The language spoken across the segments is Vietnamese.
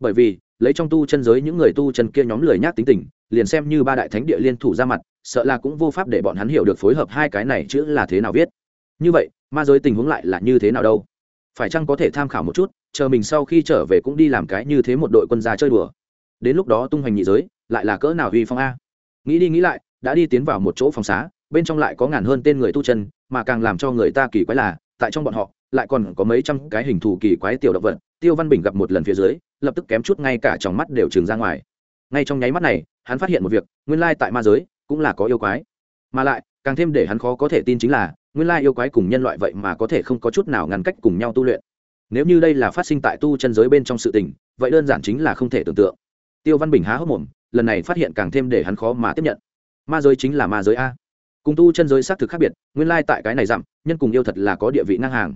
bởi vì, lấy trong tu chân giới những người tu chân kia nhóm lười nhác tính tình, liền xem như ba đại thánh địa liên thủ ra mặt, sợ là cũng vô pháp để bọn hắn hiểu được phối hợp hai cái này chữ là thế nào viết. Như vậy, ma giới tình huống lại là như thế nào đâu? Phải chăng có thể tham khảo một chút, chờ mình sau khi trở về cũng đi làm cái như thế một đội quân gia chơi đùa. Đến lúc đó tung hoành nhị giới, lại là cỡ nào huy phong a? Nghĩ đi nghĩ lại, đã đi tiến vào một chỗ phòng xá, bên trong lại có ngàn hơn tên người tu chân, mà càng làm cho người ta kỳ quái là, tại trong bọn họ lại còn có mấy trăm cái hình thù kỳ quái tiểu động vật, tiêu văn bình gặp một lần phía dưới, lập tức kém chút ngay cả trong mắt đều trừng ra ngoài. Ngay trong nháy mắt này, hắn phát hiện một việc, nguyên lai tại ma giới, cũng là có yêu quái. Mà lại, càng thêm để hắn khó có thể tin chính là, nguyên lai yêu quái cùng nhân loại vậy mà có thể không có chút nào ngăn cách cùng nhau tu luyện. Nếu như đây là phát sinh tại tu chân giới bên trong sự tình, vậy đơn giản chính là không thể tưởng tượng. Tiêu văn bình há hốc mồm, lần này phát hiện càng thêm để hắn khó mà tiếp nhận. Ma giới chính là ma giới a. Cùng tu chân giới xác thực khác biệt, nguyên lai tại cái này dặm, nhân cùng yêu thật là có địa vị ngang hàng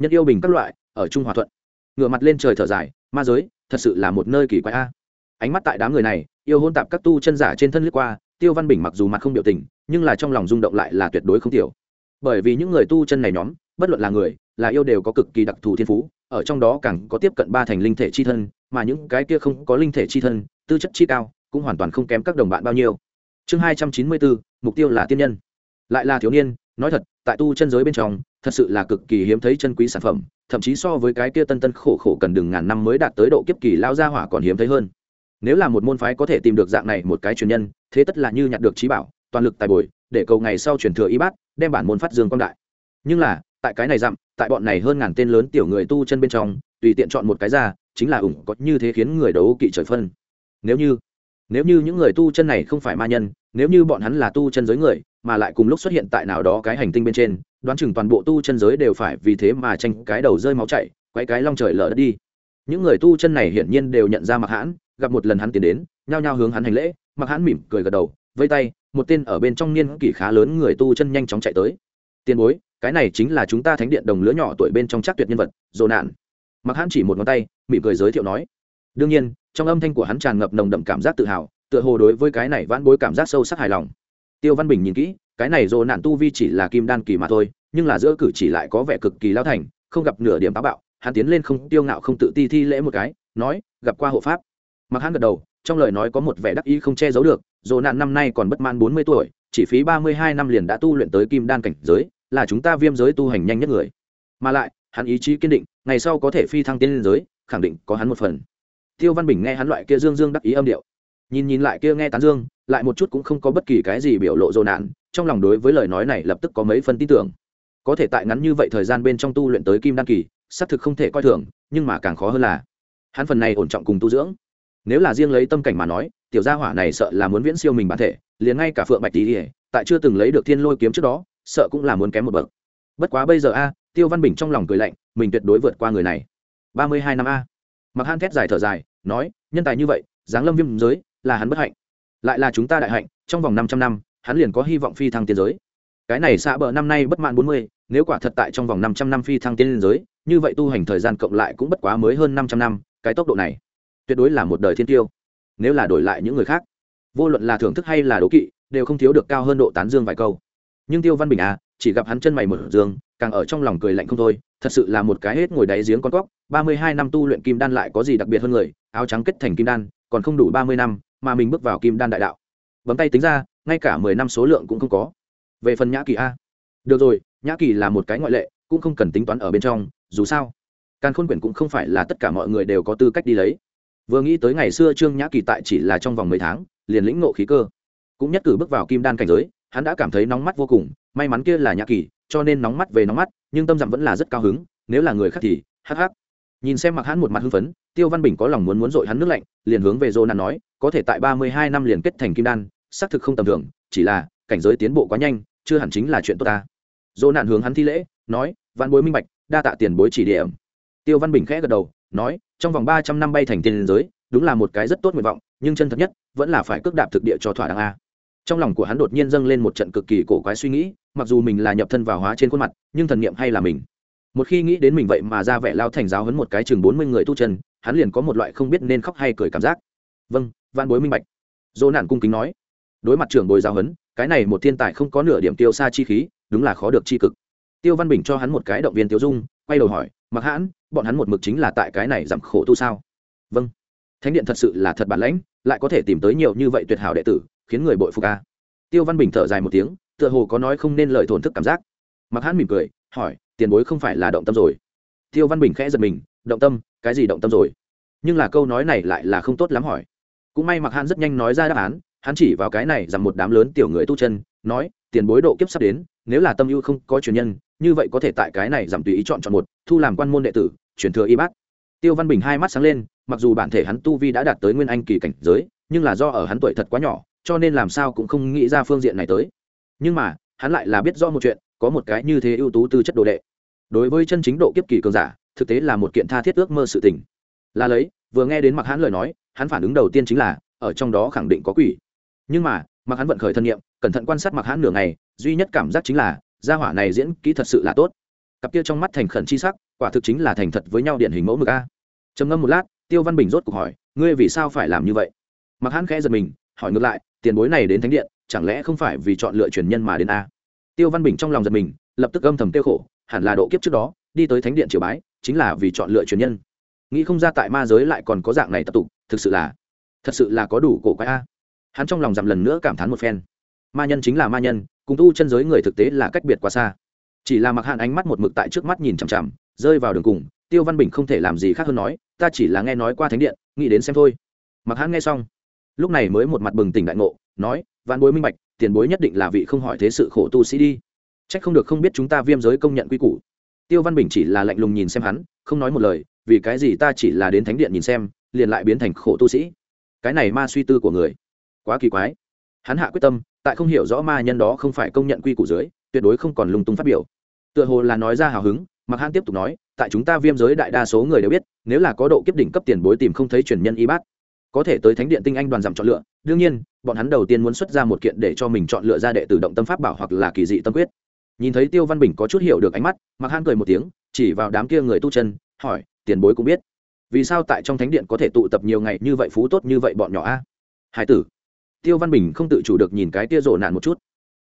nhân yêu bình các loại, ở trung hòa thuận. Ngựa mặt lên trời thở dài, ma giới, thật sự là một nơi kỳ quái a. Ánh mắt tại đám người này, yêu hôn tạp các tu chân giả trên thân lướt qua, tiêu văn bình mặc dù mặt không biểu tình, nhưng là trong lòng rung động lại là tuyệt đối không tiểu. Bởi vì những người tu chân này nhóm, bất luận là người, là yêu đều có cực kỳ đặc thù thiên phú, ở trong đó càng có tiếp cận ba thành linh thể chi thân, mà những cái kia không có linh thể chi thân, tư chất chi cao, cũng hoàn toàn không kém các đồng bạn bao nhiêu. Chương hai trăm chín mươi bốn, mục tiêu là tiên nhân. Lại là thiếu niên, nói thật, tại tu chân giới bên trong thật sự là cực kỳ hiếm thấy chân quý sản phẩm, thậm chí so với cái kia tân tân khổ khổ cần đừng ngàn năm mới đạt tới độ kiếp kỳ lao gia hỏa còn hiếm thấy hơn. Nếu là một môn phái có thể tìm được dạng này một cái truyền nhân, thế tất là như nhặt được trí bảo, toàn lực tài bồi, để cầu ngày sau truyền thừa y bát, đem bản môn phát dương quang đại. Nhưng là, tại cái này dặm, tại bọn này hơn ngàn tên lớn tiểu người tu chân bên trong, tùy tiện chọn một cái ra, chính là ủng có như thế khiến người đấu kỵ trời phân. Nếu như nếu như những người tu chân này không phải ma nhân, nếu như bọn hắn là tu chân giới người mà lại cùng lúc xuất hiện tại nào đó cái hành tinh bên trên, đoán chừng toàn bộ tu chân giới đều phải vì thế mà tranh cái đầu rơi máu chảy, quay cái long trời lở đất đi. Những người tu chân này hiển nhiên đều nhận ra mặc hãn, gặp một lần hắn tiến đến, nhao nhao hướng hắn hành lễ mặc hãn mỉm cười gật đầu, vây tay, một tên ở bên trong niên kỷ khá lớn người tu chân nhanh chóng chạy tới. Tiền bối, cái này chính là chúng ta thánh điện đồng lứa nhỏ tuổi bên trong chắc tuyệt nhân vật dồ nạn. Mặc hãn chỉ một ngón tay, mỉm cười giới thiệu nói. Đương nhiên, trong âm thanh của hắn tràn ngập nồng đậm cảm giác tự hào, tựa hồ đối với cái này vãn bối cảm giác sâu sắc hài lòng tiêu văn bình nhìn kỹ, cái này dồ nạn tu vi chỉ là kim đan kỳ mà thôi, nhưng là giữa cử chỉ lại có vẻ cực kỳ lao thành, không gặp nửa điểm táo bạo, hắn tiến lên không, tiêu ngạo không tự ti thi lễ một cái, nói, gặp qua hộ pháp. Mặc hắn gật đầu, trong lời nói có một vẻ đắc ý không che giấu được, dồ nạn năm nay còn bất man bốn mươi tuổi, chỉ phí ba mươi hai năm liền đã tu luyện tới kim đan cảnh giới, là chúng ta viêm giới tu hành nhanh nhất người. Mà lại, hắn ý chí kiên định, ngày sau có thể phi thăng tiên lên giới, khẳng định có hắn một phần. Tiêu văn bình nghe hắn loại kia dương dương đắc ý âm điệu, nhìn nhìn lại kia nghe tán dương lại một chút cũng không có bất kỳ cái gì biểu lộ dồn nạn trong lòng đối với lời nói này lập tức có mấy phần tin tưởng. Có thể tại ngắn như vậy thời gian bên trong tu luyện tới kim đan kỳ, xác thực không thể coi thường, nhưng mà càng khó hơn là, hắn phần này ổn trọng cùng tu dưỡng. Nếu là riêng lấy tâm cảnh mà nói, tiểu gia hỏa này sợ là muốn viễn siêu mình bản thể, liền ngay cả phượng bạch tý tại chưa từng lấy được thiên lôi kiếm trước đó, sợ cũng là muốn kém một bậc. Bất quá bây giờ a, tiêu văn bình trong lòng cười lạnh, mình tuyệt đối vượt qua người này. Ba mươi hai năm a. Mặc han thét dài thở dài, nói, nhân tài như vậy giáng lâm viêm giới, là hắn bất hạnh lại là chúng ta đại hạnh, trong vòng năm trăm năm, hắn liền có hy vọng phi thăng tiên giới. Cái này xạ bờ năm nay bất mãn bốn mươi, nếu quả thật tại trong vòng năm trăm năm phi thăng tiên giới, như vậy tu hành thời gian cộng lại cũng bất quá mới hơn năm trăm năm, cái tốc độ này tuyệt đối là một đời thiên tiêu. Nếu là đổi lại những người khác, vô luận là thưởng thức hay là đố kỵ, đều không thiếu được cao hơn độ tán dương vài câu. Nhưng tiêu văn bình à chỉ gặp hắn chân mày một dương, càng ở trong lòng cười lạnh không thôi, thật sự là một cái hết ngồi đáy giếng con cóc, ba mươi hai năm tu luyện kim đan lại có gì đặc biệt hơn người, áo trắng kết thành kim đan, còn không đủ ba mươi năm mà mình bước vào kim đan đại đạo. Bấm tay tính ra, ngay cả mười năm số lượng cũng không có. Về phần nhã kỳ a. Được rồi, nhã kỳ là một cái ngoại lệ, cũng không cần tính toán ở bên trong, dù sao, càn khôn quyển cũng không phải là tất cả mọi người đều có tư cách đi lấy. Vừa nghĩ tới ngày xưa trương nhã kỳ tại chỉ là trong vòng mấy tháng, liền lĩnh ngộ khí cơ. Cũng nhất cử bước vào kim đan cảnh giới, hắn đã cảm thấy nóng mắt vô cùng, may mắn kia là nhã kỳ, cho nên nóng mắt về nóng mắt, nhưng tâm dặm vẫn là rất cao hứng, nếu là người khác thì, hắc hắc. Nhìn xem mặc hắn một mặt hưng phấn, tiêu văn bình có lòng muốn muốn dội hắn nước lạnh, liền hướng về dô nạn nói có thể tại ba mươi hai năm liền kết thành kim đan, xác thực không tầm thường, chỉ là, cảnh giới tiến bộ quá nhanh, chưa hẳn chính là chuyện tốt ta. Dỗ nạn hướng hắn thi lễ, nói văn bối minh bạch, đa tạ tiền bối chỉ điểm. Tiêu văn bình khẽ gật đầu, nói, trong vòng ba trăm năm bay thành tiền giới, đúng là một cái rất tốt nguyện vọng, nhưng chân thật nhất, vẫn là phải cước đạp thực địa cho thỏa đáng a. Trong lòng của hắn đột nhiên dâng lên một trận cực kỳ cổ quái suy nghĩ, mặc dù mình là nhập thân vào hóa trên khuôn mặt, nhưng thần niệm hay là mình. Một khi nghĩ đến mình vậy mà ra vẻ lao thành giáo hấn một cái chừng bốn mươi người tu chân, hắn liền có một loại không biết nên khóc hay cười cảm giác. Vâng văn bối minh bạch. Dỗ nạn cung kính nói. Đối mặt trưởng bồi giáo hấn cái này một thiên tài không có nửa điểm tiêu xa chi khí, đúng là khó được chi cực. Tiêu văn bình cho hắn một cái động viên tiêu dung, quay đầu hỏi, mặc hãn, bọn hắn một mực chính là tại cái này giảm khổ tu sao? Vâng. Thánh điện thật sự là thật bản lãnh, lại có thể tìm tới nhiều như vậy tuyệt hảo đệ tử, khiến người bội phục ca tiêu văn bình thở dài một tiếng, tựa hồ có nói không nên lời thổn thức cảm giác. Mặc hãn mỉm cười, hỏi, tiền bối không phải là động tâm rồi? Tiêu văn bình khẽ giật mình, động tâm? Cái gì động tâm rồi? Nhưng là câu nói này lại là không tốt lắm hỏi cũng may mặc hắn rất nhanh nói ra đáp án, hắn chỉ vào cái này rằng một đám lớn tiểu người tu chân, nói, tiền bối độ kiếp sắp đến, nếu là tâm ưu không có truyền nhân, như vậy có thể tại cái này giảm tùy ý chọn chọn một, thu làm quan môn đệ tử, truyền thừa y bác tiêu văn bình hai mắt sáng lên, mặc dù bản thể hắn tu vi đã đạt tới nguyên anh kỳ cảnh giới, nhưng là do ở hắn tuổi thật quá nhỏ, cho nên làm sao cũng không nghĩ ra phương diện này tới. Nhưng mà, hắn lại là biết rõ một chuyện, có một cái như thế ưu tú tư chất đồ đệ. Đối với chân chính độ kiếp kỳ cường giả, thực tế là một kiện tha thiết ước mơ sự tình. Là lấy, vừa nghe đến mặc hắn lời nói hắn phản ứng đầu tiên chính là, ở trong đó khẳng định có quỷ. Nhưng mà mặc hắn vận khởi thân nhiệm cẩn thận quan sát mặc hắn nửa ngày, duy nhất cảm giác chính là, gia hỏa này diễn kỹ thật sự là tốt. Cặp kia trong mắt thành khẩn chi sắc, quả thực chính là thành thật với nhau điển hình mẫu mực a. Trầm ngâm một lát, tiêu văn bình rốt cuộc hỏi, ngươi vì sao phải làm như vậy? Mặc hắn khẽ giật mình, hỏi ngược lại, tiền bối này đến thánh điện, chẳng lẽ không phải vì chọn lựa truyền nhân mà đến a? Tiêu văn bình trong lòng giật mình, lập tức âm thầm tiêu khổ, hẳn là độ kiếp trước đó, đi tới thánh điện triều bái, chính là vì chọn lựa truyền nhân nghĩ không ra tại ma giới lại còn có dạng này tập tục, thực sự là, thật sự là có đủ cổ quái a. Hắn trong lòng dằm lần nữa cảm thán một phen. Ma nhân chính là ma nhân, cùng tu chân giới người thực tế là cách biệt quá xa. Chỉ là mặc hạn ánh mắt một mực tại trước mắt nhìn chằm chằm, rơi vào đường cùng, tiêu văn bình không thể làm gì khác hơn nói, ta chỉ là nghe nói qua thánh điện, nghĩ đến xem thôi. Mặc hãn nghe xong, lúc này mới một mặt bừng tỉnh đại ngộ, nói, vạn bối minh bạch, tiền bối nhất định là vị không hỏi thế sự khổ tu sĩ đi. Trách không được không biết chúng ta viêm giới công nhận quy củ. Tiêu văn bình chỉ là lạnh lùng nhìn xem hắn, không nói một lời vì cái gì ta chỉ là đến thánh điện nhìn xem, liền lại biến thành khổ tu sĩ? Cái này ma suy tư của người, quá kỳ quái. Hắn hạ quyết tâm, tại không hiểu rõ ma nhân đó không phải công nhận quy củ dưới, tuyệt đối không còn lung tung phát biểu. Tựa hồ là nói ra hào hứng mặc hắn tiếp tục nói, tại chúng ta viêm giới đại đa số người đều biết, nếu là có độ kiếp đỉnh cấp tiền bối tìm không thấy truyền nhân y bát, có thể tới thánh điện tinh anh đoàn giảm chọn lựa. Đương nhiên, bọn hắn đầu tiên muốn xuất ra một kiện để cho mình chọn lựa ra đệ tử động tâm pháp bảo hoặc là kỳ dị tâm quyết. Nhìn thấy tiêu văn bình có chút hiểu được ánh mắt mặc hắn cười một tiếng, chỉ vào đám kia người tu chân, hỏi tiền bối cũng biết. Vì sao tại trong thánh điện có thể tụ tập nhiều ngày như vậy, phú tốt như vậy bọn nhỏ a? Hải tử. Tiêu văn bình không tự chủ được nhìn cái tia rộ nạn một chút.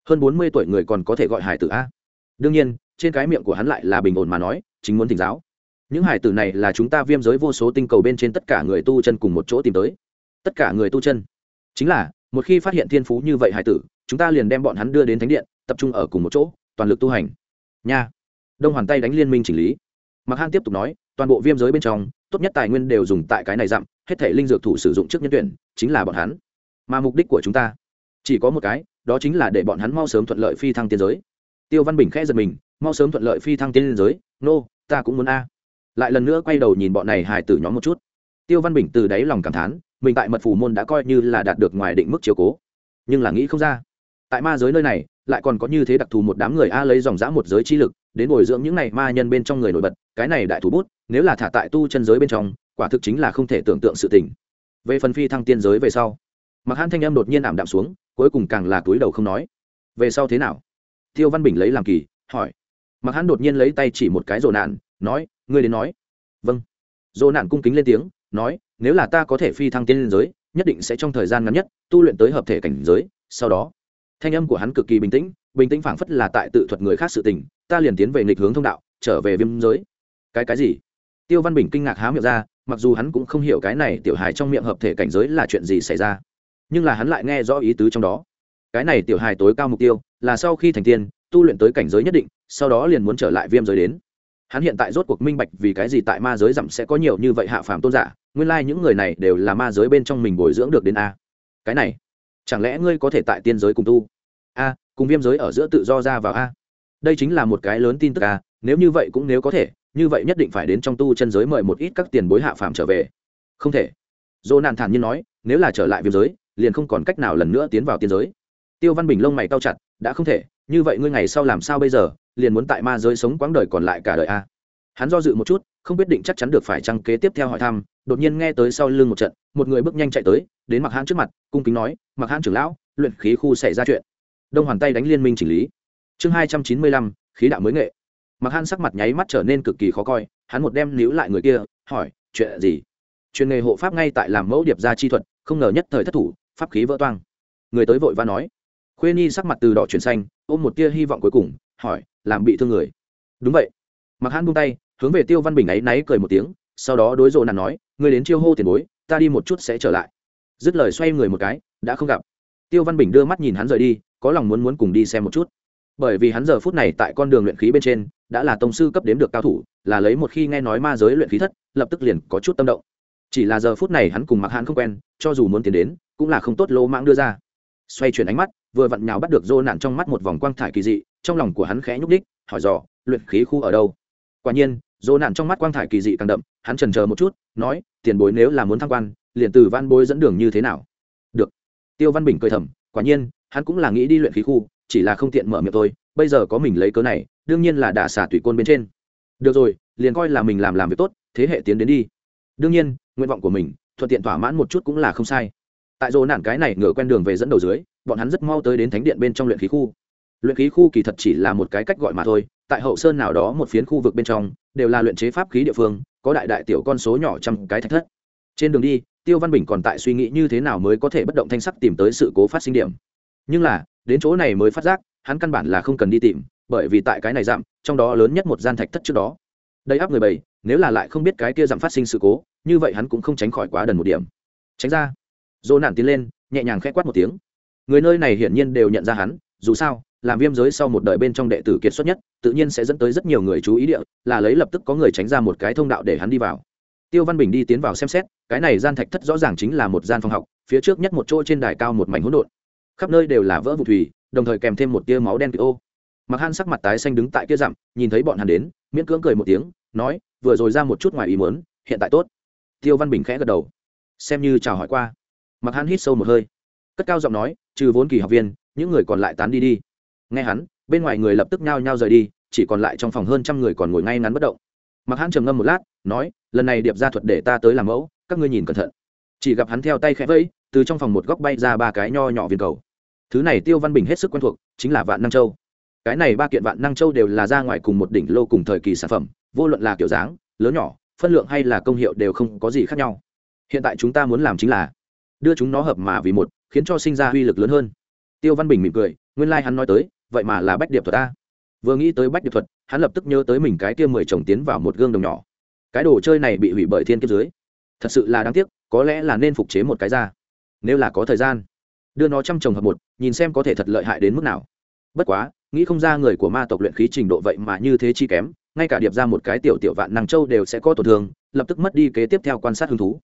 Hơn bốn mươi tuổi người còn có thể gọi hải tử a? Đương nhiên, trên cái miệng của hắn lại là bình ổn mà nói, chính muốn thỉnh giáo. Những hải tử này là chúng ta viêm giới vô số tinh cầu bên trên tất cả người tu chân cùng một chỗ tìm tới. Tất cả người tu chân. Chính là, một khi phát hiện thiên phú như vậy hải tử, chúng ta liền đem bọn hắn đưa đến thánh điện, tập trung ở cùng một chỗ, toàn lực tu hành. Nha. Đông hoàn tay đánh liên minh chỉnh lý. Mặc han tiếp tục nói toàn bộ viêm giới bên trong tốt nhất tài nguyên đều dùng tại cái này dặm hết thể linh dược thủ sử dụng trước nhân tuyển chính là bọn hắn. Mà mục đích của chúng ta chỉ có một cái đó chính là để bọn hắn mau sớm thuận lợi phi thăng tiên giới. Tiêu văn bình khẽ giật mình mau sớm thuận lợi phi thăng tiên giới nô、no, ta cũng muốn a. Lại lần nữa quay đầu nhìn bọn này hải tử nhóm một chút. Tiêu văn bình từ đáy lòng cảm thán mình tại mật phủ môn đã coi như là đạt được ngoài định mức chiếu cố. Nhưng là nghĩ không ra tại ma giới nơi này lại còn có như thế đặc thù một đám người a lấy dòng dã một giới chi lực, đến bồi dưỡng những này ma nhân bên trong người nổi bật, cái này đại thủ bút, nếu là thả tại tu chân giới bên trong, quả thực chính là không thể tưởng tượng sự tình. Về phần phi thăng tiên giới về sau mặc hãn thanh âm đột nhiên ảm đạm xuống, cuối cùng càng là túi đầu không nói. Về sau thế nào? Tiêu văn bình lấy làm kỳ, hỏi. Mặc hãn đột nhiên lấy tay chỉ một cái rồ nạn, nói, ngươi đến nói. Vâng. Rồ nạn cung kính lên tiếng, nói, nếu là ta có thể phi thăng tiên giới, nhất định sẽ trong thời gian ngắn nhất tu luyện tới hợp thể cảnh giới, sau đó thanh âm của hắn cực kỳ bình tĩnh bình tĩnh phảng phất là tại tự thuật người khác sự tình, ta liền tiến về nghịch hướng thông đạo, trở về viêm giới. Cái cái gì? Tiêu văn bình kinh ngạc há miệng ra, mặc dù hắn cũng không hiểu cái này tiểu hài trong miệng hợp thể cảnh giới là chuyện gì xảy ra, nhưng là hắn lại nghe rõ ý tứ trong đó. Cái này tiểu hài tối cao mục tiêu là sau khi thành tiên, tu luyện tới cảnh giới nhất định, sau đó liền muốn trở lại viêm giới đến. Hắn hiện tại rốt cuộc minh bạch vì cái gì tại ma giới dặm sẽ có nhiều như vậy hạ phàm tôn giả, nguyên lai、like、những người này đều là ma giới bên trong mình bồi dưỡng được đến a. Cái này chẳng lẽ ngươi có thể tại tiên giới cùng tu? A, cùng viêm giới ở giữa tự do ra vào a. Đây chính là một cái lớn tin tức a, nếu như vậy cũng nếu có thể, như vậy nhất định phải đến trong tu chân giới mời một ít các tiền bối hạ phàm trở về. Không thể. Dỗ nạn thản nhiên nói, nếu là trở lại viêm giới, liền không còn cách nào lần nữa tiến vào tiên giới. Tiêu văn bình lông mày cao chặt, đã không thể, như vậy ngươi ngày sau làm sao bây giờ, liền muốn tại ma giới sống quãng đời còn lại cả đời a. Hắn do dự một chút không biết định chắc chắn được phải chăng kế tiếp theo hỏi thăm, đột nhiên nghe tới sau lưng một trận, một người bước nhanh chạy tới, đến mặc hãn trước mặt, cung kính nói mặc hãn trưởng lão, luyện khí khu xảy ra chuyện. Đông hoàn tay đánh liên minh chỉnh lý. Chương hai trăm chín mươi lăm, khí đạo mới nghệ. Mặc hãn sắc mặt nháy mắt trở nên cực kỳ khó coi, hắn một đem níu lại người kia, hỏi, chuyện gì? Chuyên nghề hộ pháp ngay tại làm mẫu điệp gia chi thuật, không ngờ nhất thời thất thủ, pháp khí vỡ toang. Người tới vội và nói. Khuê nhi sắc mặt từ đỏ chuyển xanh, ôm một tia hy vọng cuối cùng, hỏi, làm bị thương người? Đúng vậy. Mặc hãn buông tay hướng về tiêu văn bình ấy náy cười một tiếng, sau đó đối rộ nạn nói người đến chiêu hô tiền bối, ta đi một chút sẽ trở lại. Dứt lời xoay người một cái, đã không gặp. Tiêu văn bình đưa mắt nhìn hắn rời đi, có lòng muốn muốn cùng đi xem một chút. Bởi vì hắn giờ phút này tại con đường luyện khí bên trên, đã là tông sư cấp đếm được cao thủ, là lấy một khi nghe nói ma giới luyện khí thất, lập tức liền có chút tâm động. Chỉ là giờ phút này hắn cùng mặc hãn không quen, cho dù muốn tiến đến, cũng là không tốt lỗ mãng đưa ra. Xoay chuyển ánh mắt, vừa vặn nhào bắt được dô nạn trong mắt một vòng quang thải kỳ dị, trong lòng của hắn khẽ nhúc đích hỏi dò, luyện khí khu ở đâu? Quả nhiên dỗ nạn trong mắt quang thải kỳ dị càng đậm, hắn trần chờ một chút, nói, tiền bối nếu là muốn tham quan, liền từ văn bối dẫn đường như thế nào? Được. Tiêu văn bình cười thầm, quả nhiên, hắn cũng là nghĩ đi luyện khí khu, chỉ là không tiện mở miệng thôi, bây giờ có mình lấy cớ này, đương nhiên là đả xả tùy côn bên trên. Được rồi, liền coi là mình làm làm việc tốt, thế hệ tiến đến đi. Đương nhiên, nguyện vọng của mình, thuận tiện thỏa mãn một chút cũng là không sai. Tại dỗ nạn cái này ngửa quen đường về dẫn đầu dưới, bọn hắn rất mau tới đến thánh điện bên trong luyện khí khu. Luyện khí khu kỳ thật chỉ là một cái cách gọi mà thôi tại hậu sơn nào đó một phiến khu vực bên trong, đều là luyện chế pháp khí địa phương, có đại đại tiểu con số nhỏ trăm cái thạch thất. Trên đường đi, tiêu văn bình còn tại suy nghĩ như thế nào mới có thể bất động thanh sắc tìm tới sự cố phát sinh điểm. Nhưng là, đến chỗ này mới phát giác, hắn căn bản là không cần đi tìm, bởi vì tại cái này giảm trong đó lớn nhất một gian thạch thất trước đó. Đây áp người bảy nếu là lại không biết cái kia giảm phát sinh sự cố, như vậy hắn cũng không tránh khỏi quá đần một điểm. Tránh ra. Dỗ nạn tiến lên, nhẹ nhàng khẽ quát một tiếng. Người nơi này hiển nhiên đều nhận ra hắn, dù sao làm viêm giới sau một đời bên trong đệ tử kiệt xuất nhất, tự nhiên sẽ dẫn tới rất nhiều người chú ý địa, là lấy lập tức có người tránh ra một cái thông đạo để hắn đi vào. Tiêu văn bình đi tiến vào xem xét, cái này gian thạch thất rõ ràng chính là một gian phòng học, phía trước nhất một chỗ trên đài cao một mảnh hỗn độn. Khắp nơi đều là vỡ vụ thủy, đồng thời kèm thêm một tia máu đen kịt ô. Mặc han sắc mặt tái xanh đứng tại kia dặm, nhìn thấy bọn hắn đến, miễn cưỡng cười một tiếng, nói, vừa rồi ra một chút ngoài ý muốn, hiện tại tốt. Tiêu văn bình khẽ gật đầu. Xem như chào hỏi qua. Mặc hắn hít sâu một hơi. Cất cao giọng nói, trừ vốn kỳ học viên, những người còn lại tán đi đi nghe hắn, bên ngoài người lập tức nhao nhao rời đi, chỉ còn lại trong phòng hơn trăm người còn ngồi ngay ngắn bất động. Mặc hắn trầm ngâm một lát, nói, lần này điệp ra thuật để ta tới làm mẫu, các ngươi nhìn cẩn thận. Chỉ gặp hắn theo tay khẽ vẫy, từ trong phòng một góc bay ra ba cái nho nhỏ viên cầu. Thứ này tiêu văn bình hết sức quen thuộc, chính là vạn năng châu. Cái này ba kiện vạn năng châu đều là ra ngoài cùng một đỉnh lô cùng thời kỳ sản phẩm, vô luận là kiểu dáng, lớn nhỏ, phân lượng hay là công hiệu đều không có gì khác nhau. Hiện tại chúng ta muốn làm chính là đưa chúng nó hợp mà vì một, khiến cho sinh ra uy lực lớn hơn. Tiêu văn bình mỉm cười, nguyên lai、like、hắn nói tới vậy mà là bách điệp thuật ta vừa nghĩ tới bách điệp thuật, hắn lập tức nhớ tới mình cái kia mười chồng tiến vào một gương đồng nhỏ. Cái đồ chơi này bị hủy bởi thiên kiếp dưới. Thật sự là đáng tiếc, có lẽ là nên phục chế một cái ra. Nếu là có thời gian, đưa nó trăm chồng hợp một, nhìn xem có thể thật lợi hại đến mức nào. Bất quá, nghĩ không ra người của ma tộc luyện khí trình độ vậy mà như thế chi kém, ngay cả điệp ra một cái tiểu tiểu vạn năng châu đều sẽ có tổn thương, lập tức mất đi kế tiếp theo quan sát hứng thú.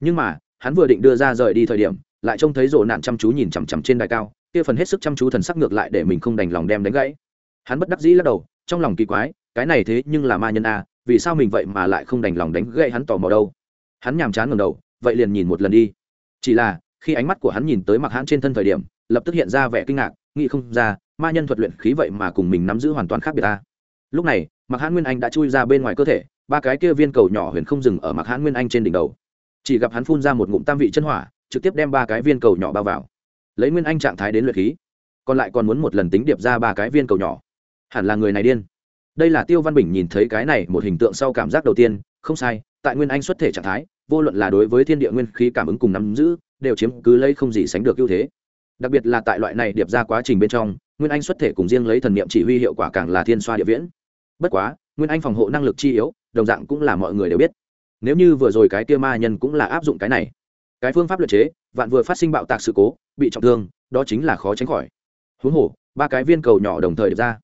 Nhưng mà, hắn vừa định đưa ra rời đi thời điểm, lại trông thấy rộ nạn chăm chú nhìn chằm chằm trên đài cao kia phần hết sức chăm chú thần sắc ngược lại để mình không đành lòng đem đánh gãy. Hắn bất đắc dĩ lắc đầu, trong lòng kỳ quái, cái này thế nhưng là ma nhân a, vì sao mình vậy mà lại không đành lòng đánh gãy hắn tò mò đâu? Hắn nhàm chán ngầm đầu, vậy liền nhìn một lần đi. Chỉ là, khi ánh mắt của hắn nhìn tới mặc hãn trên thân thời điểm, lập tức hiện ra vẻ kinh ngạc, nghĩ không ra, ma nhân thuật luyện khí vậy mà cùng mình nắm giữ hoàn toàn khác biệt ta lúc này mặc hãn nguyên anh đã chui ra bên ngoài cơ thể, ba cái kia viên cầu nhỏ huyền không dừng ở mặc hãn nguyên anh trên đỉnh đầu. Chỉ gặp hắn phun ra một ngụm tam vị chân hỏa, trực tiếp đem ba cái viên cầu nhỏ bao vào lấy nguyên anh trạng thái đến luyện khí, còn lại còn muốn một lần tính điệp ra ba cái viên cầu nhỏ. Hẳn là người này điên. Đây là tiêu văn bình nhìn thấy cái này một hình tượng sau cảm giác đầu tiên, không sai, tại nguyên anh xuất thể trạng thái, vô luận là đối với thiên địa nguyên khí cảm ứng cùng nắm giữ, đều chiếm cứ lấy không gì sánh được ưu thế. Đặc biệt là tại loại này điệp ra quá trình bên trong, nguyên anh xuất thể cùng riêng lấy thần niệm chỉ huy hiệu quả càng là thiên xoa địa viễn. Bất quá, nguyên anh phòng hộ năng lực chi yếu, đồng dạng cũng là mọi người đều biết. Nếu như vừa rồi cái kia ma nhân cũng là áp dụng cái này, cái phương pháp luật chế vạn vừa phát sinh bạo tạc sự cố, bị trọng thương, đó chính là khó tránh khỏi. Huống hồ, ba cái viên cầu nhỏ đồng thời được ra.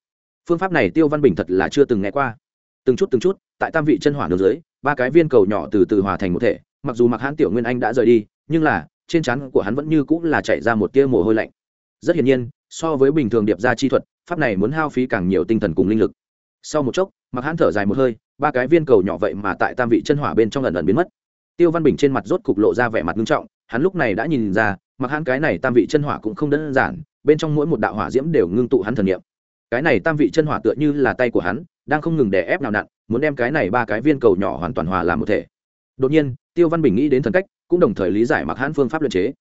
Phương pháp này tiêu văn bình thật là chưa từng nghe qua. Từng chút từng chút, tại tam vị chân hỏa đường dưới, ba cái viên cầu nhỏ từ từ hòa thành một thể, mặc dù mặc hãn tiểu nguyên anh đã rời đi, nhưng là, trên trán của hắn vẫn như cũng là chạy ra một tia mồ hôi lạnh. Rất hiển nhiên, so với bình thường điệp ra chi thuật, pháp này muốn hao phí càng nhiều tinh thần cùng linh lực. Sau một chốc mặc hãn thở dài một hơi, ba cái viên cầu nhỏ vậy mà tại tam vị chân hỏa bên trong lần lần biến mất tiêu văn bình trên mặt rốt cục lộ ra vẻ mặt nghiêm trọng, hắn lúc này đã nhìn ra, mặc hắn cái này tam vị chân hỏa cũng không đơn giản, bên trong mỗi một đạo hỏa diễm đều ngưng tụ hắn thần niệm. Cái này tam vị chân hỏa tựa như là tay của hắn, đang không ngừng đè ép nào nặn, muốn đem cái này ba cái viên cầu nhỏ hoàn toàn hòa làm một thể. Đột nhiên, tiêu văn bình nghĩ đến thần cách, cũng đồng thời lý giải mặc hãn phương pháp luyện chế.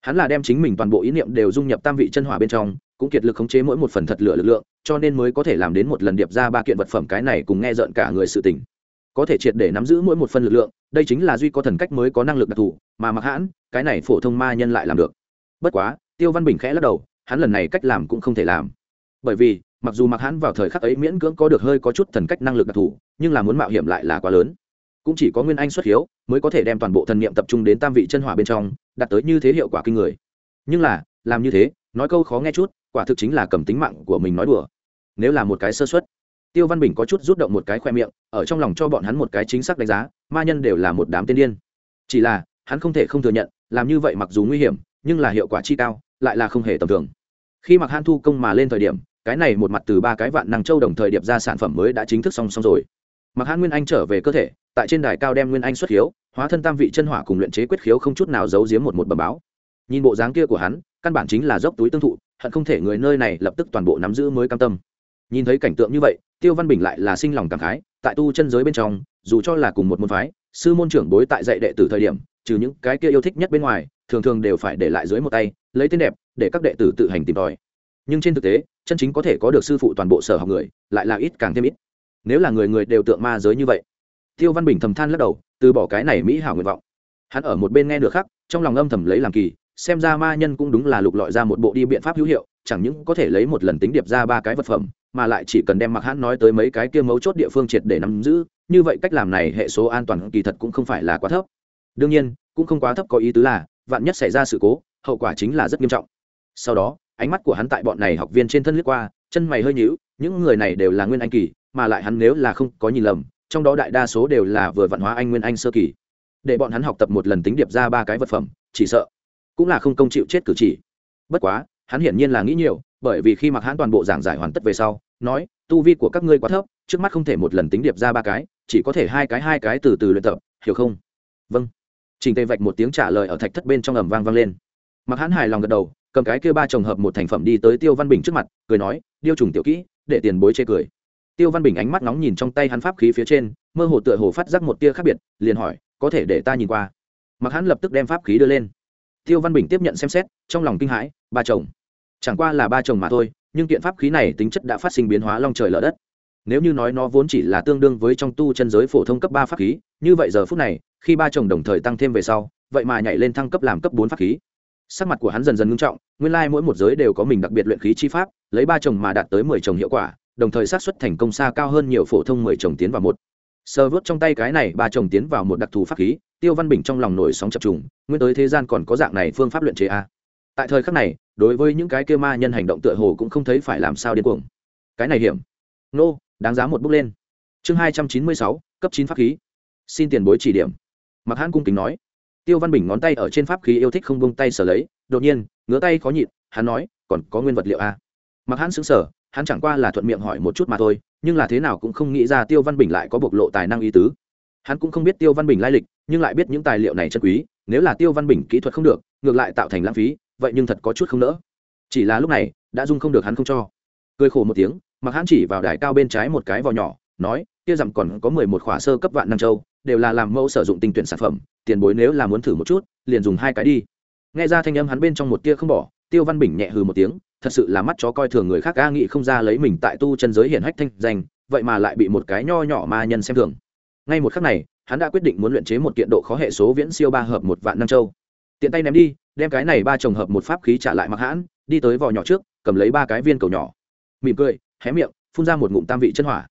Hắn là đem chính mình toàn bộ ý niệm đều dung nhập tam vị chân hỏa bên trong, cũng kiệt lực khống chế mỗi một phần thật lửa lực lượng, cho nên mới có thể làm đến một lần điệp ra ba kiện vật phẩm cái này cùng nghe rợn cả người sự tình có thể triệt để nắm giữ mỗi một phần lực lượng, đây chính là duy có thần cách mới có năng lực đặc thù, mà mặc hãn, cái này phổ thông ma nhân lại làm được. Bất quá, tiêu văn bình khẽ lắc đầu, hắn lần này cách làm cũng không thể làm. Bởi vì, mặc dù mặc hãn vào thời khắc ấy miễn cưỡng có được hơi có chút thần cách năng lực đặc thù, nhưng là muốn mạo hiểm lại là quá lớn. Cũng chỉ có nguyên anh xuất hiếu mới có thể đem toàn bộ thần niệm tập trung đến tam vị chân hỏa bên trong, đạt tới như thế hiệu quả kinh người. Nhưng là, làm như thế, nói câu khó nghe chút, quả thực chính là cầm tính mạng của mình nói đùa. Nếu là một cái sơ xuất tiêu văn bình có chút rút động một cái khoe miệng, ở trong lòng cho bọn hắn một cái chính xác đánh giá, ma nhân đều là một đám tiên điên. Chỉ là, hắn không thể không thừa nhận, làm như vậy mặc dù nguy hiểm, nhưng là hiệu quả chi cao, lại là không hề tầm thường. Khi mặc han thu công mà lên thời điểm, cái này một mặt từ ba cái vạn năng châu đồng thời điệp ra sản phẩm mới đã chính thức xong xong rồi. Mặc han nguyên anh trở về cơ thể, tại trên đài cao đem nguyên anh xuất khiếu, hóa thân tam vị chân hỏa cùng luyện chế quyết khiếu không chút nào giấu giếm một một bờ báo. Nhìn bộ dáng kia của hắn, căn bản chính là dốc túi tương thụ, hận không thể người nơi này lập tức toàn bộ nắm giữ mới cam tâm nhìn thấy cảnh tượng như vậy, tiêu văn bình lại là sinh lòng cảm khái, tại tu chân giới bên trong, dù cho là cùng một môn phái, sư môn trưởng bối tại dạy đệ tử thời điểm, trừ những cái kia yêu thích nhất bên ngoài, thường thường đều phải để lại dưới một tay, lấy tên đẹp, để các đệ tử tự hành tìm tòi. Nhưng trên thực tế, chân chính có thể có được sư phụ toàn bộ sở học người, lại là ít càng thêm ít. Nếu là người người đều tượng ma giới như vậy, tiêu văn bình thầm than lắc đầu, từ bỏ cái này mỹ hảo nguyện vọng. Hắn ở một bên nghe được khác, trong lòng âm thầm lấy làm kỳ, xem ra ma nhân cũng đúng là lục lọi ra một bộ đi biện pháp hữu hiệu, chẳng những có thể lấy một lần tính điệp ra ba cái vật phẩm mà lại chỉ cần đem mặc hắn nói tới mấy cái kia mấu chốt địa phương triệt để nắm giữ, như vậy cách làm này hệ số an toàn kỳ thật cũng không phải là quá thấp. Đương nhiên, cũng không quá thấp có ý tứ là, vạn nhất xảy ra sự cố, hậu quả chính là rất nghiêm trọng. Sau đó, ánh mắt của hắn tại bọn này học viên trên thân lướt qua, chân mày hơi nhíu, những người này đều là nguyên anh kỳ, mà lại hắn nếu là không có nhìn lầm, trong đó đại đa số đều là vừa vạn hóa anh nguyên anh sơ kỳ. Để bọn hắn học tập một lần tính điệp ra ba cái vật phẩm, chỉ sợ cũng là không công chịu chết cử chỉ. Bất quá, hắn hiển nhiên là nghĩ nhiều bởi vì khi mặc hãn toàn bộ giảng giải hoàn tất về sau, nói, tu vi của các ngươi quá thấp, trước mắt không thể một lần tính điệp ra ba cái, chỉ có thể hai cái hai cái từ từ luyện tập, hiểu không? Vâng. Trình tề vạch một tiếng trả lời ở thạch thất bên trong ầm vang vang lên. Mặc hãn hài lòng gật đầu, cầm cái kia ba chồng hợp một thành phẩm đi tới tiêu văn bình trước mặt, cười nói, điêu trùng tiểu kỹ, để tiền bối chê cười. Tiêu văn bình ánh mắt nóng nhìn trong tay hắn pháp khí phía trên, mơ hồ tựa hồ phát giác một tia khác biệt, liền hỏi, có thể để ta nhìn qua? Mặc hắn lập tức đem pháp khí đưa lên. Tiêu văn bình tiếp nhận xem xét, trong lòng kinh hãi, ba chồng chẳng qua là ba chồng mà thôi, nhưng kiện pháp khí này tính chất đã phát sinh biến hóa long trời lở đất. Nếu như nói nó vốn chỉ là tương đương với trong tu chân giới phổ thông cấp ba pháp khí, như vậy giờ phút này, khi ba chồng đồng thời tăng thêm về sau, vậy mà nhảy lên thăng cấp làm cấp bốn pháp khí. Sắc mặt của hắn dần dần ngưng trọng, nguyên lai mỗi một giới đều có mình đặc biệt luyện khí chi pháp, lấy ba chồng mà đạt tới mười chồng hiệu quả, đồng thời xác suất thành công xa cao hơn nhiều phổ thông mười chồng tiến vào một. Sơ vớt trong tay cái này, ba chồng tiến vào một đặc thù pháp khí, tiêu văn bình trong lòng nổi sóng chập trùng, nguyên tới thế gian còn có dạng này phương pháp luyện chế a tại thời khắc này, đối với những cái kia ma nhân hành động tựa hồ cũng không thấy phải làm sao điên cuồng. Cái này hiểm. Nô, đáng giá một bước lên. Chương hai trăm chín mươi sáu, cấp chín pháp khí. Xin tiền bối chỉ điểm. Mặc hãn cung kính nói. Tiêu văn bình ngón tay ở trên pháp khí yêu thích không bông tay sở lấy, đột nhiên ngứa tay khó nhịn, hắn nói, còn có nguyên vật liệu à? a mặc hãn xứng sở hắn chẳng qua là thuận miệng hỏi một chút mà thôi, nhưng là thế nào cũng không nghĩ ra tiêu văn bình lại có bộc lộ tài năng ý tứ. Hắn cũng không biết tiêu văn bình lai lịch, nhưng lại biết những tài liệu này chân quý, nếu là tiêu văn bình kỹ thuật không được, ngược lại tạo thành lãng phí vậy nhưng thật có chút không nỡ. Chỉ là lúc này, đã dung không được hắn không cho. Cười khổ một tiếng mặc hắn chỉ vào đài cao bên trái một cái vò nhỏ, nói, kia dặm còn có mười một khỏa sơ cấp vạn năm châu, đều là làm mẫu sử dụng tinh tuyển sản phẩm, tiền bối nếu là muốn thử một chút, liền dùng hai cái đi. Nghe ra thanh âm hắn bên trong một tia không bỏ, tiêu văn bình nhẹ hừ một tiếng, thật sự là mắt chó coi thường người khác a nghị không ra lấy mình tại tu chân giới hiển hách thanh danh, vậy mà lại bị một cái nho nhỏ ma nhân xem thường. Ngay một khắc này, hắn đã quyết định muốn luyện chế một kiện độ khó hệ số viễn siêu ba hợp một vạn năm châu tiện tay ném đi, đem cái này ba chồng hợp một pháp khí trả lại mặc hãn, đi tới vò nhỏ trước, cầm lấy ba cái viên cầu nhỏ. Mỉm cười, hé miệng, phun ra một ngụm tam vị chân hỏa.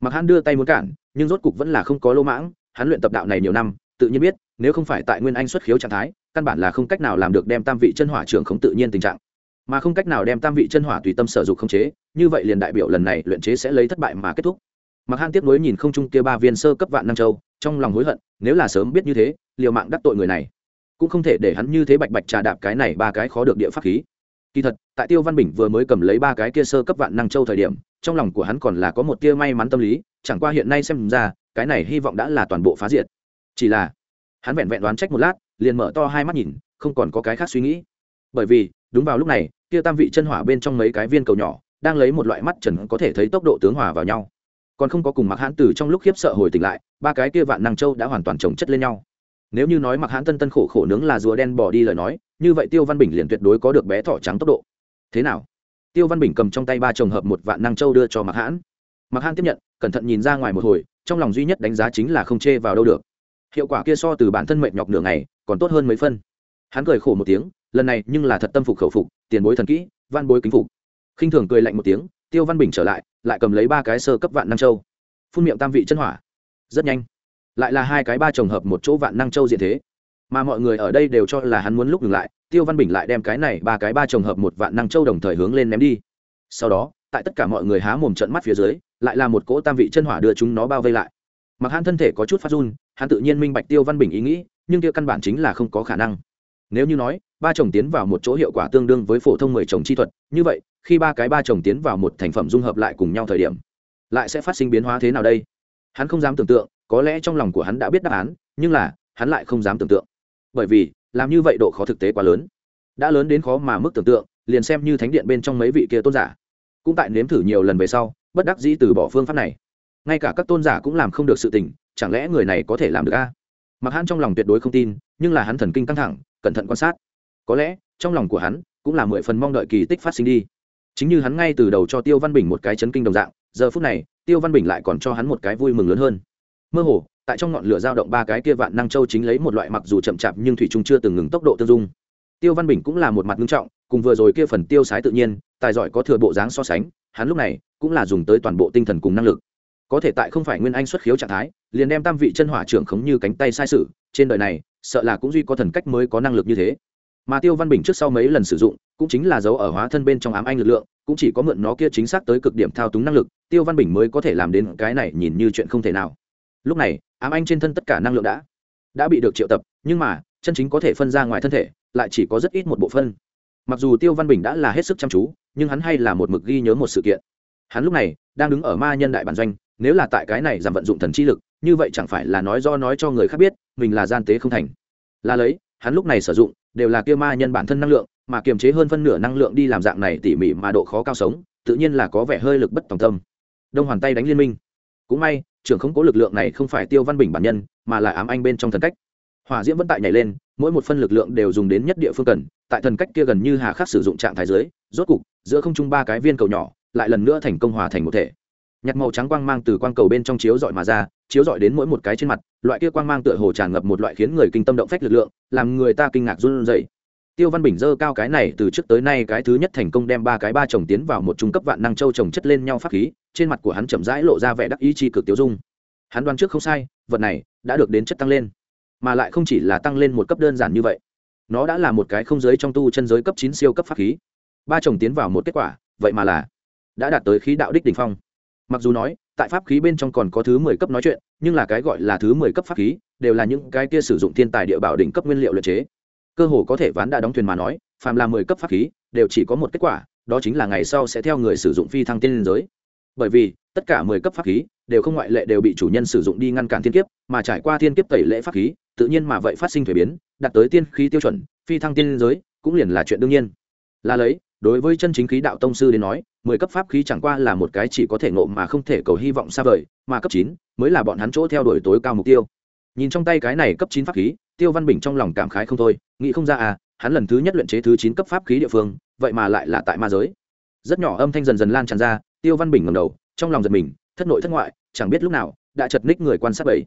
Mặc hãn đưa tay muốn cản, nhưng rốt cục vẫn là không có lô mãng, hắn luyện tập đạo này nhiều năm, tự nhiên biết, nếu không phải tại nguyên anh xuất khiếu trạng thái, căn bản là không cách nào làm được đem tam vị chân hỏa trưởng không tự nhiên tình trạng. Mà không cách nào đem tam vị chân hỏa tùy tâm sở dục không chế, như vậy liền đại biểu lần này luyện chế sẽ lấy thất bại mà kết thúc. Mặc hãn tiếp nối nhìn không trung kia ba viên sơ cấp vạn năm châu, trong lòng hối hận, nếu là sớm biết như thế, liều mạng đắc tội người này cũng không thể để hắn như thế bạch bạch trà đạp cái này ba cái khó được địa pháp khí. Kỳ thật, tại tiêu văn bình vừa mới cầm lấy ba cái kia sơ cấp vạn năng châu thời điểm, trong lòng của hắn còn là có một tia may mắn tâm lý, chẳng qua hiện nay xem ra, cái này hy vọng đã là toàn bộ phá diệt. Chỉ là, hắn vẹn vẹn đoán trách một lát, liền mở to hai mắt nhìn, không còn có cái khác suy nghĩ. Bởi vì, đúng vào lúc này, kia tam vị chân hỏa bên trong mấy cái viên cầu nhỏ, đang lấy một loại mắt trần có thể thấy tốc độ tướng hòa vào nhau. Còn không có cùng mặc hãn từ trong lúc khiếp sợ hồi tỉnh lại, ba cái kia vạn năng châu đã hoàn toàn trồng chất lên nhau nếu như nói mặc hãn tân tân khổ khổ nướng là rùa đen bỏ đi lời nói, như vậy tiêu văn bình liền tuyệt đối có được bé thỏ trắng tốc độ. Thế nào? Tiêu văn bình cầm trong tay ba chồng hợp một vạn năng châu đưa cho mặc hãn. Mặc hãn tiếp nhận, cẩn thận nhìn ra ngoài một hồi, trong lòng duy nhất đánh giá chính là không chê vào đâu được. Hiệu quả kia so từ bản thân mệnh nhọc nửa ngày, còn tốt hơn mấy phân. Hắn cười khổ một tiếng, lần này nhưng là thật tâm phục khẩu phục, tiền bối thần kỹ, văn bối kính phục. Khinh thường cười lạnh một tiếng, tiêu văn bình trở lại lại cầm lấy ba cái sơ cấp vạn năng châu. Phun miệng tam vị chân hỏa. Rất nhanh lại là hai cái ba chồng hợp một chỗ vạn năng châu diện thế. Mà mọi người ở đây đều cho là hắn muốn lúc ngừng lại, tiêu văn bình lại đem cái này ba cái ba chồng hợp một vạn năng châu đồng thời hướng lên ném đi. Sau đó, tại tất cả mọi người há mồm trận mắt phía dưới, lại là một cỗ tam vị chân hỏa đưa chúng nó bao vây lại. Mặc hắn thân thể có chút phát run, hắn tự nhiên minh bạch tiêu văn bình ý nghĩ, nhưng kia căn bản chính là không có khả năng. Nếu như nói, ba chồng tiến vào một chỗ hiệu quả tương đương với phổ thông mười chồng chi thuật, như vậy, khi ba cái ba chồng tiến vào một thành phẩm dung hợp lại cùng nhau thời điểm, lại sẽ phát sinh biến hóa thế nào đây? Hắn không dám tưởng tượng có lẽ trong lòng của hắn đã biết đáp án, nhưng là, hắn lại không dám tưởng tượng. Bởi vì, làm như vậy độ khó thực tế quá lớn. Đã lớn đến khó mà mức tưởng tượng, liền xem như thánh điện bên trong mấy vị kia tôn giả. Cũng tại nếm thử nhiều lần về sau, bất đắc dĩ từ bỏ phương pháp này. Ngay cả các tôn giả cũng làm không được sự tình, chẳng lẽ người này có thể làm được a? Mặc hắn trong lòng tuyệt đối không tin, nhưng là hắn thần kinh căng thẳng, cẩn thận quan sát. Có lẽ, trong lòng của hắn cũng là mười phần mong đợi kỳ tích phát sinh đi. Chính như hắn ngay từ đầu cho tiêu văn bình một cái chấn kinh đồng dạng, giờ phút này, tiêu văn bình lại còn cho hắn một cái vui mừng lớn hơn mơ hồ, tại trong ngọn lửa dao động ba cái kia vạn năng châu chính lấy một loại mặc dù chậm chạp nhưng thủy trung chưa từng ngừng tốc độ tương dung. Tiêu văn bình cũng là một mặt nghiêm trọng, cùng vừa rồi kia phần tiêu sái tự nhiên, tài giỏi có thừa bộ dáng so sánh, hắn lúc này cũng là dùng tới toàn bộ tinh thần cùng năng lực. Có thể tại không phải nguyên anh xuất khiếu trạng thái, liền đem tam vị chân hỏa trưởng khống như cánh tay sai sự, trên đời này, sợ là cũng duy có thần cách mới có năng lực như thế. Mà tiêu văn bình trước sau mấy lần sử dụng, cũng chính là dấu ở hóa thân bên trong ám anh lực lượng, cũng chỉ có mượn nó kia chính xác tới cực điểm thao túng năng lực, tiêu văn bình mới có thể làm đến cái này nhìn như chuyện không thể nào lúc này, ám anh trên thân tất cả năng lượng đã đã bị được triệu tập, nhưng mà, chân chính có thể phân ra ngoài thân thể, lại chỉ có rất ít một bộ phân mặc dù tiêu văn bình đã là hết sức chăm chú, nhưng hắn hay là một mực ghi nhớ một sự kiện. Hắn lúc này, đang đứng ở ma nhân đại bản doanh, nếu là tại cái này giảm vận dụng thần chi lực, như vậy chẳng phải là nói do nói cho người khác biết, mình là gian tế không thành. Là lấy, hắn lúc này sử dụng, đều là kia ma nhân bản thân năng lượng, mà kiềm chế hơn phân nửa năng lượng đi làm dạng này tỉ mỉ mà độ khó cao sống, tự nhiên là có vẻ hơi lực bất tòng tâm. Đông hoàn tay đánh liên minh. Cũng may trưởng không cố lực lượng này không phải tiêu văn bình bản nhân, mà là ám anh bên trong thần cách. Hỏa diễm vẫn tại nhảy lên, mỗi một phân lực lượng đều dùng đến nhất địa phương cần, tại thần cách kia gần như hà khắc sử dụng trạng thái dưới, rốt cục, giữa không trung ba cái viên cầu nhỏ, lại lần nữa thành công hòa thành một thể. Nhặt màu trắng quang mang từ quang cầu bên trong chiếu dọi mà ra, chiếu dọi đến mỗi một cái trên mặt, loại kia quang mang tựa hồ tràn ngập một loại khiến người kinh tâm động phách lực lượng, làm người ta kinh ngạc run rẩy tiêu văn bình dơ cao cái này từ trước tới nay cái thứ nhất thành công đem ba cái ba chồng tiến vào một trung cấp vạn năng châu trồng chất lên nhau pháp khí, trên mặt của hắn chậm rãi lộ ra vẻ đắc ý chi cực tiêu dung. Hắn đoán trước không sai, vật này đã được đến chất tăng lên, mà lại không chỉ là tăng lên một cấp đơn giản như vậy. Nó đã là một cái không giới trong tu chân giới cấp chín siêu cấp pháp khí. Ba chồng tiến vào một kết quả, vậy mà là đã đạt tới khí đạo đích đ ỉ n h phong. Mặc dù nói, tại pháp khí bên trong còn có thứ mười cấp nói chuyện, nhưng là cái gọi là thứ mười cấp pháp khí, đều là những cái kia sử dụng thiên tài địa bảo đỉnh cấp nguyên liệu luyện chế cơ hồ có thể ván đã đóng thuyền mà nói, phàm là mười cấp pháp khí, đều chỉ có một kết quả, đó chính là ngày sau sẽ theo người sử dụng phi thăng tiên liên giới. Bởi vì, tất cả mười cấp pháp khí, đều không ngoại lệ đều bị chủ nhân sử dụng đi ngăn cản thiên kiếp, mà trải qua thiên kiếp tẩy lễ pháp khí, tự nhiên mà vậy phát sinh thuế biến, đạt tới tiên khí tiêu chuẩn, phi thăng tiên giới, cũng liền là chuyện đương nhiên. Là lấy, đối với chân chính khí đạo tông sư đến nói, mười cấp pháp khí chẳng qua là một cái chỉ có thể ngộ mà không thể cầu hy vọng xa vời, mà cấp chín mới là bọn hắn chỗ theo đuổi tối cao mục tiêu. Nhìn trong tay cái này cấp chín pháp khí, tiêu văn bình trong lòng cảm khái không thôi nghĩ không ra à hắn lần thứ nhất luyện chế thứ chín cấp pháp khí địa phương, vậy mà lại là tại ma giới. Rất nhỏ âm thanh dần dần lan tràn ra, tiêu văn bình ngầm đầu, trong lòng giật mình, thất nội thất ngoại, chẳng biết lúc nào, đã chật ních người quan sát bảy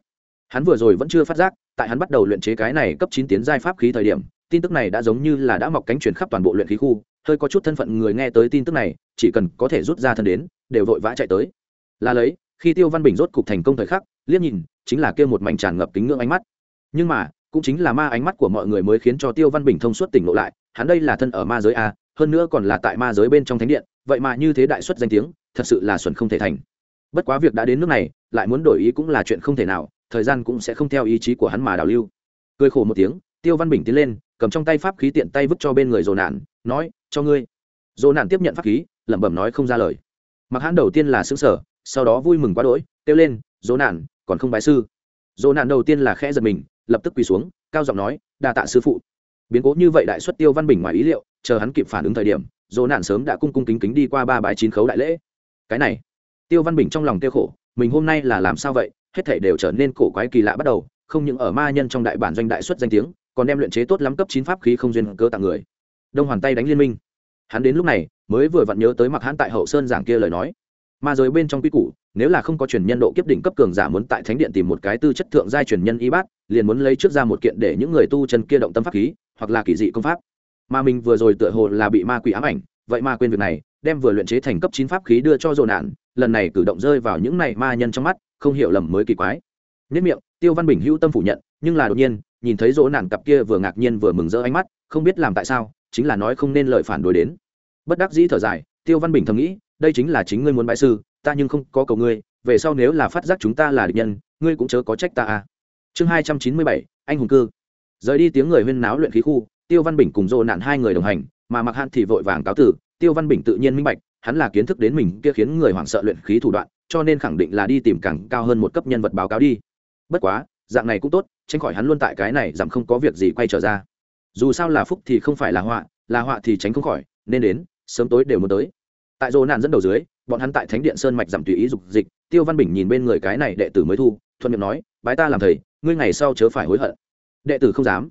hắn vừa rồi vẫn chưa phát giác, tại hắn bắt đầu luyện chế cái này cấp chín tiến giai pháp khí thời điểm, tin tức này đã giống như là đã mọc cánh chuyển khắp toàn bộ luyện khí khu, hơi có chút thân phận người nghe tới tin tức này, chỉ cần có thể rút ra thân đến, đều vội vã chạy tới. Là lấy, khi tiêu văn bình rốt cục thành công thời khắc, liếc nhìn, chính là kêu một mảnh tràn ngập kính ngưỡng ánh mắt. Nhưng mà cũng chính là ma ánh mắt của mọi người mới khiến cho tiêu văn bình thông suốt tỉnh lộ lại, hắn đây là thân ở ma giới a, hơn nữa còn là tại ma giới bên trong thánh điện, vậy mà như thế đại xuất danh tiếng, thật sự là xuẩn không thể thành. Bất quá việc đã đến nước này, lại muốn đổi ý cũng là chuyện không thể nào, thời gian cũng sẽ không theo ý chí của hắn mà đào lưu. Cười khổ một tiếng, tiêu văn bình tiến lên, cầm trong tay pháp khí tiện tay vứt cho bên người dồ nạn, nói, cho ngươi. Dồ nạn tiếp nhận pháp khí, lẩm bẩm nói không ra lời. Mặc hắn đầu tiên là xứng sở sau đó vui mừng quá đỗi, kêu lên dồ nạn, còn không bái sư? Dồ nạn đầu tiên là khẽ giật mình lập tức quỳ xuống, cao giọng nói, đa tạ sư phụ. Biến cố như vậy đại xuất tiêu văn bình ngoài ý liệu, chờ hắn kịp phản ứng thời điểm, dỗ nạn sớm đã cung cung kính kính đi qua ba bài chín khấu đại lễ. Cái này, tiêu văn bình trong lòng tiêu khổ, mình hôm nay là làm sao vậy? Hết thảy đều trở nên cổ quái kỳ lạ bắt đầu, không những ở ma nhân trong đại bản doanh đại xuất danh tiếng, còn đem luyện chế tốt lắm cấp chín pháp khí không duyên cơ tặng người. Đông hoàn tay đánh liên minh. Hắn đến lúc này, mới vừa vặn nhớ tới mặc hắn tại hậu sơn giảng kia lời nói. Ma giới bên trong quy củ, nếu là không có truyền nhân độ kiếp đỉnh cấp cường giả muốn tại thánh điện tìm một cái tư chất thượng giai truyền nhân y bát liền muốn lấy trước ra một kiện để những người tu chân kia động tâm pháp khí, hoặc là kỳ dị công pháp. Mà mình vừa rồi tựa hồ là bị ma quỷ ám ảnh, vậy mà quên việc này, đem vừa luyện chế thành cấp chín pháp khí đưa cho dồn nạn, lần này cử động rơi vào những này ma nhân trong mắt, không hiểu lầm mới kỳ quái. Nhất miệng, tiêu văn bình hữu tâm phủ nhận, nhưng là đột nhiên, nhìn thấy dỗ nạn cặp kia vừa ngạc nhiên vừa mừng rỡ ánh mắt, không biết làm tại sao, chính là nói không nên lời phản đối đến. Bất đắc dĩ thở dài, tiêu văn bình thầm nghĩ, đây chính là chính ngươi muốn bại sư, ta nhưng không có cầu ngươi, về sau nếu là phát giác chúng ta là địch nhân, ngươi cũng chớ có trách ta à chương hai trăm chín mươi bảy, anh hùng cư. Rời đi tiếng người huyên náo luyện khí khu, tiêu văn bình cùng dồ nạn hai người đồng hành, mà mặc hạn thì vội vàng cáo tử. Tiêu văn bình tự nhiên minh bạch, hắn là kiến thức đến mình kia khiến người hoảng sợ luyện khí thủ đoạn, cho nên khẳng định là đi tìm càng cao hơn một cấp nhân vật báo cáo đi. Bất quá, dạng này cũng tốt, tránh khỏi hắn luôn tại cái này giảm không có việc gì quay trở ra. Dù sao là phúc thì không phải là họa là họa thì tránh không khỏi, nên đến, sớm tối đều muốn tới. Tại dồ nạn dẫn đầu dưới, bọn hắn tại thánh điện sơn mạch giảm tùy ý dục dịch, tiêu văn bình nhìn bên người cái này đệ tử mới thu, thuận miệng nói, bái ta làm thầy ngươi ngày sau chớ phải hối hận. Đệ tử không dám.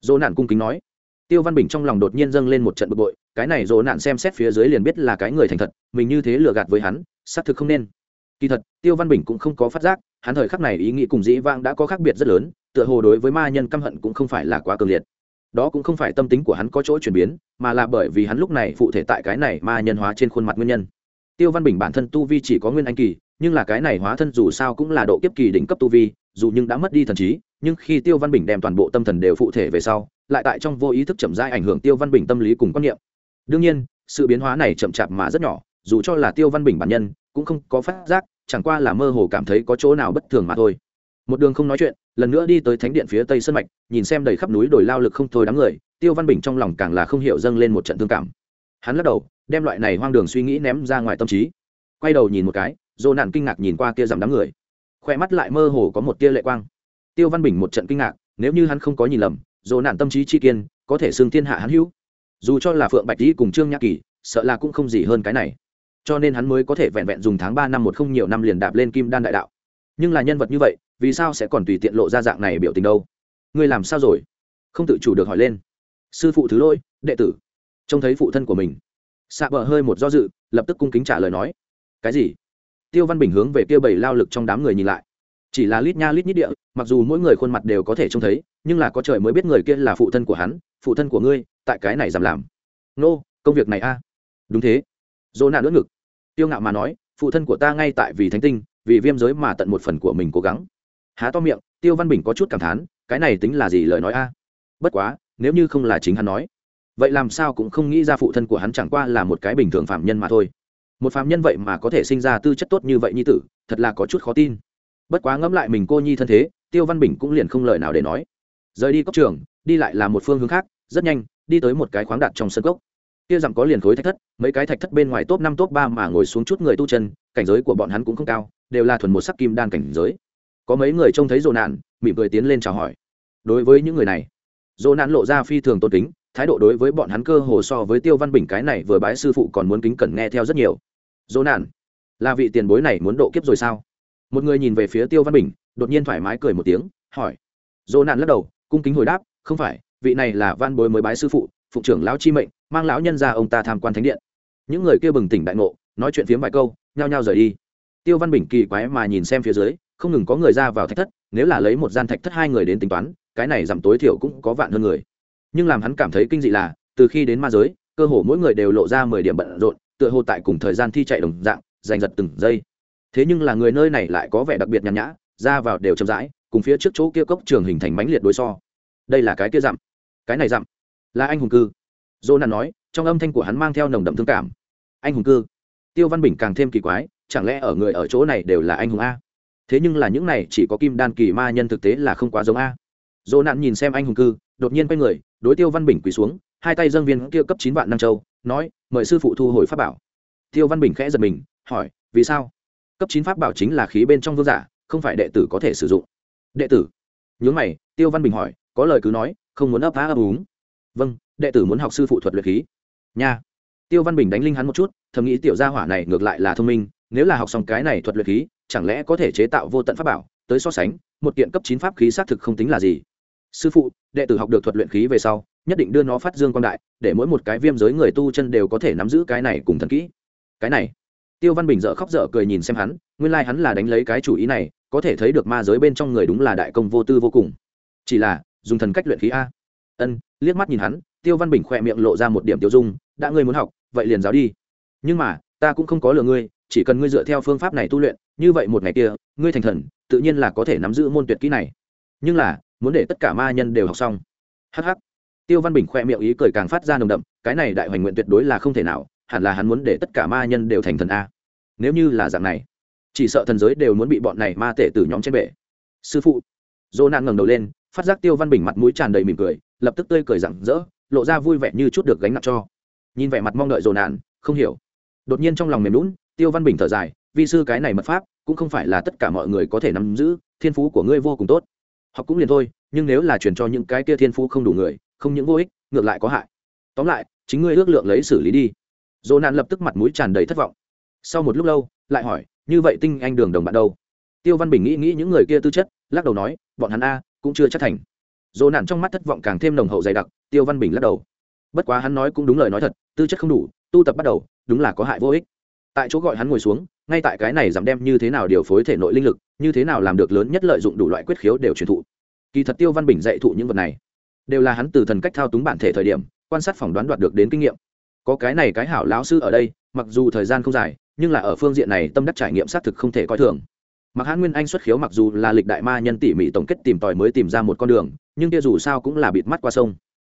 Dỗ nạn cung kính nói. Tiêu văn bình trong lòng đột nhiên dâng lên một trận bực bội, cái này dỗ nạn xem xét phía dưới liền biết là cái người thành thật, mình như thế lừa gạt với hắn, xác thực không nên. Kỳ thật, tiêu văn bình cũng không có phát giác, hắn thời khắc này ý nghĩ cùng dĩ vãng đã có khác biệt rất lớn, tựa hồ đối với ma nhân căm hận cũng không phải là quá cường liệt. Đó cũng không phải tâm tính của hắn có chỗ chuyển biến, mà là bởi vì hắn lúc này phụ thể tại cái này ma nhân hóa trên khuôn mặt nguyên nhân. Tiêu văn bình bản thân tu vi chỉ có nguyên anh kỳ, nhưng là cái này hóa thân dù sao cũng là độ kiếp kỳ đỉnh cấp tu vi dù nhưng đã mất đi thần trí, nhưng khi tiêu văn bình đem toàn bộ tâm thần đều phụ thể về sau, lại tại trong vô ý thức chậm rãi ảnh hưởng tiêu văn bình tâm lý cùng quan niệm. Đương nhiên, sự biến hóa này chậm chạp mà rất nhỏ, dù cho là tiêu văn bình bản nhân, cũng không có phát giác, chẳng qua là mơ hồ cảm thấy có chỗ nào bất thường mà thôi. Một đường không nói chuyện, lần nữa đi tới thánh điện phía tây sân mạch, nhìn xem đầy khắp núi đồi lao lực không thôi đám người, tiêu văn bình trong lòng càng là không hiểu dâng lên một trận thương cảm. Hắn lắc đầu, đem loại này hoang đường suy nghĩ ném ra ngoài tâm trí. Quay đầu nhìn một cái dồ nạn kinh ngạc nhìn qua kia giảm đám người khoe mắt lại mơ hồ có một tia lệ quang. Tiêu văn bình một trận kinh ngạc, nếu như hắn không có nhìn lầm dồ nạn tâm trí chi kiên, có thể xưng thiên hạ hắn hữu. Dù cho là phượng bạch tý cùng trương nhã kỳ, sợ là cũng không gì hơn cái này. Cho nên hắn mới có thể vẹn vẹn dùng tháng ba năm một không nhiều năm liền đạp lên kim đan đại đạo. Nhưng là nhân vật như vậy, vì sao sẽ còn tùy tiện lộ ra dạng này biểu tình đâu? Ngươi làm sao rồi? Không tự chủ được hỏi lên. Sư phụ thứ lỗi, đệ tử. Trông thấy phụ thân của mình. Xạ bờ hơi một do dự, lập tức cung kính trả lời nói. Cái gì? Tiêu văn bình hướng về kia bảy lao lực trong đám người nhìn lại. Chỉ là lít nha lít nhít địa mặc dù mỗi người khuôn mặt đều có thể trông thấy nhưng là có trời mới biết người kia là phụ thân của hắn phụ thân của ngươi tại cái này giảm làm. Nô、no, công việc này a. Đúng thế. Dỗ nạn lưỡng ngực. Tiêu ngạo mà nói phụ thân của ta ngay tại vì thánh tinh vì viêm giới mà tận một phần của mình cố gắng. Há to miệng tiêu văn bình có chút cảm thán cái này tính là gì lời nói a? Bất quá nếu như không là chính hắn nói vậy làm sao cũng không nghĩ ra phụ thân của hắn chẳng qua là một cái bình thường phạm nhân mà thôi một phạm nhân vậy mà có thể sinh ra tư chất tốt như vậy nhi tử, thật là có chút khó tin. Bất quá ngẫm lại mình cô nhi thân thế, tiêu văn bình cũng liền không lời nào để nói. Rời đi cốc trường, đi lại là một phương hướng khác, rất nhanh, đi tới một cái khoáng đặt trong sân cốc. Kia rằng có liền khối thạch thất, mấy cái thạch thất bên ngoài top năm, top ba mà ngồi xuống chút người tu chân, cảnh giới của bọn hắn cũng không cao, đều là thuần một sắc kim đan cảnh giới. Có mấy người trông thấy dồ nạn, mỉm cười tiến lên chào hỏi. Đối với những người này dồ nạn lộ ra phi thường tôn kính, thái độ đối với bọn hắn cơ hồ so với tiêu văn bình cái này vừa bái sư phụ còn muốn kính cẩn nghe theo rất nhiều dỗ nạn. Là vị tiền bối này muốn độ kiếp rồi sao? Một người nhìn về phía tiêu văn bình, đột nhiên thoải mái cười một tiếng, hỏi. Dỗ nạn lắc đầu, cung kính hồi đáp, không phải, vị này là văn bối mới bái sư phụ phụ trưởng lão chi mệnh, mang lão nhân ra ông ta tham quan thánh điện. Những người kia bừng tỉnh đại ngộ, nói chuyện phiếm vài câu, nhao nhao rời đi. Tiêu văn bình kỳ quái mà nhìn xem phía dưới, không ngừng có người ra vào thạch thất, nếu là lấy một gian thạch thất hai người đến tính toán, cái này giảm tối thiểu cũng có vạn hơn người. Nhưng làm hắn cảm thấy kinh dị là, từ khi đến ma giới, cơ hồ mỗi người đều lộ ra mười điểm bận rộn tựa hồ tại cùng thời gian thi chạy đồng dạng, giành giật từng giây. Thế nhưng là người nơi này lại có vẻ đặc biệt nhàn nhã, ra vào đều chậm rãi, cùng phía trước chỗ kia cốc trường hình thành bánh liệt đối so. Đây là cái kia dặm. Cái này dặm là anh hùng cư. Dô nàn nói, trong âm thanh của hắn mang theo nồng đậm thương cảm. Anh hùng cư. Tiêu văn bình càng thêm kỳ quái, chẳng lẽ ở người ở chỗ này đều là anh hùng a? Thế nhưng là những này chỉ có kim đan kỳ ma nhân thực tế là không quá giống a. Dỗ nạn nhìn xem anh hùng cư, đột nhiên quay người, đối tiêu văn bình quỳ xuống hai tay dâng viên kia cấp chín vạn năm châu, nói, mời sư phụ thu hồi pháp bảo. Tiêu văn bình khẽ giật mình, hỏi, vì sao? Cấp chín pháp bảo chính là khí bên trong vương giả, không phải đệ tử có thể sử dụng. Đệ tử? Nhớ mày, tiêu văn bình hỏi, có lời cứ nói, không muốn ấp á ấp úng. Vâng đệ tử muốn học sư phụ thuật luyện khí. Nha. Tiêu văn bình đánh linh hắn một chút, thầm nghĩ tiểu gia hỏa này ngược lại là thông minh, nếu là học xong cái này thuật luyện khí, chẳng lẽ có thể chế tạo vô tận pháp bảo, tới so sánh, một kiện cấp chín pháp khí xác thực không tính là gì. Sư phụ, đệ tử học được thuật luyện khí về sau nhất định đưa nó phát dương quan đại, để mỗi một cái viêm giới người tu chân đều có thể nắm giữ cái này cùng thần kỹ. Cái này, tiêu văn bình dợ khóc dở cười nhìn xem hắn, nguyên lai、like、hắn là đánh lấy cái chủ ý này, có thể thấy được ma giới bên trong người đúng là đại công vô tư vô cùng. Chỉ là, dùng thần cách luyện khí a. Ân, liếc mắt nhìn hắn, tiêu văn bình khỏe miệng lộ ra một điểm tiêu dung, đã ngươi muốn học, vậy liền giáo đi. Nhưng mà, ta cũng không có lừa ngươi, chỉ cần ngươi dựa theo phương pháp này tu luyện, như vậy một ngày kia, ngươi thành thần, tự nhiên là có thể nắm giữ môn tuyệt kỹ này. Nhưng là, muốn để tất cả ma nhân đều học xong. Hh tiêu văn bình khoe miệng ý cười càng phát ra nồng đậm, cái này đại hoành nguyện tuyệt đối là không thể nào, hẳn là hắn muốn để tất cả ma nhân đều thành thần a. Nếu như là dạng này, chỉ sợ thần giới đều muốn bị bọn này ma tể từ nhóm trên bể. Sư phụ, dô nạn ngẩng đầu lên, phát giác tiêu văn bình mặt mũi tràn đầy mỉm cười, lập tức tươi cười rặng rỡ, lộ ra vui vẻ như chút được gánh nặng cho. Nhìn vẻ mặt mong đợi dồ nạn không hiểu. Đột nhiên trong lòng mềm lún tiêu văn bình thở dài, vi sư cái này mật pháp, cũng không phải là tất cả mọi người có thể nắm giữ, thiên phú của ngươi vô cùng tốt. Học cũng liền thôi, nhưng nếu là truyền cho những cái kia thiên phú không đủ người không những vô ích, ngược lại có hại. Tóm lại, chính ngươi ước lượng lấy xử lý đi. Dồ nạn lập tức mặt mũi tràn đầy thất vọng. Sau một lúc lâu, lại hỏi, như vậy tinh anh đường đồng bạn đâu? Tiêu văn bình nghĩ nghĩ những người kia tư chất, lắc đầu nói, bọn hắn a, cũng chưa chắc thành. Dồ nạn trong mắt thất vọng càng thêm nồng hậu dày đặc, tiêu văn bình lắc đầu. Bất quá hắn nói cũng đúng lời nói thật, tư chất không đủ, tu tập bắt đầu, đúng là có hại vô ích. Tại chỗ gọi hắn ngồi xuống, ngay tại cái này giảm đem như thế nào điều phối thể nội linh lực, như thế nào làm được lớn nhất lợi dụng đủ loại quyết khiếu đều truyền thụ. Kỳ thật tiêu văn bình dạy thụ những vật này đều là hắn từ thần cách thao túng bản thể thời điểm, quan sát phỏng đoán đoạt được đến kinh nghiệm. Có cái này cái hảo lão sư ở đây, mặc dù thời gian không dài, nhưng là ở phương diện này tâm đắc trải nghiệm xác thực không thể coi thường. Mặc hãn nguyên anh xuất khiếu mặc dù là lịch đại ma nhân tỉ mỉ tổng kết tìm tòi mới tìm ra một con đường, nhưng kia dù sao cũng là bịt mắt qua sông.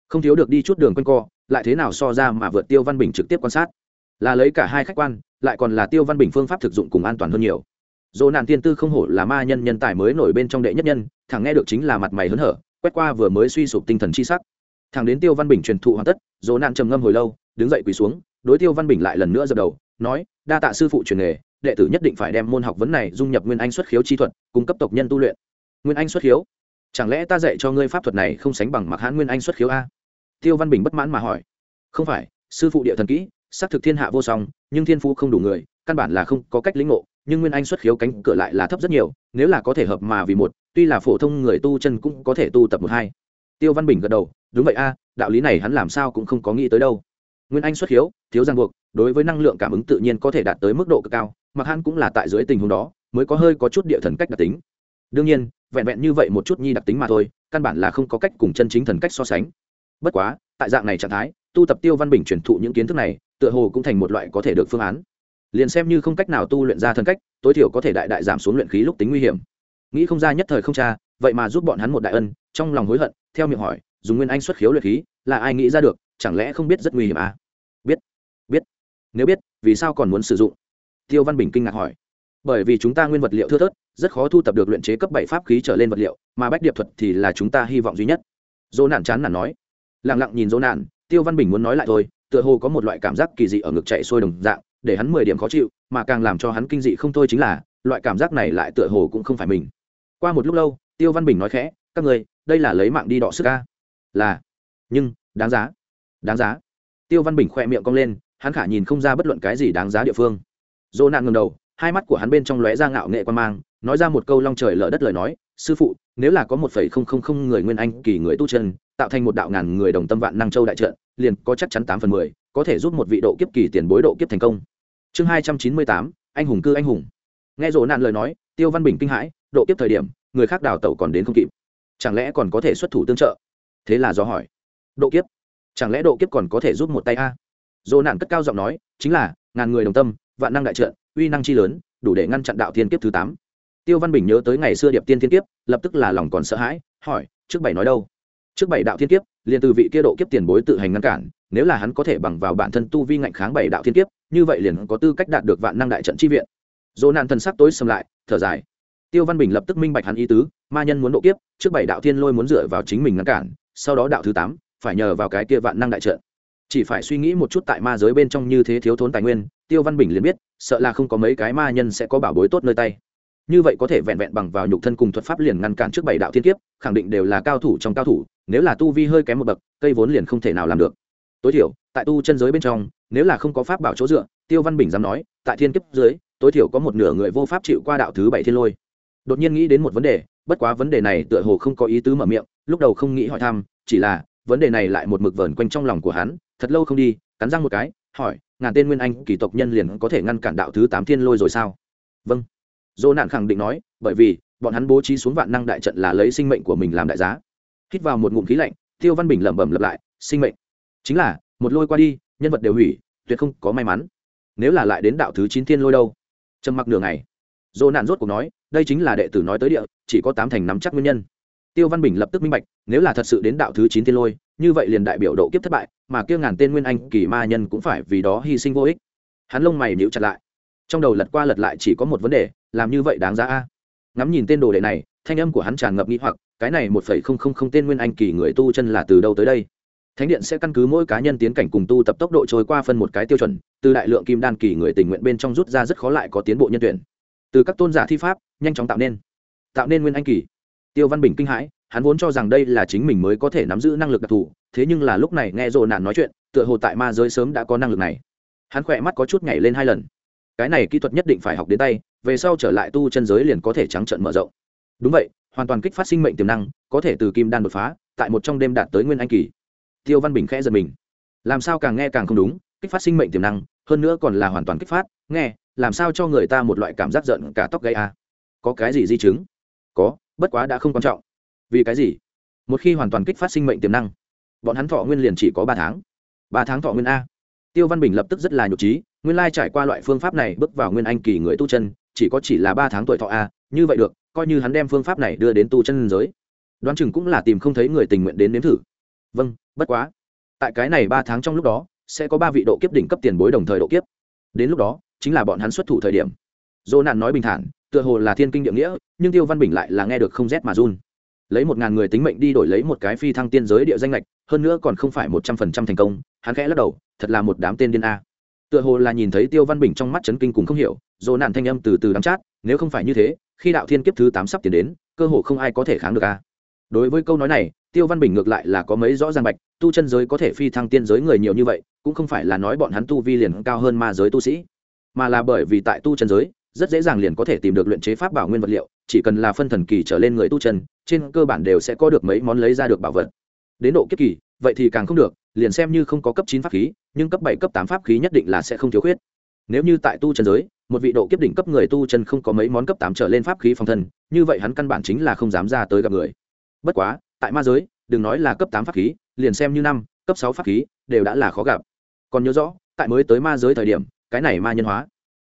Không thiếu được đi chút đường quanh co, lại thế nào so ra mà vượt tiêu văn bình trực tiếp quan sát? Là lấy cả hai khách quan, lại còn là tiêu văn bình phương pháp thực dụng cùng an toàn hơn nhiều. Dỗ nạn tiên tư không hổ là ma nhân nhân tài mới nổi bên trong đệ nhất nhân, thẳng nghe được chính là mặt mày hớn hở quét qua vừa mới suy sụp tinh thần chi sắc. Thằng đến tiêu văn bình truyền thụ hoàn tất, dỗ nạn trầm ngâm hồi lâu, đứng dậy quỳ xuống, đối tiêu văn bình lại lần nữa dập đầu, nói, đa tạ sư phụ truyền nghề, đệ tử nhất định phải đem môn học vấn này dung nhập nguyên anh xuất khiếu chi thuật, cung cấp tộc nhân tu luyện. Nguyên anh xuất khiếu? Chẳng lẽ ta dạy cho ngươi pháp thuật này không sánh bằng mặc hãn nguyên anh xuất khiếu a? Tiêu văn bình bất mãn mà hỏi. Không phải, sư phụ địa thần kỹ, xác thực thiên hạ vô song, nhưng thiên phú không đủ người, căn bản là không có cách lĩnh ngộ nhưng nguyên anh xuất khiếu cánh cửa lại là thấp rất nhiều, nếu là có thể hợp mà vì một, tuy là phổ thông người tu chân cũng có thể tu tập một hai. Tiêu văn bình gật đầu, đúng vậy a, đạo lý này hắn làm sao cũng không có nghĩ tới đâu. Nguyên anh xuất khiếu, thiếu ràng buộc, đối với năng lượng cảm ứng tự nhiên có thể đạt tới mức độ cực cao, mặc hắn cũng là tại dưới tình huống đó, mới có hơi có chút địa thần cách đặc tính. Đương nhiên, vẹn vẹn như vậy một chút nhi đặc tính mà thôi, căn bản là không có cách cùng chân chính thần cách so sánh. Bất quá, tại dạng này trạng thái, tu tập tiêu văn bình truyền thụ những kiến thức này, tựa hồ cũng thành một loại có thể được phương án liền xem như không cách nào tu luyện ra thần cách tối thiểu có thể đại đại giảm xuống luyện khí lúc tính nguy hiểm. Nghĩ không ra nhất thời không cha vậy mà giúp bọn hắn một đại ân trong lòng hối hận theo miệng hỏi dùng nguyên anh xuất khiếu luyện khí là ai nghĩ ra được chẳng lẽ không biết rất nguy hiểm à? Biết biết. Nếu biết vì sao còn muốn sử dụng? Tiêu văn bình kinh ngạc hỏi. Bởi vì chúng ta nguyên vật liệu thưa thớt rất khó thu tập được luyện chế cấp bảy pháp khí trở lên vật liệu mà bách điệp thuật thì là chúng ta hy vọng duy nhất. Dỗ nản chán nản nói. Lẳng lặng nhìn dỗ nản, tiêu văn bình muốn nói lại thôi tựa hồ có một loại cảm giác kỳ dị ở ngực chạy sôi đồng dạng để hắn mười điểm khó chịu, mà càng làm cho hắn kinh dị không thôi chính là, loại cảm giác này lại tựa hồ cũng không phải mình. Qua một lúc lâu, tiêu văn bình nói khẽ, các người, đây là lấy mạng đi đọ sức ca là. Nhưng, đáng giá. Đáng giá. Tiêu văn bình khoe miệng cong lên, hắn khả nhìn không ra bất luận cái gì đáng giá địa phương. Dỗ nạn ngầm đầu, hai mắt của hắn bên trong lóe ra ngạo nghệ quan mang, nói ra một câu long trời lở đất lời nói, sư phụ, nếu là có một phẩy không không không người nguyên anh kỳ người tu chân, tạo thành một đạo ngàn người đồng tâm vạn năng châu đại trận, liền có chắc chắn tám phần mười, có thể giúp một vị độ kiếp kỳ tiền bối độ kiếp thành công chương hai trăm chín mươi tám, anh hùng cư anh hùng. Nghe rộ nạn lời nói, tiêu văn bình kinh hãi, độ kiếp thời điểm, người khác đào tẩu còn đến không kịp. Chẳng lẽ còn có thể xuất thủ tương trợ? Thế là do hỏi. Độ kiếp? Chẳng lẽ độ kiếp còn có thể giúp một tay a? Dồ nạn cất cao giọng nói, chính là, ngàn người đồng tâm, vạn năng đại trận uy năng chi lớn, đủ để ngăn chặn đạo thiên kiếp thứ tám. Tiêu văn bình nhớ tới ngày xưa điệp tiên thiên kiếp, lập tức là lòng còn sợ hãi, hỏi, trước bảy nói đâu? Trước bảy đạo thiên kiếp liền từ vị kia độ kiếp tiền bối tự hành ngăn cản, nếu là hắn có thể bằng vào bản thân tu vi ngạnh kháng bảy đạo thiên kiếp, như vậy liền có tư cách đạt được vạn năng đại trận chi viện. Dỗ nạn thần sắc tối xâm lại, thở dài. Tiêu văn bình lập tức minh bạch hắn ý tứ, ma nhân muốn độ kiếp, trước bảy đạo thiên lôi muốn dựa vào chính mình ngăn cản, sau đó đạo thứ tám, phải nhờ vào cái kia vạn năng đại trận. Chỉ phải suy nghĩ một chút tại ma giới bên trong như thế thiếu thốn tài nguyên, tiêu văn bình liền biết, sợ là không có mấy cái ma nhân sẽ có bảo bối tốt nơi tay. Như vậy có thể vẹn vẹn bằng vào nhục thân cùng thuật pháp liền ngăn cản trước bảy đạo thiên kiếp, khẳng định đều là cao thủ trong cao thủ nếu là tu vi hơi kém một bậc, cây vốn liền không thể nào làm được. Tối thiểu, tại tu chân giới bên trong, nếu là không có pháp bảo chỗ dựa, tiêu văn bình dám nói, tại thiên kiếp dưới, tối thiểu có một nửa người vô pháp chịu qua đạo thứ bảy thiên lôi. Đột nhiên nghĩ đến một vấn đề, bất quá vấn đề này tựa hồ không có ý tứ mở miệng, lúc đầu không nghĩ hỏi thăm, chỉ là, vấn đề này lại một mực vờn quanh trong lòng của hắn, thật lâu không đi, cắn răng một cái, hỏi, ngàn tên nguyên anh, kỳ tộc nhân liền có thể ngăn cản đạo thứ tám thiên lôi rồi sao? Vâng. Dỗ nạn khẳng định nói, bởi vì, bọn hắn bố trí xuống vạn năng đại trận là lấy sinh mệnh của mình làm đại giá hít vào một ngụm khí lạnh, tiêu văn bình lẩm bẩm lặp lại, sinh mệnh. Chính là, một lôi qua đi, nhân vật đều hủy, tuyệt không có may mắn. Nếu là lại đến đạo thứ chín thiên lôi đâu? Trầm mặc nửa ngày. Dô nạn rốt cuộc nói, đây chính là đệ tử nói tới địa, chỉ có tám thành nắm chắc nguyên nhân. Tiêu văn bình lập tức minh bạch, nếu là thật sự đến đạo thứ chín tiên lôi, như vậy liền đại biểu độ kiếp thất bại, mà kia ngàn tên nguyên anh, kỳ ma nhân cũng phải vì đó hy sinh vô ích. Hắn lông mày níu chặt lại. Trong đầu lật qua lật lại chỉ có một vấn đề, làm như vậy đáng giá a? Ngắm nhìn tên đồ đệ này thanh âm của hắn tràn ngập nghi hoặc, cái này một phẩy không không không tên nguyên anh kỳ người tu chân là từ đâu tới đây? Thánh điện sẽ căn cứ mỗi cá nhân tiến cảnh cùng tu tập tốc độ trôi qua phân một cái tiêu chuẩn, từ đại lượng kim đan kỳ người tình nguyện bên trong rút ra rất khó lại có tiến bộ nhân tuyển. Từ các tôn giả thi pháp, nhanh chóng tạo nên. Tạo nên nguyên anh kỳ. Tiêu văn bình kinh hãi, hắn vốn cho rằng đây là chính mình mới có thể nắm giữ năng lực đặc thù, thế nhưng là lúc này nghe rồ nạn nói chuyện, tựa hồ tại ma giới sớm đã có năng lực này. Hắn khỏe mắt có chút nhảy lên hai lần. Cái này kỹ thuật nhất định phải học đến tay, về sau trở lại tu chân giới liền có thể trắng trận mở rộng đúng vậy, hoàn toàn kích phát sinh mệnh tiềm năng, có thể từ kim đan đột phá, tại một trong đêm đạt tới nguyên anh kỳ. Tiêu văn bình khẽ giật mình. Làm sao càng nghe càng không đúng, kích phát sinh mệnh tiềm năng, hơn nữa còn là hoàn toàn kích phát, nghe, làm sao cho người ta một loại cảm giác giận cả tóc gây a? Có cái gì di chứng? Có, bất quá đã không quan trọng. Vì cái gì? Một khi hoàn toàn kích phát sinh mệnh tiềm năng, bọn hắn thọ nguyên liền chỉ có ba tháng. Ba tháng thọ nguyên a. Tiêu văn bình lập tức rất là nhục trí, nguyên lai trải qua loại phương pháp này bước vào nguyên anh kỳ người tu chân, chỉ có chỉ là ba tháng tuổi thọ a như vậy được, coi như hắn đem phương pháp này đưa đến tu chân giới. Đoán chừng cũng là tìm không thấy người tình nguyện đến nếm thử. Vâng bất quá. Tại cái này ba tháng trong lúc đó, sẽ có ba vị độ kiếp đỉnh cấp tiền bối đồng thời độ kiếp. Đến lúc đó, chính là bọn hắn xuất thủ thời điểm. Dỗ nạn nói bình thản, tựa hồ là thiên kinh địa nghĩa, nhưng tiêu văn bình lại là nghe được không rét mà run. Lấy một ngàn người tính mệnh đi đổi lấy một cái phi thăng tiên giới địa danh lệch, hơn nữa còn không phải một trăm phần trăm thành công, hắn khẽ lắc đầu, thật là một đám tên điên a. Tựa hồ là nhìn thấy tiêu văn bình trong mắt chấn kinh cùng không hiểu, dỗ nạn thanh âm từ từ đắm chát, nếu không phải như thế khi đạo thiên kiếp thứ tám sắp tiến đến, cơ hồ không ai có thể kháng được a. Đối với câu nói này, tiêu văn bình ngược lại là có mấy rõ ràng bạch, tu chân giới có thể phi thăng tiên giới người nhiều như vậy, cũng không phải là nói bọn hắn tu vi liền cao hơn ma giới tu sĩ, mà là bởi vì tại tu chân giới, rất dễ dàng liền có thể tìm được luyện chế pháp bảo nguyên vật liệu, chỉ cần là phân thần kỳ trở lên người tu chân, trên cơ bản đều sẽ có được mấy món lấy ra được bảo vật. Đến độ kiếp kỳ, vậy thì càng không được, liền xem như không có cấp chín pháp khí, nhưng cấp bảy, cấp tám pháp khí nhất định là sẽ không thiếu khuyết. Nếu như tại tu chân giới một vị độ kiếp đỉnh cấp người tu chân không có mấy món cấp tám trở lên pháp khí phòng thân, như vậy hắn căn bản chính là không dám ra tới gặp người. Bất quá, tại ma giới, đừng nói là cấp tám pháp khí, liền xem như năm, cấp sáu pháp khí, đều đã là khó gặp. Còn nhớ rõ, tại mới tới ma giới thời điểm, cái này ma nhân hóa.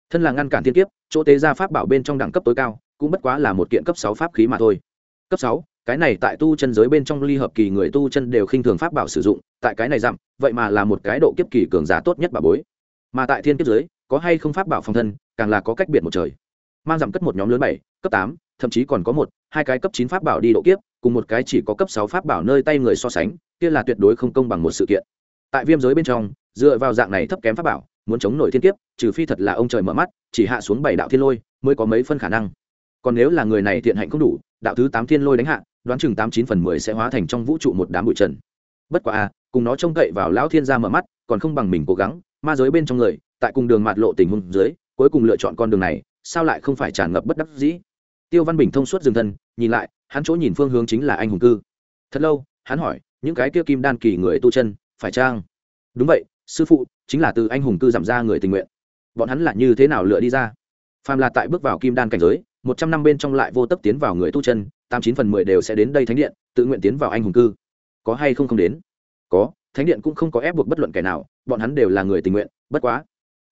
Thân là ngăn cản thiên kiếp, chỗ tế ra pháp bảo bên trong đẳng cấp tối cao, cũng bất quá là một kiện cấp sáu pháp khí mà thôi. Cấp sáu, cái này tại tu chân giới bên trong ly hợp kỳ người tu chân đều khinh thường pháp bảo sử dụng, tại cái này dặm, vậy mà là một cái độ kiếp kỳ cường giả tốt nhất bà bối. Mà tại thiên kiếp giới, có hay không pháp bảo phòng thân càng là có cách biệt một trời. Mang giảm cất một nhóm lớn bảy, cấp tám, thậm chí còn có một, hai cái cấp chín pháp bảo đi độ kiếp, cùng một cái chỉ có cấp sáu pháp bảo nơi tay người so sánh, kia là tuyệt đối không công bằng một sự kiện. Tại viêm giới bên trong, dựa vào dạng này thấp kém pháp bảo, muốn chống nổi thiên kiếp, trừ phi thật là ông trời mở mắt, chỉ hạ xuống bảy đạo thiên lôi, mới có mấy phân khả năng. Còn nếu là người này thiện hạnh không đủ, đạo thứ tám thiên lôi đánh hạ, đoán chừng tám chín phần mười sẽ hóa thành trong vũ trụ một đám bụi trần. Bất quá a cùng nó trông cậy vào lão thiên gia mở mắt, còn không bằng mình cố gắng, ma giới bên trong người, tại cùng đường mạt lộ tình huống dưới cuối cùng lựa chọn con đường này, sao lại không phải tràn ngập bất đắc dĩ? Tiêu văn bình thông suốt dừng thân, nhìn lại, hắn chỗ nhìn phương hướng chính là anh hùng cư. Thật lâu, hắn hỏi, những cái kia kim đan kỳ người tu chân, phải trang đúng vậy, sư phụ, chính là từ anh hùng cư giảm ra người tình nguyện. Bọn hắn là như thế nào lựa đi ra? Phàm là tại bước vào kim đan cảnh giới, một trăm năm bên trong lại vô tấp tiến vào người tu chân, tám chín phần mười đều sẽ đến đây thánh điện, tự nguyện tiến vào anh hùng cư. Có hay không không đến? Có, thánh điện cũng không có ép buộc bất luận kẻ nào, bọn hắn đều là người tình nguyện, bất quá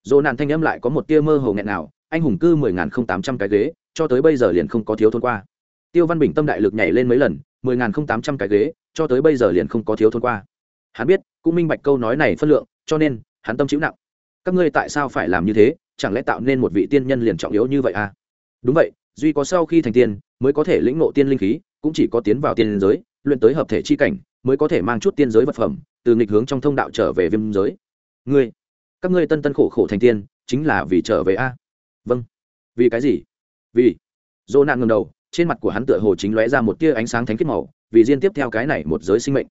dồ nạn thanh âm lại có một tia mơ hồ nghẹn nào, anh hùng cư mười ngàn không tám trăm cái ghế, cho tới bây giờ liền không có thiếu thôn qua. Tiêu văn bình tâm đại lực nhảy lên mấy lần, mười ngàn không tám trăm cái ghế, cho tới bây giờ liền không có thiếu thôn qua. Hắn biết, cũng minh bạch câu nói này phân lượng, cho nên, hắn tâm chịu nặng. Các ngươi tại sao phải làm như thế, chẳng lẽ tạo nên một vị tiên nhân liền trọng yếu như vậy à? Đúng vậy, duy có sau khi thành tiên, mới có thể lĩnh ngộ tiên linh khí, cũng chỉ có tiến vào tiên giới, luyện tới hợp thể chi cảnh, mới có thể mang chút tiên giới vật phẩm, từ nghịch hướng trong thông đạo trở về viêm giới. Ngươi các ngươi tân tân khổ khổ thành tiên, chính là vì trở về a. Vâng. Vì cái gì? Vì. Dỗ nạn ngầm đầu, trên mặt của hắn tựa hồ chính lóe ra một tia ánh sáng thánh kết màu, vì riêng tiếp theo cái này một giới sinh mệnh.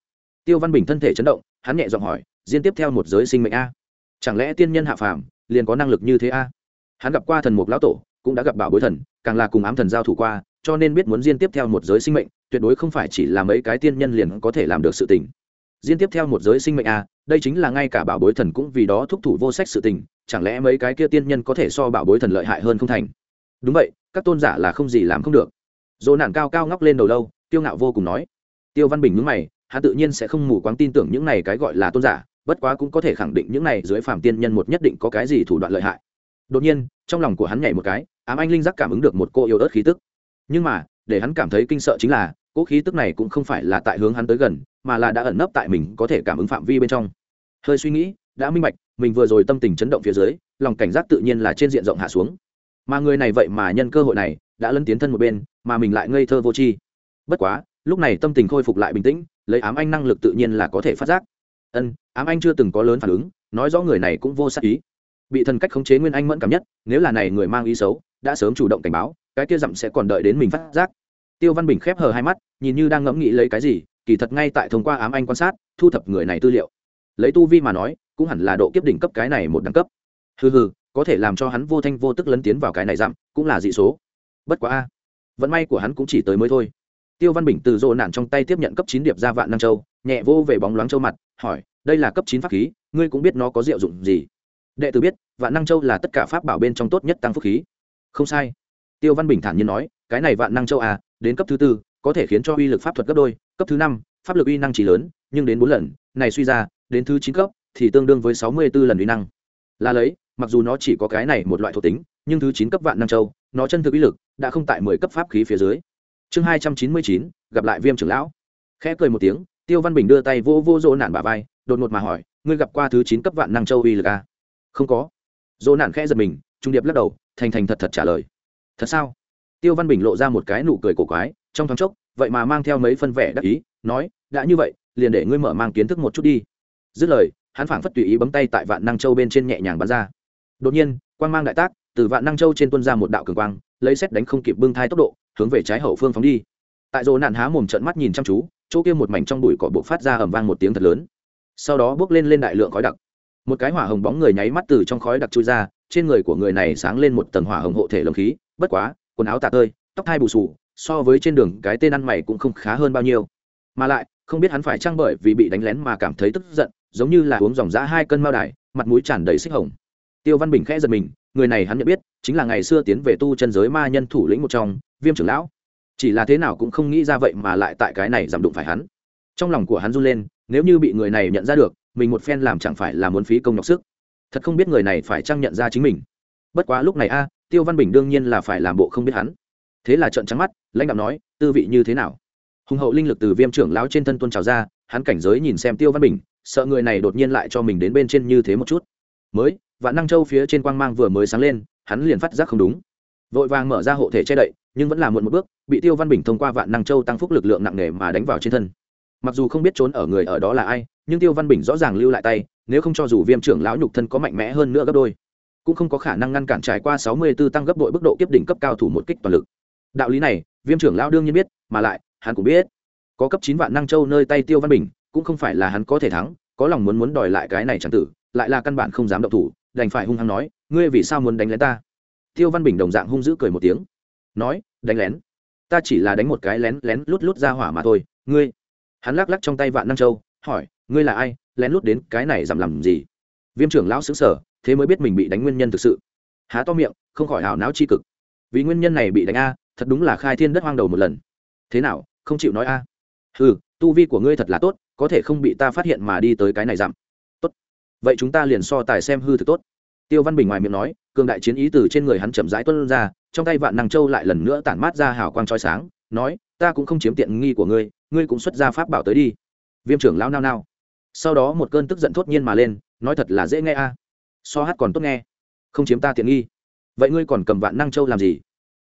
Tiêu văn bình thân thể chấn động, hắn nhẹ giọng hỏi, riêng tiếp theo một giới sinh mệnh a? Chẳng lẽ tiên nhân hạ phàm, liền có năng lực như thế a? Hắn gặp qua thần mục lão tổ, cũng đã gặp bảo bối thần, càng là cùng ám thần giao thủ qua, cho nên biết muốn riêng tiếp theo một giới sinh mệnh, tuyệt đối không phải chỉ là mấy cái tiên nhân liền có thể làm được sự tình. Diên tiếp theo một giới sinh mệnh a, đây chính là ngay cả bảo bối thần cũng vì đó thúc thủ vô sách sự tình, chẳng lẽ mấy cái kia tiên nhân có thể so bảo bối thần lợi hại hơn không thành? Đúng vậy, các tôn giả là không gì làm không được. Dỗ nạn cao cao ngóc lên đầu lâu tiêu ngạo vô cùng nói. Tiêu văn bình nhúng mày, hắn tự nhiên sẽ không mù quáng tin tưởng những này cái gọi là tôn giả, bất quá cũng có thể khẳng định những này dưới phàm tiên nhân một nhất định có cái gì thủ đoạn lợi hại. Đột nhiên, trong lòng của hắn nhảy một cái, ám anh linh giác cảm ứng được một cô yêu ớt khí tức. Nhưng mà, để hắn cảm thấy kinh sợ chính là, cỗ khí tức này cũng không phải là tại hướng hắn tới gần mà là đã ẩn nấp tại mình có thể cảm ứng phạm vi bên trong. Hơi suy nghĩ, đã minh bạch, mình vừa rồi tâm tình chấn động phía dưới, lòng cảnh giác tự nhiên là trên diện rộng hạ xuống. Mà người này vậy mà nhân cơ hội này, đã lân tiến thân một bên, mà mình lại ngây thơ vô tri. Bất quá, lúc này tâm tình khôi phục lại bình tĩnh, lấy ám anh năng lực tự nhiên là có thể phát giác. Ân, ám anh chưa từng có lớn phản ứng, nói rõ người này cũng vô sắc ý. Bị thần cách khống chế nguyên anh mẫn cảm nhất, nếu là này người mang ý xấu, đã sớm chủ động cảnh báo, cái kia dặm sẽ còn đợi đến mình phát giác. Tiêu văn bình khép hờ hai mắt, nhìn như đang ngẫm nghĩ lấy cái gì kỳ thật ngay tại thông qua ám anh quan sát, thu thập người này tư liệu. Lấy tu vi mà nói, cũng hẳn là độ kiếp đỉnh cấp cái này một đẳng cấp. Hừ hừ, có thể làm cho hắn vô thanh vô tức lấn tiến vào cái này dặm, cũng là dị số. Bất quá a, vận may của hắn cũng chỉ tới mới thôi. Tiêu văn bình từ rộ nản trong tay tiếp nhận cấp chín điệp ra vạn năng châu, nhẹ vô về bóng loáng châu mặt, hỏi, đây là cấp chín pháp khí, ngươi cũng biết nó có diệu dụng gì? Đệ tử biết, vạn năng châu là tất cả pháp bảo bên trong tốt nhất tăng phúc khí. Không sai. Tiêu văn bình thản nhiên nói, cái này vạn năng châu à đến cấp thứ tư có thể khiến cho uy lực pháp thuật gấp đôi, cấp thứ năm, pháp lực uy năng chỉ lớn, nhưng đến bốn lần, này suy ra, đến thứ chín cấp, thì tương đương với sáu mươi b ố lần uy năng. Là lấy, mặc dù nó chỉ có cái này một loại thuộc tính, nhưng thứ chín cấp vạn năng châu, nó chân thực uy lực đã không tại mười cấp pháp khí phía dưới. Chương hai trăm chín mươi chín, gặp lại viêm trưởng lão. Khẽ cười một tiếng, tiêu văn bình đưa tay vô vô dỗ nản bà vai, đột ngột mà hỏi, ngươi gặp qua thứ chín cấp vạn năng châu uy lực à? không có. Dỗ nản khẽ giật mình, trung điệp lắc đầu, thành thành thật thật trả lời. Thật sao? Tiêu văn bình lộ ra một cái nụ cười cổ quái trong thoáng chốc, vậy mà mang theo mấy phân vẻ đắc ý, nói, đã như vậy, liền để ngươi mở mang kiến thức một chút đi. Dứt lời, hắn phảng phất tùy ý bấm tay tại vạn năng châu bên trên nhẹ nhàng bắn ra. Đột nhiên, quang mang đại tác, từ vạn năng châu trên tuân ra một đạo cường quang, lấy xét đánh không kịp bưng thai tốc độ, hướng về trái hậu phương phóng đi. Tại rồ nạn há mồm trận mắt nhìn chăm chú, chỗ kia một mảnh trong bụi cỏ bộ phát ra ầm vang một tiếng thật lớn. Sau đó bước lên lên đại lượng khói đặc. Một cái hỏa hồng bóng người nháy mắt từ trong khói đặc chui ra, trên người của người này sáng lên một tầng hỏa hồng hộ thể lồng khí, bất quá, quần áo tạ tơi, tóc thai bù sù so với trên đường cái tên ăn mày cũng không khá hơn bao nhiêu. Mà lại, không biết hắn phải trang bởi vì bị đánh lén mà cảm thấy tức giận, giống như là uống dòng giã hai cân mao đài, mặt mũi tràn đầy xích hồng. Tiêu văn bình khẽ giật mình, người này hắn nhận biết, chính là ngày xưa tiến về tu chân giới ma nhân thủ lĩnh một trong, viêm trưởng lão. Chỉ là thế nào cũng không nghĩ ra vậy mà lại tại cái này giảm đụng phải hắn. Trong lòng của hắn run lên, nếu như bị người này nhận ra được, mình một phen làm chẳng phải là muốn phí công nhọc sức. Thật không biết người này phải trang nhận ra chính mình. Bất quá lúc này a, tiêu văn bình đương nhiên là phải làm bộ không biết hắn thế là trận trắng mắt, lãnh đạo nói, tư vị như thế nào? Hùng hậu linh lực từ viêm trưởng lão trên thân tuân trào ra, hắn cảnh giới nhìn xem tiêu văn bình, sợ người này đột nhiên lại cho mình đến bên trên như thế một chút. Mới và năng châu phía trên quang mang vừa mới sáng lên, hắn liền phát giác không đúng. Vội vàng mở ra hộ thể che đậy, nhưng vẫn là muộn một bước, bị tiêu văn bình thông qua vạn năng châu tăng phúc lực lượng nặng nề mà đánh vào trên thân. Mặc dù không biết trốn ở người ở đó là ai, nhưng tiêu văn bình rõ ràng lưu lại tay, nếu không cho dù viêm trưởng lão nhục thân có mạnh mẽ hơn nữa gấp đôi, cũng không có khả năng ngăn cản trải qua sáu mươi 64 tăng gấp đội bức độ kiếp đỉnh cấp cao thủ một kích toàn lực đạo lý này, viêm trưởng lão đương nhiên biết, mà lại, hắn cũng biết. Có cấp chín vạn năng châu nơi tay tiêu văn bình, cũng không phải là hắn có thể thắng, có lòng muốn muốn đòi lại cái này chẳng tử, lại là căn bản không dám động thủ, đành phải hung hăng nói, ngươi vì sao muốn đánh lén ta? Tiêu văn bình đồng dạng hung dữ cười một tiếng. Nói, đánh lén? Ta chỉ là đánh một cái lén lén lút lút ra hỏa mà thôi. Ngươi? Hắn lắc lắc trong tay vạn năng châu, hỏi, ngươi là ai? Lén lút đến cái này giảm làm gì? Viêm trưởng lão xứng sở thế mới biết mình bị đánh nguyên nhân thực sự. Há to miệng, không khỏi hảo não c h i cực. Vì nguyên nhân này bị đánh a thật đúng là khai thiên đất hoang đầu một lần. Thế nào, không chịu nói a? À? ừ tu vi của ngươi thật là tốt, có thể không bị ta phát hiện mà đi tới cái này giảm tốt. Vậy chúng ta liền so tài xem hư thực tốt. Tiêu văn bình ngoài miệng nói, cường đại chiến ý từ trên người hắn chậm rãi tuân ra, trong tay vạn năng châu lại lần nữa tản mát ra hào quang trói sáng, nói, ta cũng không chiếm tiện nghi của ngươi ngươi cũng xuất ra pháp bảo tới đi. Viêm trưởng lao nao nao. Sau đó một cơn tức giận thốt nhiên mà lên, nói thật là dễ nghe a. So hát còn tốt nghe. Không chiếm ta tiện nghi. Vậy ngươi còn cầm vạn năng châu làm gì?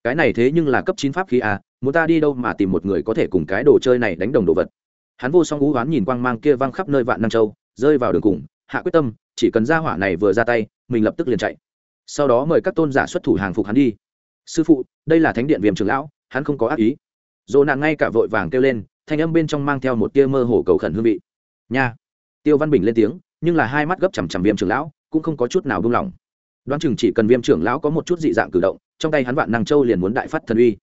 Cái này thế nhưng là cấp chín pháp khí à? muốn ta đi đâu mà tìm một người có thể cùng cái đồ chơi này đánh đồng đồ vật. Hắn vô song ú oán nhìn quang mang kia văng khắp nơi vạn nam châu, rơi vào đường cùng, hạ quyết tâm, chỉ cần ra hỏa này vừa ra tay, mình lập tức liền chạy. Sau đó mời các tôn giả xuất thủ hàng phục hắn đi. Sư phụ, đây là thánh điện viêm trường lão, hắn không có ác ý. Dồ nạn ngay cả vội vàng kêu lên, thanh âm bên trong mang theo một tia mơ hồ cầu khẩn hương vị. Nha. Tiêu văn bình lên tiếng, nhưng là hai mắt gấp chằm chằm viêm trưởng lão, cũng không có chút nào buông lỏng đoán chừng chỉ cần viêm trưởng lão có một chút dị dạng cử động, trong tay hắn vạn năng châu liền muốn đại phát thần uy.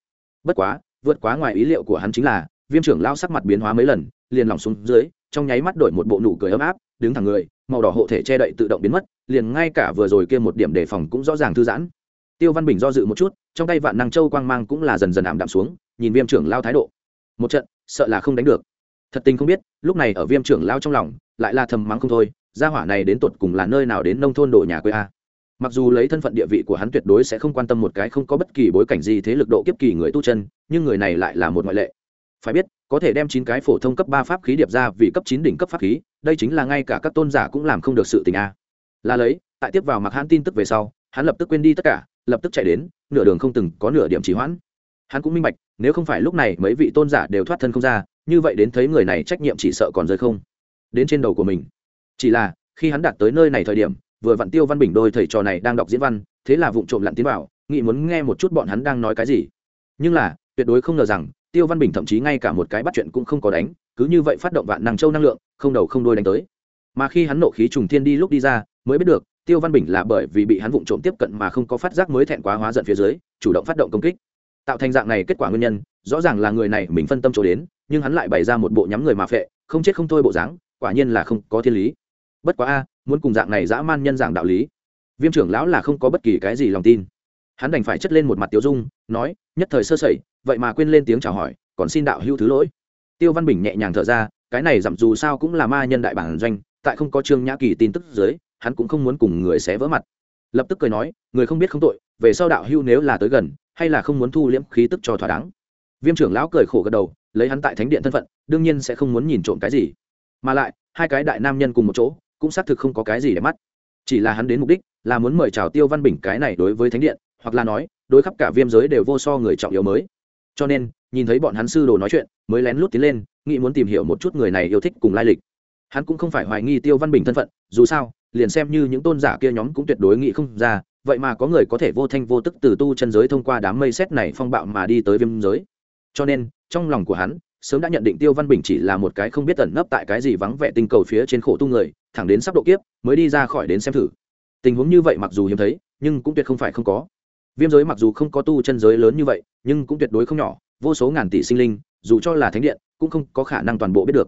Bất quá, vượt quá ngoài ý liệu của hắn chính là, viêm trưởng lão sắc mặt biến hóa mấy lần, liền lỏng xuống dưới, trong nháy mắt đổi một bộ nụ cười ấm áp, đứng thẳng người, màu đỏ hộ thể che đậy tự động biến mất, liền ngay cả vừa rồi kia một điểm đề phòng cũng rõ ràng thư giãn. Tiêu văn bình do dự một chút, trong tay vạn năng châu quang mang cũng là dần dần ảm đạm xuống, nhìn viêm trưởng lao thái độ. Một trận, sợ là không đánh được. Thật tình không biết, lúc này ở viêm trưởng lao trong lòng, lại là thầm mắng không thôi, gia hỏa này đến tột cùng là nơi nào đến nông thôn đổ nhà quê a? Mặc dù lấy thân phận địa vị của hắn tuyệt đối sẽ không quan tâm một cái không có bất kỳ bối cảnh gì thế lực độ kiếp kỳ người tu chân, nhưng người này lại là một ngoại lệ. Phải biết, có thể đem chín cái phổ thông cấp ba pháp khí điệp ra vì cấp chín đỉnh cấp pháp khí, đây chính là ngay cả các tôn giả cũng làm không được sự tình a. Là lấy, tại tiếp vào mặc hắn tin tức về sau, hắn lập tức quên đi tất cả, lập tức chạy đến, nửa đường không từng có nửa điểm trì hoãn. Hắn cũng minh bạch, nếu không phải lúc này mấy vị tôn giả đều thoát thân không ra, như vậy đến thấy người này trách nhiệm chỉ sợ còn rơi không đến trên đầu của mình. Chỉ là, khi hắn đạt tới nơi này thời điểm vừa vặn tiêu văn bình đôi thầy trò này đang đọc diễn văn, thế là vụng trộm lặn tiến vào, nghĩ muốn nghe một chút bọn hắn đang nói cái gì. Nhưng là, tuyệt đối không ngờ rằng, tiêu văn bình thậm chí ngay cả một cái bắt chuyện cũng không có đánh, cứ như vậy phát động vạn năng châu năng lượng, không đầu không đôi đánh tới. Mà khi hắn nộ khí trùng thiên đi lúc đi ra, mới biết được, tiêu văn bình là bởi vì bị hắn vụng trộm tiếp cận mà không có phát giác mới thẹn quá hóa giận phía dưới, chủ động phát động công kích. Tạo thành dạng này kết quả nguyên nhân, rõ ràng là người này mình phân tâm chỗ đến, nhưng hắn lại bày ra một bộ nhắm người mà phệ, không chết không thôi bộ dáng, quả nhiên là không có thiên lý. Bất quá a muốn cùng dạng này dã man nhân dạng đạo lý. Viêm trưởng lão là không có bất kỳ cái gì lòng tin. Hắn đành phải chất lên một mặt tiêu dung, nói, nhất thời sơ sẩy, vậy mà quên lên tiếng chào hỏi, còn xin đạo hữu thứ lỗi. Tiêu văn bình nhẹ nhàng thở ra, cái này giảm dù sao cũng là ma nhân đại bản doanh, tại không có trương nhã kỳ tin tức dưới, hắn cũng không muốn cùng người xé vỡ mặt. Lập tức cười nói, người không biết không tội, về sau đạo hữu nếu là tới gần, hay là không muốn thu liễm khí tức cho thỏa đáng. Viêm trưởng lão cười khổ gật đầu, lấy hắn tại thánh điện thân phận, đương nhiên sẽ không muốn nhìn trộm cái gì. Mà lại, hai cái đại nam nhân cùng một chỗ cũng xác thực không có cái gì để mắt. Chỉ là hắn đến mục đích là muốn mời chào tiêu văn bình cái này đối với thánh điện, hoặc là nói, đối khắp cả viêm giới đều vô so người trọng yếu mới. Cho nên, nhìn thấy bọn hắn sư đồ nói chuyện, mới lén lút tiến lên, nghĩ muốn tìm hiểu một chút người này yêu thích cùng lai lịch. Hắn cũng không phải hoài nghi tiêu văn bình thân phận, dù sao, liền xem như những tôn giả kia nhóm cũng tuyệt đối nghĩ không ra, vậy mà có người có thể vô thanh vô tức từ tu chân giới thông qua đám mây xét này phong bạo mà đi tới viêm giới. Cho nên, trong lòng của hắn sớm đã nhận định tiêu văn bình chỉ là một cái không biết tẩn nấp tại cái gì vắng vẻ tinh cầu phía trên khổ tu người, thẳng đến sắp độ kiếp, mới đi ra khỏi đến xem thử. Tình huống như vậy mặc dù hiếm thấy, nhưng cũng tuyệt không phải không có. Viêm giới mặc dù không có tu chân giới lớn như vậy, nhưng cũng tuyệt đối không nhỏ, vô số ngàn tỷ sinh linh, dù cho là thánh điện, cũng không có khả năng toàn bộ biết được.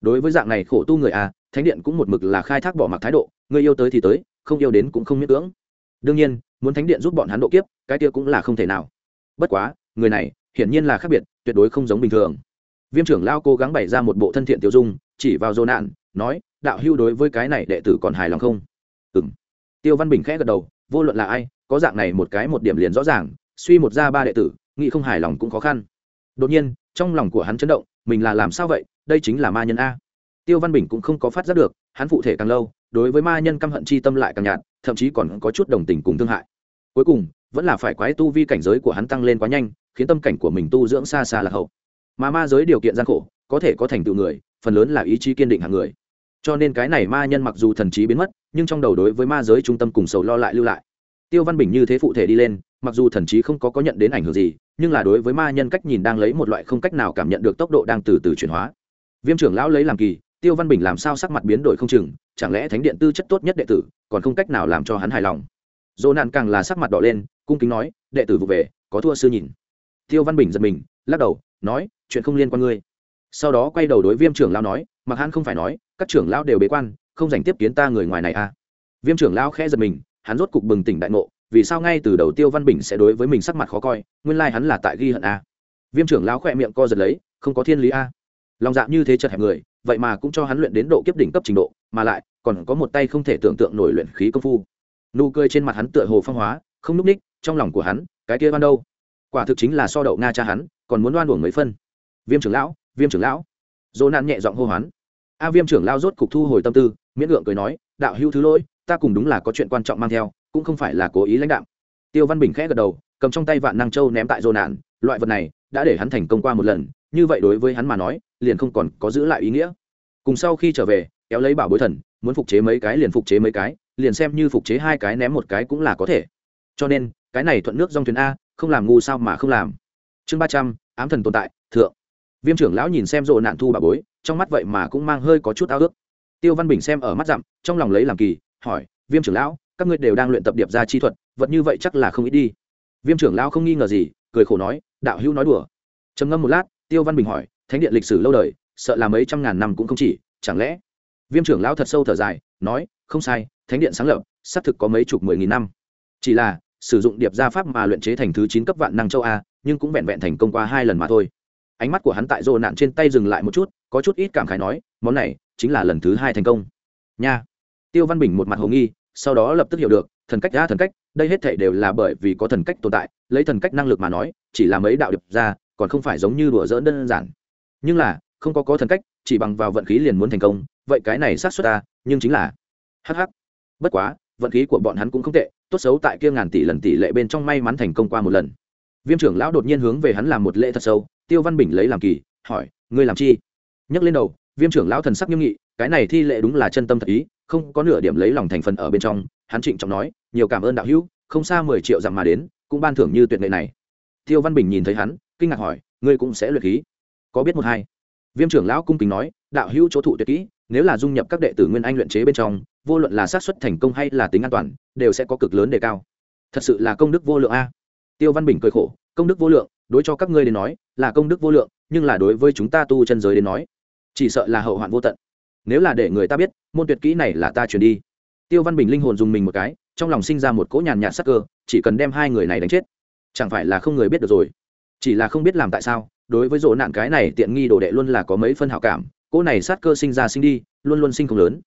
Đối với dạng này khổ tu người à thánh điện cũng một mực là khai thác bỏ mặc thái độ, người yêu tới thì tới, không yêu đến cũng không miễn cưỡng. Đương nhiên, muốn thánh điện giúp bọn hắn độ kiếp, cái kia cũng là không thể nào. Bất quá, người này, hiển nhiên là khác biệt, tuyệt đối không giống bình thường viêm trưởng lao cố gắng bày ra một bộ thân thiện tiêu dung, chỉ vào dô nạn, nói, đạo hưu đối với cái này đệ tử còn hài lòng không? Ừ m tiêu văn bình khẽ gật đầu, vô luận là ai, có dạng này một cái một điểm liền rõ ràng, suy một ra ba đệ tử, nghĩ không hài lòng cũng khó khăn. Đột nhiên, trong lòng của hắn chấn động, mình là làm sao vậy? Đây chính là ma nhân a. Tiêu văn bình cũng không có phát giác được, hắn phụ thể càng lâu, đối với ma nhân căm hận chi tâm lại càng nhạt, thậm chí còn có chút đồng tình cùng thương hại. Cuối cùng, vẫn là phải quái tu vi cảnh giới của hắn tăng lên quá nhanh, khiến tâm cảnh của mình tu dưỡng xa xa lạc hậu mà ma giới điều kiện gian khổ, có thể có thành tựu người, phần lớn là ý chí kiên định hàng người. Cho nên cái này ma nhân mặc dù thần trí biến mất, nhưng trong đầu đối với ma giới trung tâm cùng sầu lo lại lưu lại. Tiêu văn bình như thế phụ thể đi lên, mặc dù thần trí không có có nhận đến ảnh hưởng gì, nhưng là đối với ma nhân cách nhìn đang lấy một loại không cách nào cảm nhận được tốc độ đang từ từ chuyển hóa. Viêm trưởng lão lấy làm kỳ, tiêu văn bình làm sao sắc mặt biến đổi không chừng, chẳng lẽ thánh điện tư chất tốt nhất đệ tử, còn không cách nào làm cho hắn hài lòng? Dỗ nạn càng là sắc mặt đỏ lên, cung kính nói, đệ tử vụ về, có thua sư nhìn. Tiêu văn bình giật mình, lắc đầu nói, chuyện không liên quan ngươi. Sau đó quay đầu đối viêm trưởng lão nói mặc hắn không phải nói, các trưởng lão đều bế quan, không dành tiếp kiến ta người ngoài này à? Viêm trưởng lão khẽ giật mình, hắn rốt cục bừng tỉnh đại ngộ, vì sao ngay từ đầu tiêu văn bình sẽ đối với mình sắc mặt khó coi, nguyên lai hắn là tại ghi hận a viêm trưởng lão khỏe miệng co giật lấy, không có thiên lý a lòng dạ như thế chật hẹp người, vậy mà cũng cho hắn luyện đến độ kiếp đỉnh cấp trình độ, mà lại còn có một tay không thể tưởng tượng nổi luyện khí công phu. Nụ cười trên mặt hắn tựa hồ phong hóa, không núp ních, trong lòng của hắn, cái kia ban đâu? Quả thực chính là so đậu nga cha hắn còn muốn đoan uổng mấy phân. Viêm trưởng lão, viêm trưởng lão. Dỗ nạn nhẹ giọng hô hoán. A viêm trưởng lao rốt cục thu hồi tâm tư, miễn lượng cười nói, đạo hữu thứ lỗi, ta cùng đúng là có chuyện quan trọng mang theo, cũng không phải là cố ý lãnh đạo tiêu văn bình khẽ gật đầu, cầm trong tay vạn năng châu ném tại dỗ nạn, loại vật này đã để hắn thành công qua một lần, như vậy đối với hắn mà nói, liền không còn có giữ lại ý nghĩa. Cùng sau khi trở về, kéo lấy bảo bối thần, muốn phục chế mấy cái liền phục chế mấy cái, liền xem như phục chế hai cái ném một cái cũng là có thể. Cho nên, cái này thuận nước dòng thuyền a, không làm ngu sao mà không làm chương ba trăm, ám thần tồn tại, thượng. Viêm trưởng lão nhìn xem rộ nạn thu bà bối, trong mắt vậy mà cũng mang hơi có chút ao ước. Tiêu văn bình xem ở mắt dặm, trong lòng lấy làm kỳ, hỏi, viêm trưởng lão, các ngươi đều đang luyện tập điệp ra chi thuật, vật như vậy chắc là không ít đi. Viêm trưởng lão không nghi ngờ gì, cười khổ nói, đạo hữu nói đùa. Trầm ngâm một lát, tiêu văn bình hỏi, thánh điện lịch sử lâu đời, sợ là mấy trăm ngàn năm cũng không chỉ, chẳng lẽ? Viêm trưởng lão thật sâu thở dài, nói, không sai, thánh điện sáng lập, xác thực có mấy chục mười nghìn năm. Chỉ là, sử dụng điệp gia pháp mà luyện chế thành thứ chín cấp vạn năng châu a nhưng cũng vẹn vẹn thành công qua hai lần mà thôi. Ánh mắt của hắn tại rồ nạn trên tay dừng lại một chút, có chút ít cảm khái nói, món này chính là lần thứ hai thành công. Nha. Tiêu văn bình một mặt hồ nghi, sau đó lập tức hiểu được, thần cách ra thần cách, đây hết thể đều là bởi vì có thần cách tồn tại, lấy thần cách năng lực mà nói, chỉ là mấy đạo điệp ra, còn không phải giống như đùa dỡn đơn giản. Nhưng là, không có có thần cách, chỉ bằng vào vận khí liền muốn thành công, vậy cái này sát xuất ta, nhưng chính là hh bất quá, vận khí của bọn hắn cũng không tệ, tốt xấu tại kia ngàn tỷ lần tỷ lệ bên trong may mắn thành công qua một lần viêm trưởng lão đột nhiên hướng về hắn làm một lễ thật sâu, tiêu văn bình lấy làm kỳ, hỏi, ngươi làm chi? Nhấc lên đầu, viêm trưởng lão thần sắc nghiêm nghị, cái này thi lệ đúng là chân tâm thật ý, không có nửa điểm lấy lòng thành phần ở bên trong. Hắn trịnh trọng nói, nhiều cảm ơn đạo hữu, không xa mười triệu dặm mà đến, cũng ban thưởng như tuyệt nghệ này. Tiêu văn bình nhìn thấy hắn, kinh ngạc hỏi, ngươi cũng sẽ luyện khí? Có biết một hai. Viêm trưởng lão cung kính nói, đạo hữu chỗ thụ tuyệt kỹ, nếu là dung nhập các đệ tử nguyên anh luyện chế bên trong, vô luận là xác suất thành công hay là tính an toàn, đều sẽ có cực lớn đề cao. Thật sự là công đức vô lượng a tiêu văn bình cười khổ, công đức vô lượng, đối cho các ngươi đến nói, là công đức vô lượng, nhưng là đối với chúng ta tu chân giới đến nói, chỉ sợ là hậu hoạn vô tận. Nếu là để người ta biết, môn tuyệt kỹ này là ta truyền đi. Tiêu văn bình linh hồn dùng mình một cái, trong lòng sinh ra một cỗ nhàn nhạt sắc cơ, chỉ cần đem hai người này đánh chết, chẳng phải là không người biết được rồi. Chỉ là không biết làm tại sao, đối với rỗ nạn cái này tiện nghi đồ đệ luôn là có mấy phân hảo cảm, cỗ này sát cơ sinh ra sinh đi, luôn luôn sinh không lớn.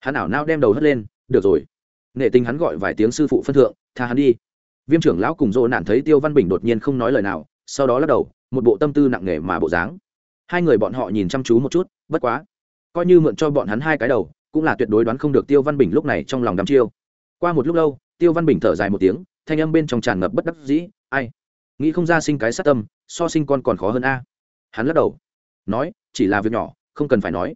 Hắn ảo nao đem đầu hất lên, được rồi. Nghệ tình hắn gọi vài tiếng sư phụ phân thượng, tha hắn đi viêm trưởng lão cùng dỗ nạn thấy tiêu văn bình đột nhiên không nói lời nào, sau đó lắc đầu, một bộ tâm tư nặng nề mà bộ dáng. Hai người bọn họ nhìn chăm chú một chút, bất quá, coi như mượn cho bọn hắn hai cái đầu, cũng là tuyệt đối đoán không được tiêu văn bình lúc này trong lòng đắm chiêu. Qua một lúc lâu, tiêu văn bình thở dài một tiếng, thanh âm bên trong tràn ngập bất đắc dĩ, ai? Nghĩ không ra sinh cái sát tâm, so sinh con còn khó hơn a. Hắn lắc đầu, nói, chỉ là việc nhỏ, không cần phải nói.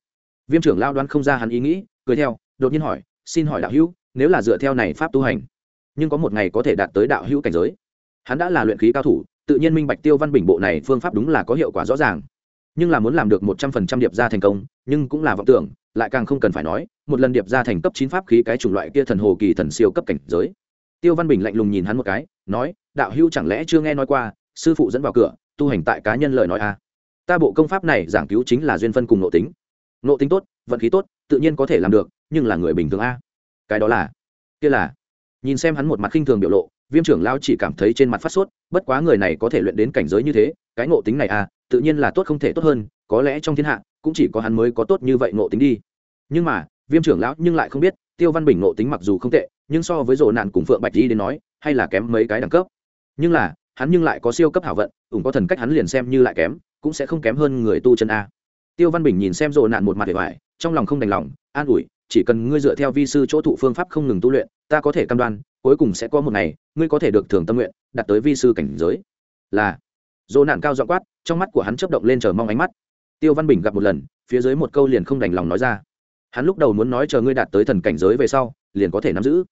Viêm trưởng lao đoán không ra hắn ý nghĩ, cười theo, đột nhiên hỏi, xin hỏi đạo hữu, nếu là dựa theo này pháp tu hành nhưng có một ngày có thể đạt tới đạo hữu cảnh giới. Hắn đã là luyện khí cao thủ, tự nhiên minh bạch tiêu văn bình bộ này phương pháp đúng là có hiệu quả rõ ràng. Nhưng là muốn làm được một trăm phần trăm điệp ra thành công, nhưng cũng là vọng tưởng, lại càng không cần phải nói, một lần điệp ra thành cấp chín pháp khí cái chủng loại kia thần hồ kỳ thần siêu cấp cảnh giới. Tiêu văn bình lạnh lùng nhìn hắn một cái, nói, đạo hữu chẳng lẽ chưa nghe nói qua, sư phụ dẫn vào cửa, tu hành tại cá nhân lời nói a. À. ta bộ công pháp này giảng cứu chính là duyên phân cùng nội tính. Nội tính tốt, vận khí tốt, tự nhiên có thể làm được, nhưng là người bình thường a. Cái đó là, kia là nhìn xem hắn một mặt khinh thường biểu lộ, viêm trưởng lao chỉ cảm thấy trên mặt phát sốt, bất quá người này có thể luyện đến cảnh giới như thế, cái ngộ tính này a tự nhiên là tốt không thể tốt hơn, có lẽ trong thiên hạ, cũng chỉ có hắn mới có tốt như vậy ngộ tính đi. Nhưng mà, viêm trưởng lão nhưng lại không biết, tiêu văn bình ngộ tính mặc dù không tệ, nhưng so với rộ nạn cùng phượng bạch di đến nói, hay là kém mấy cái đẳng cấp. Nhưng là, hắn nhưng lại có siêu cấp hảo vận, ủng có thần cách hắn liền xem như lại kém, cũng sẽ không kém hơn người tu chân a. Tiêu văn bình nhìn xem rộ nạn một mặt để vải, trong lòng không đành lòng, an ủi chỉ cần ngươi dựa theo vi sư chỗ thụ phương pháp không ngừng tu luyện, ta có thể cam đoan, cuối cùng sẽ có một ngày, ngươi có thể được thường tâm nguyện, đạt tới vi sư cảnh giới. Là. Dỗ nạn cao dọ quát, trong mắt của hắn chấp động lên chờ mong ánh mắt. Tiêu văn bình gặp một lần, phía dưới một câu liền không đành lòng nói ra. Hắn lúc đầu muốn nói chờ ngươi đạt tới thần cảnh giới về sau, liền có thể nắm giữ.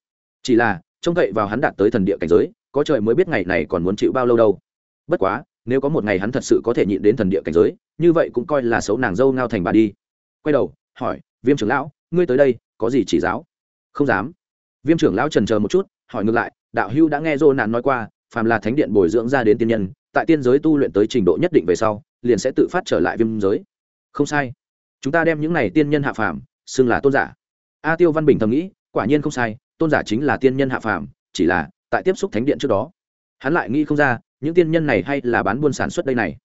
Chỉ là, trông cậy vào hắn đạt tới thần địa cảnh giới, có trời mới biết ngày này còn muốn chịu bao lâu đâu. Bất quá, nếu có một ngày hắn thật sự có thể nhịn đến thần địa cảnh giới, như vậy cũng coi là xấu nàng dâu ngao thành bà đi. Quay đầu, hỏi, viêm trưởng lão ngươi tới đây, có gì chỉ giáo? Không dám. Viêm trưởng lão trần chờ một chút, hỏi ngược lại, đạo hưu đã nghe dô nạn nói qua, phàm là thánh điện bồi dưỡng ra đến tiên nhân, tại tiên giới tu luyện tới trình độ nhất định về sau, liền sẽ tự phát trở lại viêm giới. Không sai. Chúng ta đem những này tiên nhân hạ phàm, xưng là tôn giả. A tiêu văn bình thầm nghĩ, quả nhiên không sai, tôn giả chính là tiên nhân hạ phàm, chỉ là tại tiếp xúc thánh điện trước đó. Hắn lại nghĩ không ra, những tiên nhân này hay là bán buôn sản xuất đây này.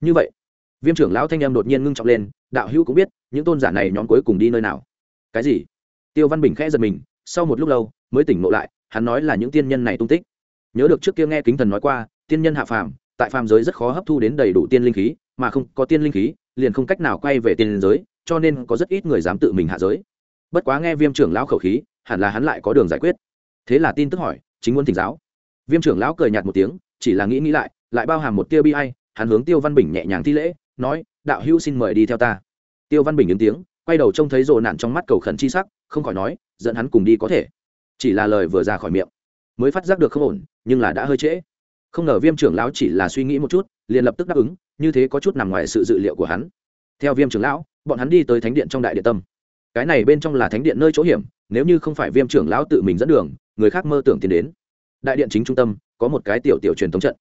Như vậy, viêm trưởng lão thanh em đột nhiên ngưng trọng lên, đạo hữu cũng biết, những tôn giả này nhóm cuối cùng đi nơi nào cái gì? Tiêu văn bình khẽ giật mình, sau một lúc lâu, mới tỉnh ngộ lại, hắn nói là những tiên nhân này tung tích. Nhớ được trước kia nghe kính thần nói qua, tiên nhân hạ phàm, tại phàm giới rất khó hấp thu đến đầy đủ tiên linh khí, mà không có tiên linh khí, liền không cách nào quay về tiên giới, cho nên có rất ít người dám tự mình hạ giới. Bất quá nghe viêm trưởng lão khẩu khí, hẳn là hắn lại có đường giải quyết. Thế là tin tức hỏi, chính muốn thỉnh giáo. Viêm trưởng lão cười nhạt một tiếng, chỉ là nghĩ nghĩ lại lại bao hàm một tia bi hay hắn hướng tiêu văn bình nhẹ nhàng thi lễ, nói, đạo hữu xin mời đi theo ta. Tiêu văn bình ứng tiếng quay đầu trông thấy rồ nạn trong mắt cầu khẩn chi sắc, không khỏi nói, dẫn hắn cùng đi có thể. Chỉ là lời vừa ra khỏi miệng, mới phát giác được không ổn, nhưng là đã hơi trễ. Không ngờ viêm trưởng lão chỉ là suy nghĩ một chút, liền lập tức đáp ứng, như thế có chút nằm ngoài sự dự liệu của hắn. Theo viêm trưởng lão, bọn hắn đi tới thánh điện trong đại điện tâm. Cái này bên trong là thánh điện nơi chỗ hiểm, nếu như không phải viêm trưởng lão tự mình dẫn đường, người khác mơ tưởng tiến đến. Đại điện chính trung tâm, có một cái tiểu tiểu truyền thống trận.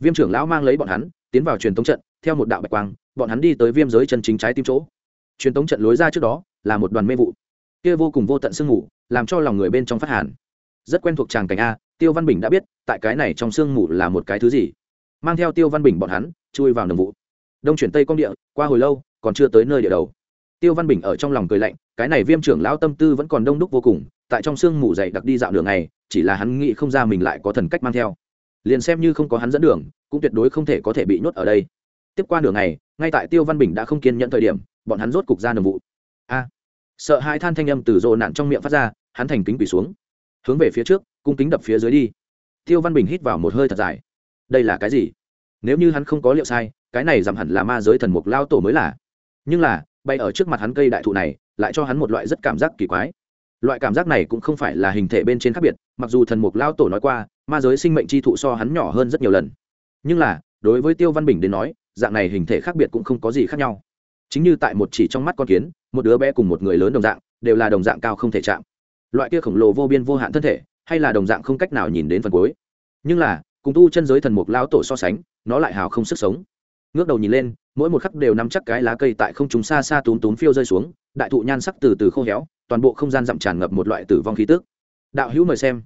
Viêm trưởng lão mang lấy bọn hắn, tiến vào truyền thống trận, theo một đạo bạch quang, bọn hắn đi tới viêm giới chân chính trái tim chỗ truyền tống trận lối ra trước đó là một đoàn mê vụ. Kia vô cùng vô tận sương mù, làm cho lòng người bên trong phát hàn. Rất quen thuộc tràng cảnh a, tiêu văn bình đã biết, tại cái này trong sương mù là một cái thứ gì. Mang theo tiêu văn bình bọn hắn, chui vào nồng vụ. Đông chuyển tây công địa, qua hồi lâu, còn chưa tới nơi địa đầu. Tiêu văn bình ở trong lòng cười lạnh, cái này viêm trưởng lão tâm tư vẫn còn đông đúc vô cùng, tại trong sương mù dày đặc đi dạo đường này chỉ là hắn nghĩ không ra mình lại có thần cách mang theo. Liền xem như không có hắn dẫn đường, cũng tuyệt đối không thể có thể bị nhốt ở đây tiếp qua nửa ngày, ngay tại tiêu văn bình đã không kiên nhận thời điểm, bọn hắn rốt cục ra nồng vụ. A! Sợ hai than thanh âm từ rồ nạn trong miệng phát ra, hắn thành kính quỳ xuống. Hướng về phía trước, cung kính đập phía dưới đi. Tiêu văn bình hít vào một hơi thật dài. Đây là cái gì? Nếu như hắn không có liệu sai, cái này giảm hẳn là ma giới thần mục lao tổ mới là. Nhưng là, bay ở trước mặt hắn cây đại thụ này, lại cho hắn một loại rất cảm giác kỳ quái. Loại cảm giác này cũng không phải là hình thể bên trên khác biệt, mặc dù thần mục lao tổ nói qua, ma giới sinh mệnh chi thụ so hắn nhỏ hơn rất nhiều lần. Nhưng là, đối với tiêu văn bình đến nói dạng này hình thể khác biệt cũng không có gì khác nhau. Chính như tại một chỉ trong mắt con kiến, một đứa bé cùng một người lớn đồng dạng, đều là đồng dạng cao không thể chạm. Loại kia khổng lồ vô biên vô hạn thân thể, hay là đồng dạng không cách nào nhìn đến phần cuối. Nhưng là, cùng tu chân giới thần mục lao tổ so sánh, nó lại hào không sức sống. Ngước đầu nhìn lên, mỗi một khắc đều nắm chắc cái lá cây tại không chúng xa xa túm túm phiêu rơi xuống, đại thụ nhan sắc từ từ khô héo, toàn bộ không gian dặm tràn ngập một loại tử vong khí tức. Đạo hữu mời xem.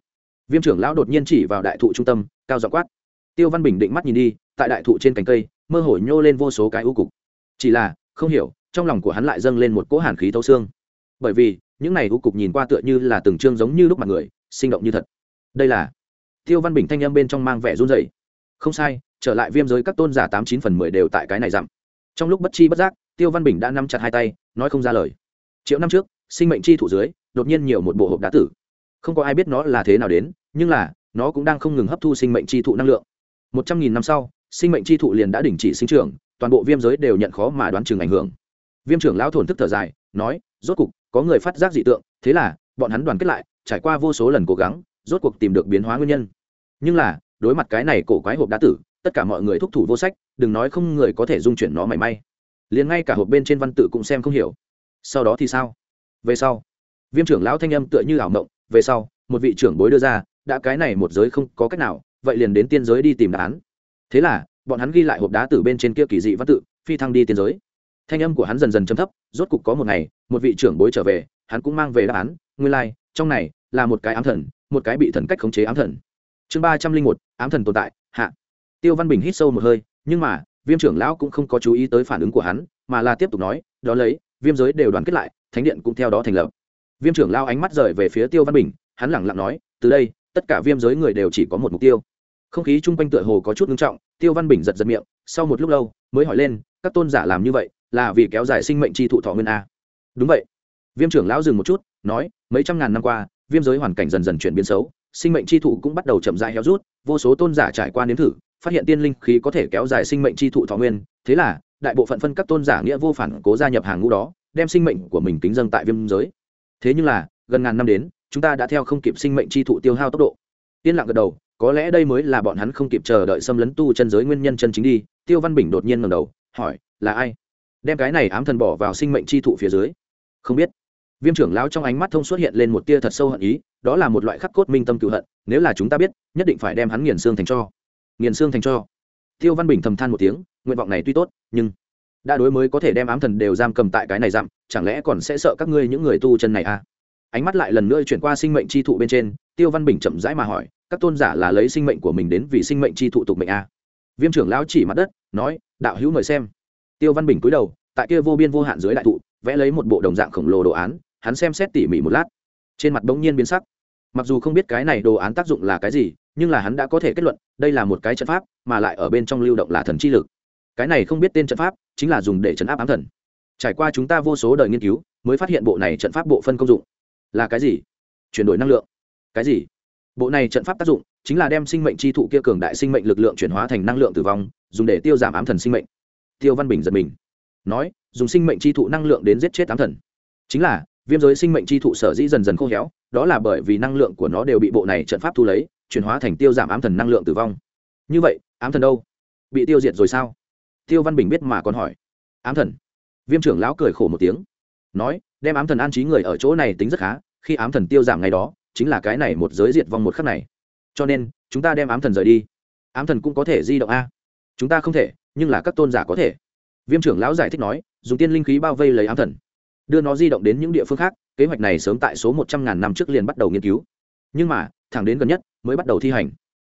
Viêm trưởng lão đột nhiên chỉ vào đại thụ trung tâm, cao dọ quát. Tiêu văn bình định mắt nhìn đi, tại đại thụ trên cành cây mơ hồ nhô lên vô số cái u cục. Chỉ là, không hiểu, trong lòng của hắn lại dâng lên một cỗ hàn khí thấu xương. Bởi vì, những này u cục nhìn qua tựa như là từng chương giống như lúc mặt người, sinh động như thật. Đây là tiêu văn bình thanh âm bên trong mang vẻ run rẩy. Không sai, trở lại viêm giới các tôn giả tám chín phần mười đều tại cái này dặm. Trong lúc bất chi bất giác, tiêu văn bình đã nắm chặt hai tay, nói không ra lời. Triệu năm trước, sinh mệnh chi thủ dưới, đột nhiên nhiều một bộ hộp đá tử. Không có ai biết nó là thế nào đến, nhưng là, nó cũng đang không ngừng hấp thu sinh mệnh chi thụ năng lượng. Một trăm nghìn năm sau sinh mệnh chi thụ liền đã đình chỉ sinh trưởng, toàn bộ viêm giới đều nhận khó mà đoán chừng ảnh hưởng. Viêm trưởng lão thổn thức thở dài, nói, rốt cục, có người phát giác dị tượng, thế là, bọn hắn đoàn kết lại, trải qua vô số lần cố gắng, rốt cuộc tìm được biến hóa nguyên nhân. Nhưng là, đối mặt cái này cổ quái hộp đá tử, tất cả mọi người thúc thủ vô sách, đừng nói không người có thể dung chuyển nó mảy may. Liền ngay cả hộp bên trên văn tự cũng xem không hiểu. Sau đó thì sao? Về sau, viêm trưởng lão thanh âm tựa như ảo mộng, về sau, một vị trưởng bối đưa ra, đã cái này một giới không có cách nào, vậy liền đến tiên giới đi tìm đáp án thế là bọn hắn ghi lại hộp đá từ bên trên kia kỳ dị văn tự phi thăng đi tiên giới. Thanh âm của hắn dần dần chấm thấp rốt cục có một ngày một vị trưởng bối trở về hắn cũng mang về đáp án nguyên lai、like, trong này là một cái ám thần một cái bị thần cách khống chế ám thần. Chương ba trăm linh một ám thần tồn tại hạ. Tiêu văn bình hít sâu một hơi nhưng mà viêm trưởng lão cũng không có chú ý tới phản ứng của hắn mà là tiếp tục nói đó lấy viêm giới đều đoàn kết lại thánh điện cũng theo đó thành lập. Viêm trưởng lao ánh mắt rời về phía tiêu văn bình hắn lẳng lặng nói từ đây tất cả viêm giới người đều chỉ có một mục tiêu không khí chung quanh tựa hồ có chút ngưng trọng, tiêu văn bình giật giật miệng, sau một lúc lâu, mới hỏi lên, các tôn giả làm như vậy, là vì kéo dài sinh mệnh tri thụ thọ nguyên a đúng vậy. Viêm trưởng lão dừng một chút, nói, mấy trăm ngàn năm qua, viêm giới hoàn cảnh dần dần chuyển biến xấu, sinh mệnh tri thụ cũng bắt đầu chậm rãi héo rút, vô số tôn giả trải qua nếm thử, phát hiện tiên linh khí có thể kéo dài sinh mệnh tri thụ thọ nguyên, thế là, đại bộ phận phân các tôn giả nghĩa vô phản cố gia nhập hàng ngũ đó, đem sinh mệnh của mình kính dâng tại viêm giới. Thế nhưng là, gần ngàn năm đến, chúng ta đã theo không kịp sinh mệnh chi thụ tiêu hao tốc độ. Yên lặng gật đầu có lẽ đây mới là bọn hắn không kịp chờ đợi xâm lấn tu chân giới nguyên nhân chân chính đi, tiêu văn bình đột nhiên ngầm đầu, hỏi, là ai? Đem cái này ám thần bỏ vào sinh mệnh chi thụ phía dưới. Không biết. Viêm trưởng lão trong ánh mắt thông xuất hiện lên một tia thật sâu hận ý, đó là một loại khắc cốt minh tâm cựu hận, nếu là chúng ta biết, nhất định phải đem hắn nghiền xương thành cho. Nghiền xương thành cho. Tiêu văn bình thầm than một tiếng, nguyện vọng này tuy tốt, nhưng đã đối mới có thể đem ám thần đều giam cầm tại cái này dặm chẳng lẽ còn sẽ sợ các ngươi những người tu chân này à? Ánh mắt lại lần nữa chuyển qua sinh mệnh chi thụ bên trên, tiêu văn bình chậm rãi mà hỏi các tôn giả là lấy sinh mệnh của mình đến vì sinh mệnh chi thụ tục mệnh a. Viêm trưởng lão chỉ mặt đất, nói, đạo hữu mời xem. Tiêu văn bình cúi đầu, tại kia vô biên vô hạn dưới đại thụ, vẽ lấy một bộ đồng dạng khổng lồ đồ án, hắn xem xét tỉ mỉ một lát. Trên mặt bỗng nhiên biến sắc. Mặc dù không biết cái này đồ án tác dụng là cái gì, nhưng là hắn đã có thể kết luận, đây là một cái trận pháp, mà lại ở bên trong lưu động là thần chi lực. Cái này không biết tên trận pháp, chính là dùng để chấn áp ám thần. Trải qua chúng ta vô số đời nghiên cứu, mới phát hiện bộ này trận pháp bộ phân công dụng. Là cái gì? Chuyển đổi năng lượng. Cái gì? Bộ này trận pháp tác dụng chính là đem sinh mệnh chi thụ kia cường đại sinh mệnh lực lượng chuyển hóa thành năng lượng tử vong, dùng để tiêu giảm ám thần sinh mệnh. Tiêu văn bình giật mình. Nói, dùng sinh mệnh chi thụ năng lượng đến giết chết ám thần. Chính là, viêm giới sinh mệnh chi thụ sở dĩ dần dần khô héo, đó là bởi vì năng lượng của nó đều bị bộ này trận pháp thu lấy, chuyển hóa thành tiêu giảm ám thần năng lượng tử vong. Như vậy, ám thần đâu? Bị tiêu diệt rồi sao? Tiêu văn bình biết mà còn hỏi. Ám thần. Viêm trưởng lão cười khổ một tiếng. Nói, đem ám thần an trí người ở chỗ này tính rất khá, khi ám thần tiêu giảm ngày đó chính là cái này một giới diệt vong một khắc này. Cho nên, chúng ta đem ám thần rời đi. Ám thần cũng có thể di động a. Chúng ta không thể, nhưng là các tôn giả có thể. Viêm trưởng lão giải thích nói, dùng tiên linh khí bao vây lấy ám thần. Đưa nó di động đến những địa phương khác, kế hoạch này sớm tại số một trăm ngàn năm trước liền bắt đầu nghiên cứu. Nhưng mà, thẳng đến gần nhất, mới bắt đầu thi hành.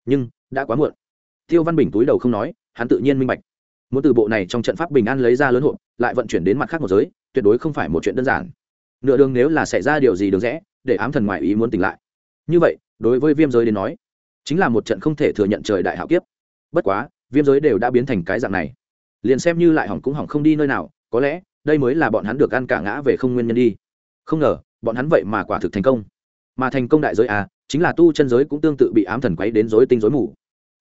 Nhưng, đã quá muộn. Tiêu văn bình túi đầu không nói, hắn tự nhiên minh bạch. Muốn từ bộ này trong trận pháp bình an lấy ra lớn hộp, lại vận chuyển đến mặt khác một giới, tuyệt đối không phải một chuyện đơn giản. Nửa đường nếu là xảy ra điều gì được rẽ để ám thần ngoại ý muốn tỉnh lại. Như vậy, đối với viêm giới đến nói, chính là một trận không thể thừa nhận trời đại hạo kiếp. Bất quá, viêm giới đều đã biến thành cái dạng này. Liền xem như lại hỏng cũng hỏng không đi nơi nào, có lẽ, đây mới là bọn hắn được ăn cả ngã về không nguyên nhân đi. Không ngờ, bọn hắn vậy mà quả thực thành công. Mà thành công đại giới à chính là tu chân giới cũng tương tự bị ám thần quấy đến rối tinh rối mù.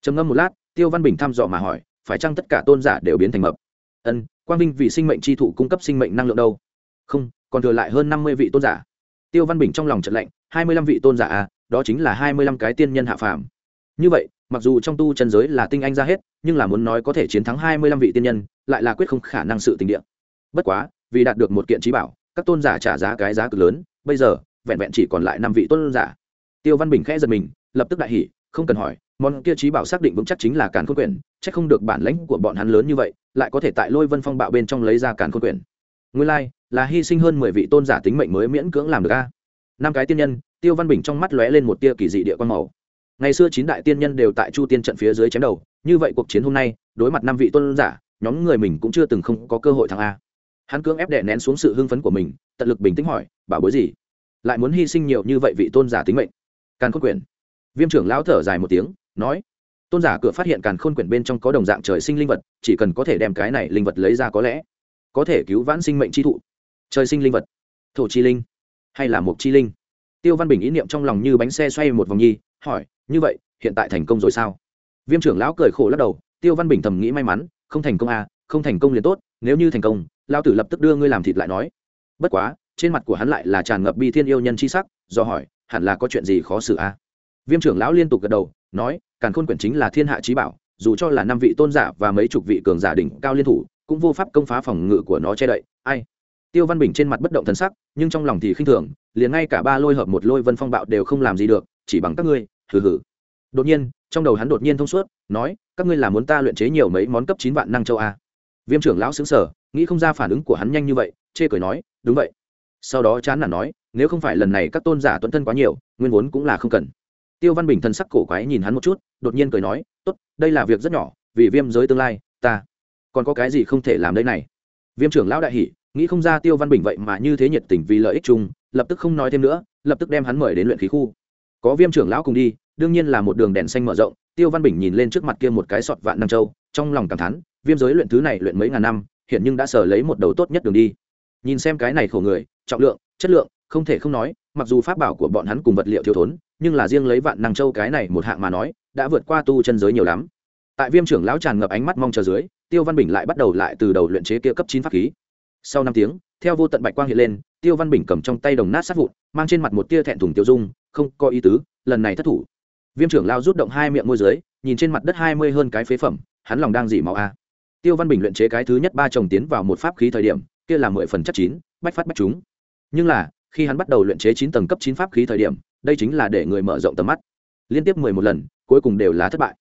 Trầm ngâm một lát, tiêu văn bình thăm dò mà hỏi, phải chăng tất cả tôn giả đều biến thành mập? Ân, quang vinh vì sinh mệnh tri thụ cung cấp sinh mệnh năng lượng đâu? Không, còn thừa lại hơn năm mươi vị tôn giả tiêu văn bình trong lòng trận lạnh hai mươi lăm vị tôn giả à đó chính là hai mươi lăm cái tiên nhân hạ phàm. Như vậy mặc dù trong tu chân giới là tinh anh ra hết nhưng là muốn nói có thể chiến thắng hai mươi lăm vị tiên nhân lại là quyết không khả năng sự tình địa. Bất quá vì đạt được một kiện trí bảo các tôn giả trả giá cái giá cực lớn bây giờ vẹn vẹn chỉ còn lại năm vị tôn giả. Tiêu văn bình khẽ giật mình lập tức đại hỉ không cần hỏi món kia trí bảo xác định vững chắc chính là càn khôn quyển chắc không được bản lãnh của bọn hắn lớn như vậy lại có thể tại lôi vân phong bạo bên trong lấy ra càn khôn quyển. Nguyên lai、like, là hy sinh hơn mười vị tôn giả tính mệnh mới miễn cưỡng làm được a. Năm cái tiên nhân, tiêu văn bình trong mắt lóe lên một tia kỳ dị địa quan màu. Ngày xưa chín đại tiên nhân đều tại chu tiên trận phía dưới chém đầu, như vậy cuộc chiến hôm nay, đối mặt năm vị tôn giả, nhóm người mình cũng chưa từng không có cơ hội thắng a. Hắn cưỡng ép đè nén xuống sự hưng phấn của mình, tận lực bình tĩnh hỏi, bảo bối gì? Lại muốn hy sinh nhiều như vậy vị tôn giả tính mệnh? Càn khôn quyển. Viêm trưởng lão thở dài một tiếng, nói, tôn giả cửa phát hiện càn khôn quyển bên trong có đồng dạng trời sinh linh vật, chỉ cần có thể đem cái này linh vật lấy ra có lẽ có thể cứu vãn sinh mệnh chi thụ trời sinh linh vật. Thổ chi linh. Hay là mộc chi linh. Tiêu văn bình ý niệm trong lòng như bánh xe xoay một vòng nhi, hỏi, như vậy, hiện tại thành công rồi sao? Viêm trưởng lão cười khổ lắc đầu, tiêu văn bình thầm nghĩ may mắn, không thành công à không thành công liền tốt, nếu như thành công lao tử lập tức đưa ngươi làm thịt lại nói. Bất quá, trên mặt của hắn lại là tràn ngập bi thiên yêu nhân c h i sắc, do hỏi, hẳn là có chuyện gì khó xử à? Viêm trưởng lão liên tục gật đầu, nói, càn khôn quyển chính là thiên hạ trí bảo, dù cho là năm vị tôn giả và mấy chục vị cường giả đỉnh cao liên thủ, cũng vô pháp công phá phòng ngự của nó che đậy, ai? Tiêu văn bình trên mặt bất động thần sắc, nhưng trong lòng thì khinh thường, liền ngay cả ba lôi hợp một lôi vân phong bạo đều không làm gì được, chỉ bằng các ngươi, hừ hừ. Đột nhiên, trong đầu hắn đột nhiên thông suốt, nói, các ngươi là muốn ta luyện chế nhiều mấy món cấp chín vạn năng châu a. Viêm trưởng lão xứng sở nghĩ không ra phản ứng của hắn nhanh như vậy, chê cười nói, đúng vậy. Sau đó chán nản nói, nếu không phải lần này các tôn giả tuấn thân quá nhiều, nguyên vốn cũng là không cần. Tiêu văn bình thân sắc cổ quái nhìn hắn một chút, đột nhiên cười nói, tốt, đây là việc rất nhỏ, vì viêm giới tương lai, ta, còn có cái gì không thể làm đây này? Viêm trưởng lão đại hỉ nghĩ không ra tiêu văn bình vậy mà như thế nhiệt tình vì lợi ích chung, lập tức không nói thêm nữa, lập tức đem hắn mời đến luyện khí khu. Có viêm trưởng lão cùng đi, đương nhiên là một đường đèn xanh mở rộng, tiêu văn bình nhìn lên trước mặt kia một cái sọt vạn năm châu, trong lòng cảm thán, viêm giới luyện thứ này luyện mấy ngàn năm, hiện nhưng đã sở lấy một đầu tốt nhất đường đi. Nhìn xem cái này khổ người, trọng lượng, chất lượng, không thể không nói, mặc dù pháp bảo của bọn hắn cùng vật liệu thiếu thốn, nhưng là riêng lấy vạn năng châu cái này một hạng mà nói, đã vượt qua tu chân giới nhiều lắm. Tại viêm trưởng lão tràn ngập ánh mắt mong chờ dưới, tiêu văn bình lại bắt đầu lại từ đầu luyện chế kia cấp chín pháp khí sau năm tiếng, theo vô tận bạch quang hiện lên, tiêu văn bình cầm trong tay đồng nát sát vụn, mang trên mặt một tia thẹn thùng tiêu dung, không có ý tứ, lần này thất thủ. Viêm trưởng lao rút động hai miệng môi dưới, nhìn trên mặt đất hai mươi hơn cái phế phẩm, hắn lòng đang dỉ máu a. Tiêu văn bình luyện chế cái thứ nhất ba chồng tiến vào một pháp khí thời điểm, kia là mười phần chất chín, bách phát bách chúng. Nhưng là, khi hắn bắt đầu luyện chế chín tầng cấp chín pháp khí thời điểm, đây chính là để người mở rộng tầm mắt. Liên tiếp mười một lần, cuối cùng đều là thất bại.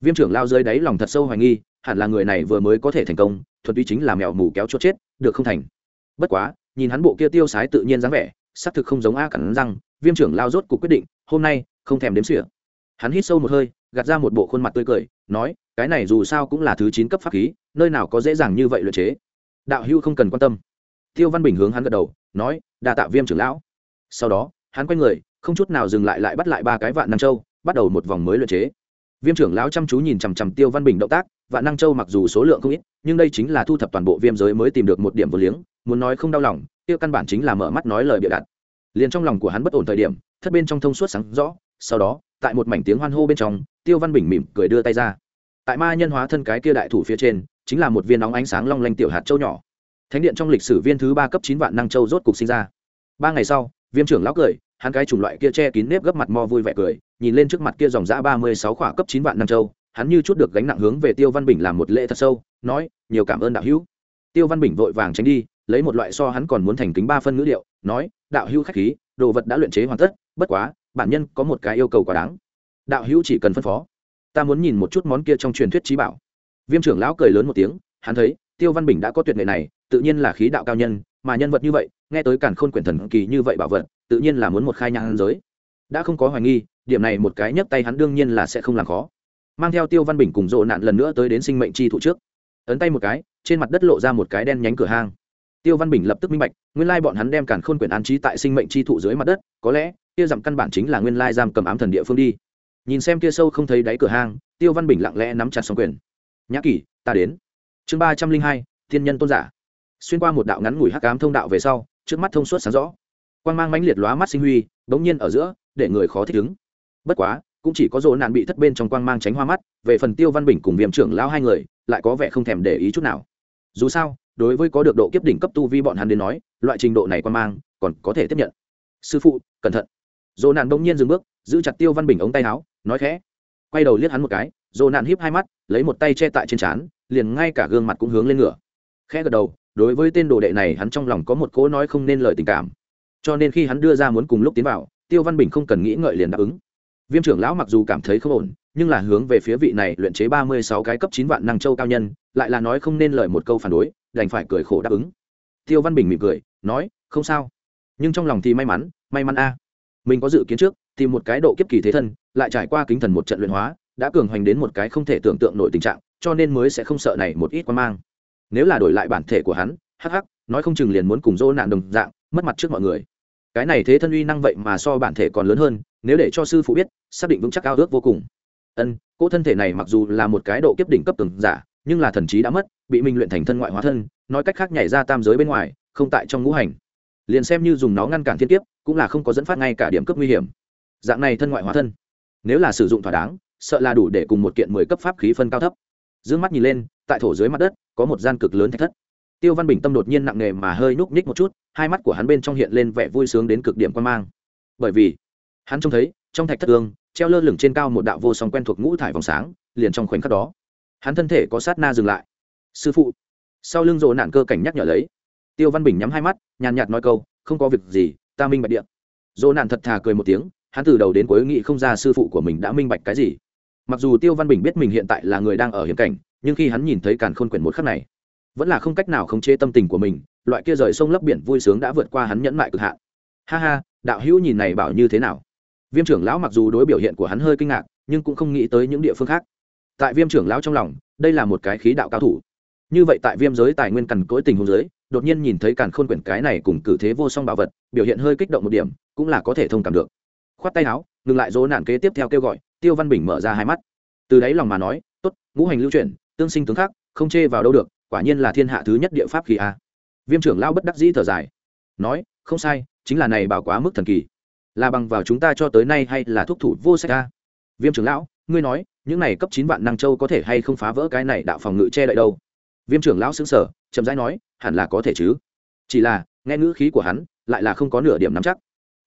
Viêm trưởng lao dưới đáy lòng thật sâu hoài nghi hẳn là người này vừa mới có thể thành công, thuần túy chính là mèo mù kéo chốt chết, được không thành? Bất quá, nhìn hắn bộ kia tiêu sái tự nhiên dáng vẻ, xác thực không giống a cắn răng, viêm trưởng lao rốt cuộc quyết định, hôm nay không thèm đếm xỉa. Hắn hít sâu một hơi, gạt ra một bộ khuôn mặt tươi cười, nói, cái này dù sao cũng là thứ chín cấp pháp khí, nơi nào có dễ dàng như vậy luyện chế. Đạo hưu không cần quan tâm. Tiêu văn bình hướng hắn gật đầu, nói đà tạ viêm trưởng lão. Sau đó, hắn quay người, không chút nào dừng lại lại bắt lại ba cái vạn nam châu, bắt đầu một vòng mới luyện chế. Viêm trưởng lão chăm chú nhìn chằm chằm tiêu văn bình động tác vạn năng châu mặc dù số lượng không ít, nhưng đây chính là thu thập toàn bộ viêm giới mới tìm được một điểm vô liếng, muốn nói không đau lòng tiêu căn bản chính là mở mắt nói lời bịa đặt. Liền trong lòng của hắn bất ổn thời điểm, thất bên trong thông suốt sáng rõ, sau đó, tại một mảnh tiếng hoan hô bên trong, tiêu văn bình mỉm cười đưa tay ra. Tại ma nhân hóa thân cái kia đại thủ phía trên, chính là một viên nóng ánh sáng long lanh tiểu hạt châu nhỏ. Thánh điện trong lịch sử viên thứ ba cấp chín vạn năng châu rốt cục sinh ra. Ba ngày sau, viêm trưởng lão cười, hắn cái chủng loại kia che kín nếp gấp mặt mo vui vẻ cười, nhìn lên trước mặt kia dòng dã ba mươi sáu khỏa cấp chín vạn năng châu hắn như chút được gánh nặng hướng về tiêu văn bình làm một lễ thật sâu, nói, nhiều cảm ơn đạo hữu. Tiêu văn bình vội vàng tránh đi, lấy một loại so hắn còn muốn thành kính ba phân ngữ điệu, nói, đạo hữu khách khí, đồ vật đã luyện chế hoàn tất, bất quá, bản nhân có một cái yêu cầu quá đáng. Đạo hữu chỉ cần phân phó. Ta muốn nhìn một chút món kia trong truyền thuyết trí bảo. Viêm trưởng lão cười lớn một tiếng, hắn thấy, tiêu văn bình đã có tuyệt nghệ này, tự nhiên là khí đạo cao nhân, mà nhân vật như vậy, nghe tới cản khôn quyển thần kỳ như vậy bảo vật, tự nhiên là muốn một khai nhang giới. Đã không có hoài nghi, điểm này một cái nhấc tay hắn đương nhiên là sẽ không làm khó mang theo tiêu văn bình cùng rộ nạn lần nữa tới đến sinh mệnh chi thụ trước. Ấn tay một cái, trên mặt đất lộ ra một cái đen nhánh cửa hang. Tiêu văn bình lập tức minh bạch, nguyên lai bọn hắn đem càn khôn quyển an trí tại sinh mệnh chi thụ dưới mặt đất, có lẽ, kia dặm căn bản chính là nguyên lai giam cầm ám thần địa phương đi. Nhìn xem kia sâu không thấy đáy cửa hang, tiêu văn bình lặng lẽ nắm chặt xong quyền. Nhã kỷ, ta đến. Chương ba trăm linh hai, thiên nhân tôn giả. Xuyên qua một đạo ngắn ngủi hắc ám thông đạo về sau, trước mắt thông suốt sáng rõ. Quang mang mãnh liệt lóa mắt sinh huy, bỗng nhiên ở giữa, để người khó thích ứng. Bất quá cũng chỉ có dỗ nạn bị thất bên trong quang mang tránh hoa mắt, về phần tiêu văn bình cùng viêm trưởng lao hai người, lại có vẻ không thèm để ý chút nào. Dù sao, đối với có được độ kiếp đỉnh cấp tu vi bọn hắn đến nói, loại trình độ này quang mang, còn có thể tiếp nhận. Sư phụ, cẩn thận. Dỗ nạn bỗng nhiên dừng bước, giữ chặt tiêu văn bình ống tay áo, nói khẽ. Quay đầu liếc hắn một cái dỗ nạn híp hai mắt, lấy một tay che tại trên trán, liền ngay cả gương mặt cũng hướng lên ngửa khẽ gật đầu, đối với tên đồ đệ này hắn trong lòng có một cỗ nói không nên lời tình cảm. Cho nên khi hắn đưa ra muốn cùng lúc tiến vào, tiêu văn bình không cần nghĩ ngợi liền đáp ứng viêm trưởng lão mặc dù cảm thấy không ổn, nhưng là hướng về phía vị này luyện chế ba mươi sáu cái cấp chín vạn năng châu cao nhân, lại là nói không nên lời một câu phản đối, đành phải cười khổ đáp ứng. Tiêu văn bình mỉm cười, nói, không sao. Nhưng trong lòng thì may mắn may mắn a. Mình có dự kiến trước thì một cái độ kiếp kỳ thế thân, lại trải qua kính thần một trận luyện hóa, đã cường hoành đến một cái không thể tưởng tượng nổi tình trạng, cho nên mới sẽ không sợ này một ít quan mang. Nếu là đổi lại bản thể của hắn, hắc hắc, nói không chừng liền muốn cùng dỗ nạn đồng dạng, mất mặt trước mọi người cái này thế thân uy năng vậy mà so bản thể còn lớn hơn, nếu để cho sư phụ biết, xác định vững chắc ao ước vô cùng. Ân cỗ thân thể này mặc dù là một cái độ kiếp đỉnh cấp từng giả, nhưng là thần trí đã mất, bị mình luyện thành thân ngoại hóa thân, nói cách khác nhảy ra tam giới bên ngoài, không tại trong ngũ hành. Liền xem như dùng nó ngăn cản thiên kiếp, cũng là không có dẫn phát ngay cả điểm cấp nguy hiểm. Dạng này thân ngoại hóa thân, nếu là sử dụng thỏa đáng, sợ là đủ để cùng một kiện mười cấp pháp khí phân cao thấp. D ư ơ n g mắt nhìn lên, tại thổ dưới mặt đất, có một gian cực lớn thạch thất tiêu văn bình tâm đột nhiên nặng nề mà hơi nhúc ních một chút, hai mắt của hắn bên trong hiện lên vẻ vui sướng đến cực điểm quan mang. Bởi vì, hắn trông thấy, trong thạch thất ương treo lơ lửng trên cao một đạo vô song quen thuộc ngũ thải vòng sáng, liền trong khoảnh khắc đó, hắn thân thể có sát na dừng lại. Sư phụ. Sau lưng rộ nạn cơ cảnh nhắc nhở lấy. Tiêu văn bình nhắm hai mắt, nhàn nhạt nói câu, không có việc gì, ta minh bạch điện dỗ nạn thật thà cười một tiếng, hắn từ đầu đến cuối nghĩ không ra sư phụ của mình đã minh bạch cái gì. Mặc dù tiêu văn bình biết mình hiện tại là người đang ở hiểm cảnh, nhưng khi hắn nhìn thấy càn khôn quyển một khắc này vẫn là không cách nào khống chế tâm tình của mình, loại kia rời sông lấp biển vui sướng đã vượt qua hắn nhẫn mại cực hạn. Ha ha, đạo hữu nhìn này bảo như thế nào? Viêm trưởng lão mặc dù đối biểu hiện của hắn hơi kinh ngạc, nhưng cũng không nghĩ tới những địa phương khác. Tại viêm trưởng lão trong lòng, đây là một cái khí đạo cao thủ. Như vậy tại viêm giới tài nguyên cằn cỗi tình hôn giới, đột nhiên nhìn thấy càn khôn quyển cái này cùng cử thế vô song bảo vật, biểu hiện hơi kích động một điểm, cũng là có thể thông cảm được. Khoát tay áo, ngừng lại dỗ nạn kế tiếp theo kêu gọi, tiêu văn bình mở ra hai mắt. Từ đấy lòng mà nói, tốt, ngũ hành lưu chuyển, tương sinh tướng khác không chê vào đâu được quả nhiên là thiên hạ thứ nhất địa pháp kỳ a. Viêm trưởng lao bất đắc dĩ thở dài. Nói, không sai, chính là này bảo quá mức thần kỳ. Là bằng vào chúng ta cho tới nay hay là thúc thủ vô sách a? Viêm trưởng lão, ngươi nói, những này cấp chín vạn năng châu có thể hay không phá vỡ cái này đạo phòng ngự che đậy đâu? Viêm trưởng lão xứng sở chậm rãi nói, hẳn là có thể chứ. Chỉ là, nghe ngữ khí của hắn, lại là không có nửa điểm nắm chắc.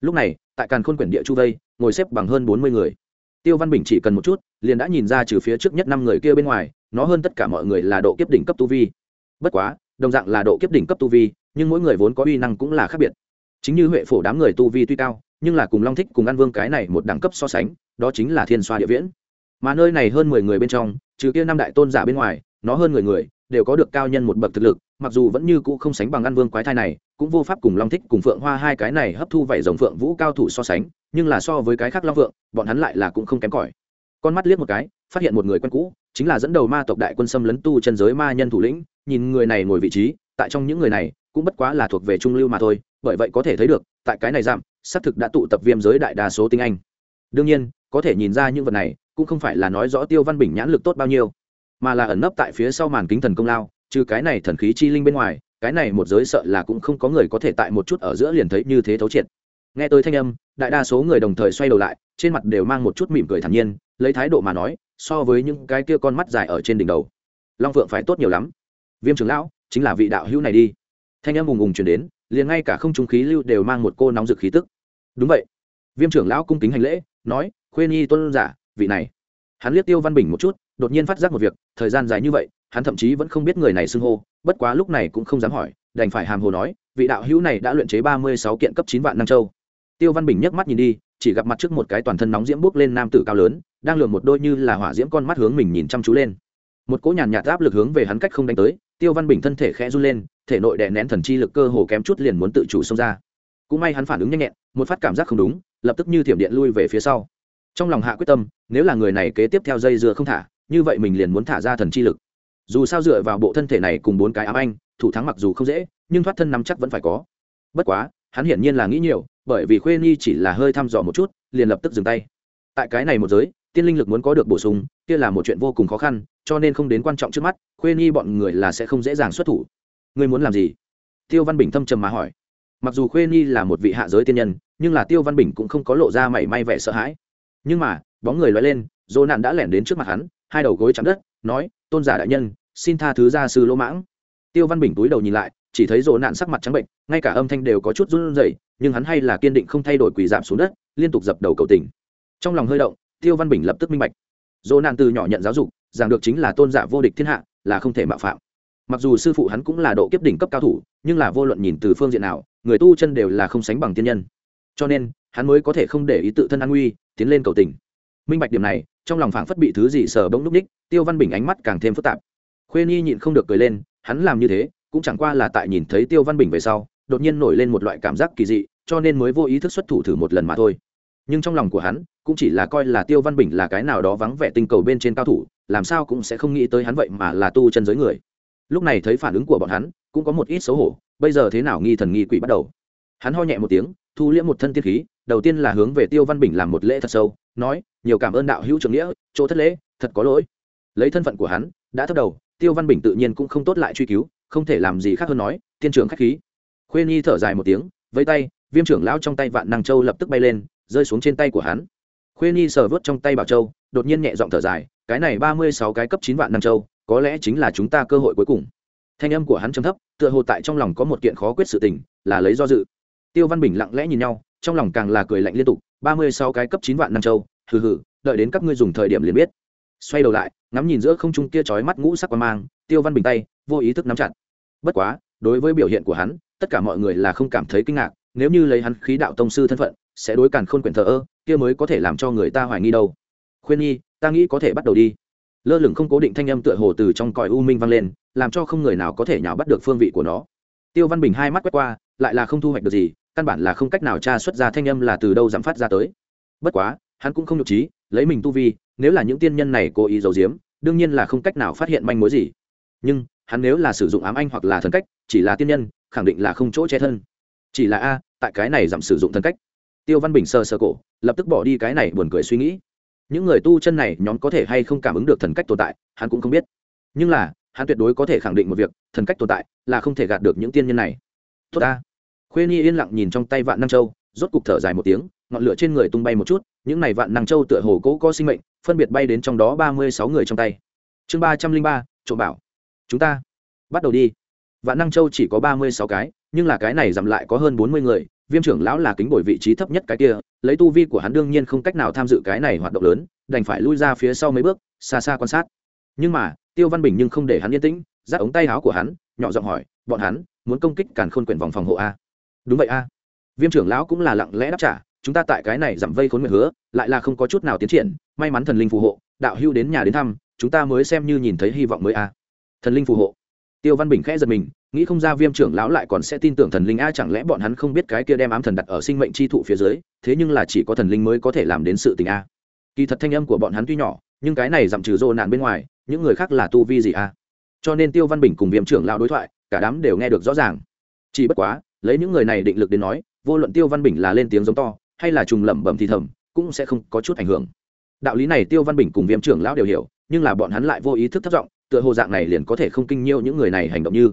Lúc này, tại càn khôn quyển địa chu vây, ngồi xếp bằng hơn bốn mươi người tiêu văn bình chỉ cần một chút, liền đã nhìn ra trừ phía trước nhất năm người kia bên ngoài, nó hơn tất cả mọi người là độ kiếp đỉnh cấp tu vi. Bất quá, đồng dạng là độ kiếp đỉnh cấp tu vi, nhưng mỗi người vốn có uy năng cũng là khác biệt. Chính như huệ phổ đám người tu vi tuy cao, nhưng là cùng long thích, cùng ăn vương cái này một đẳng cấp so sánh, đó chính là thiên xoa địa viễn. Mà nơi này hơn mười người bên trong, trừ kia năm đại tôn giả bên ngoài, nó hơn người người đều có được cao nhân một bậc thực lực, mặc dù vẫn như cũ không sánh bằng ăn vương quái thai này, cũng vô pháp cùng long thích cùng phượng hoa hai cái này hấp thu vảy rồng phượng vũ cao thủ so sánh, nhưng là so với cái khác long phượng, bọn hắn lại là cũng không kém cỏi. Con mắt liếc một cái, phát hiện một người quen cũ, chính là dẫn đầu ma tộc đại quân xâm lấn tu chân giới ma nhân thủ lĩnh, nhìn người này ngồi vị trí, tại trong những người này, cũng bất quá là thuộc về trung lưu mà thôi, bởi vậy có thể thấy được, tại cái này giảm, xác thực đã tụ tập viêm giới đại đa số tinh anh. Đương nhiên, có thể nhìn ra những vật này, cũng không phải là nói rõ tiêu văn bình nhãn lực tốt bao nhiêu mà là ẩn nấp tại phía sau màn kính thần công lao, trừ cái này thần khí chi linh bên ngoài, cái này một giới sợ là cũng không có người có thể tại một chút ở giữa liền thấy như thế thấu triệt. Nghe tới thanh âm, đại đa số người đồng thời xoay đầu lại, trên mặt đều mang một chút mỉm cười thản nhiên, lấy thái độ mà nói, so với những cái kia con mắt dài ở trên đỉnh đầu, long phượng phải tốt nhiều lắm. Viêm trưởng lão, chính là vị đạo hữu này đi. Thanh âm ùng ùng chuyển đến, liền ngay cả không trung khí lưu đều mang một cô nóng rực khí tức. Đúng vậy. Viêm trưởng lão cung kính hành lễ, nói khuyên nhi tuân giả, vị này. Hắn liếc tiêu văn bình một chút đột nhiên phát giác một việc, thời gian dài như vậy, hắn thậm chí vẫn không biết người này xưng hô, bất quá lúc này cũng không dám hỏi, đành phải hàm hồ nói, vị đạo hữu này đã luyện chế ba mươi sáu kiện cấp chín vạn năm châu. Tiêu văn bình nhấc mắt nhìn đi, chỉ gặp mặt trước một cái toàn thân nóng diễm bốc lên nam tử cao lớn, đang lượm một đôi như là hỏa diễm con mắt hướng mình nhìn chăm chú lên. Một cỗ nhàn nhạt áp lực hướng về hắn cách không đánh tới, tiêu văn bình thân thể khẽ run lên, thể nội đè nén thần chi lực cơ hồ kém chút liền muốn tự chủ xông ra. Cũng may hắn phản ứng nhanh nhẹn, một phát cảm giác không đúng, lập tức như thiểm điện lui về phía sau. Trong lòng hạ quyết tâm, nếu là người này kế tiếp theo dây dưa không thả như vậy mình liền muốn thả ra thần chi lực. Dù sao dựa vào bộ thân thể này cùng bốn cái ám anh, thủ thắng mặc dù không dễ, nhưng thoát thân nắm chắc vẫn phải có. Bất quá, hắn hiển nhiên là nghĩ nhiều, bởi vì khuê nhi chỉ là hơi thăm dò một chút, liền lập tức dừng tay. Tại cái này một giới, tiên linh lực muốn có được bổ sung, kia là một chuyện vô cùng khó khăn, cho nên không đến quan trọng trước mắt, khuê nhi bọn người là sẽ không dễ dàng xuất thủ. Ngươi muốn làm gì? Tiêu văn bình thâm trầm mà hỏi. Mặc dù khuê nhi là một vị hạ giới tiên nhân, nhưng là tiêu văn bình cũng không có lộ ra mảy may vẻ sợ hãi. Nhưng mà, bóng người loay lên, dỗ nạn đã lẻn đến trước mặt hắn hai đầu gối chạm đất, nói, tôn giả đại nhân, xin tha thứ gia sư lỗ mãng. Tiêu văn bình túi đầu nhìn lại, chỉ thấy dỗ nạn sắc mặt trắng bệnh, ngay cả âm thanh đều có chút run rẩy, nhưng hắn hay là kiên định không thay đổi quỳ giảm xuống đất, liên tục dập đầu cầu tình. Trong lòng hơi động, tiêu văn bình lập tức minh bạch. Dỗ nạn từ nhỏ nhận giáo dục rằng được chính là tôn giả vô địch thiên hạ, là không thể mạo phạm. Mặc dù sư phụ hắn cũng là độ kiếp đỉnh cấp cao thủ, nhưng là vô luận nhìn từ phương diện nào, người tu chân đều là không sánh bằng tiên nhân. Cho nên, hắn mới có thể không để ý tự thân an nguy, tiến lên cầu tình minh bạch điểm này, trong lòng phảng phất bị thứ gì sờ bỗng núp ních, tiêu văn bình ánh mắt càng thêm phức tạp. Khuê nhi nhịn không được cười lên, hắn làm như thế, cũng chẳng qua là tại nhìn thấy tiêu văn bình về sau, đột nhiên nổi lên một loại cảm giác kỳ dị, cho nên mới vô ý thức xuất thủ thử một lần mà thôi. Nhưng trong lòng của hắn, cũng chỉ là coi là tiêu văn bình là cái nào đó vắng vẻ tinh cầu bên trên cao thủ, làm sao cũng sẽ không nghĩ tới hắn vậy mà là tu chân giới người. Lúc này thấy phản ứng của bọn hắn, cũng có một ít xấu hổ, bây giờ thế nào nghi thần nghi quỷ bắt đầu. Hắn ho nhẹ một tiếng, thu liễm một thân tiên khí, đầu tiên là hướng về tiêu văn bình làm một lễ thật sâu nói, nhiều cảm ơn đạo hữu trưởng nghĩa, chỗ thất lễ, thật có lỗi. Lấy thân phận của hắn, đã thấp đầu, tiêu văn bình tự nhiên cũng không tốt lại truy cứu, không thể làm gì khác hơn nói, tiên trưởng khách khí. Khuê nhi thở dài một tiếng với tay, viêm trưởng lão trong tay vạn năng châu lập tức bay lên, rơi xuống trên tay của hắn. Khuê nhi sờ vớt trong tay bảo châu, đột nhiên nhẹ giọng thở dài, cái này ba mươi sáu cái cấp chín vạn năng châu, có lẽ chính là chúng ta cơ hội cuối cùng. Thanh âm của hắn trầm thấp, tựa hồ tại trong lòng có một kiện khó quyết sự tình, là lấy do dự. Tiêu văn bình lặng lẽ nhìn nhau, trong lòng càng là cười lạnh liên tục ba mươi sáu cái cấp chín vạn năm châu, hừ hừ, đợi đến các ngươi dùng thời điểm liền biết. Xoay đầu lại, ngắm nhìn giữa không trung kia chói mắt ngũ sắc quan mang, tiêu văn bình tay, vô ý thức nắm chặt. Bất quá, đối với biểu hiện của hắn, tất cả mọi người là không cảm thấy kinh ngạc, nếu như lấy hắn khí đạo tông sư thân phận, sẽ đối càn khôn quyển thờ ơ, kia mới có thể làm cho người ta hoài nghi đâu. Khuyên nhi, ta nghĩ có thể bắt đầu đi. Lơ lửng không cố định thanh âm tựa hồ từ trong còi u minh vang lên, làm cho không người nào có thể nhào bắt được phương vị của nó. Tiêu văn bình hai mắt quét qua, lại là không thu hoạch được gì căn bản là không cách nào tra xuất ra thanh âm là từ đâu dám phát ra tới. Bất quá, hắn cũng không nhục trí, lấy mình tu vi, nếu là những tiên nhân này cố ý giấu giếm, đương nhiên là không cách nào phát hiện manh mối gì. Nhưng, hắn nếu là sử dụng ám anh hoặc là thần cách, chỉ là tiên nhân, khẳng định là không chỗ che thân. Chỉ là a, tại cái này giảm sử dụng thần cách. Tiêu văn bình sơ sơ cổ, lập tức bỏ đi cái này buồn cười suy nghĩ. Những người tu chân này, nhóm có thể hay không cảm ứng được thần cách tồn tại, hắn cũng không biết. Nhưng là, hắn tuyệt đối có thể khẳng định một việc, thần cách tồn tại là không thể gạt được những tiên nhân này. Tốt ta khuê nhi yên lặng nhìn trong tay vạn năng châu, rốt cục thở dài một tiếng, ngọn lửa trên người tung bay một chút, những này vạn năng châu tựa hồ cố có sinh mệnh, phân biệt bay đến trong đó ba mươi sáu người trong tay. Chương ba trăm linh ba, trộm bảo. Chúng ta, bắt đầu đi. Vạn năng châu chỉ có ba mươi sáu cái, nhưng là cái này giảm lại có hơn bốn mươi người, viêm trưởng lão là kính bồi vị trí thấp nhất cái kia, lấy tu vi của hắn đương nhiên không cách nào tham dự cái này hoạt động lớn, đành phải lui ra phía sau mấy bước, xa xa quan sát. Nhưng mà, tiêu văn bình nhưng không để hắn yên tĩnh, giáp ống tay áo của hắn, nhỏ giọng hỏi, bọn hắn muốn công kích càn khôn quyển vòng phòng hộ a? Đúng vậy a. Viêm trưởng lão cũng là lặng lẽ đáp trả, chúng ta tại cái này giảm vây khốn nguyện hứa, lại là không có chút nào tiến triển, may mắn thần linh phù hộ, đạo hưu đến nhà đến thăm, chúng ta mới xem như nhìn thấy hy vọng mới a. Thần linh phù hộ. Tiêu văn bình khẽ giật mình, nghĩ không ra viêm trưởng lão lại còn sẽ tin tưởng thần linh a, chẳng lẽ bọn hắn không biết cái kia đem ám thần đặt ở sinh mệnh chi thụ phía dưới, thế nhưng là chỉ có thần linh mới có thể làm đến sự tình a. Kỳ thật thanh âm của bọn hắn tuy nhỏ, nhưng cái này giảm trừ rô nạn bên ngoài, những người khác là tu vi gì a. Cho nên tiêu văn bình cùng viêm trưởng lão đối thoại, cả đám đều nghe được rõ ràng. Chỉ bất quá lấy những người này định lực đến nói, vô luận tiêu văn bình là lên tiếng giống to, hay là trùng lẩm bẩm thì thầm, cũng sẽ không có chút ảnh hưởng. Đạo lý này tiêu văn bình cùng viêm trưởng lão đều hiểu, nhưng là bọn hắn lại vô ý thức thất vọng, tựa hồ dạng này liền có thể không kinh nhiêu những người này hành động như.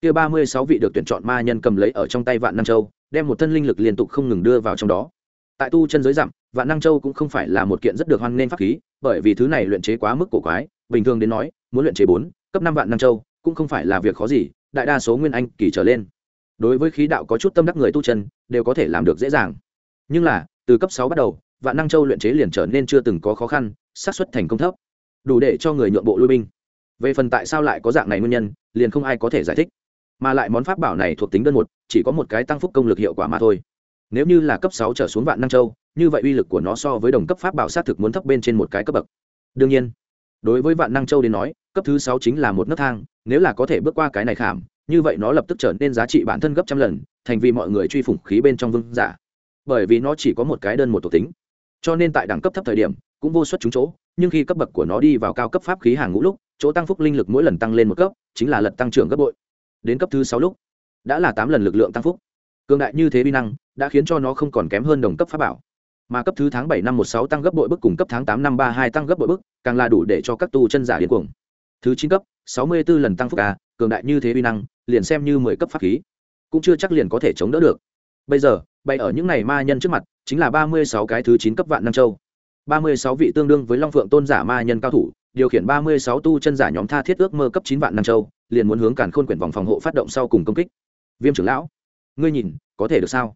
Kia ba mươi sáu vị được tuyển chọn ma nhân cầm lấy ở trong tay vạn năng châu, đem một thân linh lực liên tục không ngừng đưa vào trong đó. Tại tu chân giới dặm vạn năng châu cũng không phải là một kiện rất được hoan nghênh pháp khí, bởi vì thứ này luyện chế quá mức cổ quái, bình thường đến nói, muốn luyện chế bốn, cấp năm vạn năng châu, cũng không phải là việc khó gì, đại đa số nguyên anh kỳ trở lên đối với khí đạo có chút tâm đắc người tu chân, đều có thể làm được dễ dàng. Nhưng là, từ cấp sáu bắt đầu, vạn năng châu luyện chế liền trở nên chưa từng có khó khăn, xác suất thành công thấp. Đủ để cho người nhượng bộ lui binh. Về phần tại sao lại có dạng này nguyên nhân, liền không ai có thể giải thích. Mà lại món pháp bảo này thuộc tính đơn một, chỉ có một cái tăng phúc công lực hiệu quả mà thôi. Nếu như là cấp sáu trở xuống vạn năng châu, như vậy uy lực của nó so với đồng cấp pháp bảo sát thực muốn thấp bên trên một cái cấp bậc. Đương nhiên, đối với vạn năng châu đến nói, cấp thứ sáu chính là một nấc thang, nếu là có thể bước qua cái này khảm như vậy nó lập tức trở nên giá trị bản thân gấp trăm lần, thành vì mọi người truy phủng khí bên trong vương giả. Bởi vì nó chỉ có một cái đơn một thuộc tính. Cho nên tại đẳng cấp thấp thời điểm, cũng vô suất trúng chỗ, nhưng khi cấp bậc của nó đi vào cao cấp pháp khí hàng ngũ lúc, chỗ tăng phúc linh lực mỗi lần tăng lên một cấp, chính là lật tăng trưởng gấp bội. Đến cấp thứ sáu lúc, đã là tám lần lực lượng tăng phúc. Cường đại như thế vi năng, đã khiến cho nó không còn kém hơn đồng cấp pháp bảo. Mà cấp thứ tháng bảy năm một sáu tăng gấp bội bức cùng cấp tháng tám năm ba hai tăng gấp bội bức, càng là đủ để cho các tu chân giả điên cuồng thứ chín cấp, sáu mươi 64 lần tăng phúc a cường đại như thế vi năng, liền xem như mười cấp pháp khí, cũng chưa chắc liền có thể chống đỡ được. Bây giờ, bay ở những này ma nhân trước mặt, chính là ba mươi sáu cái thứ chín cấp vạn năm châu. ba mươi sáu vị tương đương với long phượng tôn giả ma nhân cao thủ, điều khiển ba mươi sáu tu chân giả nhóm tha thiết ước mơ cấp chín vạn năm châu, liền muốn hướng càn khôn quyển vòng phòng hộ phát động sau cùng công kích. Viêm trưởng lão, ngươi nhìn, có thể được sao?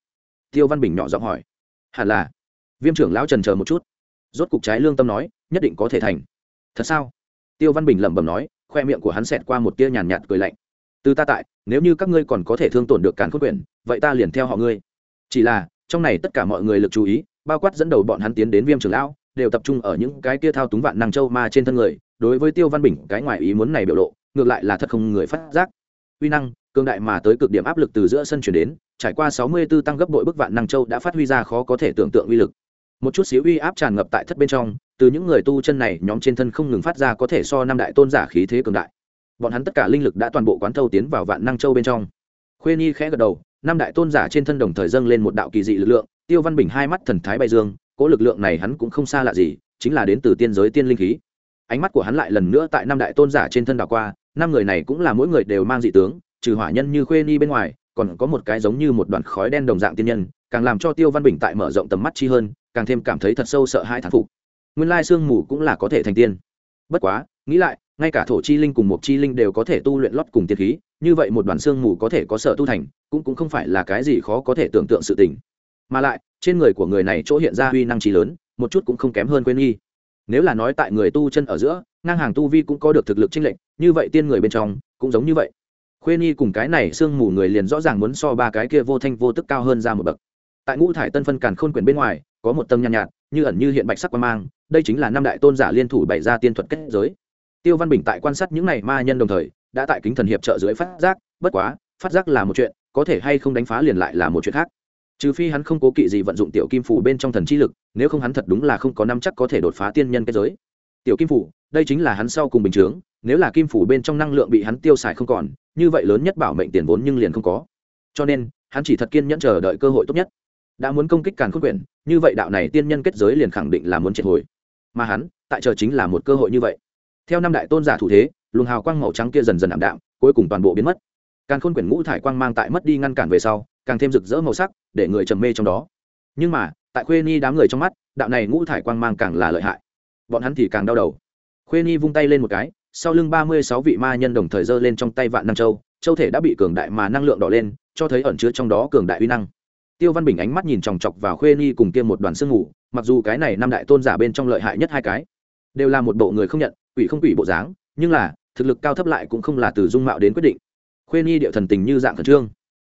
Tiêu văn bình nhỏ giọng hỏi. Hẳn là. Viêm trưởng lão trần chờ một chút. Rốt cục trái lương tâm nói, nhất định có thể thành. Thật sao? Tiêu văn bình lẩm bẩm nói khoe miệng của hắn xẹt qua một tia nhàn nhạt, cười lạnh. Từ ta tại nếu như các ngươi còn có thể thương tổn được càn khôn quyển vậy ta liền theo họ ngươi. Chỉ là trong này tất cả mọi người lực chú ý bao quát dẫn đầu bọn hắn tiến đến viêm trường lão đều tập trung ở những cái kia thao túng vạn năng châu ma trên thân người đối với tiêu văn bình cái ngoài ý muốn này biểu lộ ngược lại là thật không người phát giác. Uy năng cương đại mà tới cực điểm áp lực từ giữa sân chuyển đến trải qua sáu mươi 64 tăng gấp bội bức vạn năng châu đã phát huy ra khó có thể tưởng tượng uy lực một chút xíu uy áp tràn ngập tại thất bên trong, từ những người tu chân này nhóm trên thân không ngừng phát ra có thể so năm đại tôn giả khí thế cường đại. Bọn hắn tất cả linh lực đã toàn bộ quán thâu tiến vào vạn năng châu bên trong. Khuê nhi khẽ gật đầu, năm đại tôn giả trên thân đồng thời dâng lên một đạo kỳ dị lực lượng, tiêu văn bình hai mắt thần thái bay dương cỗ lực lượng này hắn cũng không xa lạ gì, chính là đến từ tiên giới tiên linh khí. Ánh mắt của hắn lại lần nữa tại năm đại tôn giả trên thân đảo qua, năm người này cũng là mỗi người đều mang dị tướng, trừ hỏa nhân như khuê ni bên ngoài, còn có một cái giống như một đoàn khói đen đồng dạng tiên nhân, càng làm cho tiêu văn bình tại mở rộng tầm mắt chi hơn càng thêm cảm thấy thật sâu sợ hãi thán phục. Nguyên lai sương mù cũng là có thể thành tiên. Bất quá, nghĩ lại, ngay cả thổ chi linh cùng một chi linh đều có thể tu luyện lót cùng tiên khí, như vậy một đoàn sương mù có thể có sợ tu thành, cũng cũng không phải là cái gì khó có thể tưởng tượng sự tình. Mà lại, trên người của người này chỗ hiện ra uy năng trí lớn, một chút cũng không kém hơn quên nghi. Nếu là nói tại người tu chân ở giữa, ngang hàng tu vi cũng có được thực lực chênh lệch, như vậy tiên người bên trong cũng giống như vậy. Khuê nhi cùng cái này sương mù người liền rõ ràng muốn so ba cái kia vô thanh vô tức cao hơn ra một bậc. Tại ngũ thải tân phân càn khôn quyển bên ngoài có một tầng nhàn nhạt, nhạt như ẩn như hiện bạch sắc quan mang đây chính là năm đại tôn giả liên thủ bày ra tiên thuật kết giới. Tiêu văn bình tại quan sát những này ma nhân đồng thời đã tại kính thần hiệp trợ dưới phát giác bất quá phát giác là một chuyện có thể hay không đánh phá liền lại là một chuyện khác. Trừ phi hắn không cố kỵ gì vận dụng tiểu kim phủ bên trong thần chi lực nếu không hắn thật đúng là không có năm chắc có thể đột phá tiên nhân kết giới. Tiểu kim phủ đây chính là hắn sau cùng bình chướng nếu là kim phủ bên trong năng lượng bị hắn tiêu xài không còn như vậy lớn nhất bảo mệnh tiền vốn nhưng liền không có. Cho nên hắn chỉ thật kiên nhẫn chờ đợi cơ hội tốt nhất đã muốn công kích càn khôn quyển, như vậy đạo này tiên nhân kết giới liền khẳng định là muốn triệt hồi. Mà hắn, tại chờ chính là một cơ hội như vậy. Theo năm đại tôn giả thủ thế, luồng hào quang màu trắng kia dần dần ảm đạm, cuối cùng toàn bộ biến mất. Càn khôn quyển ngũ thải quang mang tại mất đi ngăn cản về sau, càng thêm rực rỡ màu sắc, để người trầm mê trong đó. Nhưng mà, tại khuê ni đám người trong mắt, đạo này ngũ thải quang mang càng là lợi hại. Bọn hắn thì càng đau đầu. Khuê ni vung tay lên một cái, sau lưng ba mươi sáu vị ma nhân đồng thời giơ lên trong tay vạn năng châu châu thể đã bị cường đại mà năng lượng đỏ lên, cho thấy ẩn chứa trong đó cường đại uy năng tiêu văn bình ánh mắt nhìn chòng chọc vào khuê nhi cùng kia một đoàn sương ngủ mặc dù cái này năm đại tôn giả bên trong lợi hại nhất hai cái, đều là một bộ người không nhận, quỷ không quỷ bộ dáng, nhưng là, thực lực cao thấp lại cũng không là từ dung mạo đến quyết định. Khuê nhi điệu thần tình như dạng khẩn trương.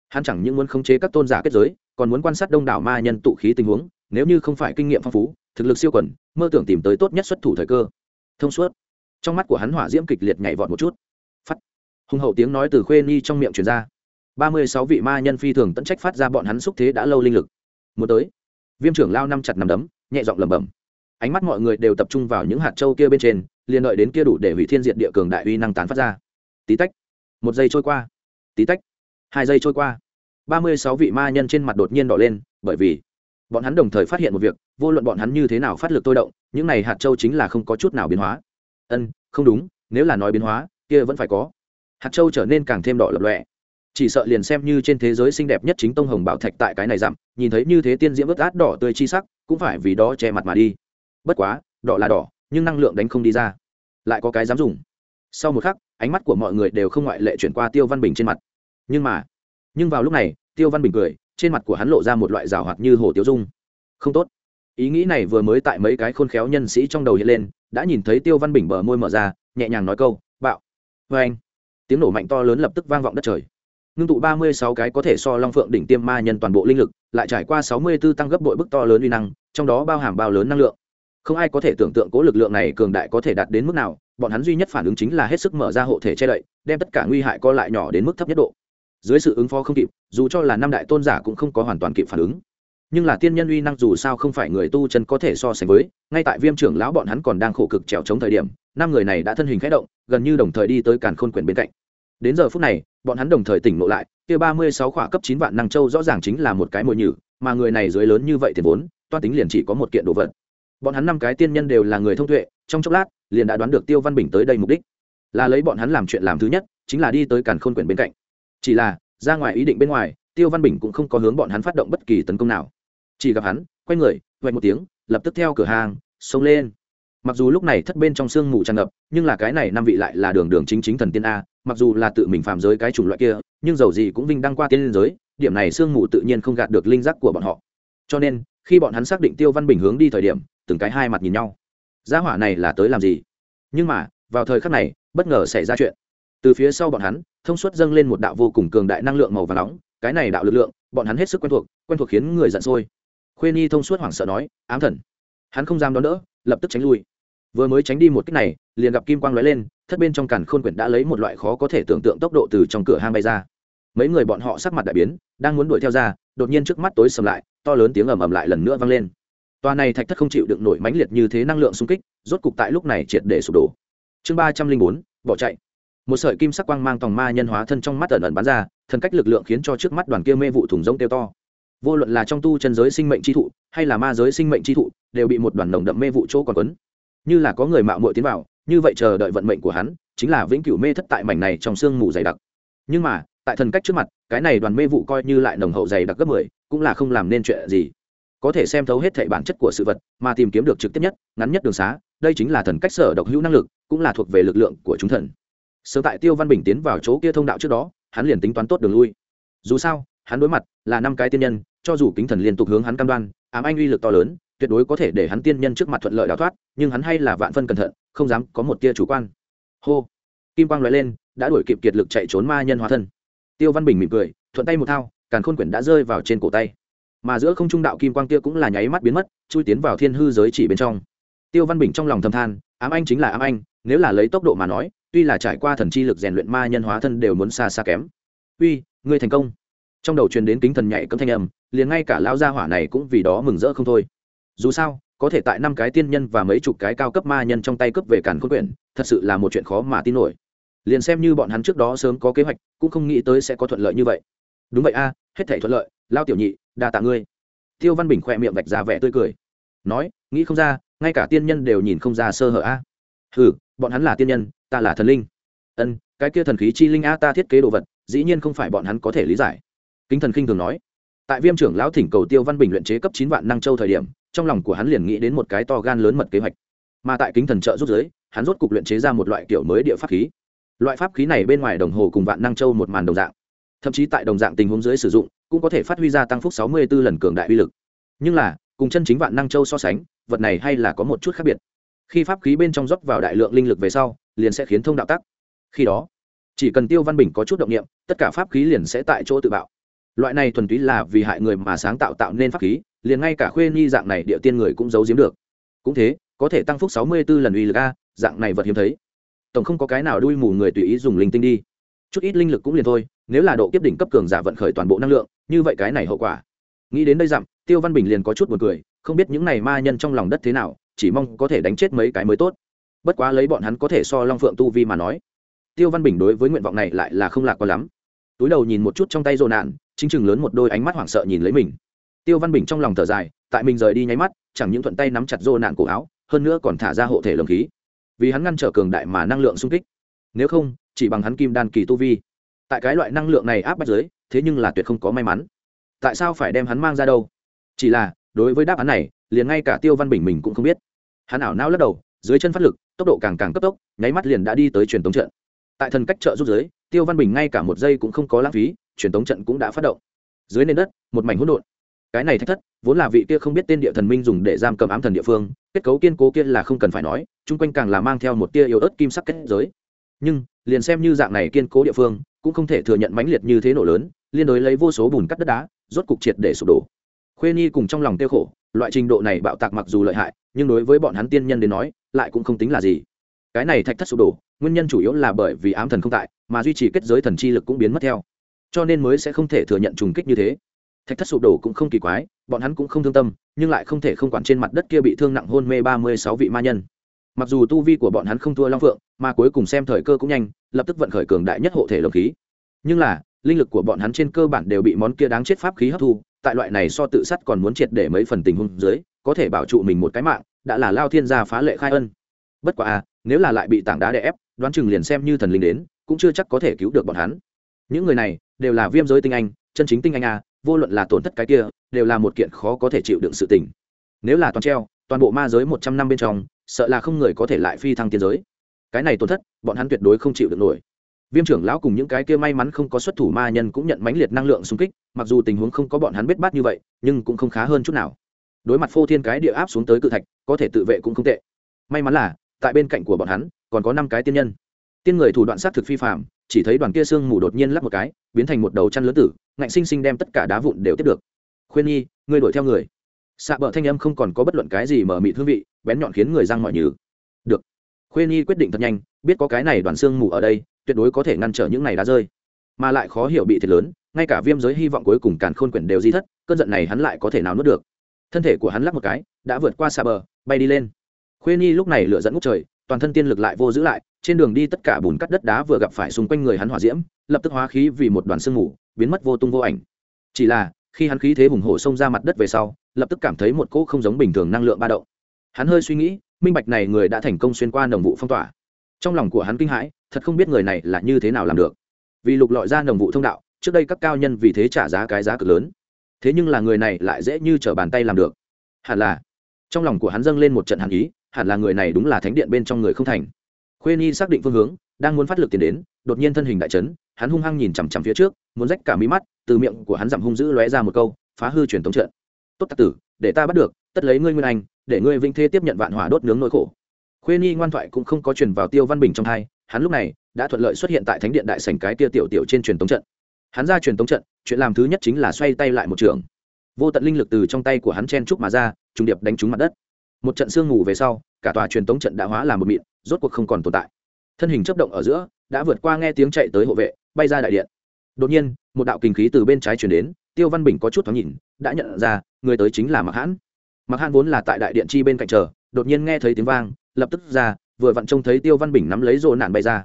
Hắn chẳng những muốn khống chế các tôn giả kết giới, còn muốn quan sát đông đảo ma nhân tụ khí tình huống, nếu như không phải kinh nghiệm phong phú, thực lực siêu quẩn, mơ tưởng tìm tới tốt nhất xuất thủ thời cơ. Thông suốt. Trong mắt của hắn hỏa diễm kịch liệt nhảy vọt một chút. Phắt. Hùng hậu tiếng nói từ khuê nhi trong miệng truyền ra ba mươi sáu vị ma nhân phi thường tận trách phát ra bọn hắn xúc thế đã lâu linh lực. Một tới, viêm trưởng lao năm chặt nằm đấm, nhẹ giọng lẩm bẩm. Ánh mắt mọi người đều tập trung vào những hạt châu kia bên trên, liền đợi đến kia đủ để hủy thiên diện địa cường đại uy năng tán phát ra. Tí tách. Một giây trôi qua. Tí tách. Hai giây trôi qua. Ba mươi sáu vị ma nhân trên mặt đột nhiên đỏ lên, bởi vì bọn hắn đồng thời phát hiện một việc, vô luận bọn hắn như thế nào phát lực tôi động, những này hạt châu chính là không có chút nào biến hóa. Ân, không đúng, nếu là nói biến hóa, kia vẫn phải có. Hạt châu trở nên càng thêm đỏ lập lọe chỉ sợ liền xem như trên thế giới xinh đẹp nhất chính tông hồng bảo thạch tại cái này giảm, nhìn thấy như thế tiên diễm ướt át đỏ tươi chi sắc, cũng phải vì đó che mặt mà đi. Bất quá, đỏ là đỏ, nhưng năng lượng đánh không đi ra. Lại có cái dám dùng. Sau một khắc, ánh mắt của mọi người đều không ngoại lệ chuyển qua tiêu văn bình trên mặt. Nhưng mà, nhưng vào lúc này, tiêu văn bình cười, trên mặt của hắn lộ ra một loại rào hoạt như hồ tiêu dung. Không tốt. Ý nghĩ này vừa mới tại mấy cái khôn khéo nhân sĩ trong đầu hiện lên, đã nhìn thấy tiêu văn bình bờ môi mở ra, nhẹ nhàng nói câu, bạo. Vê anh, tiếng nổ mạnh to lớn lập tức vang vọng đất trời ngưng tụ ba mươi sáu cái có thể so long phượng đỉnh tiêm ma nhân toàn bộ linh lực, lại trải qua sáu mươi b ố tăng gấp bội bức to lớn uy năng, trong đó bao hàm bao lớn năng lượng. Không ai có thể tưởng tượng cố lực lượng này cường đại có thể đạt đến mức nào, bọn hắn duy nhất phản ứng chính là hết sức mở ra hộ thể che đậy, đem tất cả nguy hại co lại nhỏ đến mức thấp nhất độ. Dưới sự ứng phó không kịp, dù cho là năm đại tôn giả cũng không có hoàn toàn kịp phản ứng. Nhưng là tiên nhân uy năng dù sao không phải người tu chân có thể so sánh với, ngay tại viêm trưởng lão bọn hắn còn đang khổ cực trèo chống thời điểm, năm người này đã thân hình khẽ động, gần như đồng thời đi tới càn khôn quyển bên cạnh đến giờ phút này, bọn hắn đồng thời tỉnh ngộ lại, kia ba mươi sáu khỏa cấp chín vạn năng châu rõ ràng chính là một cái mồi nhử, mà người này dưới lớn như vậy thì vốn, toan tính liền chỉ có một kiện đồ vật. Bọn hắn năm cái tiên nhân đều là người thông tuệ, trong chốc lát, liền đã đoán được tiêu văn bình tới đây mục đích. Là lấy bọn hắn làm chuyện làm thứ nhất, chính là đi tới càn khôn quyển bên cạnh. Chỉ là, ra ngoài ý định bên ngoài, tiêu văn bình cũng không có hướng bọn hắn phát động bất kỳ tấn công nào. Chỉ gặp hắn, quay người vạch một tiếng, lập tức theo cửa hàng, xông lên mặc dù lúc này thất bên trong sương mù tràn ngập, nhưng là cái này năm vị lại là đường đường chính chính thần tiên a, mặc dù là tự mình phàm giới cái chủng loại kia, nhưng dầu gì cũng vinh đăng qua tiên giới, điểm này sương mù tự nhiên không gạt được linh giác của bọn họ. Cho nên, khi bọn hắn xác định tiêu văn bình hướng đi thời điểm, từng cái hai mặt nhìn nhau. Gia hỏa này là tới làm gì? Nhưng mà, vào thời khắc này, bất ngờ xảy ra chuyện. Từ phía sau bọn hắn, thông suốt dâng lên một đạo vô cùng cường đại năng lượng màu và nóng, cái này đạo lực lượng, bọn hắn hết sức quen thuộc quen thuộc khiến người giận sôi. Khuê nhi thông suốt hoảng sợ nói, ám thần. Hắn không dám đón đỡ, lập tức tránh lui vừa mới tránh đi một cách này, liền gặp kim quang lóe lên, thất bên trong càn khôn quyển đã lấy một loại khó có thể tưởng tượng tốc độ từ trong cửa hang bay ra. Mấy người bọn họ sắc mặt đại biến, đang muốn đuổi theo ra, đột nhiên trước mắt tối sầm lại, to lớn tiếng ầm ầm lại lần nữa vang lên. Tòa này thạch thất không chịu đựng nổi mãnh liệt như thế năng lượng xung kích, rốt cục tại lúc này triệt để sụp đổ. Chương ba trăm linh bốn, bỏ chạy. Một sợi kim sắc quang mang tòng ma nhân hóa thân trong mắt ẩn ẩn bắn ra, thần cách lực lượng khiến cho trước mắt đoàn kia mê vụ thùng rông tiêu to. Vô luận là trong tu chân giới sinh mệnh tri thụ, hay là ma giới sinh mệnh tri thụ, đều bị một đoàn nồng đậm mê vụ chỗ còn quấn như là có người mạo muội tiến vào, như vậy chờ đợi vận mệnh của hắn chính là vĩnh cửu mê thất tại mảnh này trong sương mù dày đặc. Nhưng mà, tại thần cách trước mặt, cái này đoàn mê vụ coi như lại nồng hậu dày đặc gấp mười, cũng là không làm nên chuyện gì. Có thể xem thấu hết thảy bản chất của sự vật, mà tìm kiếm được trực tiếp nhất, ngắn nhất đường xá, đây chính là thần cách sở độc hữu năng lực, cũng là thuộc về lực lượng của chúng thần. Sớm tại tiêu văn bình tiến vào chỗ kia thông đạo trước đó, hắn liền tính toán tốt đường lui. Dù sao, hắn đối mặt là năm cái tiên nhân, cho dù kính thần liên tục hướng hắn cam đoan, ám anh uy lực to lớn tuyệt đối có thể để hắn tiên nhân trước mặt thuận lợi đào thoát, nhưng hắn hay là vạn phân cẩn thận, không dám có một tia chủ quan. Hô! Kim quang nói lên, đã đuổi kịp kiệt lực chạy trốn ma nhân hóa thân. Tiêu văn bình mỉm cười, thuận tay một thao, càn khôn quyển đã rơi vào trên cổ tay. Mà giữa không trung đạo kim quang kia cũng là nháy mắt biến mất, chui tiến vào thiên hư giới chỉ bên trong. Tiêu văn bình trong lòng thầm than, ám anh chính là ám anh, nếu là lấy tốc độ mà nói, tuy là trải qua thần chi lực rèn luyện ma nhân hóa thân đều muốn xa xa kém. Uy, ngươi thành công. Trong đầu truyền đến kính thần nhạy cấm thanh âm, liền ngay cả lão gia hỏa này cũng vì đó mừng rỡ không thôi dù sao, có thể tại năm cái tiên nhân và mấy chục cái cao cấp ma nhân trong tay cướp về càn khôn quyển, thật sự là một chuyện khó mà tin nổi. Liền xem như bọn hắn trước đó sớm có kế hoạch, cũng không nghĩ tới sẽ có thuận lợi như vậy. Đúng vậy a, hết thể thuận lợi, lao tiểu nhị, đa tạ ngươi. Tiêu văn bình khỏe miệng vạch ra vẻ tươi cười. Nói, nghĩ không ra, ngay cả tiên nhân đều nhìn không ra sơ hở a. À. ừ bọn hắn là tiên nhân, ta là thần linh. Ân, cái kia thần khí chi linh a, ta thiết kế đồ vật, dĩ nhiên không phải bọn hắn có thể lý giải. Kính thần khinh thường nói tại viêm trưởng lão thỉnh cầu tiêu văn bình luyện chế cấp chín vạn năng châu thời điểm trong lòng của hắn liền nghĩ đến một cái to gan lớn mật kế hoạch. Mà tại kính thần trợ rút giới hắn rốt cục luyện chế ra một loại kiểu mới địa pháp khí. Loại pháp khí này bên ngoài đồng hồ cùng vạn năng châu một màn đồng dạng. Thậm chí tại đồng dạng tình huống dưới sử dụng cũng có thể phát huy ra tăng phúc sáu mươi 64 lần cường đại uy lực. Nhưng là cùng chân chính vạn năng châu so sánh vật này hay là có một chút khác biệt. Khi pháp khí bên trong dốc vào đại lượng linh lực về sau liền sẽ khiến thông đạo tắc. Khi đó chỉ cần tiêu văn bình có chút động niệm, tất cả pháp khí liền sẽ tại chỗ tự bạo loại này thuần túy là vì hại người mà sáng tạo tạo nên pháp khí, liền ngay cả khuê nhi dạng này địa tiên người cũng giấu giếm được. Cũng thế, có thể tăng phúc sáu mươi b ố lần uy lực a, dạng này vật hiếm thấy. Tổng không có cái nào đuôi mù người tùy ý dùng linh tinh đi. Chút ít linh lực cũng liền thôi, nếu là độ kiếp đỉnh cấp cường giả vận khởi toàn bộ năng lượng, như vậy cái này hậu quả. Nghĩ đến đây dặm, tiêu văn bình liền có chút b u ồ n cười, không biết những này ma nhân trong lòng đất thế nào, chỉ mong có thể đánh chết mấy cái mới tốt. Bất quá lấy bọn hắn có thể so long phượng tu vi mà nói, tiêu văn bình đối với nguyện vọng này lại là không lạc quá lắm. Túi đầu nhìn một chút trong tay rồ nạn chính chừng lớn một đôi ánh mắt hoảng sợ nhìn lấy mình. Tiêu văn bình trong lòng thở dài, tại mình rời đi nháy mắt, chẳng những thuận tay nắm chặt rô nạn cổ áo, hơn nữa còn thả ra hộ thể lồng khí. Vì hắn ngăn trở cường đại mà năng lượng sung kích. Nếu không, chỉ bằng hắn kim đan kỳ tu vi. Tại cái loại năng lượng này áp bách giới thế nhưng là tuyệt không có may mắn. Tại sao phải đem hắn mang ra đâu? Chỉ là, đối với đáp án này, liền ngay cả tiêu văn bình mình cũng không biết. Hắn ảo nao lắc đầu, dưới chân phát lực, tốc độ càng càng cấp tốc, nháy mắt liền đã đi tới truyền tống trận. Tại thần cách trợ giúp giới tiêu văn bình ngay cả một giây cũng không có lãng phí, truyền tống trận cũng đã phát động. Dưới nền đất, một mảnh hỗn độn. Cái này thách thất, vốn là vị kia không biết tên địa thần minh dùng để giam cầm ám thần địa phương, kết cấu kiên cố kia là không cần phải nói, chung quanh càng là mang theo một tia yếu ớt kim sắc kết giới. Nhưng, liền xem như dạng này kiên cố địa phương, cũng không thể thừa nhận mãnh liệt như thế nổ lớn, liên đối lấy vô số bùn cắt đất đá, rốt cục triệt để sụp đổ. Khuê nhi cùng trong lòng tiêu khổ, loại trình độ này bạo tạc mặc dù lợi hại, nhưng đối với bọn hắn tiên nhân đến nói, lại cũng không tính là gì cái này thạch thất sụp đổ, nguyên nhân chủ yếu là bởi vì ám thần không tại, mà duy trì kết giới thần chi lực cũng biến mất theo. Cho nên mới sẽ không thể thừa nhận trùng kích như thế. Thạch thất sụp đổ cũng không kỳ quái, bọn hắn cũng không thương tâm, nhưng lại không thể không quản trên mặt đất kia bị thương nặng hôn mê ba mươi sáu vị ma nhân. Mặc dù tu vi của bọn hắn không thua long phượng, mà cuối cùng xem thời cơ cũng nhanh, lập tức vận khởi cường đại nhất hộ thể lồng khí. Nhưng là, linh lực của bọn hắn trên cơ bản đều bị món kia đáng chết pháp khí hấp thu, tại loại này so tự sát còn muốn triệt để mấy phần tình huống dưới, có thể bảo trụ mình một cái mạng, đã là lao thiên gia phá lệ khai ân. Bất quả à nếu là lại bị tảng đá đè ép, đoán chừng liền xem như thần linh đến, cũng chưa chắc có thể cứu được bọn hắn. Những người này đều là viêm giới tinh anh, chân chính tinh anh à vô luận là tổn thất cái kia, đều là một kiện khó có thể chịu đựng sự tình. Nếu là toàn treo, toàn bộ ma giới một trăm năm bên trong, sợ là không người có thể lại phi thăng tiên giới. Cái này tổn thất, bọn hắn tuyệt đối không chịu được nổi. Viêm trưởng lão cùng những cái kia may mắn không có xuất thủ ma nhân cũng nhận mãnh liệt năng lượng xung kích, mặc dù tình huống không có bọn hắn biết bát như vậy, nhưng cũng không khá hơn chút nào. Đối mặt phô thiên cái địa áp xuống tới cự thạch, có thể tự vệ cũng không tệ. May mắn là tại bên cạnh của bọn hắn, còn có năm cái tiên nhân. Tiên người thủ đoạn sát thực phi phạm chỉ thấy đoàn kia sương mù đột nhiên lắp một cái, biến thành một đầu chăn lớn tử, ngạnh sinh sinh đem tất cả đá vụn đều tiếp được. Khuyên nhi, ngươi đuổi theo người. Xạ bờ thanh âm không còn có bất luận cái gì mở mị hương vị, bén nhọn khiến người răng mọi nhừ. Được. Khuyên nhi quyết định thật nhanh, biết có cái này đoàn sương mù ở đây, tuyệt đối có thể ngăn trở những này đá rơi. Mà lại khó hiểu bị thiệt lớn, ngay cả viêm giới hy vọng cuối cùng càn khôn quyển đều di thất, cơn giận này hắn lại có thể nào nuốt được. Thân thể của hắn lắc một cái, đã vượt qua xa bờ, bay đi lên khuê nhi lúc này lựa dẫn ngút trời, toàn thân tiên lực lại vô giữ lại, trên đường đi tất cả bùn cắt đất đá vừa gặp phải xung quanh người hắn hỏa diễm, lập tức hóa khí vì một đoàn sương mù, biến mất vô tung vô ảnh. Chỉ là, khi hắn khí thế hùng hổ xông ra mặt đất về sau, lập tức cảm thấy một cỗ không giống bình thường năng lượng ba động. Hắn hơi suy nghĩ, minh bạch này người đã thành công xuyên qua đồng vụ phong tỏa. Trong lòng của hắn kinh hãi, thật không biết người này là như thế nào làm được. Vì lục lọi ra đồng vụ thông đạo, trước đây các cao nhân vì thế trả giá cái giá cực lớn. Thế nhưng là người này lại dễ như t r ở bàn tay làm được. Hẳn là, trong lòng của hắn dâng lên một trận hàn ý hẳn là người này đúng là thánh điện bên trong người không thành. Khuê nhi xác định phương hướng, đang muốn phát lực tiền đến, đột nhiên thân hình đại trấn hắn hung hăng nhìn chằm chằm phía trước, muốn rách cả mí mắt, từ miệng của hắn giảm hung dữ lóe ra một câu, phá hư truyền thống trận. Tốt tặc tử, để ta bắt được, tất lấy ngươi nguyên anh, để ngươi vinh thế tiếp nhận vạn hỏa đốt nướng nỗi khổ. Khuê nhi ngoan thoại cũng không có truyền vào tiêu văn bình trong hai, hắn lúc này đã thuận lợi xuất hiện tại thánh điện đại sảnh cái tia tiểu tiểu trên truyền thống trận. Hắn ra truyền thống trận, chuyện làm thứ nhất chính là xoay tay lại một trường. Vô tận linh lực từ trong tay của hắn chen trúc mà ra, trùng điệp đánh trúng mặt đất một trận sương ngủ về sau, cả tòa truyền tống trận đã hóa làm một mịn, rốt cuộc không còn tồn tại. Thân hình chấp động ở giữa, đã vượt qua nghe tiếng chạy tới hộ vệ, bay ra đại điện. Đột nhiên, một đạo kinh khí từ bên trái chuyển đến, tiêu văn bình có chút thoáng nhìn, đã nhận ra, người tới chính là mặc hãn. Mặc hãn vốn là tại đại điện chi bên cạnh chờ, đột nhiên nghe thấy tiếng vang, lập tức ra, vừa vặn trông thấy tiêu văn bình nắm lấy rộ nạn bay ra.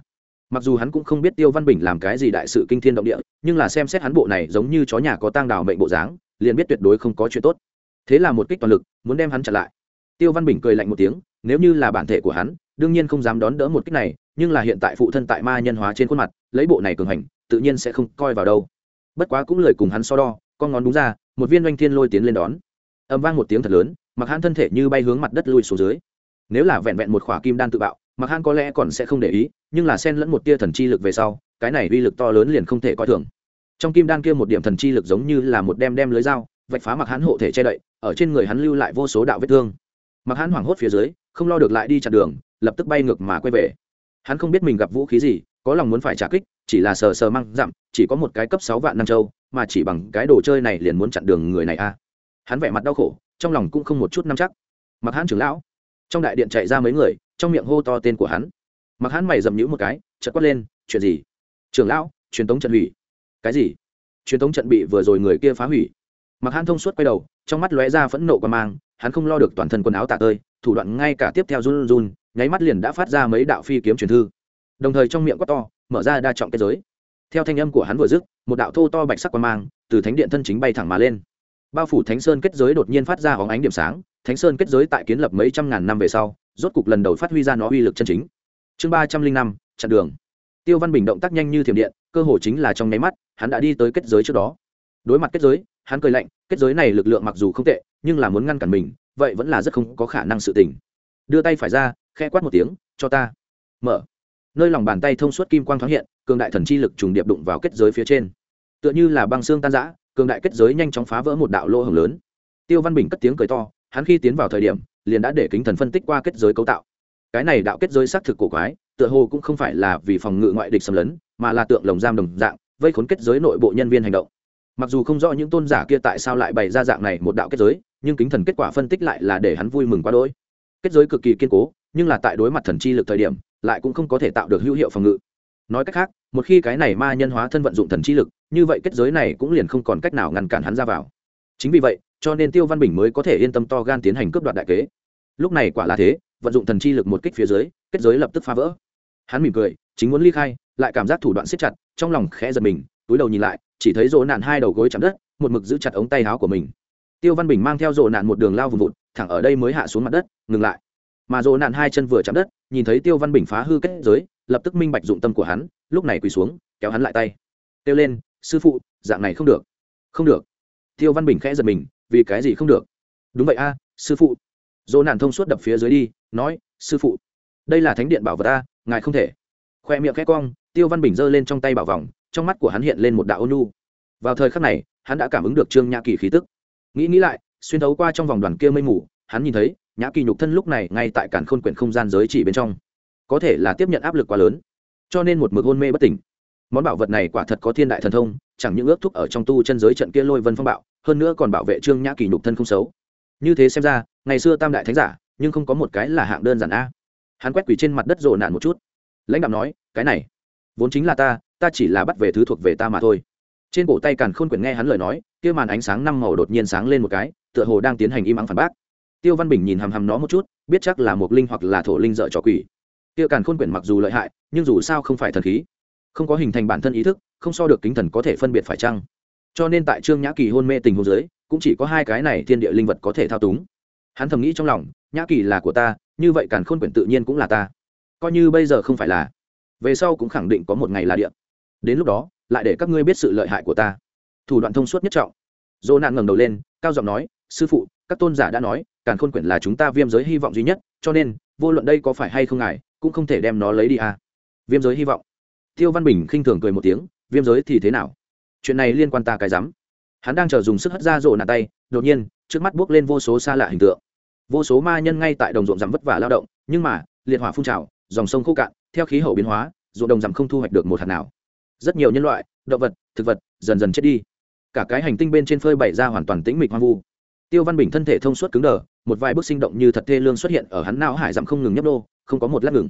Mặc dù hắn cũng không biết tiêu văn bình làm cái gì đại sự kinh thiên động địa, nhưng là xem xét hắn bộ này giống như chó nhà có tang đào mệnh bộ dáng, liền biết tuyệt đối không có chuyện tốt. Thế là một kích toàn lực, muốn đem hắn chặn lại tiêu văn bình cười lạnh một tiếng, nếu như là bản thể của hắn, đương nhiên không dám đón đỡ một kích này, nhưng là hiện tại phụ thân tại ma nhân hóa trên khuôn mặt, lấy bộ này cường hành, tự nhiên sẽ không coi vào đâu. Bất quá cũng lời cùng hắn so đo, con ngón đúng ra, một viên oanh thiên lôi tiến lên đón. Âm vang một tiếng thật lớn mặc hắn thân thể như bay hướng mặt đất lui xuống dưới. Nếu là vẹn vẹn một khỏa kim đan tự bạo mặc hắn có lẽ còn sẽ không để ý, nhưng là xen lẫn một tia thần chi lực về sau, cái này uy lực to lớn liền không thể coi thường. Trong kim đan kia một điểm thần chi lực giống như là một đem đem lưới dao, vạch phá mặc hắn hộ thể che đậy, ở trên người hắn lưu lại vô số đạo vết thương mặc hắn hoảng hốt phía dưới, không lo được lại đi chặn đường, lập tức bay ngược mà quay về. Hắn không biết mình gặp vũ khí gì, có lòng muốn phải trả kích, chỉ là sờ sờ măng dặm, chỉ có một cái cấp sáu vạn năm châu, mà chỉ bằng cái đồ chơi này liền muốn chặn đường người này a hắn vẻ mặt đau khổ, trong lòng cũng không một chút năm chắc. Mặc hắn trưởng lão, trong đại điện chạy ra mấy người, trong miệng hô to tên của hắn. Mặc hắn mày dầm nhũ một cái, chợt quát lên, chuyện gì? Trưởng lão, truyền tống trận hủy. Cái gì? Truyền tống trận bị vừa rồi người kia phá hủy mặc hắn thông suốt quay đầu, trong mắt lóe ra phẫn nộ qua mang, hắn không lo được toàn thân quần áo tạ tơi, thủ đoạn ngay cả tiếp theo run run, nháy mắt liền đã phát ra mấy đạo phi kiếm truyền thư. Đồng thời trong miệng quát to, mở ra đa trọng kết giới. Theo thanh âm của hắn vừa dứt, một đạo thô to bạch sắc quan mang từ thánh điện thân chính bay thẳng mà lên. Bao phủ thánh sơn kết giới đột nhiên phát ra hóng ánh điểm sáng, thánh sơn kết giới tại kiến lập mấy trăm ngàn năm về sau, rốt cục lần đầu phát huy ra nó uy lực chân chính. Chương ba trăm linh năm, chặn đường. Tiêu văn bình động tác nhanh như thiểm điện, cơ hồ chính là trong nháy mắt, hắn đã đi tới kết giới trước đó. Đối mặt kết giới hắn cười lạnh, kết giới này lực lượng mặc dù không tệ, nhưng là muốn ngăn cản mình, vậy vẫn là rất không có khả năng sự tình. Đưa tay phải ra khe quát một tiếng, cho ta. Mở. Nơi lòng bàn tay thông suốt kim quang thoáng hiện, cường đại thần chi lực trùng điệp đụng vào kết giới phía trên. Tựa như là băng xương tan giã cường đại kết giới nhanh chóng phá vỡ một đạo lỗ hồng lớn. Tiêu văn bình cất tiếng cười to, hắn khi tiến vào thời điểm, liền đã để kính thần phân tích qua kết giới cấu tạo. Cái này đạo kết giới xác thực cổ quái, tựa hồ cũng không phải là vì phòng ngự ngoại địch xâm lấn, mà là tượng lồng giam đồng dạng, vây khốn kết giới nội bộ nhân viên hành động mặc dù không rõ những tôn giả kia tại sao lại bày ra dạng này một đạo kết giới, nhưng kính thần kết quả phân tích lại là để hắn vui mừng quá đỗi. Kết giới cực kỳ kiên cố, nhưng là tại đối mặt thần chi lực thời điểm, lại cũng không có thể tạo được hữu hiệu phòng ngự. Nói cách khác, một khi cái này ma nhân hóa thân vận dụng thần chi lực, như vậy kết giới này cũng liền không còn cách nào ngăn cản hắn ra vào. Chính vì vậy, cho nên tiêu văn bình mới có thể yên tâm to gan tiến hành cướp đoạt đại kế. Lúc này quả là thế, vận dụng thần chi lực một kích phía dưới, kết giới lập tức phá vỡ. Hắn mỉm cười, chính muốn ly khai, lại cảm giác thủ đoạn siết chặt, trong lòng khẽ giật mình túi đầu nhìn lại, chỉ thấy rộ nạn hai đầu gối chạm đất, một mực giữ chặt ống tay áo của mình. Tiêu văn bình mang theo rộ nạn một đường lao vùng vụt, thẳng ở đây mới hạ xuống mặt đất, ngừng lại. Mà rộ nạn hai chân vừa chạm đất, nhìn thấy tiêu văn bình phá hư kết giới, lập tức minh bạch dụng tâm của hắn, lúc này quỳ xuống, kéo hắn lại tay. Kêu lên, sư phụ, dạng này không được. Không được. Tiêu văn bình khẽ giật mình, vì cái gì không được? Đúng vậy a, sư phụ. Dỗ nạn thông suốt đập phía dưới đi, nói, sư phụ, đây là thánh điện bảo vật a, ngài không thể. Khoe miệng khẽ cong, tiêu văn bình giơ lên trong tay bảo vòng trong mắt của hắn hiện lên một đạo ôn nhu. Vào thời khắc này, hắn đã cảm ứng được trương nhã kỳ khí tức. Nghĩ nghĩ lại, xuyên thấu qua trong vòng đoàn kia mây mù, hắn nhìn thấy, nhã kỳ nhục thân lúc này ngay tại cản khôn quyển không gian giới chỉ bên trong. Có thể là tiếp nhận áp lực quá lớn, cho nên một mực hôn mê bất tỉnh. Món bảo vật này quả thật có thiên đại thần thông, chẳng những ước thúc ở trong tu chân giới trận kia lôi vân phong bạo, hơn nữa còn bảo vệ trương nhã kỳ nhục thân không xấu. Như thế xem ra, ngày xưa tam đại thánh giả, nhưng không có một cái là hạng đơn giản a. Hắn quét quỷ trên mặt đất rộ nạn một chút. Lãnh đạo nói, cái này, vốn chính là ta ta chỉ là bắt về thứ thuộc về ta mà thôi. Trên cổ tay càn khôn quyển nghe hắn lời nói, kia màn ánh sáng năm màu đột nhiên sáng lên một cái, tựa hồ đang tiến hành im ắng phản bác. Tiêu văn bình nhìn hằm hằm nó một chút, biết chắc là một linh hoặc là thổ linh dợ trò quỷ. Kia càn khôn quyển mặc dù lợi hại, nhưng dù sao không phải thần khí. Không có hình thành bản thân ý thức, không so được kính thần có thể phân biệt phải chăng? Cho nên tại trương nhã kỳ hôn mê tình hôn giới cũng chỉ có hai cái này thiên địa linh vật có thể thao túng. Hắn thầm nghĩ trong lòng, nhã kỳ là của ta, như vậy càn khôn quyển tự nhiên cũng là ta. Coi như bây giờ không phải là. Về sau cũng khẳng định có một ngày là điện đến lúc đó, lại để các ngươi biết sự lợi hại của ta. Thủ đoạn thông suốt nhất trọng. Dỗ nạn ngẩng đầu lên, cao giọng nói, sư phụ, các tôn giả đã nói, càn khôn quyển là chúng ta viêm giới hy vọng duy nhất, cho nên, vô luận đây có phải hay không ngài cũng không thể đem nó lấy đi à. viêm giới hy vọng. Tiêu văn bình khinh thường cười một tiếng, viêm giới thì thế nào? Chuyện này liên quan ta cái rắm. Hắn đang chờ dùng sức hất ra rộ nạt tay, đột nhiên, trước mắt buốc lên vô số xa lạ hình tượng. Vô số ma nhân ngay tại đồng ruộng rằm vất vả lao động, nhưng mà, liệt hỏa phun trào, dòng sông khô cạn, theo khí hậu biến hóa, ruộng đồng rằm không thu hoạch được một hạt nào rất nhiều nhân loại, động vật, thực vật dần dần chết đi. Cả cái hành tinh bên trên phơi bày ra hoàn toàn tĩnh mịch hoang vu. Tiêu văn bình thân thể thông suốt cứng đờ, một vài bước sinh động như thật thê lương xuất hiện ở hắn não hải dặm không ngừng nhấp đô không có một lát ngừng.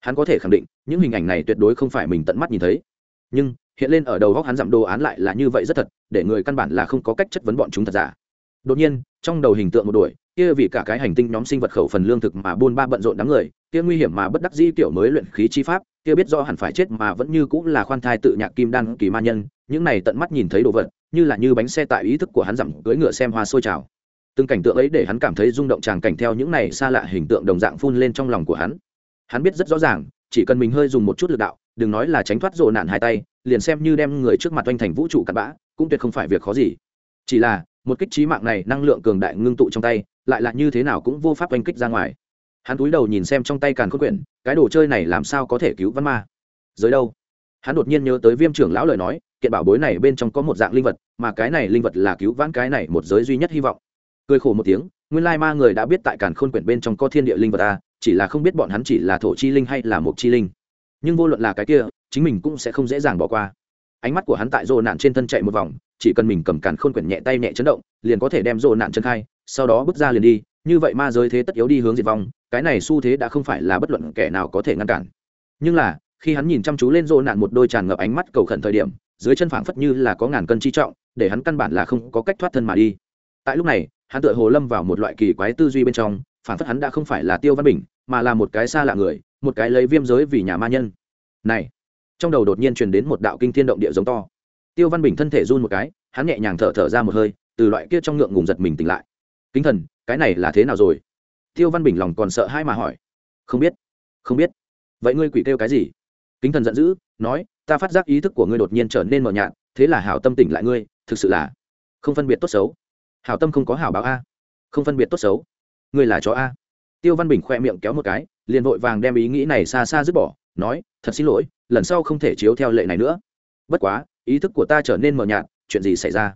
Hắn có thể khẳng định, những hình ảnh này tuyệt đối không phải mình tận mắt nhìn thấy. Nhưng, hiện lên ở đầu góc hắn dặm đồ án lại là như vậy rất thật, để người căn bản là không có cách chất vấn bọn chúng thật giả. Đột nhiên, trong đầu hình tượng một đuổi, kia vì cả cái hành tinh nhóm sinh vật khẩu phần lương thực mà buôn ba bận rộn đám người, kia nguy hiểm mà bất đắc dĩ kiểu mới luyện khí chi pháp kia biết rõ hẳn phải chết mà vẫn như cũng là khoan thai tự nhạc kim đan kỳ ma nhân, những này tận mắt nhìn thấy đồ vật, như là như bánh xe tại ý thức của hắn giảm cưỡi ngựa xem hoa sôi trào. Từng cảnh tượng ấy để hắn cảm thấy rung động tràng cảnh theo những này xa lạ hình tượng đồng dạng phun lên trong lòng của hắn. Hắn biết rất rõ ràng, chỉ cần mình hơi dùng một chút lực đạo, đừng nói là tránh thoát rộ nạn hai tay, liền xem như đem người trước mặt oanh thành vũ trụ cặn bã, cũng tuyệt không phải việc khó gì. Chỉ là, một kích trí mạng này năng lượng cường đại ngưng tụ trong tay, lại là như thế nào cũng vô pháp oanh kích ra ngoài hắn cúi đầu nhìn xem trong tay càn khôn quyển, cái đồ chơi này làm sao có thể cứu văn ma? Giới đâu? Hắn đột nhiên nhớ tới viêm trưởng lão lời nói, kiện bảo bối này bên trong có một dạng linh vật, mà cái này linh vật là cứu vãn cái này một giới duy nhất hy vọng. Cười khổ một tiếng, nguyên lai ma người đã biết tại càn khôn quyển bên trong có thiên địa linh vật a chỉ là không biết bọn hắn chỉ là thổ chi linh hay là một chi linh. Nhưng vô luận là cái kia, chính mình cũng sẽ không dễ dàng bỏ qua. Ánh mắt của hắn tại rồ nạn trên thân chạy một vòng, chỉ cần mình cầm càn khôn quyển nhẹ tay nhẹ chấn động, liền có thể đem rồ nạn chân khai, sau đó bước ra liền đi như vậy ma giới thế tất yếu đi hướng diệt vong, cái này xu thế đã không phải là bất luận kẻ nào có thể ngăn cản. Nhưng là, khi hắn nhìn chăm chú lên rô nạn một đôi tràn ngập ánh mắt cầu khẩn thời điểm, dưới chân phảng phất như là có ngàn cân chi trọng, để hắn căn bản là không có cách thoát thân mà đi. Tại lúc này, hắn tựa hồ lâm vào một loại kỳ quái tư duy bên trong, phảng phất hắn đã không phải là tiêu văn bình, mà là một cái xa lạ người, một cái lấy viêm giới vì nhà ma nhân. Này, trong đầu đột nhiên truyền đến một đạo kinh thiên động địa giống to. Tiêu văn bình thân thể run một cái, hắn nhẹ nhàng thở thở ra một hơi, từ loại kia trong ngượng ngùng giật mình tỉnh lại. Kính thần cái này là thế nào rồi? Tiêu văn bình lòng còn sợ hai mà hỏi. Không biết không biết. Vậy ngươi quỷ kêu cái gì? Kính thần giận dữ, nói, ta phát giác ý thức của ngươi đột nhiên trở nên mờ nhạt, thế là hảo tâm tỉnh lại ngươi, thực sự là không phân biệt tốt xấu. Hảo tâm không có hảo báo a. Không phân biệt tốt xấu. Ngươi là chó a. Tiêu văn bình khoe miệng kéo một cái, liền vội vàng đem ý nghĩ này xa xa dứt bỏ, nói, thật xin lỗi, lần sau không thể chiếu theo lệ này nữa. Bất quá, ý thức của ta trở nên mờ nhạt, chuyện gì xảy ra?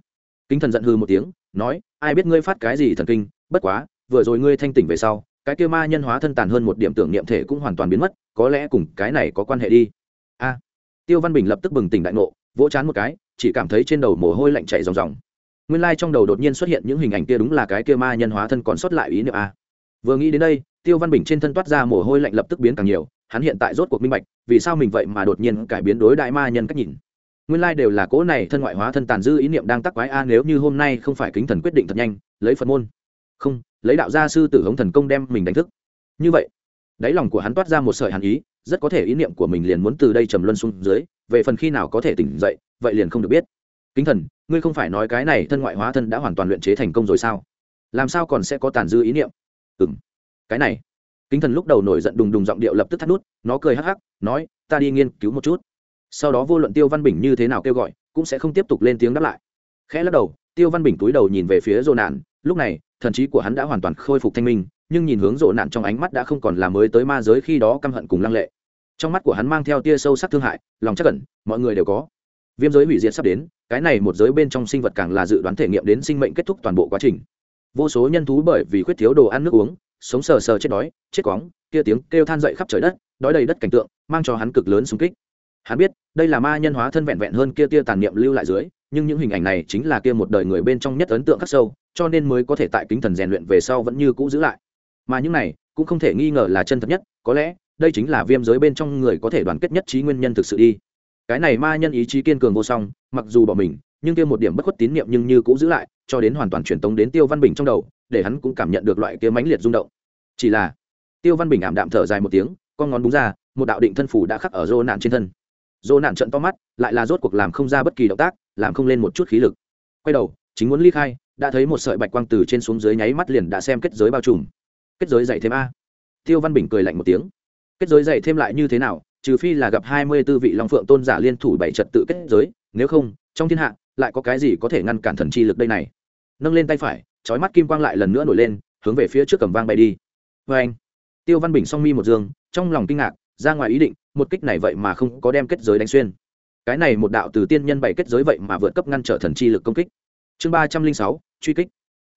Kính thần giận hư một tiếng, nói, ai biết ngươi phát cái gì thần kinh bất quá, vừa rồi ngươi thanh tỉnh về sau, cái kia ma nhân hóa thân tàn hơn một điểm tưởng niệm thể cũng hoàn toàn biến mất, có lẽ cùng cái này có quan hệ đi. A. Tiêu văn bình lập tức bừng tỉnh đại ngộ, vỗ chán một cái, chỉ cảm thấy trên đầu mồ hôi lạnh chạy ròng ròng. Nguyên lai trong đầu đột nhiên xuất hiện những hình ảnh kia đúng là cái kia ma nhân hóa thân còn sót lại ý niệm a. Vừa nghĩ đến đây, tiêu văn bình trên thân toát ra mồ hôi lạnh lập tức biến càng nhiều, hắn hiện tại rốt cuộc minh bạch, vì sao mình vậy mà đột nhiên cải biến đối đại ma nhân cách nhìn. Nguyên lai đều là cỗ này thân ngoại hóa thân tàn dư ý niệm đang tắc quái a nếu như hôm nay không phải kính thần quyết định thật nhanh, lấy phật môn không, lấy đạo gia sư tử hống thần công đem mình đánh thức. Như vậy, đáy lòng của hắn toát ra một sợi hàn ý, rất có thể ý niệm của mình liền muốn từ đây trầm luân xuống dưới, về phần khi nào có thể tỉnh dậy, vậy liền không được biết. Kính thần, ngươi không phải nói cái này thân ngoại hóa thân đã hoàn toàn luyện chế thành công rồi sao? Làm sao còn sẽ có tàn dư ý niệm? Ừ m cái này. Kính thần lúc đầu nổi giận đùng đùng giọng điệu lập tức thắt nút, nó cười hắc hắc, nói, ta đi nghiên cứu một chút. Sau đó vô luận tiêu văn bình như thế nào kêu gọi, cũng sẽ không tiếp tục lên tiếng đáp lại. Khẽ lắc đầu, tiêu văn bình túi đầu nhìn về phía rồ nạn lúc này, thần trí của hắn đã hoàn toàn khôi phục thanh minh, nhưng nhìn hướng rộ nạn trong ánh mắt đã không còn là mới tới ma giới khi đó căm hận cùng lăng lệ. Trong mắt của hắn mang theo tia sâu sắc thương hại, lòng chắc cẩn mọi người đều có. Viêm giới hủy diệt sắp đến, cái này một giới bên trong sinh vật càng là dự đoán thể nghiệm đến sinh mệnh kết thúc toàn bộ quá trình. Vô số nhân thú bởi vì khuyết thiếu đồ ăn nước uống, sống sờ sờ chết đói, chết quóng, kia tiếng kêu than dậy khắp trời đất, đói đầy đất cảnh tượng, mang cho hắn cực lớn xung kích. Hắn biết, đây là ma nhân hóa thân vẹn vẹn hơn kia tia tàn niệm lưu lại dưới, nhưng những hình ảnh này chính là kia một đời người bên trong nhất ấn tượng khắc sâu cho nên mới có thể tại kính thần rèn luyện về sau vẫn như cũ giữ lại. Mà những này cũng không thể nghi ngờ là chân thật nhất, có lẽ đây chính là viêm giới bên trong người có thể đoàn kết nhất trí nguyên nhân thực sự đi. Cái này ma nhân ý chí kiên cường vô song, mặc dù bỏ mình, nhưng kia một điểm bất khuất tín niệm nhưng như cũng giữ lại, cho đến hoàn toàn truyền tống đến tiêu văn bình trong đầu, để hắn cũng cảm nhận được loại kia mãnh liệt rung động. Chỉ là, tiêu văn bình ảm đạm thở dài một tiếng, con ngón búng ra, một đạo định thân phủ đã khắc ở rô nạn trên thân. Rô nạn trận to mắt, lại là rốt cuộc làm không ra bất kỳ động tác, làm không lên một chút khí lực. Quay đầu, chính muốn ly khai đã thấy một sợi bạch quang từ trên xuống dưới nháy mắt liền đã xem kết giới bao trùm. Kết giới dạy thêm a. Tiêu văn bình cười lạnh một tiếng. Kết giới dạy thêm lại như thế nào, trừ phi là gặp hai mươi b ố vị long phượng tôn giả liên thủ bảy trật tự kết giới, nếu không, trong thiên hạ, lại có cái gì có thể ngăn cản thần chi lực đây này? Nâng lên tay phải trói mắt kim quang lại lần nữa nổi lên, hướng về phía trước cầm vang bay đi. Vê anh, tiêu văn bình song mi một dương trong lòng kinh ngạc, ra ngoài ý định, một kích này vậy mà không có đem kết giới đánh xuyên. Cái này một đạo từ tiên nhân bảy kết giới vậy mà vượt cấp ngăn trở thần chi lực công kích chương ba trăm linh sáu, truy kích.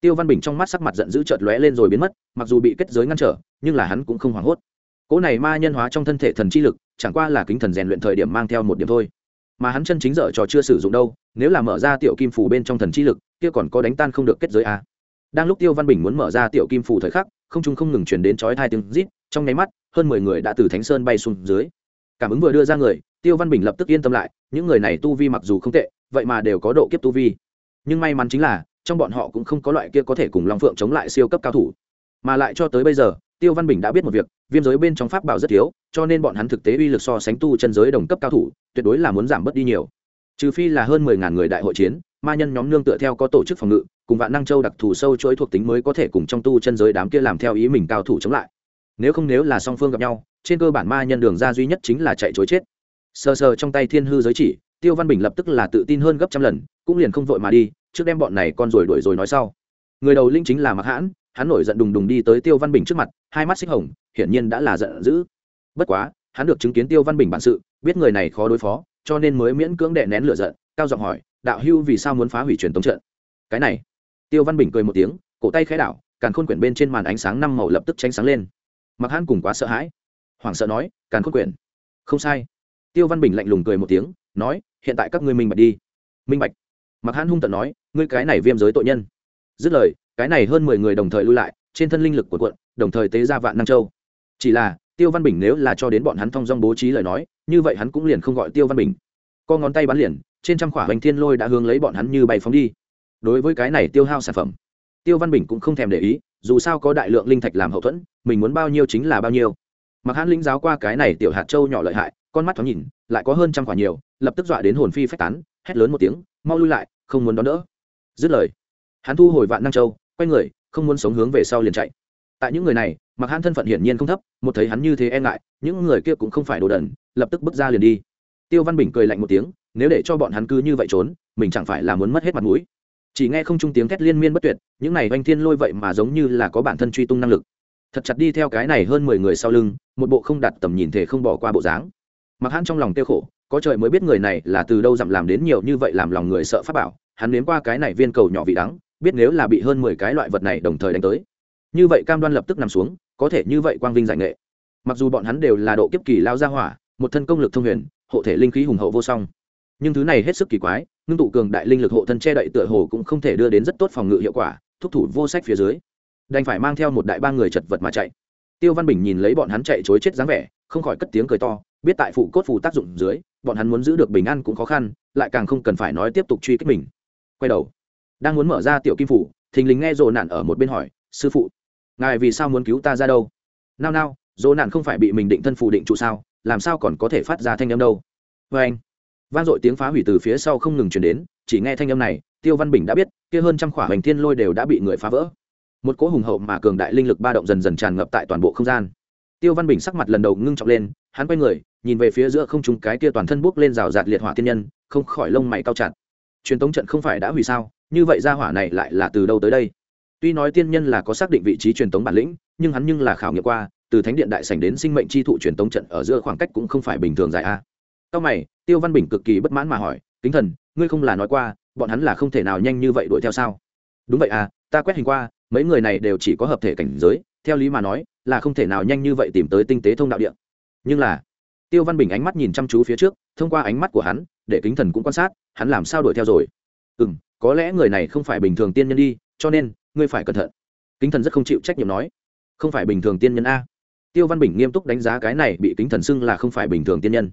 Tiêu văn bình trong mắt sắc mặt giận dữ chợt lóe lên rồi biến mất, mặc dù bị kết giới ngăn trở, nhưng là hắn cũng không hoảng hốt. Cỗ này ma nhân hóa trong thân thể thần chi lực, chẳng qua là kính thần rèn luyện thời điểm mang theo một điểm thôi. Mà hắn chân chính dở trò chưa sử dụng đâu, nếu là mở ra tiểu kim phủ bên trong thần chi lực, kia còn có đánh tan không được kết giới à. đang lúc tiêu văn bình muốn mở ra tiểu kim phủ thời khắc, không trung không ngừng chuyển đến chói thai tiếng rít, trong nháy mắt, hơn mười người đã từ thánh sơn bay xuống dưới. Cảm ứng vừa đưa ra người, tiêu văn bình lập tức yên tâm lại, những người này tu vi mặc dù không tệ, vậy mà đều có độ kiếp tu vi nhưng may mắn chính là, trong bọn họ cũng không có loại kia có thể cùng long phượng chống lại siêu cấp cao thủ. Mà lại cho tới bây giờ, tiêu văn bình đã biết một việc, viêm giới bên trong pháp bảo rất thiếu, cho nên bọn hắn thực tế uy lực so sánh tu chân giới đồng cấp cao thủ, tuyệt đối là muốn giảm bớt đi nhiều. Trừ phi là hơn mười ngàn người đại hội chiến, ma nhân nhóm nương tựa theo có tổ chức phòng ngự, cùng vạn năng châu đặc thù sâu chuỗi thuộc tính mới có thể cùng trong tu chân giới đám kia làm theo ý mình cao thủ chống lại. Nếu không nếu là song phương gặp nhau, trên cơ bản ma nhân đường ra duy nhất chính là chạy chối chết. Sờ sờ trong tay thiên hư giới chỉ, tiêu văn bình lập tức là tự tin hơn gấp trăm lần cũng liền không vội mà đi, trước đem bọn này con rồi đuổi rồi nói sau. Người đầu linh chính là mặc hãn, hắn nổi giận đùng đùng đi tới tiêu văn bình trước mặt, hai mắt xích hồng, hiển nhiên đã là giận dữ. Bất quá, hắn được chứng kiến tiêu văn bình bản sự, biết người này khó đối phó, cho nên mới miễn cưỡng đệ nén lửa giận, cao giọng hỏi, đạo hưu vì sao muốn phá hủy truyền tống trận? Cái này, tiêu văn bình cười một tiếng, cổ tay khẽ đảo, càn khôn quyển bên trên màn ánh sáng năm màu lập tức tránh sáng lên. Mặc hãn cùng quá sợ hãi. Hoảng sợ nói, càn khôn quyển. Không sai. Tiêu văn bình lạnh lùng cười một tiếng, nói, hiện tại các ngươi minh bạch đi. Minh bạch mặc hãn hung tận nói, ngươi cái này viêm giới tội nhân. Dứt lời, cái này hơn mười người đồng thời lui lại, trên thân linh lực của quận đồng thời tế ra vạn năng châu. Chỉ là, tiêu văn bình nếu là cho đến bọn hắn thong dong bố trí lời nói, như vậy hắn cũng liền không gọi tiêu văn bình. Co ngón tay bắn liền, trên trăm khỏa hoành thiên lôi đã hướng lấy bọn hắn như bay phóng đi. Đối với cái này tiêu hao sản phẩm, tiêu văn bình cũng không thèm để ý, dù sao có đại lượng linh thạch làm hậu thuẫn, mình muốn bao nhiêu chính là bao nhiêu. Mặc hắn lĩnh giáo qua cái này tiểu hạt châu nhỏ lợi hại, con mắt thoáng nhìn, lại có hơn trăm quả nhiều, lập tức dọa đến hồn phi phách tán hét lớn một tiếng, mau lui lại, không muốn đón đỡ. Dứt lời, hắn thu hồi vạn năng châu, quay người, không muốn sống hướng về sau liền chạy. Tại những người này, mặc hắn thân phận hiển nhiên không thấp, một thấy hắn như thế e ngại, những người kia cũng không phải đồ đần, lập tức bước ra liền đi. Tiêu văn bình cười lạnh một tiếng, nếu để cho bọn hắn cứ như vậy trốn, mình chẳng phải là muốn mất hết mặt mũi. Chỉ nghe không trung tiếng thét liên miên bất tuyệt, những này oanh thiên lôi vậy mà giống như là có bản thân truy tung năng lực. Thật chặt đi theo cái này hơn mười người sau lưng, một bộ không đặt tầm nhìn thể không bỏ qua bộ dáng. Mặc hắn trong lòng tiêu khổ có trời mới biết người này là từ đâu dặm làm đến nhiều như vậy làm lòng người sợ pháp bảo, hắn nếm qua cái này viên cầu nhỏ vị đắng, biết nếu là bị hơn mười cái loại vật này đồng thời đánh tới. Như vậy cam đoan lập tức nằm xuống, có thể như vậy quang vinh giải nghệ. Mặc dù bọn hắn đều là độ kiếp kỳ lao ra hỏa, một thân công lực thông huyền, hộ thể linh khí hùng hậu vô song. Nhưng thứ này hết sức kỳ quái, ngưng tụ cường đại linh lực hộ thân che đậy tựa hồ cũng không thể đưa đến rất tốt phòng ngự hiệu quả, thúc thủ vô sách phía dưới. Đành phải mang theo một đại ba người chật vật mà chạy. Tiêu văn bình nhìn lấy bọn hắn chạy chối chết dáng vẻ, không khỏi cất tiếng cười to biết tại phụ cốt phù tác dụng dưới, bọn hắn muốn giữ được bình an cũng khó khăn, lại càng không cần phải nói tiếp tục truy kích mình. Quay đầu, đang muốn mở ra tiểu kim phủ, thình lình nghe rồ nạn ở một bên hỏi, sư phụ, ngài vì sao muốn cứu ta ra đâu? Nao nao rồ nạn không phải bị mình định thân phù định trụ sao, làm sao còn có thể phát ra thanh âm đâu? Vê anh. Vang dội tiếng phá hủy từ phía sau không ngừng chuyển đến, chỉ nghe thanh âm này, tiêu văn bình đã biết, kia hơn trăm khỏa hoành thiên lôi đều đã bị người phá vỡ. Một cỗ hùng hậu mà cường đại linh lực ba động dần dần tràn ngập tại toàn bộ không gian tiêu văn bình sắc mặt lần đầu ngưng trọng lên, hắn quay người, nhìn về phía giữa không trung cái kia toàn thân bốc lên rào rạt liệt hỏa tiên nhân, không khỏi lông mày cao chặt. Truyền tống trận không phải đã hủy sao? Như vậy ra hỏa này lại là từ đâu tới đây? Tuy nói tiên nhân là có xác định vị trí truyền tống bản lĩnh, nhưng hắn nhưng là khảo nghiệm qua, từ thánh điện đại sảnh đến sinh mệnh chi thụ truyền tống trận ở giữa khoảng cách cũng không phải bình thường dài a. À. mày, tiêu văn bình cực kỳ bất mãn mà hỏi, kính thần, ngươi không là nói qua, bọn hắn là không thể nào nhanh như vậy đuổi theo sao? Đúng vậy à ta quét hình qua, mấy người này đều chỉ có hợp thể cảnh giới theo lý mà nói, là không thể nào nhanh như vậy tìm tới tinh tế thông đạo địa. Nhưng là, tiêu văn bình ánh mắt nhìn chăm chú phía trước, thông qua ánh mắt của hắn, để kính thần cũng quan sát, hắn làm sao đuổi theo rồi? Ừ m có lẽ người này không phải bình thường tiên nhân đi, cho nên, ngươi phải cẩn thận. Kính thần rất không chịu trách nhiệm nói. Không phải bình thường tiên nhân a. Tiêu văn bình nghiêm túc đánh giá cái này bị kính thần xưng là không phải bình thường tiên nhân.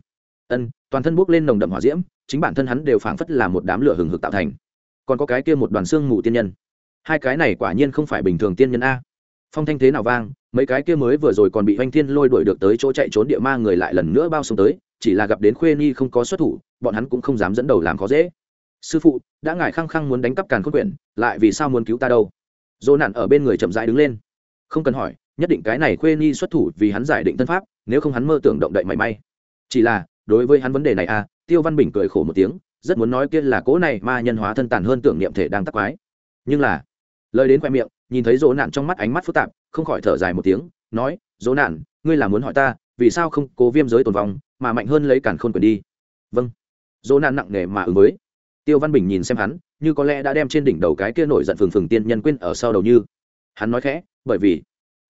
Ân, toàn thân bốc lên nồng đậm hỏa diễm, chính bản thân hắn đều phảng phất là một đám lửa hừng hực tạo thành. Còn có cái kia một đoàn xương mù tiên nhân. Hai cái này quả nhiên không phải bình thường tiên nhân a phong thanh thế nào vang, mấy cái kia mới vừa rồi còn bị oanh thiên lôi đuổi được tới chỗ chạy trốn địa ma người lại lần nữa bao xuống tới, chỉ là gặp đến khuê nhi không có xuất thủ, bọn hắn cũng không dám dẫn đầu làm khó dễ. Sư phụ, đã ngài khăng khăng muốn đánh cắp càn khôn quyển, lại vì sao muốn cứu ta đâu? Dỗ nạn ở bên người chậm rãi đứng lên. Không cần hỏi, nhất định cái này khuê nhi xuất thủ vì hắn giải định tân pháp, nếu không hắn mơ tưởng động đậy mảy may. Chỉ là, đối với hắn vấn đề này à tiêu văn bình cười khổ một tiếng, rất muốn nói kia là cỗ này ma nhân hóa thân tàn hơn tưởng niệm thể đang tắc quái. Nhưng là, lời đến khoe miệng nhìn thấy dỗ nạn trong mắt ánh mắt phức tạp, không khỏi thở dài một tiếng, nói, dỗ nạn, ngươi là muốn hỏi ta, vì sao không cố viêm giới tồn vong, mà mạnh hơn lấy cản khôn quyền đi? Vâng. Dỗ nạn nặng nề mà ứng với. Tiêu văn bình nhìn xem hắn, như có lẽ đã đem trên đỉnh đầu cái kia nổi giận phừng phừng tiên nhân quên ở sau đầu như. Hắn nói khẽ, bởi vì,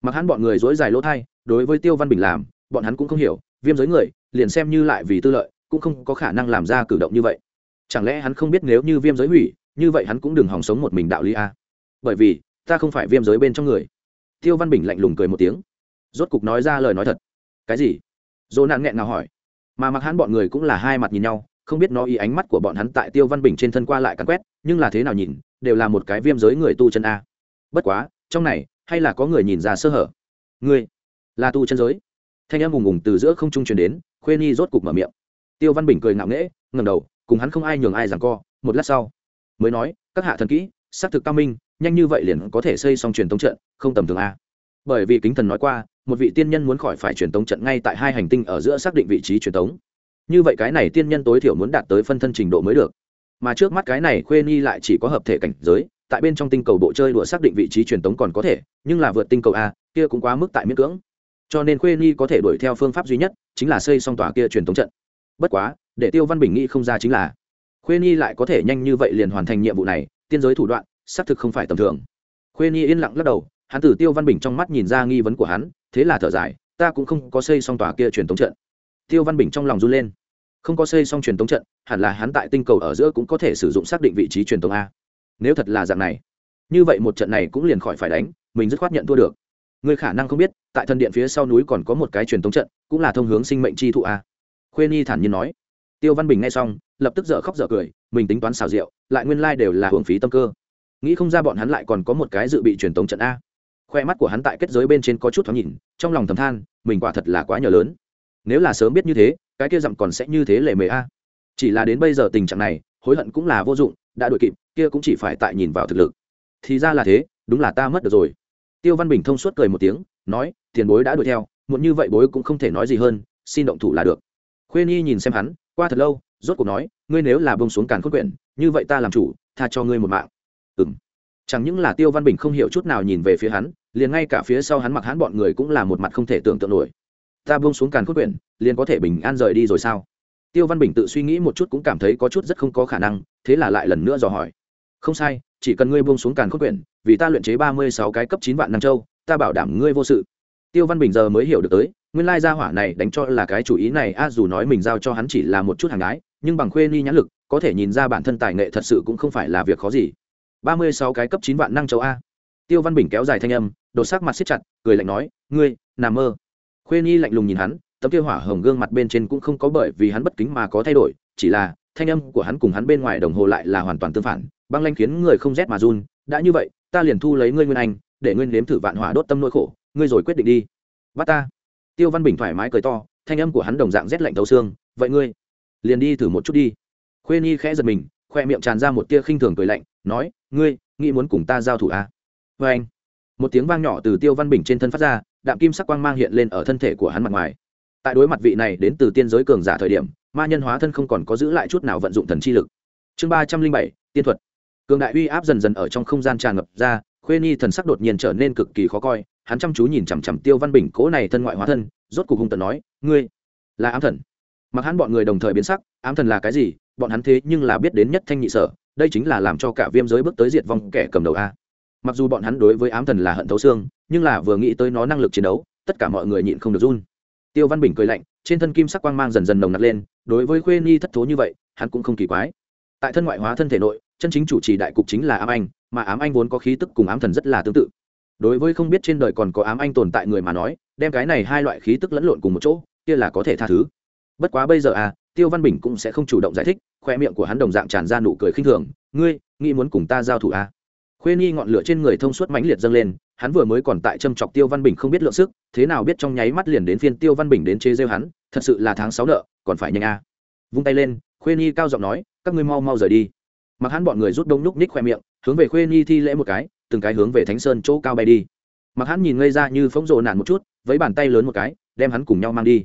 mặc hắn bọn người dối dài lỗ thai, đối với tiêu văn bình làm, bọn hắn cũng không hiểu, viêm giới người, liền xem như lại vì tư lợi, cũng không có khả năng làm ra cử động như vậy. Chẳng lẽ hắn không biết nếu như viêm giới hủy, như vậy hắn cũng đừng hòng sống một mình đạo lý a? Bởi vì ta không phải viêm giới bên trong người. Tiêu văn bình lạnh lùng cười một tiếng. Rốt cục nói ra lời nói thật. Cái gì? Dỗ nạn nghẹn ngào hỏi. Mà mặc hắn bọn người cũng là hai mặt nhìn nhau, không biết nó ý ánh mắt của bọn hắn tại tiêu văn bình trên thân qua lại cắn quét, nhưng là thế nào nhìn, đều là một cái viêm giới người tu chân a. Bất quá, trong này, hay là có người nhìn ra sơ hở? Ngươi là tu chân giới. Thanh em ùng ùng từ giữa không trung truyền đến, khuê nhi rốt cục mở miệng. Tiêu văn bình cười ngạo nghễ ngầm đầu, cùng hắn không ai nhường ai rằng co, một lát sau, mới nói, các hạ thần kỹ xác thực cao minh, nhanh như vậy liền có thể xây xong truyền tống trận, không tầm thường a. Bởi vì kính thần nói qua, một vị tiên nhân muốn khỏi phải truyền tống trận ngay tại hai hành tinh ở giữa xác định vị trí truyền tống. Như vậy cái này tiên nhân tối thiểu muốn đạt tới phân thân trình độ mới được. Mà trước mắt cái này khuê nhi lại chỉ có hợp thể cảnh giới, tại bên trong tinh cầu bộ chơi đùa xác định vị trí truyền tống còn có thể, nhưng là vượt tinh cầu a, kia cũng quá mức tại miễn cưỡng. Cho nên khuê nhi có thể đuổi theo phương pháp duy nhất, chính là xây xong tòa kia truyền tống trận. Bất quá, để tiêu văn bình nghĩ không ra chính là, khuê nhi lại có thể nhanh như vậy liền hoàn thành nhiệm vụ này tiên giới thủ đoạn, xác thực không phải tầm thường. Khuê nhi yên lặng lắc đầu, hắn tử tiêu văn bình trong mắt nhìn ra nghi vấn của hắn, thế là thở dài, ta cũng không có xây xong tòa kia truyền tống trận. Tiêu văn bình trong lòng run lên. Không có xây xong truyền tống trận, hẳn là hắn tại tinh cầu ở giữa cũng có thể sử dụng xác định vị trí truyền tống a. Nếu thật là dạng này, như vậy một trận này cũng liền khỏi phải đánh, mình dứt khoát nhận thua được. Người khả năng không biết, tại thần điện phía sau núi còn có một cái truyền tống trận, cũng là thông hướng sinh mệnh chi thụ a. Khuê nhi thản nhiên nói tiêu văn bình nghe xong, lập tức dở khóc dở cười, mình tính toán xào rượu, lại nguyên lai đều là hưởng phí tâm cơ. Nghĩ không ra bọn hắn lại còn có một cái dự bị truyền tống trận a. Khoe mắt của hắn tại kết giới bên trên có chút thoáng nhìn, trong lòng thầm than, mình quả thật là quá nhờ lớn. Nếu là sớm biết như thế, cái kia dặm còn sẽ như thế lề mề a. Chỉ là đến bây giờ tình trạng này, hối hận cũng là vô dụng, đã đuổi kịp, kia cũng chỉ phải tại nhìn vào thực lực. Thì ra là thế, đúng là ta mất được rồi. Tiêu văn bình thông suốt cười một tiếng, nói, tiền bối đã đuổi theo, muộn như vậy bối cũng không thể nói gì hơn, xin động thủ là được. Khuê nhi nhìn xem hắn qua thật lâu, rốt cuộc nói, ngươi nếu là bông xuống càn khôn quyển, như vậy ta làm chủ, tha cho ngươi một mạng. Ừ m chẳng những là tiêu văn bình không hiểu chút nào nhìn về phía hắn, liền ngay cả phía sau hắn mặc hắn bọn người cũng là một mặt không thể tưởng tượng nổi. Ta buông xuống càn khôn quyển, liền có thể bình an rời đi rồi sao? Tiêu văn bình tự suy nghĩ một chút cũng cảm thấy có chút rất không có khả năng, thế là lại lần nữa dò hỏi. Không sai, chỉ cần ngươi buông xuống càn khôn quyển, vì ta luyện chế ba mươi sáu cái cấp chín vạn năm châu, ta bảo đảm ngươi vô sự. Tiêu văn bình giờ mới hiểu được tới nguyên lai gia hỏa này đánh cho là cái chủ ý này, a, dù nói mình giao cho hắn chỉ là một chút hàng gái nhưng bằng khuê ni nhãn lực, có thể nhìn ra bản thân tài nghệ thật sự cũng không phải là việc khó gì. Ba mươi sáu cái cấp chín vạn năng châu a. Tiêu văn bình kéo dài thanh âm, đột sắc mặt siết chặt, cười lạnh nói, ngươi nằm mơ. Khuê nhi lạnh lùng nhìn hắn, tấm tiêu hỏa hồng gương mặt bên trên cũng không có bởi vì hắn bất kính mà có thay đổi, chỉ là thanh âm của hắn cùng hắn bên ngoài đồng hồ lại là hoàn toàn tương phản, băng lanh khiến người không rét mà run, đã như vậy, ta liền thu lấy ngươi nguyên anh, để ngươi nếm thử vạn hỏa đốt tâm nỗi khổ, ngươi rồi quyết định đi. Bắt ta tiêu văn bình thoải mái cười to, thanh âm của hắn đồng dạng rét lạnh thấu xương, vậy ngươi liền đi thử một chút đi. Khuê nhi khẽ giật mình, khoe miệng tràn ra một tia khinh thường cười lạnh, nói, ngươi, nghĩ muốn cùng ta giao thủ à? vê anh, một tiếng vang nhỏ từ tiêu văn bình trên thân phát ra, đạm kim sắc quang mang hiện lên ở thân thể của hắn mặt ngoài. Tại đối mặt vị này đến từ tiên giới cường giả thời điểm, ma nhân hóa thân không còn có giữ lại chút nào vận dụng thần chi lực. Chương ba trăm linh bảy, tiên thuật. Cường đại uy áp dần dần ở trong không gian tràn ngập ra, khuê nhi thần sắc đột nhiên trở nên cực kỳ khó coi hắn chăm chú nhìn chằm chằm tiêu văn bình cố này thân ngoại hóa thân, rốt cuộc hung tận nói, ngươi là ám thần. Mặc hắn bọn người đồng thời biến sắc, ám thần là cái gì? Bọn hắn thế nhưng là biết đến nhất thanh nhị sở, đây chính là làm cho cả viêm giới bước tới diệt vong kẻ cầm đầu a. Mặc dù bọn hắn đối với ám thần là hận thấu xương, nhưng là vừa nghĩ tới nó năng lực chiến đấu, tất cả mọi người nhịn không được run. Tiêu văn bình cười lạnh, trên thân kim sắc quang mang dần dần nồng nặc lên, đối với khuê nhi thất thố như vậy, hắn cũng không kỳ quái. Tại thân ngoại hóa thân thể nội, chân chính chủ trì đại cục chính là ám anh, mà ám anh vốn có khí tức cùng ám thần rất là tương tự đối với không biết trên đời còn có ám anh tồn tại người mà nói, đem cái này hai loại khí tức lẫn lộn cùng một chỗ, kia là có thể tha thứ bất quá bây giờ à tiêu văn bình cũng sẽ không chủ động giải thích, khoe miệng của hắn đồng dạng tràn ra nụ cười khinh thường ngươi, nghĩ muốn cùng ta giao thủ à? khuê nhi ngọn lửa trên người thông suốt mãnh liệt dâng lên, hắn vừa mới còn tại châm chọc tiêu văn bình không biết lượng sức, thế nào biết trong nháy mắt liền đến phiên tiêu văn bình đến chế rêu hắn, thật sự là tháng sáu nợ, còn phải nhanh a à. vung tay lên, khuê nhi cao giọng nói, các ngươi mau mau rời đi mặc hắn bọn người rút đông núc ních khoe miệng, hướng về khuê nhi thi lễ một cái từng cái hướng về thánh sơn chỗ cao bay đi. Mặc hắn nhìn ngây ra như phóng rộ nạn một chút với bàn tay lớn một cái, đem hắn cùng nhau mang đi.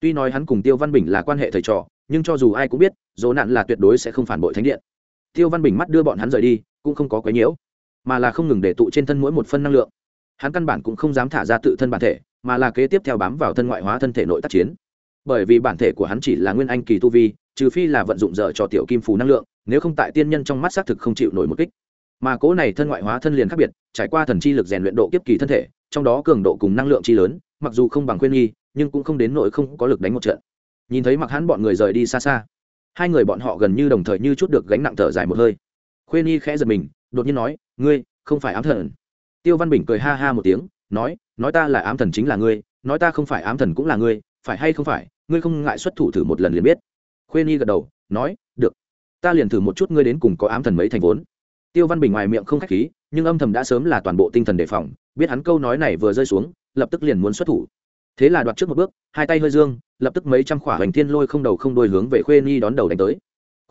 Tuy nói hắn cùng tiêu văn bình là quan hệ thầy trò, nhưng cho dù ai cũng biết rộ nạn là tuyệt đối sẽ không phản bội thánh điện. Tiêu văn bình mắt đưa bọn hắn rời đi, cũng không có quấy nhiễu, mà là không ngừng để tụ trên thân mỗi một phân năng lượng. Hắn căn bản cũng không dám thả ra tự thân bản thể, mà là kế tiếp theo bám vào thân ngoại hóa thân thể nội tác chiến. Bởi vì bản thể của hắn chỉ là nguyên anh kỳ tu vi, trừ phi là vận dụng dở cho tiểu kim phù năng lượng, nếu không tại tiên nhân trong mắt xác thực không chịu nổi một kích mà cố này thân ngoại hóa thân liền khác biệt, trải qua thần chi lực rèn luyện độ kiếp kỳ thân thể, trong đó cường độ cùng năng lượng chi lớn, mặc dù không bằng khuyên nghi, nhưng cũng không đến nỗi không có lực đánh một trận. Nhìn thấy mặc hắn bọn người rời đi xa xa, hai người bọn họ gần như đồng thời như chút được gánh nặng thở dài một hơi. Khuyên nghi khẽ giật mình, đột nhiên nói, ngươi, không phải ám thần. Tiêu văn bình cười ha ha một tiếng, nói nói ta là ám thần chính là ngươi, nói ta không phải ám thần cũng là ngươi, phải hay không phải, ngươi không ngại xuất thủ thử một lần liền biết. Khuyên nghi gật đầu, nói, được, ta liền thử một chút ngươi đến cùng có ám thần mấy thành vốn tiêu văn bình ngoài miệng không k h á c h khí, nhưng âm thầm đã sớm là toàn bộ tinh thần đề phòng, biết hắn câu nói này vừa rơi xuống, lập tức liền muốn xuất thủ. Thế là đoạt trước một bước, hai tay hơi dương, lập tức mấy trăm khỏa hoành thiên lôi không đầu không đôi hướng về khuê nhi đón đầu đánh tới.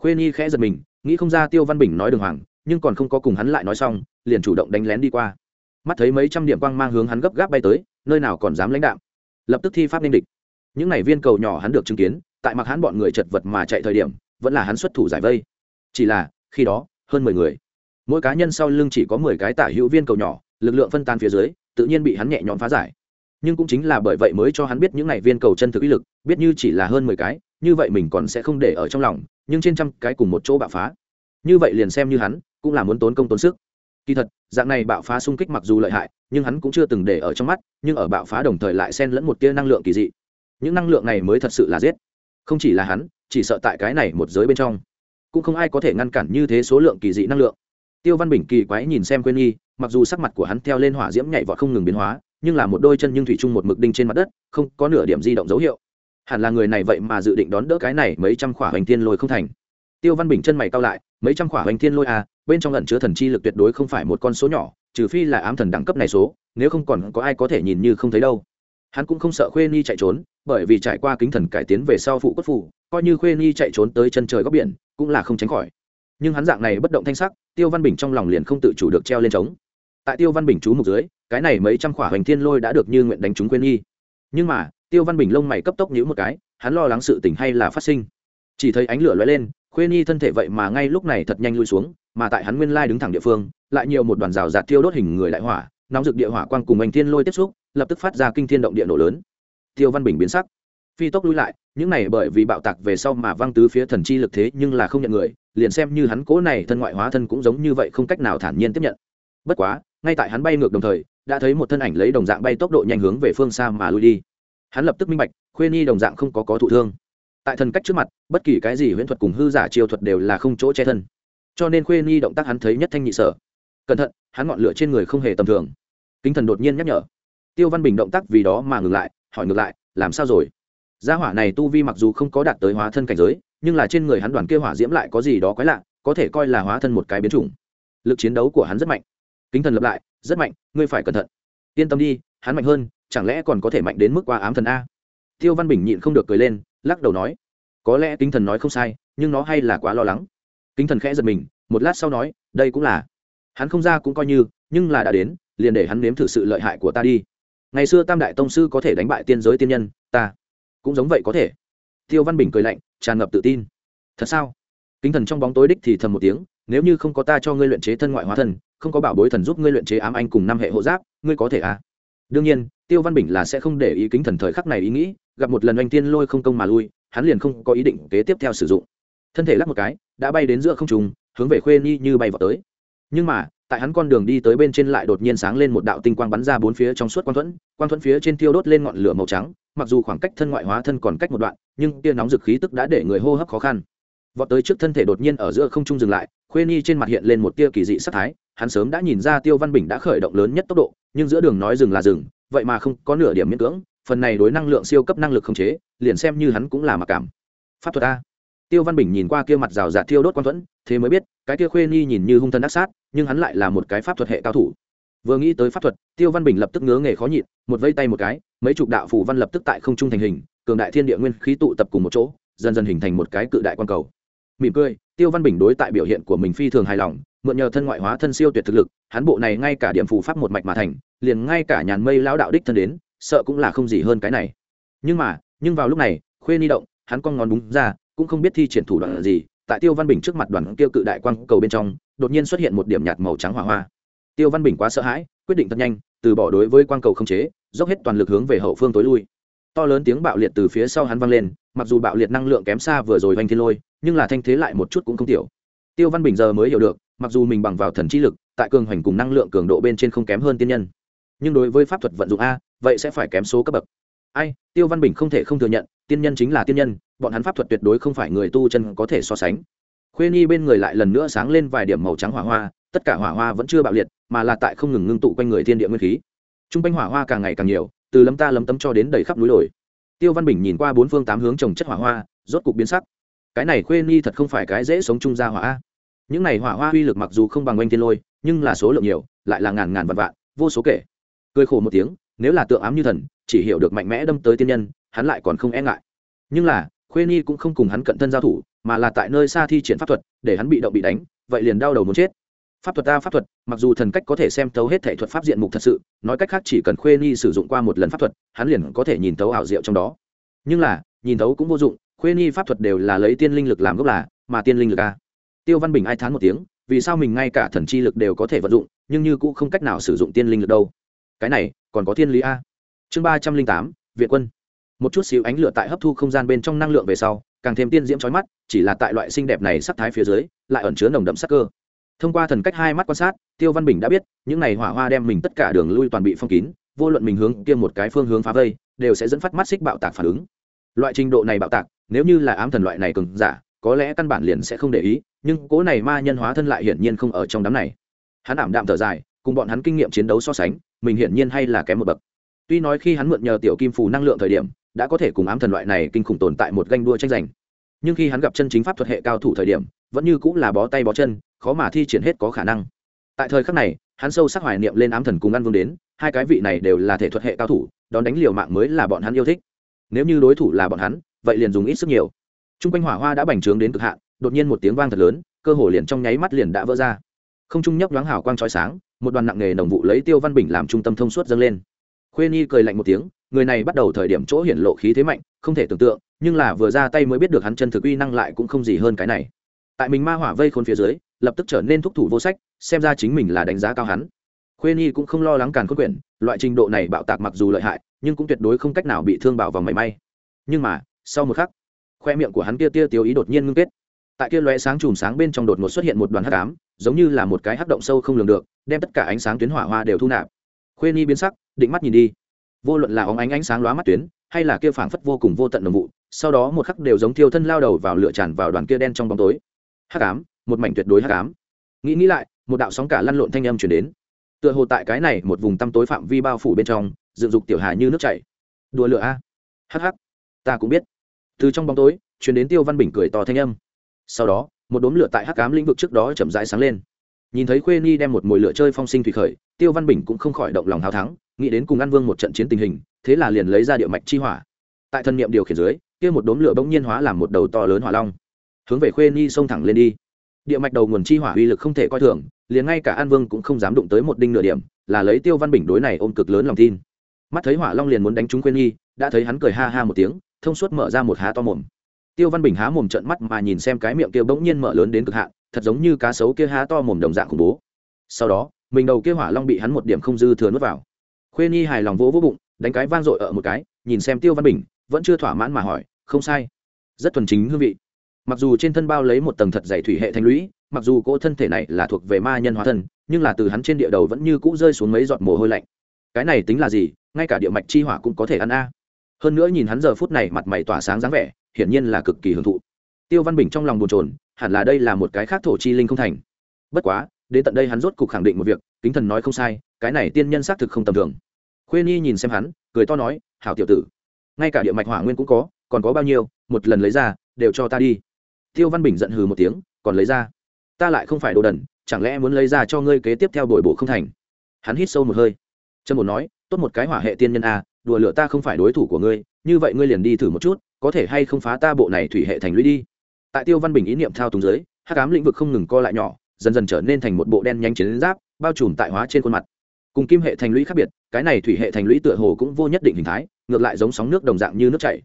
Khuê nhi khẽ giật mình, nghĩ không ra tiêu văn bình nói đường hoàng, nhưng còn không có cùng hắn lại nói xong, liền chủ động đánh lén đi qua. Mắt thấy mấy trăm điểm quang mang hướng hắn gấp gáp bay tới, nơi nào còn dám lãnh đạm. Lập tức thi pháp nên địch. Những n à y viên cầu nhỏ hắn được chứng kiến, tại mặc hắn bọn người chật vật mà chạy thời điểm, vẫn là hắn xuất thủ giải vây. Chỉ là, khi đó, hơn mười người mỗi cá nhân sau lưng chỉ có mười cái tả hữu viên cầu nhỏ, lực lượng phân tan phía dưới, tự nhiên bị hắn nhẹ nhõm phá giải. Nhưng cũng chính là bởi vậy mới cho hắn biết những n à y viên cầu chân thực uy lực, biết như chỉ là hơn mười cái, như vậy mình còn sẽ không để ở trong lòng, nhưng trên trăm cái cùng một chỗ bạo phá. Như vậy liền xem như hắn cũng là muốn tốn công tốn sức. Kỳ thật, dạng này bạo phá xung kích mặc dù lợi hại, nhưng hắn cũng chưa từng để ở trong mắt, nhưng ở bạo phá đồng thời lại xen lẫn một tia năng lượng kỳ dị. Những năng lượng này mới thật sự là giết. Không chỉ là hắn, chỉ sợ tại cái này một giới bên trong, cũng không ai có thể ngăn cản như thế số lượng kỳ dị năng lượng tiêu văn bình kỳ quái nhìn xem quên nhi, mặc dù sắc mặt của hắn theo lên hỏa diễm nhảy vọt không ngừng biến hóa, nhưng là một đôi chân nhưng thủy chung một mực đinh trên mặt đất, không có nửa điểm di động dấu hiệu. Hẳn là người này vậy mà dự định đón đỡ cái này mấy trăm khỏa hoành thiên lôi không thành. Tiêu văn bình chân mày cao lại, mấy trăm khỏa hoành thiên lôi à bên trong ẩn chứa thần chi lực tuyệt đối không phải một con số nhỏ, trừ phi là ám thần đẳng cấp này số, nếu không còn có ai có thể nhìn như không thấy đâu. Hắn cũng không sợ khuê ni chạy trốn, bởi vì trải qua kính thần cải tiến về sau phụ cốt phụ coi như khuê ni chạy trốn tới chân trời góc biển, cũng là không tránh khỏi. Nhưng hắn dạng này bất động thanh sắc tiêu văn bình trong lòng liền không tự chủ được treo lên trống. Tại tiêu văn bình chú mục dưới, cái này mấy trăm khỏa hoành thiên lôi đã được như nguyện đánh trúng quên nhi nhưng mà, tiêu văn bình lông mày cấp tốc nhữ một cái, hắn lo lắng sự tình hay là phát sinh. Chỉ thấy ánh lửa lóe lên khuê nhi thân thể vậy mà ngay lúc này thật nhanh lui xuống, mà tại hắn nguyên lai đứng thẳng địa phương, lại nhiều một đoàn rào rạt tiêu đốt hình người đại hỏa, nóng rực địa hỏa quang cùng anh thiên lôi tiếp xúc, lập tức phát ra kinh thiên động địa nổ lớn. Tiêu văn bình biến sắc. Phi tốc lui lại những này bởi vì bạo tạc về sau mà văng tứ phía thần chi lực thế nhưng là không nhận người, liền xem như hắn cố này thân ngoại hóa thân cũng giống như vậy không cách nào thản nhiên tiếp nhận. Bất quá, ngay tại hắn bay ngược đồng thời, đã thấy một thân ảnh lấy đồng dạng bay tốc độ nhanh hướng về phương xa mà lui đi. Hắn lập tức minh bạch khuê nhi đồng dạng không có có thụ thương. Tại thần cách trước mặt, bất kỳ cái gì huyễn thuật cùng hư giả chiêu thuật đều là không chỗ che thân. Cho nên khuê nhi động tác hắn thấy nhất thanh nhị sở. Cẩn thận, hắn ngọn lửa trên người không hề tầm thường. Kính thần đột nhiên nhắc nhở. Tiêu văn bình động tác vì đó mà ngừng lại, hỏi ngược lại, làm sao rồi? Gia hỏa này tu vi mặc dù không có đạt tới hóa thân cảnh giới, nhưng là trên người hắn đoàn kia hỏa diễm lại có gì đó quái lạ, có thể coi là hóa thân một cái biến chủng. Lực chiến đấu của hắn rất mạnh. Kính thần lập lại, rất mạnh, ngươi phải cẩn thận. Yên tâm đi, hắn mạnh hơn, chẳng lẽ còn có thể mạnh đến mức qua ám thần a? Tiêu văn bình nhịn không được cười lên, lắc đầu nói, có lẽ kính thần nói không sai, nhưng nó hay là quá lo lắng. Kính thần khẽ giật mình, một lát sau nói, đây cũng là. Hắn không ra cũng coi như, nhưng là đã đến, liền để hắn nếm thử sự lợi hại của ta đi. Ngày xưa tam đại tông sư có thể đánh bại tiên giới tiên nhân, ta cũng giống vậy có thể. Tiêu văn bình cười lạnh tràn ngập tự tin. Thật sao? Kính thần trong bóng tối đích thì thầm một tiếng nếu như không có ta cho ngươi luyện chế thân ngoại hóa thần, không có bảo bối thần giúp ngươi luyện chế ám anh cùng năm hệ hộ giáp ngươi có thể à? Đương nhiên tiêu văn bình là sẽ không để ý kính thần thời khắc này ý nghĩ gặp một lần oanh tiên lôi không công mà lui hắn liền không có ý định kế tiếp theo sử dụng. Thân thể lắc một cái đã bay đến giữa không trùng hướng về khuê Nhi như bay vào tới nhưng mà, tại hắn con đường đi tới bên trên lại đột nhiên sáng lên một đạo tinh quang bắn ra bốn phía trong suốt quang thuẫn quang thuẫn phía trên tiêu đốt lên ngọn lửa màu trắng, mặc dù khoảng cách thân ngoại hóa thân còn cách một đoạn, nhưng tia nóng dực khí tức đã để người hô hấp khó khăn. Vọt tới trước thân thể đột nhiên ở giữa không trung dừng lại, khuê nhi trên mặt hiện lên một tia kỳ dị sắc thái, hắn sớm đã nhìn ra tiêu văn bình đã khởi động lớn nhất tốc độ, nhưng giữa đường nói dừng là dừng, vậy mà không có nửa điểm miễn cưỡng, phần này đối năng lượng siêu cấp năng lực không chế, liền xem như hắn cũng là mặc cảm. Pháp thuật a. Tiêu văn bình nhìn qua kia mặt rào rạt thiêu đốt quang thuẫn, thế mới biết, cái kia khuê nhi nhìn như hung thân ác sát nhưng hắn lại là một cái pháp thuật hệ cao thủ. Vừa nghĩ tới pháp thuật, tiêu văn bình lập tức ngứa nghề khó nhịn, một vây tay một cái, mấy chục đạo phủ văn lập tức tại không trung thành hình, cường đại thiên địa nguyên khí tụ tập cùng một chỗ, dần dần hình thành một cái cự đại quan cầu. Mỉm cười, tiêu văn bình đối tại biểu hiện của mình phi thường hài lòng, mượn nhờ thân ngoại hóa thân siêu tuyệt thực lực, hắn bộ này ngay cả điểm phù pháp một mạch mà thành, liền ngay cả nhàn mây lão đạo đích thân đến, sợ cũng là không gì hơn cái này. Nhưng mà, nhưng vào lúc này, khuê ni động, hắn con ngón đúng ra, cũng không biết thi triển thủ đoạn gì tại tiêu văn bình trước mặt đoàn tiêu cự đại quang cầu bên trong, đột nhiên xuất hiện một điểm nhạt màu trắng hỏa hoa. Tiêu văn bình quá sợ hãi, quyết định thật nhanh, từ bỏ đối với quang cầu không chế, dốc hết toàn lực hướng về hậu phương tối lui. To lớn tiếng bạo liệt từ phía sau hắn vang lên, mặc dù bạo liệt năng lượng kém xa vừa rồi hoành thiên lôi, nhưng là thanh thế lại một chút cũng không tiểu. Tiêu văn bình giờ mới hiểu được, mặc dù mình bằng vào thần trí lực, tại cường hoành cùng năng lượng cường độ bên trên không kém hơn tiên nhân. Nhưng đối với pháp thuật vận dụng a, vậy sẽ phải kém số cấp bậc. Ai, tiêu văn bình không thể không thừa nhận, tiên nhân chính là tiên nhân bọn hắn pháp thuật tuyệt đối không phải người tu chân có thể so sánh. Khuê nhi bên người lại lần nữa sáng lên vài điểm màu trắng hỏa hoa, tất cả hỏa hoa vẫn chưa bạo liệt, mà là tại không ngừng ngưng tụ quanh người thiên địa nguyên khí. T r u n g quanh hỏa hoa càng ngày càng nhiều, từ lấm ta lấm tấm cho đến đầy khắp núi đồi. Tiêu văn bình nhìn qua bốn phương tám hướng trồng chất hỏa hoa, rốt cục biến sắc. Cái này khuê nhi thật không phải cái dễ sống chung ra hỏa những này hỏa hoa uy lực mặc dù không bằng oanh thiên lôi, nhưng là số lượng nhiều, lại là ngàn ngàn vạn vạn, vô số kể. Cười khổ một tiếng, nếu là tượng ám như thần, chỉ hiểu được mạnh mẽ đâm tới tiên nhân, hắn lại còn không e ngại. Nhưng là khuê nhi cũng không cùng hắn cận thân giao thủ, mà là tại nơi xa thi triển pháp thuật, để hắn bị động bị đánh, vậy liền đau đầu muốn chết. Pháp thuật ta pháp thuật, mặc dù thần cách có thể xem tấu hết thể thuật pháp diện mục thật sự, nói cách khác chỉ cần khuê nhi sử dụng qua một lần pháp thuật, hắn liền có thể nhìn tấu ảo diệu trong đó. Nhưng là, nhìn tấu cũng vô dụng, khuê nhi pháp thuật đều là lấy tiên linh lực làm gốc là, mà tiên linh lực a. Tiêu văn bình ai thán một tiếng, vì sao mình ngay cả thần chi lực đều có thể vận dụng, nhưng như cũng không cách nào sử dụng tiên linh lực đâu. Cái này, còn có thiên lý a. Chương ba trăm linh tám, viện quân một chút xíu ánh lửa tại hấp thu không gian bên trong năng lượng về sau, càng thêm tiên diễm trói mắt, chỉ là tại loại xinh đẹp này sắc thái phía dưới, lại ẩn chứa nồng đậm sắc cơ. Thông qua thần cách hai mắt quan sát, tiêu văn bình đã biết, những này hỏa hoa đem mình tất cả đường lui toàn bị phong kín, vô luận mình hướng kia một cái phương hướng phá vây, đều sẽ dẫn phát mắt xích bạo tạc phản ứng. Loại trình độ này bạo tạc, nếu như là ám thần loại này cường giả, có lẽ căn bản liền sẽ không để ý, nhưng cố này ma nhân hóa thân lại hiển nhiên không ở trong đám này. Hắn ảm đạm thở dài, cùng bọn hắn kinh nghiệm chiến đấu so sánh, mình hiển nhiên hay là kém một bậc. Tuy nói khi hắn mượn nhờ tiểu kim phù năng lượng thời điểm đã có thể cùng ám thần loại này kinh khủng tồn tại một ganh đua tranh giành. Nhưng khi hắn gặp chân chính pháp thuật hệ cao thủ thời điểm, vẫn như cũng là bó tay bó chân, khó mà thi triển hết có khả năng. Tại thời khắc này, hắn sâu sắc hoài niệm lên ám thần cùng ăn vương đến, hai cái vị này đều là thể thuật hệ cao thủ, đón đánh liều mạng mới là bọn hắn yêu thích. Nếu như đối thủ là bọn hắn, vậy liền dùng ít sức nhiều. T r u n g quanh hỏa hoa đã bành trướng đến cực hạn, đột nhiên một tiếng vang thật lớn, cơ hồ liền trong nháy mắt liền đã vỡ ra. Không trung nhấp nhoáng hào quang trói sáng, một đoàn nặng nghề nồng vụ lấy tiêu văn bình làm trung tâm thông suốt dâng lên. Khuê nhi cười lạnh một tiếng người này bắt đầu thời điểm chỗ hiển lộ khí thế mạnh, không thể tưởng tượng, nhưng là vừa ra tay mới biết được hắn chân thực uy năng lại cũng không gì hơn cái này. Tại mình ma hỏa vây khôn phía dưới, lập tức trở nên thúc thủ vô sách, xem ra chính mình là đánh giá cao hắn. Khuê nhi cũng không lo lắng càn cốt quyển loại trình độ này bạo tạc mặc dù lợi hại, nhưng cũng tuyệt đối không cách nào bị thương bảo vòng mảy may. Nhưng mà, sau một khắc, khoe miệng của hắn kia tia tiêu ý đột nhiên ngưng kết. Tại kia lóe sáng chùm sáng bên trong đột ngột xuất hiện một đoàn hắc ám, giống như là một cái hắc động sâu không lường được, đem tất cả ánh sáng tuyến hỏa hoa đều thu nạp. Khuê nhi biến sắc, định mắt nhìn đi vô luận là óng ánh ánh sáng lóa mắt tuyến, hay là kia phảng phất vô cùng vô tận đồng vụ, sau đó một khắc đều giống thiêu thân lao đầu vào lửa tràn vào đoàn kia đen trong bóng tối. Hắc ám, một mảnh tuyệt đối hắc ám. Nghĩ nghĩ lại, một đạo sóng cả lăn lộn thanh âm chuyển đến. Tựa hồ tại cái này một vùng tăm tối phạm vi bao phủ bên trong, dựng dục tiểu hà như nước chảy. Đùa lửa a. Hắc hắc. Ta cũng biết. Từ trong bóng tối chuyển đến tiêu văn bình cười to thanh âm. Sau đó, một đốm lửa tại hắc ám lĩnh vực trước đó chậm rãi sáng lên nhìn thấy khuê nhi đem một mồi lửa chơi phong sinh thủy khởi, tiêu văn bình cũng không khỏi động lòng hào thắng, nghĩ đến cùng an vương một trận chiến tình hình, thế là liền lấy ra địa mạch chi hỏa. Tại thân nhiệm điều khiển dưới, kia một đốm lửa bỗng nhiên hóa làm một đầu to lớn hỏa long. Hướng về khuê nhi xông thẳng lên đi. Địa mạch đầu nguồn chi hỏa uy lực không thể coi thường, liền ngay cả an vương cũng không dám đụng tới một đinh nửa điểm, là lấy tiêu văn bình đối này ôm cực lớn lòng tin. Mắt thấy hỏa long liền muốn đánh trúng khuê nhi đã thấy hắn cười ha ha một tiếng, thông suốt mở ra một há to mồm. Tiêu văn bình há mồm trận mắt mà nhìn xem cái miệng kia bỗng nhiên mở lớn đến cực hạn thật giống như cá sấu kia há to mồm đồng dạng khủng bố. Sau đó, mình đầu kia hỏa long bị hắn một điểm không dư thừa nuốt vào. Khuê nhi hài lòng vỗ vỗ bụng, đánh cái vang dội ở một cái, nhìn xem tiêu văn bình, vẫn chưa thỏa mãn mà hỏi, không sai. Rất thuần chính hương vị. Mặc dù trên thân bao lấy một tầng thật dày thủy hệ thanh lũy, mặc dù cỗ thân thể này là thuộc về ma nhân hóa thân, nhưng là từ hắn trên địa đầu vẫn như cũ rơi xuống mấy giọt mồ hôi lạnh. Cái này tính là gì? Ngay cả địa mạch chi hỏa cũng có thể ăn a. Hơn nữa nhìn hắn giờ phút này mặt mày tỏa sáng dáng vẻ, hiển nhiên là cực kỳ hưởng thụ. Tiêu văn bình trong lòng bồn trồn hẳn là đây là một cái khác thổ chi linh không thành. Bất quá đến tận đây hắn rốt cục khẳng định một việc kính thần nói không sai cái này tiên nhân xác thực không tầm thường. Khuê nhi nhìn xem hắn cười to nói hảo tiểu tử ngay cả địa mạch hỏa nguyên cũng có còn có bao nhiêu một lần lấy ra đều cho ta đi. Tiêu văn bình giận hừ một tiếng còn lấy ra? Ta lại không phải đồ đần chẳng lẽ muốn lấy ra cho ngươi kế tiếp theo bồi bổ không thành? Hắn hít sâu một hơi. Trâm một nói tốt một cái hỏa hệ tiên nhân a à, đùa lửa ta không phải đối thủ của ngươi như vậy ngươi liền đi thử một chút có thể hay không phá ta bộ này thủy hệ thành lũy đi tại tiêu văn bình ý niệm thao túng giới, hát cám lĩnh vực không ngừng co lại nhỏ dần dần trở nên thành một bộ đen nhanh chiến giáp bao trùm tại hóa trên khuôn mặt. Cùng kim hệ thành lũy khác biệt cái này thủy hệ thành lũy tựa hồ cũng vô nhất định hình thái ngược lại giống sóng nước đồng dạng như nước chảy.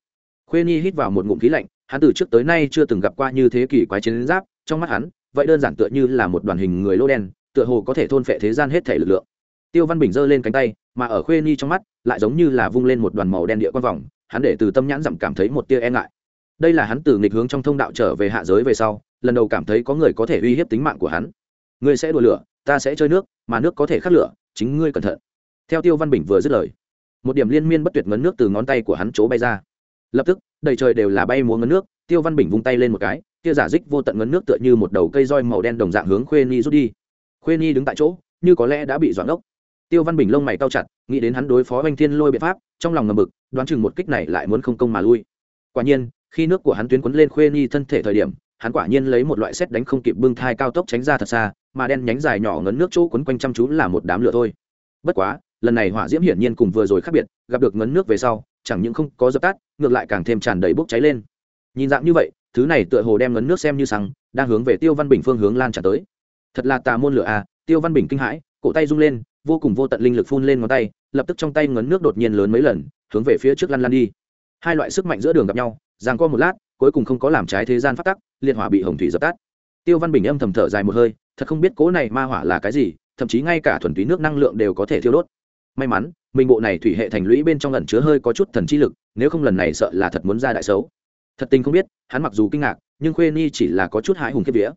Khuê nhi hít vào một ngụm khí lạnh hắn từ trước tới nay chưa từng gặp qua như thế kỷ quái chiến giáp trong mắt hắn vậy đơn giản tựa như là một đoàn hình người lô đen tựa hồ có thể thôn phệ thế gian hết thể lực lượng. Tiêu văn bình giơ lên cánh tay mà ở khuê nhi trong mắt lại giống như là vung lên một đoàn màu đen địa quan vòng hắn để từ tâm nhãn dặm cảm thấy một tia e ngại đây là hắn từ nghịch hướng trong thông đạo trở về hạ giới về sau, lần đầu cảm thấy có người có thể uy hiếp tính mạng của hắn. Ngươi sẽ đùa lửa, ta sẽ chơi nước, mà nước có thể khắc lửa, chính ngươi cẩn thận. Theo tiêu văn bình vừa dứt lời, một điểm liên miên bất tuyệt ngấn nước từ ngón tay của hắn chỗ bay ra. Lập tức, đầy trời đều là bay múa ngấn nước, tiêu văn bình vung tay lên một cái, kia giả dích vô tận ngấn nước tựa như một đầu cây roi màu đen đồng dạng hướng khuê ni rút đi. Khuê ni đứng tại chỗ, như có lẽ đã bị doãn ốc tiêu văn bình lông mày cao chặt, nghĩ đến hắn đối phó oanh thiên lôi biện pháp, trong lòng ngầm bực, đoán chừng một kích này lại muốn không công mà lui. Quả nhiên khi nước của hắn tuyến quấn lên khuê nhi thân thể thời điểm, hắn quả nhiên lấy một loại xét đánh không kịp bưng thai cao tốc tránh ra thật xa, mà đen nhánh dài nhỏ ngấn nước chỗ quấn quanh chăm chú là một đám lửa thôi. Bất quá, lần này hỏa diễm hiển nhiên cùng vừa rồi khác biệt, gặp được ngấn nước về sau, chẳng những không có dập tắt, ngược lại càng thêm tràn đầy bốc cháy lên. Nhìn dạng như vậy, thứ này tựa hồ đem ngấn nước xem như xăng, đang hướng về tiêu văn bình phương hướng lan trả tới. Thật là tà môn lửa à tiêu văn bình kinh hãi, cổ tay rung lên, vô cùng vô tận linh lực phun lên ngón tay, lập tức trong tay ngấn nước đột nhiên lớn mấy lần, hướng về phía trước lăn lăn đi. Hai loại sức mạnh giữa đường gặp nhau giằng co một lát, cuối cùng không có làm trái thế gian phát tắc, liệt hỏa bị hồng thủy dập tắt. Tiêu văn bình âm thầm thở dài một hơi, thật không biết cố này ma hỏa là cái gì, thậm chí ngay cả thuần túy nước năng lượng đều có thể thiêu đốt. May mắn, mình bộ này thủy hệ thành lũy bên trong lần chứa hơi có chút thần chi lực, nếu không lần này sợ là thật muốn ra đại xấu. Thật tình không biết, hắn mặc dù kinh ngạc, nhưng khuê ni chỉ là có chút hãi hùng kiếp vía.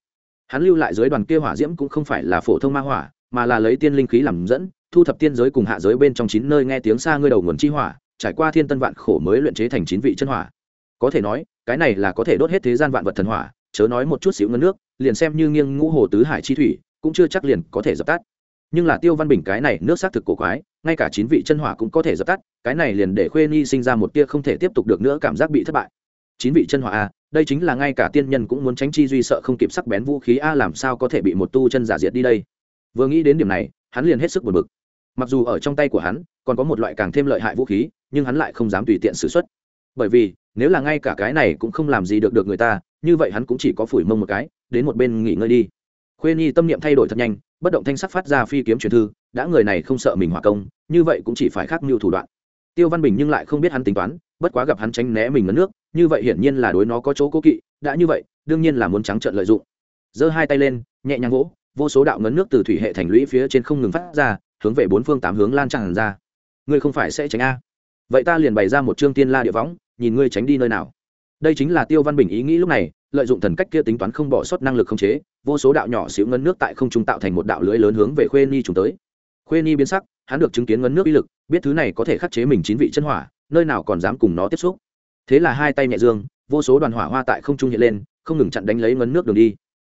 Hắn lưu lại dưới đoàn kia hỏa diễm cũng không phải là phổ thông ma hỏa, mà là lấy tiên linh khí làm dẫn, thu thập tiên giới cùng hạ giới bên trong chín nơi nghe tiếng xa ngươi đầu nguồn chi hỏa, trải qua thiên tân vạn khổ mới luyện chế thành chín vị chân hỏa có thể nói, cái này là có thể đốt hết thế gian vạn vật thần hỏa, chớ nói một chút xíu ngân nước, liền xem như nghiêng ngũ hồ tứ hải chi thủy, cũng chưa chắc liền có thể dập tắt. Nhưng là tiêu văn bình cái này nước xác thực cổ quái, ngay cả chín vị chân hỏa cũng có thể dập tắt, cái này liền để khuê nhi sinh ra một tia không thể tiếp tục được nữa cảm giác bị thất bại. Chín vị chân hỏa a đây chính là ngay cả tiên nhân cũng muốn tránh chi duy sợ không kịp sắc bén vũ khí a làm sao có thể bị một tu chân giả diệt đi đây? Vừa nghĩ đến điểm này, hắn liền hết sức buồn bực. Mặc dù ở trong tay của hắn còn có một loại càng thêm lợi hại vũ khí, nhưng hắn lại không dám tùy tiện xử x u ấ t bởi vì, nếu là ngay cả cái này cũng không làm gì được được người ta, như vậy hắn cũng chỉ có phủi mông một cái, đến một bên nghỉ ngơi đi. Khuê nhi tâm niệm thay đổi thật nhanh, bất động thanh sắc phát ra phi kiếm truyền thư, đã người này không sợ mình hỏa công, như vậy cũng chỉ phải khác mưu thủ đoạn. Tiêu văn bình nhưng lại không biết hắn tính toán, bất quá gặp hắn tránh né mình ngấn nước, như vậy hiển nhiên là đối nó có chỗ cố kỵ, đã như vậy, đương nhiên là muốn trắng trợn lợi dụng. Giơ hai tay lên, nhẹ nhàng gỗ vô số đạo ngấn nước từ thủy hệ thành lũy phía trên không ngừng phát ra, hướng về bốn phương tám hướng lan tràn ra. Ngươi không phải sẽ tránh a. Vậy ta liền bày ra một chương tiên la địa võng nhìn ngươi tránh đi nơi nào. Đây chính là tiêu văn bình ý nghĩ lúc này, lợi dụng thần cách kia tính toán không bỏ sót năng lực khống chế, vô số đạo nhỏ xíu ngấn nước tại không trung tạo thành một đạo lưới lớn hướng về khuê ni trùng tới. Khuê ni biến sắc, hắn được chứng kiến ngấn nước uy lực, biết thứ này có thể khắc chế mình chín vị chân hỏa, nơi nào còn dám cùng nó tiếp xúc. Thế là hai tay nhẹ dương, vô số đoàn hỏa hoa tại không trung hiện lên, không ngừng chặn đánh lấy ngấn nước đường đi.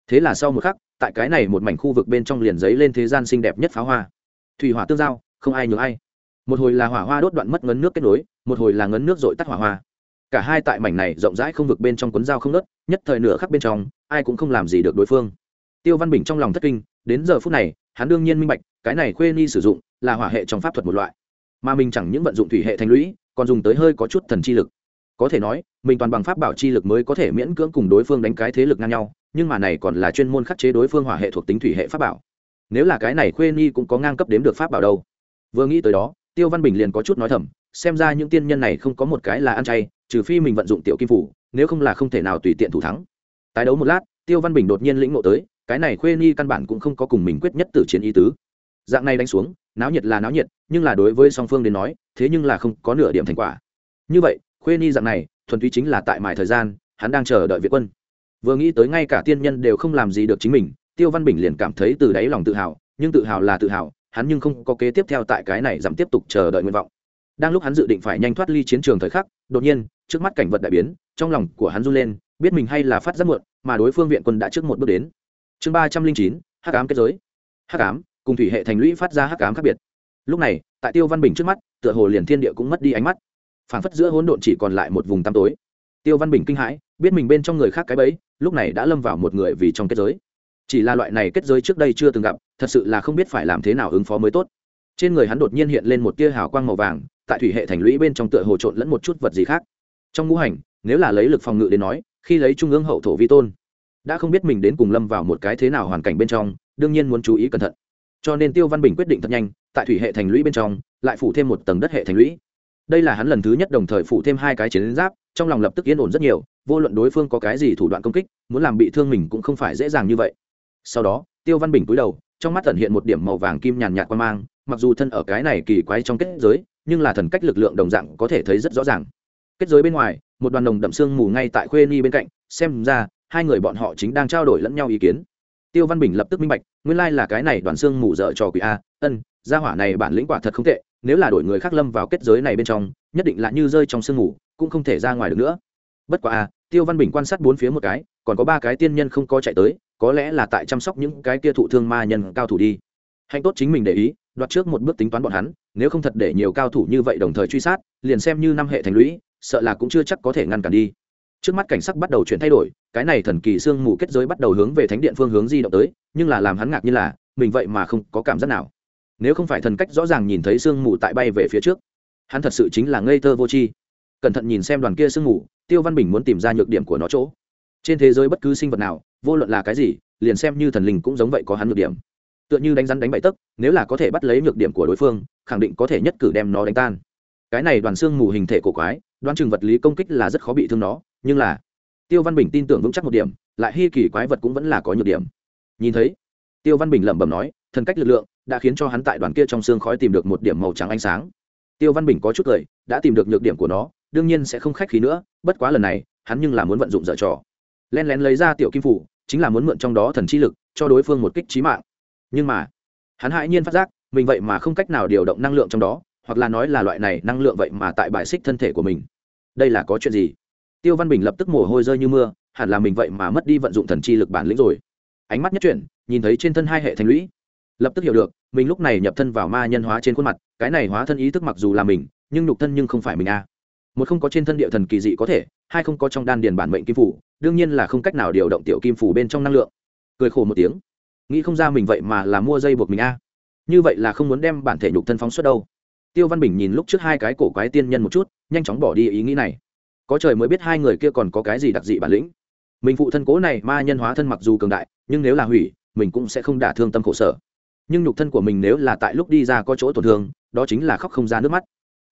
Thế là sau một khắc, tại cái này một mảnh khu vực bên trong liền giấy lên thế gian xinh đẹp nhất pháo hoa. Thủy hỏa tương giao, không ai nhường ai. Một hồi là hỏa hoa đốt đoạn mất ngấn nước kết nối, một hồi là ngấn nước dội tắt hỏa hoa cả hai tại mảnh này rộng rãi không vực bên trong cuốn dao không nớt nhất thời nửa khắc bên trong, ai cũng không làm gì được đối phương. Tiêu văn bình trong lòng thất kinh, đến giờ phút này, hắn đương nhiên minh bạch, cái này khuê ni sử dụng là hỏa hệ trong pháp thuật một loại. Mà mình chẳng những vận dụng thủy hệ thành lũy, còn dùng tới hơi có chút thần chi lực. Có thể nói, mình toàn bằng pháp bảo chi lực mới có thể miễn cưỡng cùng đối phương đánh cái thế lực ngang nhau, nhưng mà này còn là chuyên môn khắc chế đối phương hỏa hệ thuộc tính thủy hệ pháp bảo. Nếu là cái này khuê ni cũng có ngang cấp đếm được pháp bảo đâu. Vừa nghĩ tới đó, tiêu văn bình liền có chút nói thầm, xem ra những tiên nhân này không có một cái là ăn chay trừ phi mình vận dụng tiểu kim phủ, nếu không là không thể nào tùy tiện thủ thắng. Tái đấu một lát, tiêu văn bình đột nhiên lĩnh ngộ tới, cái này khuê Nhi căn bản cũng không có cùng mình quyết nhất tử chiến ý tứ. Dạng này đánh xuống, náo nhiệt là náo nhiệt, nhưng là đối với song phương đến nói, thế nhưng là không có nửa điểm thành quả. Như vậy, khuê Nhi dạng này, thuần túy chính là tại mải thời gian, hắn đang chờ đợi việt quân. Vừa nghĩ tới ngay cả tiên nhân đều không làm gì được chính mình, tiêu văn bình liền cảm thấy từ đáy lòng tự hào, nhưng tự hào là tự hào, hắn nhưng không có kế tiếp theo tại cái này giảm tiếp tục chờ đợi nguyện vọng đang lúc hắn dự định phải nhanh thoát ly chiến trường thời khắc, đột nhiên, trước mắt cảnh vật đại biến, trong lòng của hắn run lên, biết mình hay là phát giác muộn, mà đối phương viện quân đã trước một bước đến. Chương ba trăm linh chín, hắc ám kết giới. Hắc ám, cùng thủy hệ thành lũy phát ra hắc ám khác biệt. Lúc này, tại tiêu văn bình trước mắt, tựa hồ liền thiên địa cũng mất đi ánh mắt. Phảng phất giữa hỗn độn chỉ còn lại một vùng tăm tối. Tiêu văn bình kinh hãi, biết mình bên trong người khác cái bẫy, lúc này đã lâm vào một người vì trong kết giới. Chỉ là loại này kết giới trước đây chưa từng gặp, thật sự là không biết phải làm thế nào ứng phó mới tốt. Trên người hắn đột nhiên hiện lên một tia hào quang màu vàng tại thủy hệ thành lũy bên trong tựa hồ trộn lẫn một chút vật gì khác. Trong ngũ hành, nếu là lấy lực phòng ngự đến nói, khi lấy trung ương hậu thổ vi tôn, đã không biết mình đến cùng lâm vào một cái thế nào hoàn cảnh bên trong, đương nhiên muốn chú ý cẩn thận. Cho nên tiêu văn bình quyết định thật nhanh, tại thủy hệ thành lũy bên trong, lại phủ thêm một tầng đất hệ thành lũy. Đây là hắn lần thứ nhất đồng thời phủ thêm hai cái chiến giáp, trong lòng lập tức yên ổn rất nhiều, vô luận đối phương có cái gì thủ đoạn công kích, muốn làm bị thương mình cũng không phải dễ dàng như vậy. Sau đó, tiêu văn bình cúi đầu, trong mắt tẩn hiện một điểm màu vàng kim nhàn nhạt quan mang, mặc dù thân ở cái này kỳ quái trong kết giới nhưng là thần cách lực lượng đồng dạng có thể thấy rất rõ ràng. Kết giới bên ngoài, một đoàn đồng đậm sương mù ngay tại khuê ni bên cạnh, xem ra, hai người bọn họ chính đang trao đổi lẫn nhau ý kiến. Tiêu văn bình lập tức minh bạch, nguyên lai là cái này đoàn sương mù dở trò quỷ a, ân, gia hỏa này bản lĩnh quả thật không tệ, nếu là đổi người khác lâm vào kết giới này bên trong, nhất định là như rơi trong sương mù, cũng không thể ra ngoài được nữa. Bất quá a, tiêu văn bình quan sát bốn phía một cái, còn có ba cái tiên nhân không có chạy tới, có lẽ là tại chăm sóc những cái kia thụ thương ma nhân cao thủ đi. Hạnh tốt chính mình để ý, đoạt trước một bước tính toán bọn hắn nếu không thật để nhiều cao thủ như vậy đồng thời truy sát, liền xem như năm hệ thành lũy, sợ là cũng chưa chắc có thể ngăn cản đi. Trước mắt cảnh sắc bắt đầu chuyển thay đổi, cái này thần kỳ sương mù kết giới bắt đầu hướng về thánh điện phương hướng di động tới, nhưng là làm hắn ngạc như là, mình vậy mà không có cảm giác nào. Nếu không phải thần cách rõ ràng nhìn thấy sương mù tại bay về phía trước, hắn thật sự chính là ngây thơ vô tri. Cẩn thận nhìn xem đoàn kia sương mù, tiêu văn bình muốn tìm ra nhược điểm của nó chỗ. Trên thế giới bất cứ sinh vật nào, vô luận là cái gì, liền xem như thần linh cũng giống vậy có hắn nhược điểm tựa như đánh rắn đánh bậy tấc, nếu là có thể bắt lấy nhược điểm của đối phương, khẳng định có thể nhất cử đem nó đánh tan. Cái này đoàn xương mù hình thể cổ quái, đoán chừng vật lý công kích là rất khó bị thương nó, nhưng là, tiêu văn bình tin tưởng vững chắc một điểm, lại hy kỳ quái vật cũng vẫn là có nhược điểm. Nhìn thấy, tiêu văn bình lẩm bẩm nói, thần cách lực lượng đã khiến cho hắn tại đoàn kia trong xương khói tìm được một điểm màu trắng ánh sáng. Tiêu văn bình có chút cười, đã tìm được nhược điểm của nó, đương nhiên sẽ không khách khí nữa, bất quá lần này, hắn nhưng là muốn vận dụng dở trò. Len lén lấy ra tiểu kim phủ, chính là muốn mượn trong đó thần chi lực, cho đối phương một kích trí mạng nhưng mà, hắn hãi nhiên phát giác, mình vậy mà không cách nào điều động năng lượng trong đó, hoặc là nói là loại này năng lượng vậy mà tại bài xích thân thể của mình. Đây là có chuyện gì? Tiêu văn bình lập tức mồ hôi rơi như mưa, hẳn là mình vậy mà mất đi vận dụng thần chi lực bản lĩnh rồi. Ánh mắt nhất chuyển, nhìn thấy trên thân hai hệ thành lũy. Lập tức hiểu được, mình lúc này nhập thân vào ma nhân hóa trên khuôn mặt, cái này hóa thân ý thức mặc dù là mình, nhưng nhục thân nhưng không phải mình a một không có trên thân địa thần kỳ dị có thể, hai không có trong đan điền bản mệnh kim phủ, đương nhiên là không cách nào điều động tiểu kim phủ bên trong năng lượng. Cười khổ một tiếng nghĩ không ra mình vậy mà là mua dây buộc mình a. Như vậy là không muốn đem bản thể nhục thân phóng xuất đâu. Tiêu văn bình nhìn lúc trước hai cái cổ quái tiên nhân một chút, nhanh chóng bỏ đi ý nghĩ này. Có trời mới biết hai người kia còn có cái gì đặc dị bản lĩnh. Mình phụ thân cố này ma nhân hóa thân mặc dù cường đại, nhưng nếu là hủy, mình cũng sẽ không đả thương tâm khổ sở. Nhưng nhục thân của mình nếu là tại lúc đi ra có chỗ tổn thương, đó chính là khóc không ra nước mắt.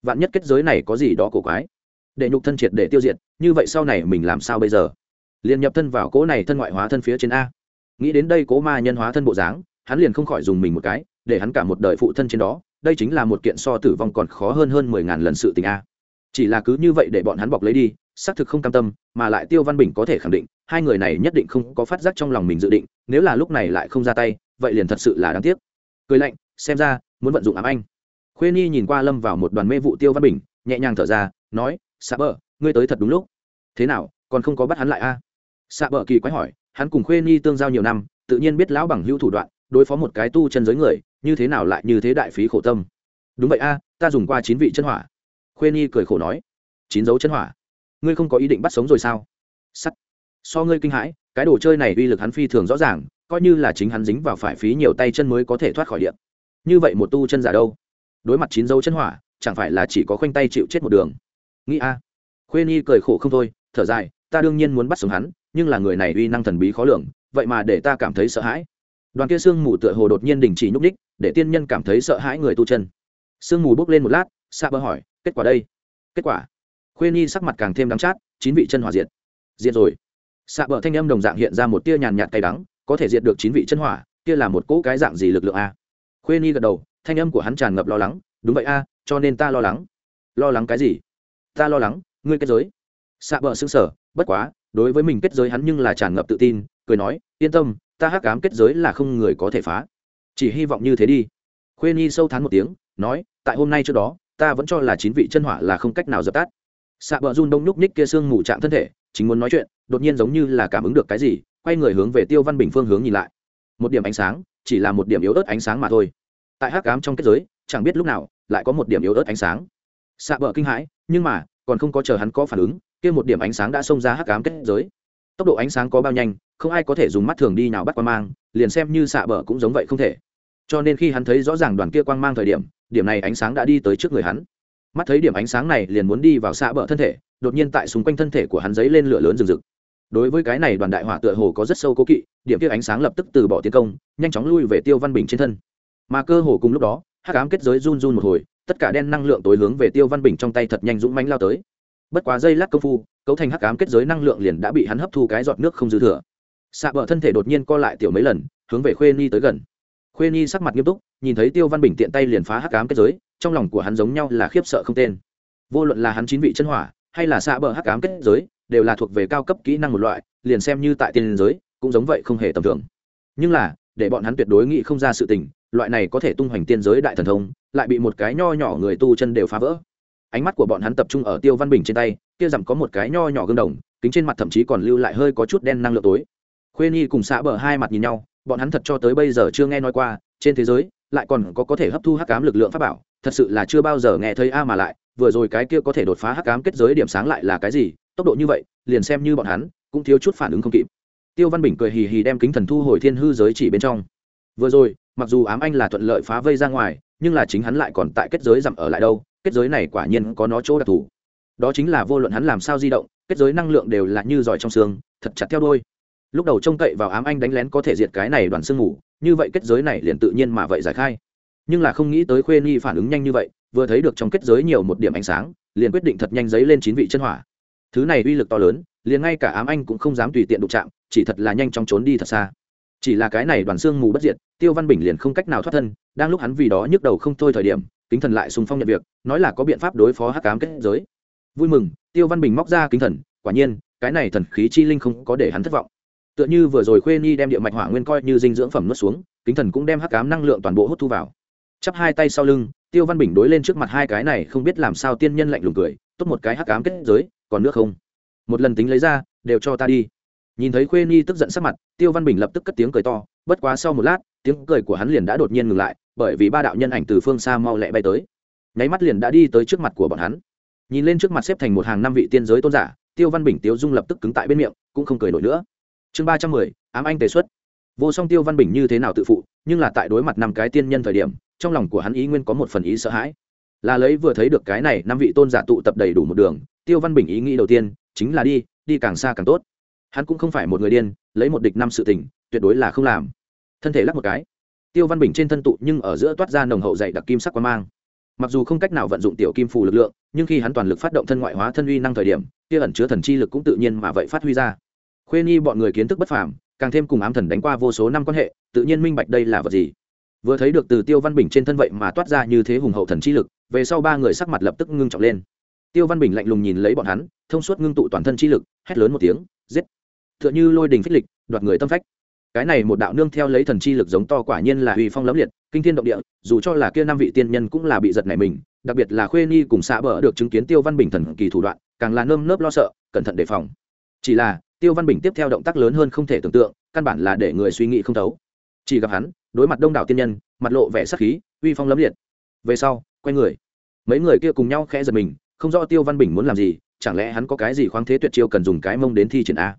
Vạn nhất kết giới này có gì đó cổ quái, để nhục thân triệt để tiêu diệt, như vậy sau này mình làm sao bây giờ? Liền nhập thân vào cố này thân ngoại hóa thân phía trên a nghĩ đến đây cố ma nhân hóa thân bộ dáng, hắn liền không khỏi dùng mình một cái, để hắn cả một đời phụ thân trên đó, đây chính là một kiện so tử vong còn khó hơn hơn mười ngàn lần sự tình a. Chỉ là cứ như vậy để bọn hắn bọc lấy đi, xác thực không cam tâm, mà lại tiêu văn bình có thể khẳng định, hai người này nhất định không có phát giác trong lòng mình dự định, nếu là lúc này lại không ra tay, vậy liền thật sự là đáng tiếc. Cười lạnh, xem ra, muốn vận dụng ám anh khuê nhi nhìn qua lâm vào một đoàn mê vụ tiêu văn bình, nhẹ nhàng thở ra, nói xạ bờ ngươi tới thật đúng lúc. Thế nào, còn không có bắt hắn lại a? À? xạ bờ kỳ quái hỏi hắn cùng khuê nhi tương giao nhiều năm, tự nhiên biết lão bằng hữu thủ đoạn, đối phó một cái tu chân giới người, như thế nào lại như thế đại phí khổ tâm. Đúng vậy a, ta dùng qua chín vị chân hỏa. Khuê nhi cười khổ nói. Chín dấu chân hỏa. Ngươi không có ý định bắt sống rồi sao? Sắt. So ngươi kinh hãi, cái đồ chơi này uy lực hắn phi thường rõ ràng, coi như là chính hắn dính vào phải phí nhiều tay chân mới có thể thoát khỏi điện. Như vậy một tu chân giả đâu? Đối mặt chín dấu chân hỏa, chẳng phải là chỉ có khoanh tay chịu chết một đường. Nghĩ a. À. khuê nhi cười khổ không thôi, thở dài, ta đương nhiên muốn bắt sống hắn nhưng là người này uy năng thần bí khó lường, vậy mà để ta cảm thấy sợ hãi. Đoàn kia sương mù tựa hồ đột nhiên đình chỉ nhúc ních để tiên nhân cảm thấy sợ hãi người tu chân. Sương mù bốc lên một lát, sa bơ hỏi, kết quả đây? Kết quả? Khuê nhi sắc mặt càng thêm đắng chát, chín vị chân hỏa diệt. Diệt rồi. Xạ bờ thanh âm đồng dạng hiện ra một tia nhàn nhạt cay đắng, có thể diệt được chín vị chân hỏa, kia là một cỗ cái dạng gì lực lượng a? Khuê nhi gật đầu, thanh âm của hắn tràn ngập lo lắng, đúng vậy a, cho nên ta lo lắng. Lo lắng cái gì? Ta lo lắng, ngươi kết giới. Xạ bờ xương sở bất quá đối với mình kết giới hắn nhưng là tràn ngập tự tin, cười nói, yên tâm, ta hắc cám kết giới là không người có thể phá. Chỉ hy vọng như thế đi. Khuê nhi sâu thán một tiếng, nói, tại hôm nay trước đó, ta vẫn cho là chín vị chân hỏa là không cách nào dập tắt. Xạ bờ run đông nhúc ních kia xương mù chạm thân thể, chính muốn nói chuyện, đột nhiên giống như là cảm ứng được cái gì, quay người hướng về tiêu văn bình phương hướng nhìn lại. Một điểm ánh sáng, chỉ là một điểm yếu ớt ánh sáng mà thôi. Tại hắc ám trong kết giới, chẳng biết lúc nào, lại có một điểm yếu ớt ánh sáng. Xạ bờ kinh hãi, nhưng mà, còn không có chờ hắn có phản ứng kia một điểm ánh sáng đã xông ra hắc ám kết giới. Tốc độ ánh sáng có bao nhanh, không ai có thể dùng mắt thường đi nào bắt qua mang, liền xem như xạ bờ cũng giống vậy không thể. Cho nên khi hắn thấy rõ ràng đoàn kia quang mang thời điểm điểm này ánh sáng đã đi tới trước người hắn. Mắt thấy điểm ánh sáng này liền muốn đi vào xạ bờ thân thể, đột nhiên tại xung quanh thân thể của hắn giấy lên lửa lớn rừng rực. Đối với cái này đoàn đại hỏa tựa hồ có rất sâu cố kỵ, điểm kia ánh sáng lập tức từ bỏ tiến công, nhanh chóng lui về tiêu văn bình trên thân. Mà cơ hồ cùng lúc đó, hắc ám kết giới run run một hồi, tất cả đen năng lượng tối hướng về tiêu văn bình trong tay thật nhanh dũng mánh lao tới bất quá dây lát công phu, cấu thành hắc ám kết giới năng lượng liền đã bị hắn hấp thu cái giọt nước không dư thừa. Xạ bờ thân thể đột nhiên co lại tiểu mấy lần, hướng về khuê ni tới gần. Khuê ni sắc mặt nghiêm túc, nhìn thấy tiêu văn bình tiện tay liền phá hắc ám kết giới, trong lòng của hắn giống nhau là khiếp sợ không tên. Vô luận là hắn chín vị chân hỏa, hay là xạ bờ hắc ám kết giới, đều là thuộc về cao cấp kỹ năng một loại, liền xem như tại tiên giới, cũng giống vậy không hề tầm thường. Nhưng là, để bọn hắn tuyệt đối nghĩ không ra sự tình, loại này có thể tung hoành tiên giới đại thần thông, lại bị một cái nho nhỏ người tu chân đều phá vỡ ánh mắt của bọn hắn tập trung ở tiêu văn bình trên tay, kia rằng có một cái nho nhỏ gương đồng, kính trên mặt thậm chí còn lưu lại hơi có chút đen năng lượng tối. Khuê nhi cùng xã bờ hai mặt nhìn nhau, bọn hắn thật cho tới bây giờ chưa nghe nói qua, trên thế giới, lại còn có có thể hấp thu hắc cám lực lượng pháp bảo, thật sự là chưa bao giờ nghe thấy a mà lại, vừa rồi cái kia có thể đột phá hắc cám kết giới điểm sáng lại là cái gì, tốc độ như vậy, liền xem như bọn hắn, cũng thiếu chút phản ứng không kịp. Tiêu văn bình cười hì hì đem kính thần thu hồi thiên hư giới chỉ bên trong. Vừa rồi, mặc dù ám anh là thuận lợi phá vây ra ngoài, nhưng là chính hắn lại còn tại kết giới dặm ở lại đâu kết giới này quả nhiên có nó chỗ đặc thù. Đó chính là vô luận hắn làm sao di động, kết giới năng lượng đều là như giỏi trong xương, thật chặt theo đôi. Lúc đầu trông cậy vào ám anh đánh lén có thể diệt cái này đoàn sương ngủ, như vậy kết giới này liền tự nhiên mà vậy giải khai. Nhưng là không nghĩ tới khuê nhi phản ứng nhanh như vậy, vừa thấy được trong kết giới nhiều một điểm ánh sáng, liền quyết định thật nhanh giấy lên chín vị chân hỏa. Thứ này uy lực to lớn, liền ngay cả ám anh cũng không dám tùy tiện đụng chạm, chỉ thật là nhanh chóng trốn đi thật xa. Chỉ là cái này đoàn xương mù bất diệt, tiêu văn bình liền không cách nào thoát thân, đang lúc hắn vì đó nhức đầu không thôi thời điểm kính thần lại sùng phong nhận việc, nói là có biện pháp đối phó hắc cám kết giới. Vui mừng, tiêu văn bình móc ra kính thần, quả nhiên, cái này thần khí chi linh không có để hắn thất vọng. Tựa như vừa rồi khuê nhi đem địa mạch hỏa nguyên coi như dinh dưỡng phẩm nuốt xuống, kính thần cũng đem hắc cám năng lượng toàn bộ hút thu vào. Chắp hai tay sau lưng, tiêu văn bình đối lên trước mặt hai cái này không biết làm sao tiên nhân lạnh lùng cười, tốt một cái hắc cám kết giới, còn nước không? Một lần tính lấy ra, đều cho ta đi. Nhìn thấy khuê nhi tức giận sắc mặt, tiêu văn bình lập tức cất tiếng cười to, bất quá sau một lát, tiếng cười của hắn liền đã đột nhiên ngừng lại bởi vì ba đạo nhân ảnh từ phương xa mau lẹ bay tới. Nháy mắt liền đã đi tới trước mặt của bọn hắn. Nhìn lên trước mặt xếp thành một hàng năm vị tiên giới tôn giả, tiêu văn bình tiêu dung lập tức cứng tại bên miệng, cũng không cười nổi nữa. Chương ba trăm mười, ám anh tề xuất. Vô song tiêu văn bình như thế nào tự phụ, nhưng là tại đối mặt năm cái tiên nhân thời điểm, trong lòng của hắn ý nguyên có một phần ý sợ hãi. Là lấy vừa thấy được cái này năm vị tôn giả tụ tập đầy đủ một đường, tiêu văn bình ý nghĩ đầu tiên chính là đi đi càng xa càng tốt. Hắn cũng không phải một người điên, lấy một địch năm sự tình, tuyệt đối là không làm. Thân thể lắc một cái tiêu văn bình trên thân tụ nhưng ở giữa toát ra nồng hậu dày đặc kim sắc quang mang. Mặc dù không cách nào vận dụng tiểu kim phù lực lượng, nhưng khi hắn toàn lực phát động thân ngoại hóa thân uy năng thời điểm, kia ẩn chứa thần chi lực cũng tự nhiên mà vậy phát huy ra. Khuê nhi bọn người kiến thức bất phàm, càng thêm cùng ám thần đánh qua vô số năm quan hệ, tự nhiên minh bạch đây là vật gì. Vừa thấy được từ tiêu văn bình trên thân vậy mà toát ra như thế hùng hậu thần chi lực, về sau ba người sắc mặt lập tức ngưng trọng lên. Tiêu văn bình lạnh lùng nhìn lấy bọn hắn, thông suốt ngưng tụ toàn thân chi lực, hét lớn một tiếng, giết. T h ư ợ n h ư lôi đình phích lịch, đoạt người tâm phách cái này một đạo nương theo lấy thần chi lực giống to quả nhiên là uy phong lẫm liệt, kinh thiên động địa, dù cho là kia năm vị tiên nhân cũng là bị giật này mình, đặc biệt là khuê ni cùng xạ bờ được chứng kiến tiêu văn bình thần kỳ thủ đoạn, càng là nơm nớp lo sợ, cẩn thận đề phòng. Chỉ là, tiêu văn bình tiếp theo động tác lớn hơn không thể tưởng tượng, căn bản là để người suy nghĩ không thấu. Chỉ gặp hắn, đối mặt đông đảo tiên nhân, mặt lộ vẻ sắc khí, uy phong lẫm liệt. Về sau, quay người. Mấy người kia cùng nhau khẽ giật mình, không rõ tiêu văn bình muốn làm gì, chẳng lẽ hắn có cái gì khoáng thế tuyệt chiêu cần dùng cái mông đến thi triển a?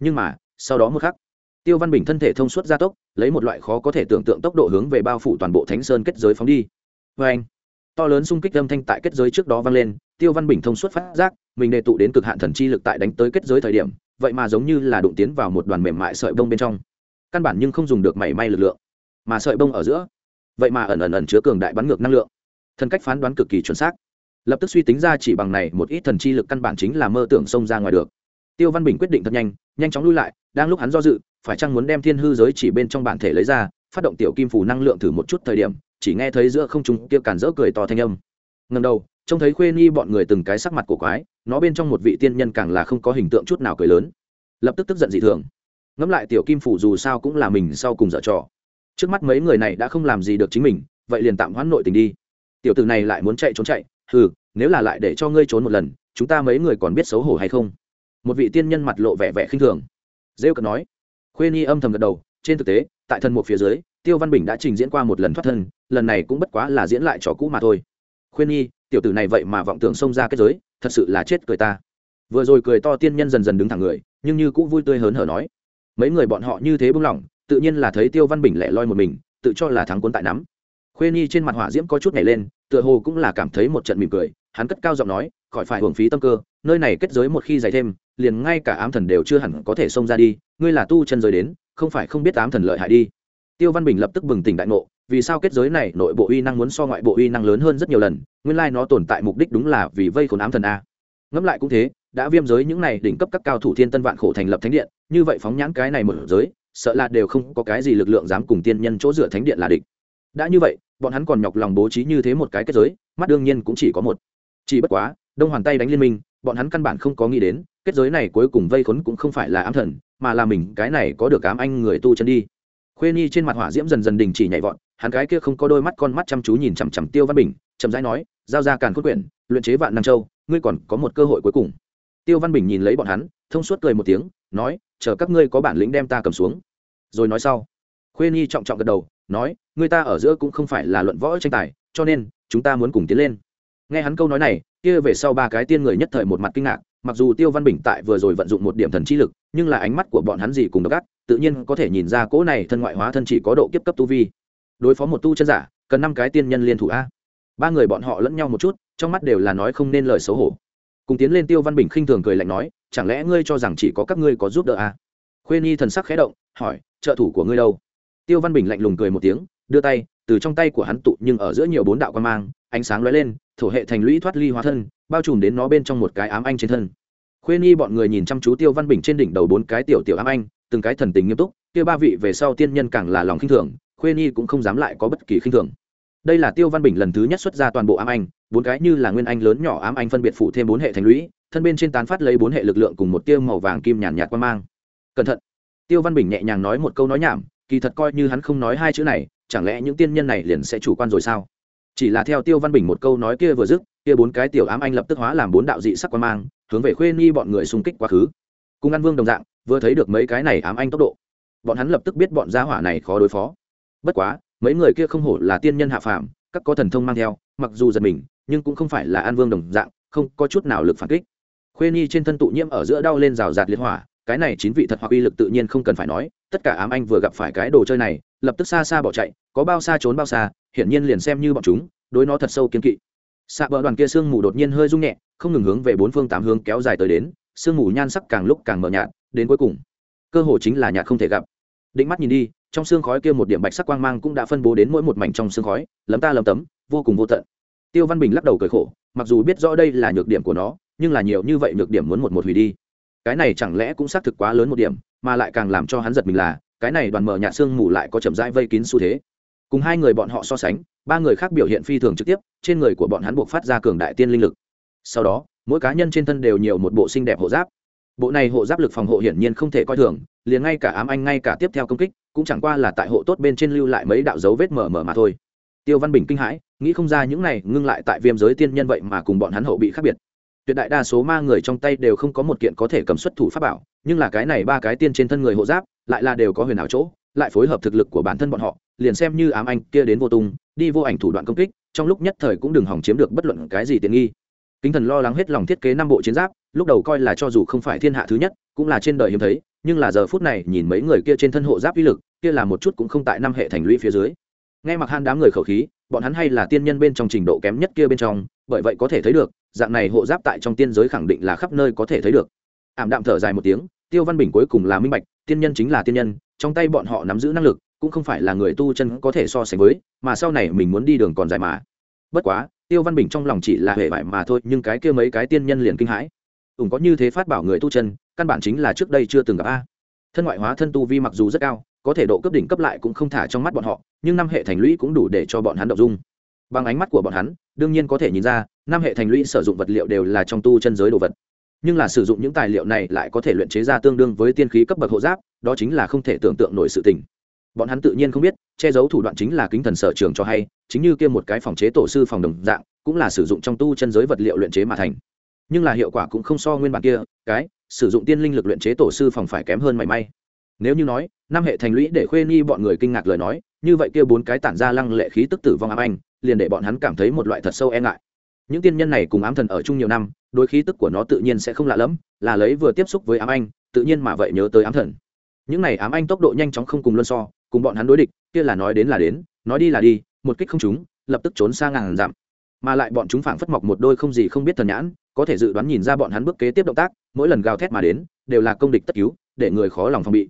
Nhưng mà, sau đó một khắc tiêu văn bình thân thể thông suốt gia tốc, lấy một loại khó có thể tưởng tượng tốc độ hướng về bao phủ toàn bộ thánh sơn kết giới phóng đi. Vê anh, to lớn xung kích âm thanh tại kết giới trước đó vang lên, tiêu văn bình thông suốt phát giác, mình đề tụ đến cực hạn thần chi lực tại đánh tới kết giới thời điểm, vậy mà giống như là đụng tiến vào một đoàn mềm mại sợi bông bên trong. Căn bản nhưng không dùng được mảy may lực lượng, mà sợi bông ở giữa, vậy mà ẩn ẩn ẩn chứa cường đại bắn ngược năng lượng. Thần cách phán đoán cực kỳ chuẩn xác. Lập tức suy tính ra chỉ bằng này một ít thần chi lực căn bản chính là mơ tưởng xông ra ngoài được tiêu văn bình quyết định thật nhanh nhanh chóng lui lại, đang lúc hắn do dự, phải chăng muốn đem thiên hư giới chỉ bên trong bản thể lấy ra, phát động tiểu kim phủ năng lượng thử một chút thời điểm, chỉ nghe thấy giữa không trung kia cản rỡ cười to thanh âm. Ngần đầu, trông thấy khuê nhi bọn người từng cái sắc mặt của quái, nó bên trong một vị tiên nhân càng là không có hình tượng chút nào cười lớn. Lập tức tức giận dị thường. Ngẫm lại tiểu kim phủ dù sao cũng là mình sau cùng dở trò. Trước mắt mấy người này đã không làm gì được chính mình, vậy liền tạm hoãn nội tình đi. Tiểu tử này lại muốn chạy trốn chạy ừ nếu là lại để cho ngươi trốn một lần, chúng ta mấy người còn biết xấu hổ hay không? Một vị tiên nhân mặt lộ vẻ vẻ khinh thường. Rêu cần nói, khuê nhi âm thầm gật đầu, trên thực tế, tại thân một phía dưới, tiêu văn bình đã trình diễn qua một lần thoát thân, lần này cũng bất quá là diễn lại trò cũ mà thôi. Khuyên nhi, tiểu tử này vậy mà vọng tưởng xông ra kết giới, thật sự là chết cười ta. Vừa rồi cười to tiên nhân dần dần đứng thẳng người, nhưng như cũng vui tươi hớn hở nói, mấy người bọn họ như thế bưng lỏng tự nhiên là thấy tiêu văn bình lẻ loi một mình, tự cho là thắng cuốn tại nắm. Khuyên nhi trên mặt hỏa diễm có chút nhảy lên, tựa hồ cũng là cảm thấy một trận mỉm cười hắn cất cao giọng nói, khỏi phải hưởng phí tâm cơ, nơi này kết giới một khi dày thêm, liền ngay cả ám thần đều chưa hẳn có thể xông ra đi, ngươi là tu chân giới đến, không phải không biết ám thần lợi hại đi. Tiêu văn bình lập tức bừng tỉnh đại ngộ, vì sao kết giới này nội bộ uy năng muốn so ngoại bộ uy năng lớn hơn rất nhiều lần, nguyên lai nó tồn tại mục đích đúng là vì vây khốn ám thần a. Ngẫm lại cũng thế, đã viêm giới những này đỉnh cấp các cao thủ thiên tân vạn khổ thành lập thánh điện, như vậy phóng nhãn cái này mở giới, sợ là đều không có cái gì lực lượng dám cùng tiên nhân chỗ dựa thánh điện là địch. Đã như vậy, bọn hắn còn nhọc lòng bố trí như thế một cái kết giới, mắt đương nhiên cũng chỉ có một chỉ bất quá, đông hoàn tay đánh liên minh, bọn hắn căn bản không có nghĩ đến, kết giới này cuối cùng vây khốn cũng không phải là ám thần, mà là mình, cái này có được ám anh người tu chân đi. Khuê nhi trên mặt hỏa diễm dần dần đình chỉ nhảy vọt, hắn gái kia không có đôi mắt con mắt chăm chú nhìn chằm chằm tiêu văn bình, chậm rãi nói, giao ra càn cốt quyển, luyện chế vạn nam châu, ngươi còn có một cơ hội cuối cùng. Tiêu văn bình nhìn lấy bọn hắn, thông suốt cười một tiếng, nói, chờ các ngươi có bản lĩnh đem ta cầm xuống. Rồi nói sau, khuê nhi trọng trọng gật đầu, nói người ta ở giữa cũng không phải là luận võ tranh tài, cho nên, chúng ta muốn cùng tiến lên nghe hắn câu nói này, kia về sau ba cái tiên người nhất thời một mặt kinh ngạc, mặc dù tiêu văn bình tại vừa rồi vận dụng một điểm thần chi lực, nhưng là ánh mắt của bọn hắn gì cùng độc ác, tự nhiên có thể nhìn ra cỗ này thân ngoại hóa thân chỉ có độ kiếp cấp tu vi. Đối phó một tu chân giả, cần năm cái tiên nhân liên thủ a. Ba người bọn họ lẫn nhau một chút, trong mắt đều là nói không nên lời xấu hổ. Cùng tiến lên tiêu văn bình khinh thường cười lạnh nói, chẳng lẽ ngươi cho rằng chỉ có các ngươi có giúp đỡ a? Khuê nhi thần sắc khẽ động, hỏi, trợ thủ của ngươi đâu? Tiêu văn bình lạnh lùng cười một tiếng, đưa tay, từ trong tay của hắn tụ nhưng ở giữa nhiều bốn đạo quan mang, ánh sáng lóe lên thổ hệ thành lũy thoát ly hóa thân, bao trùm đến nó bên trong một cái ám anh trên thân. Khuê nhi bọn người nhìn chăm chú tiêu văn bình trên đỉnh đầu bốn cái tiểu tiểu ám anh, từng cái thần tình nghiêm túc, kia ba vị về sau tiên nhân càng là lòng khinh thường, khuê nhi cũng không dám lại có bất kỳ khinh thường. Đây là tiêu văn bình lần thứ nhất xuất ra toàn bộ ám anh, bốn cái như là nguyên anh lớn nhỏ ám anh phân biệt phụ thêm bốn hệ thành lũy, thân bên trên tán phát lấy bốn hệ lực lượng cùng một tiêu màu vàng kim nhàn nhạt quan mang. Cẩn thận! Tiêu văn bình nhẹ nhàng nói một câu nói nhảm, kỳ thật coi như hắn không nói hai chữ này, chẳng lẽ những tiên nhân này liền sẽ chủ quan rồi sao? Chỉ là theo tiêu văn bình một câu nói kia vừa dứt, kia bốn cái tiểu ám anh lập tức hóa làm bốn đạo dị sắc quan mang, hướng về khuê nhi bọn người xung kích quá khứ. Cùng an vương đồng dạng, vừa thấy được mấy cái này ám anh tốc độ, bọn hắn lập tức biết bọn gia hỏa này khó đối phó. Bất quá, mấy người kia không hổ là tiên nhân hạ phàm, các có thần thông mang theo, mặc dù giật mình, nhưng cũng không phải là an vương đồng dạng, không có chút nào lực phản kích. Khuê nhi trên thân tụ nhiễm ở giữa đau lên rào rạt liệt hỏa, cái này chín vị thật hoặc uy lực tự nhiên không cần phải nói, tất cả ám anh vừa gặp phải cái đồ chơi này lập tức xa xa bỏ chạy, có bao xa trốn bao xa, hiển nhiên liền xem như bọn chúng, đối nó thật sâu kiên kỵ. Xạ bờ đoàn kia sương mù đột nhiên hơi rung nhẹ, không ngừng hướng về bốn phương tám hướng kéo dài tới đến, sương mù nhan sắc càng lúc càng mờ nhạt, đến cuối cùng, cơ hồ chính là nhạt không thể gặp. Định mắt nhìn đi, trong xương khói kia một điểm bạch sắc quang mang cũng đã phân bố đến mỗi một mảnh trong xương khói, lấm ta lấm tấm, vô cùng vô tận. Tiêu văn bình lắc đầu cười khổ, mặc dù biết rõ đây là nhược điểm của nó, nhưng là nhiều như vậy nhược điểm muốn một một hủy đi. Cái này chẳng lẽ cũng xác thực quá lớn một điểm, mà lại càng làm cho hắn giật mình là cái này đoàn mở nhạt xương mù lại có chậm rãi vây kín xu thế. Cùng hai người bọn họ so sánh, ba người khác biểu hiện phi thường trực tiếp, trên người của bọn hắn buộc phát ra cường đại tiên linh lực. Sau đó, mỗi cá nhân trên thân đều nhiều một bộ xinh đẹp hộ giáp. Bộ này hộ giáp lực phòng hộ hiển nhiên không thể coi thường, liền ngay cả ám anh ngay cả tiếp theo công kích, cũng chẳng qua là tại hộ tốt bên trên lưu lại mấy đạo dấu vết mở mở mà thôi. Tiêu văn bình kinh hãi, nghĩ không ra những này ngưng lại tại viêm giới tiên nhân vậy mà cùng bọn hắn hậu bị khác biệt tuyệt đại đa số ma người trong tay đều không có một kiện có thể cầm xuất thủ pháp bảo, nhưng là cái này ba cái tiên trên thân người hộ giáp, lại là đều có huyền ảo chỗ, lại phối hợp thực lực của bản thân bọn họ, liền xem như ám anh kia đến vô tung, đi vô ảnh thủ đoạn công kích, trong lúc nhất thời cũng đừng hỏng chiếm được bất luận cái gì tiện nghi. Kính thần lo lắng hết lòng thiết kế năm bộ chiến giáp, lúc đầu coi là cho dù không phải thiên hạ thứ nhất, cũng là trên đời hiếm thấy, nhưng là giờ phút này nhìn mấy người kia trên thân hộ giáp uy lực, kia là một chút cũng không tại năm hệ thành lũy phía dưới. Nghe mặc han đám người khẩu khí, bọn hắn hay là tiên nhân bên trong trình độ kém nhất kia bên trong bởi vậy có thể thấy được, dạng này hộ giáp tại trong tiên giới khẳng định là khắp nơi có thể thấy được. Ảm đạm thở dài một tiếng, tiêu văn bình cuối cùng là minh bạch, tiên nhân chính là tiên nhân, trong tay bọn họ nắm giữ năng lực, cũng không phải là người tu chân có thể so sánh với, mà sau này mình muốn đi đường còn dài mà. Bất quá, tiêu văn bình trong lòng chỉ là hệ vải mà thôi, nhưng cái kia mấy cái tiên nhân liền kinh hãi. Ủng có như thế phát bảo người tu chân, căn bản chính là trước đây chưa từng gặp a. Thân ngoại hóa thân tu vi mặc dù rất cao, có thể độ cấp đỉnh cấp lại cũng không thả trong mắt bọn họ, nhưng năm hệ thành lũy cũng đủ để cho bọn hắn đậu dung bằng ánh mắt của bọn hắn, đương nhiên có thể nhìn ra, năm hệ thành lũy sử dụng vật liệu đều là trong tu chân giới đồ vật. Nhưng là sử dụng những tài liệu này lại có thể luyện chế ra tương đương với tiên khí cấp bậc hộ giáp, đó chính là không thể tưởng tượng nổi sự tình. Bọn hắn tự nhiên không biết, che giấu thủ đoạn chính là kính thần sở trường cho hay, chính như kia một cái phòng chế tổ sư phòng đồng dạng, cũng là sử dụng trong tu chân giới vật liệu luyện chế mà thành. Nhưng là hiệu quả cũng không so nguyên bản kia, cái, sử dụng tiên linh lực luyện chế tổ sư phòng phải kém hơn mảy may nếu như nói, năm hệ thành lũy để khuê nhi bọn người kinh ngạc lời nói, như vậy kia bốn cái tản ra lăng lệ khí tức tử vong ám anh liền để bọn hắn cảm thấy một loại thật sâu e ngại. Những tiên nhân này cùng ám thần ở chung nhiều năm đôi khí tức của nó tự nhiên sẽ không lạ lẫm, là lấy vừa tiếp xúc với ám anh tự nhiên mà vậy nhớ tới ám thần. Những này ám anh tốc độ nhanh chóng không cùng luân so, cùng bọn hắn đối địch, kia là nói đến là đến, nói đi là đi, một kích không chúng lập tức trốn xa ngàn dặm. Mà lại bọn chúng phảng phất mọc một đôi không gì không biết thần nhãn, có thể dự đoán nhìn ra bọn hắn bước kế tiếp động tác, mỗi lần gào thét mà đến, đều là công địch tất cứu, để người khó lòng phòng bị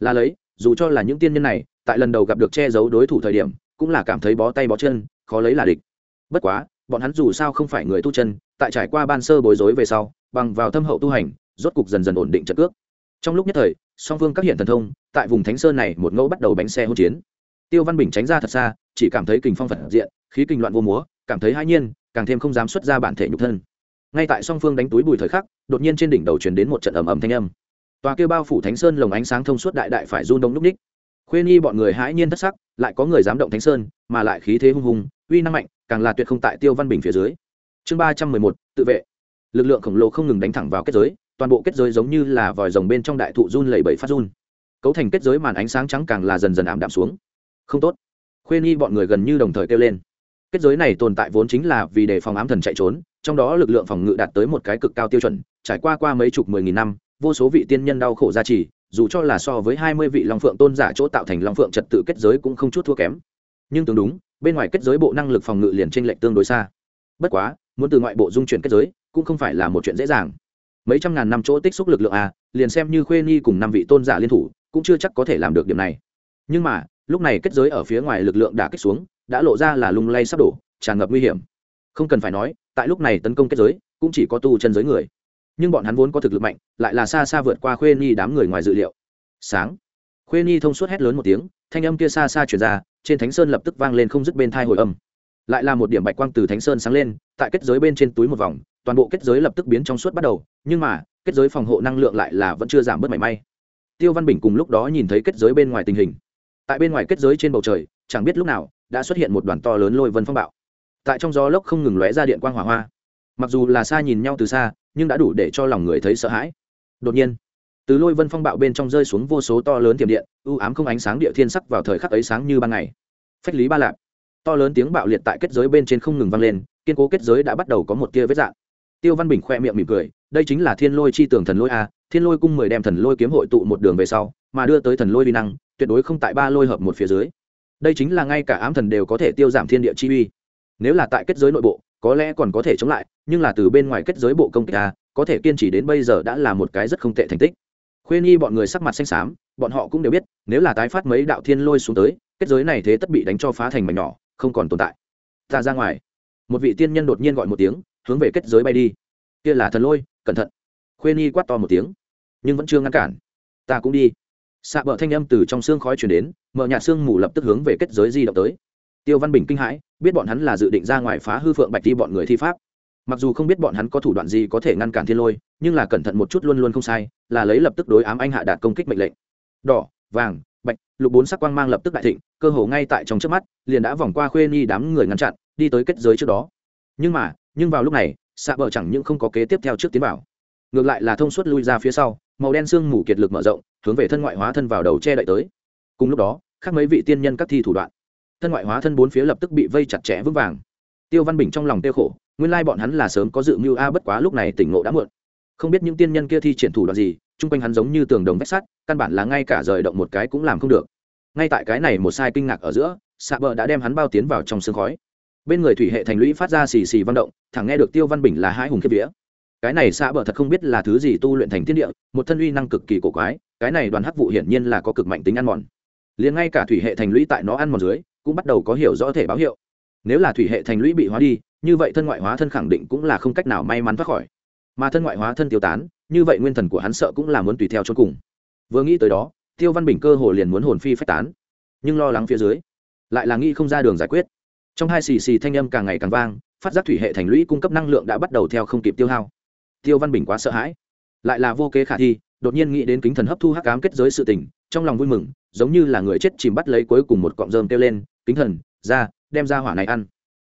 là lấy, dù cho là những tiên nhân này, tại lần đầu gặp được che giấu đối thủ thời điểm, cũng là cảm thấy bó tay bó chân, khó lấy là địch. Bất quá, bọn hắn dù sao không phải người tu chân, tại trải qua ban sơ bối rối về sau, bằng vào thâm hậu tu hành, rốt cục dần dần ổn định trận cước. Trong lúc nhất thời, song phương các hiện thần thông, tại vùng thánh sơn này một ngẫu bắt đầu bánh xe hỗn chiến. Tiêu văn bình tránh ra thật xa, chỉ cảm thấy kình phong phật diện, khí kinh loạn vô múa, cảm thấy hai nhiên, càng thêm không dám xuất ra bản thể nhục thân. Ngay tại song phương đánh túi bùi thời khắc, đột nhiên trên đỉnh đầu truyền đến một trận ầm ầm thanh âm tòa kêu bao phủ thánh sơn lồng ánh sáng thông suốt đại đại phải run đông núp ních khuê nhi bọn người hãi nhiên thất sắc, lại có người dám động thánh sơn, mà lại khí thế hung hùng, uy năng mạnh, càng là tuyệt không tại tiêu văn bình phía dưới. Chương ba trăm mười một, tự vệ. Lực lượng khổng lồ không ngừng đánh thẳng vào kết giới, toàn bộ kết giới giống như là vòi rồng bên trong đại thụ run lẩy bẩy phát run. Cấu thành kết giới màn ánh sáng trắng càng là dần dần ảm đạm xuống. Không tốt. Khuê nhi bọn người gần như đồng thời kêu lên. Kết giới này tồn tại vốn chính là vì đề phòng ám thần chạy trốn, trong đó lực lượng phòng ngự đạt tới một cái cực cao tiêu chuẩn, trải qua qua mấy chục mười nghìn năm vô số vị tiên nhân đau khổ gia trì, dù cho là so với hai mươi vị long phượng tôn giả chỗ tạo thành long phượng trật tự kết giới cũng không chút thua kém. Nhưng tương đúng, bên ngoài kết giới bộ năng lực phòng ngự liền trên lệnh tương đối xa. Bất quá, muốn từ ngoại bộ dung chuyển kết giới, cũng không phải là một chuyện dễ dàng. Mấy trăm ngàn năm chỗ tích xúc lực lượng a, liền xem như khuê nhi cùng năm vị tôn giả liên thủ, cũng chưa chắc có thể làm được điểm này. Nhưng mà, lúc này kết giới ở phía ngoài lực lượng đã kích xuống, đã lộ ra là lung lay sắp đổ, tràn ngập nguy hiểm. Không cần phải nói, tại lúc này tấn công kết giới, cũng chỉ có tu chân giới người nhưng bọn hắn vốn có thực lực mạnh, lại là xa xa vượt qua khuê nhi đám người ngoài dự liệu. Sáng, khuê nhi thông suốt hét lớn một tiếng, thanh âm kia xa xa chuyển ra, trên thánh sơn lập tức vang lên không dứt bên thai hồi âm. Lại là một điểm bạch quang từ thánh sơn sáng lên, tại kết giới bên trên túi một vòng, toàn bộ kết giới lập tức biến trong suốt bắt đầu, nhưng mà, kết giới phòng hộ năng lượng lại là vẫn chưa giảm bớt mảy may. Tiêu văn bình cùng lúc đó nhìn thấy kết giới bên ngoài tình hình. Tại bên ngoài kết giới trên bầu trời, chẳng biết lúc nào, đã xuất hiện một đoàn to lớn lôi vân phong bạo. Tại trong gió lốc không ngừng lóe ra điện quang hỏa hoa. Mặc dù là xa nhìn nhau từ xa nhưng đã đủ để cho lòng người thấy sợ hãi. Đột nhiên từ lôi vân phong bạo bên trong rơi xuống vô số to lớn tiềm điện ưu ám không ánh sáng địa thiên sắc vào thời khắc ấy sáng như ban ngày. Phách lý ba lạc, to lớn tiếng bạo liệt tại kết giới bên trên không ngừng vang lên kiên cố kết giới đã bắt đầu có một tia vết dạng tiêu văn bình khoe miệng mỉm cười đây chính là thiên lôi chi tưởng thần lôi a thiên lôi cung mười đem thần lôi kiếm hội tụ một đường về sau mà đưa tới thần lôi vi năng tuyệt đối không tại ba lôi hợp một phía dưới. Đây chính là ngay cả ám thần đều có thể tiêu giảm thiên địa chi uy. Nếu là tại kết giới nội bộ có lẽ còn có thể chống lại, nhưng là từ bên ngoài kết giới bộ công kích ta có thể kiên trì đến bây giờ đã là một cái rất không tệ thành tích. Khuê nhi bọn người sắc mặt xanh xám, bọn họ cũng đều biết, nếu là tái phát mấy đạo thiên lôi xuống tới, kết giới này thế tất bị đánh cho phá thành mảnh nhỏ, không còn tồn tại. Ta ra ngoài. Một vị tiên nhân đột nhiên gọi một tiếng, hướng về kết giới bay đi. Kia là thần lôi, cẩn thận. Khuê nhi quát to một tiếng, nhưng vẫn chưa ngăn cản. Ta cũng đi. Xạ bờ thanh âm từ trong xương khói chuyển đến, mở nhà xương mù lập tức hướng về kết giới di động tới tiêu văn bình kinh hãi, biết bọn hắn là dự định ra ngoài phá hư phượng bạch đi bọn người thi pháp. Mặc dù không biết bọn hắn có thủ đoạn gì có thể ngăn cản thiên lôi, nhưng là cẩn thận một chút luôn luôn không sai, là lấy lập tức đối ám anh hạ đạt công kích mệnh lệnh. Đỏ, vàng, bạch, lục bốn sắc quang mang lập tức đại thịnh, cơ hồ ngay tại trong trước mắt, liền đã vòng qua khuê ni đám người ngăn chặn, đi tới kết giới trước đó. Nhưng mà, nhưng vào lúc này, xạ bờ chẳng những không có kế tiếp theo trước tiến vào. Ngược lại là thông suốt lui ra phía sau, màu đen sương mù kiệt lực mở rộng, hướng về thân ngoại hóa thân vào đầu che đậy tới. Cùng lúc đó, khác mấy vị tiên nhân các thi thủ đoạn thân ngoại hóa thân bốn phía lập tức bị vây chặt chẽ vững vàng. Tiêu văn bình trong lòng tiêu khổ, nguyên lai bọn hắn là sớm có dự mưu a, bất quá lúc này tỉnh ngộ đã muộn. Không biết những tiên nhân kia thi triển thủ đoạn gì, chung quanh hắn giống như tường đồng vách sắt, căn bản là ngay cả rời động một cái cũng làm không được. Ngay tại cái này một sai kinh ngạc ở giữa xạ bờ đã đem hắn bao tiến vào trong sương khói. Bên người thủy hệ thành lũy phát ra xì xì văn động, thẳng nghe được tiêu văn bình là hai hùng kiếp vía. Cái này xạ bờ thật không biết là thứ gì tu luyện thành thiên địa, một thân uy năng cực kỳ cổ quái, cái này đoàn hắc vụ hiển nhiên là có cực mạnh tính ăn mòn. Liền ngay cả thủy hệ thành lũy tại nó ăn mòn dưới cũng bắt đầu có hiểu rõ thể báo hiệu. Nếu là thủy hệ thành lũy bị hóa đi, như vậy thân ngoại hóa thân khẳng định cũng là không cách nào may mắn thoát khỏi. Mà thân ngoại hóa thân tiêu tán, như vậy nguyên thần của hắn sợ cũng là muốn tùy theo cho cùng. Vừa nghĩ tới đó, tiêu văn bình cơ hồ liền muốn hồn phi phách tán. Nhưng lo lắng phía dưới, lại là nghĩ không ra đường giải quyết. Trong hai xì xì thanh âm càng ngày càng vang, phát giác thủy hệ thành lũy cung cấp năng lượng đã bắt đầu theo không kịp tiêu hao. Tiêu văn bình quá sợ hãi. Lại là vô kế khả thi, đột nhiên nghĩ đến kính thần hấp thu hắc ám kết giới sự tình, trong lòng vui mừng, giống như là người chết chìm bắt lấy cuối cùng một cọng rơm kêu lên kính thần, ra, đem ra hỏa này ăn.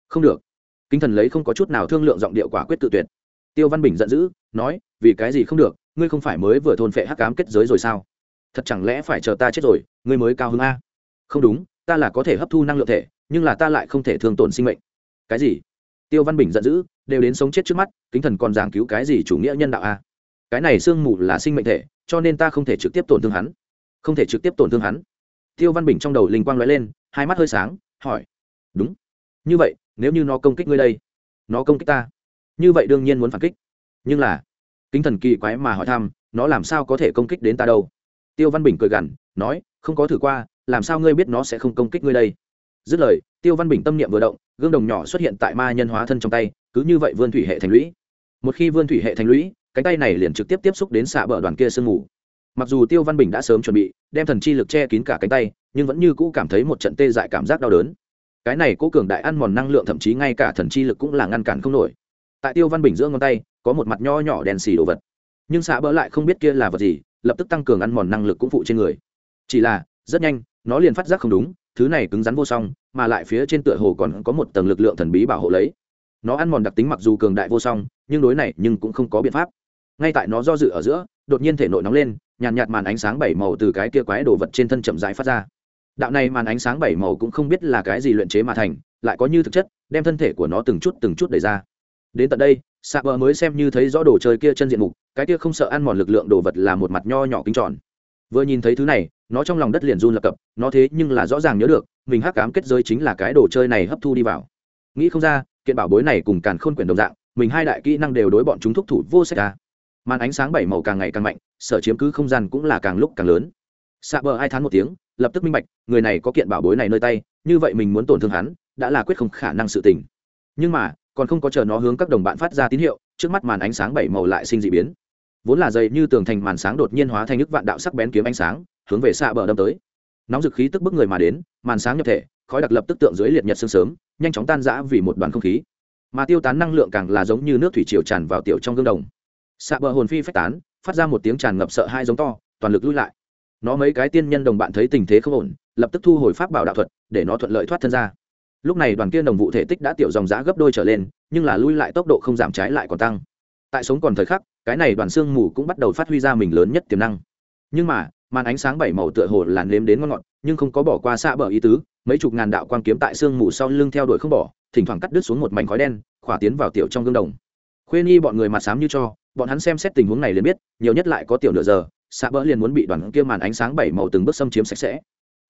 Không được. Kính thần lấy không có chút nào thương lượng giọng điệu quả quyết tự tuyệt. Tiêu văn bình giận dữ, nói, vì cái gì không được, ngươi không phải mới vừa thôn phệ hắc ám kết giới rồi sao? Thật chẳng lẽ phải chờ ta chết rồi, ngươi mới cao hứng a? Không đúng, ta là có thể hấp thu năng lượng thể, nhưng là ta lại không thể thương tổn sinh mệnh. Cái gì? Tiêu văn bình giận dữ, đều đến sống chết trước mắt, kính thần còn giảng cứu cái gì chủ nghĩa nhân đạo a? Cái này sương mù là sinh mệnh thể, cho nên ta không thể trực tiếp tổn thương hắn. Không thể trực tiếp tổn thương hắn. Tiêu văn bình trong đầu linh quang lóe lên hai mắt hơi sáng, hỏi, đúng. Như vậy, nếu như nó công kích ngươi đây, nó công kích ta, như vậy đương nhiên muốn phản kích. Nhưng là, kính thần kỳ quái mà hỏi thăm, nó làm sao có thể công kích đến ta đâu? Tiêu văn bình cười gằn, nói, không có thử qua, làm sao ngươi biết nó sẽ không công kích ngươi đây? Dứt lời, tiêu văn bình tâm niệm vừa động, gương đồng nhỏ xuất hiện tại ma nhân hóa thân trong tay, cứ như vậy vươn thủy hệ thành lũy. Một khi vươn thủy hệ thành lũy, cánh tay này liền trực tiếp tiếp xúc đến xạ bờ đoàn kia sương mù. Mặc dù tiêu văn bình đã sớm chuẩn bị, đem thần chi lực che kín cả cánh tay nhưng vẫn như cũ cảm thấy một trận tê dại cảm giác đau đớn. Cái này cố cường đại ăn mòn năng lượng thậm chí ngay cả thần chi lực cũng là ngăn cản không nổi. Tại tiêu văn bình giữa ngón tay có một mặt nho nhỏ đèn xì đồ vật. Nhưng xạ bỡ lại không biết kia là vật gì lập tức tăng cường ăn mòn năng lực cũng phụ trên người. Chỉ là rất nhanh nó liền phát giác không đúng thứ này cứng rắn vô song mà lại phía trên tựa hồ còn có một tầng lực lượng thần bí bảo hộ lấy. Nó ăn mòn đặc tính mặc dù cường đại vô song nhưng đối này nhưng cũng không có biện pháp. Ngay tại nó do dự ở giữa đột nhiên thể nội nóng lên nhàn nhạt, nhạt màn ánh sáng bảy màu từ cái kia quái đồ vật trên thân chậm rãi phát ra đạo này màn ánh sáng bảy màu cũng không biết là cái gì luyện chế mà thành, lại có như thực chất, đem thân thể của nó từng chút từng chút đẩy ra. Đến tận đây, sạ bờ mới xem như thấy rõ đồ chơi kia chân diện mục, cái kia không sợ ăn mòn lực lượng đồ vật là một mặt nho nhỏ kính tròn. Vừa nhìn thấy thứ này, nó trong lòng đất liền run lập cập, nó thế nhưng là rõ ràng nhớ được, mình hắc cám kết giới chính là cái đồ chơi này hấp thu đi vào. Nghĩ không ra, kiện bảo bối này cùng càn khôn quyển đồng dạng, mình hai đại kỹ năng đều đối bọn chúng thúc thủ vô sách ra. Màn ánh sáng bảy màu càng ngày càng mạnh, sở chiếm cứ không gian cũng là càng lúc càng lớn xạ bờ ai thán một tiếng, lập tức minh bạch, người này có kiện bảo bối này nơi tay, như vậy mình muốn tổn thương hắn, đã là quyết không khả năng sự tình. Nhưng mà, còn không có chờ nó hướng các đồng bạn phát ra tín hiệu, trước mắt màn ánh sáng bảy màu lại sinh dị biến. Vốn là dày như tường thành màn sáng đột nhiên hóa thành nước vạn đạo sắc bén kiếm ánh sáng, hướng về xạ bờ đâm tới. Nóng dực khí tức bức người mà đến, màn sáng nhập thể, khói đặc lập tức tượng dưới liệt nhật sương sớm, nhanh chóng tan rã vì một đoàn không khí. Mà tiêu tán năng lượng càng là giống như nước thủy triều tràn vào tiểu trong gương đồng. Xạ bờ hồn phi phách tán, phát ra một tiếng tràn ngập sợ hai giống to, toàn lực lui lại nó mấy cái tiên nhân đồng bạn thấy tình thế không ổn, lập tức thu hồi pháp bảo đạo thuật, để nó thuận lợi thoát thân ra. Lúc này đoàn kia đồng vụ thể tích đã tiểu dòng giã gấp đôi trở lên, nhưng là lui lại tốc độ không giảm trái lại còn tăng. Tại sống còn thời khắc, cái này đoàn xương mù cũng bắt đầu phát huy ra mình lớn nhất tiềm năng. Nhưng mà, màn ánh sáng bảy màu tựa hồ làn nếm đến ngon ngọt, nhưng không có bỏ qua xa bờ ý tứ, mấy chục ngàn đạo quang kiếm tại xương mù sau lưng theo đuổi không bỏ, thỉnh thoảng cắt đứt xuống một mảnh khói đen, khỏa tiến vào tiểu trong gương đồng. Khuê nhi bọn người mặt xám như cho, bọn hắn xem xét tình huống này liền biết, nhiều nhất lại có tiểu nửa giờ xạ bỡ liền muốn bị đoàn kia màn ánh sáng bảy màu từng bước xâm chiếm sạch sẽ.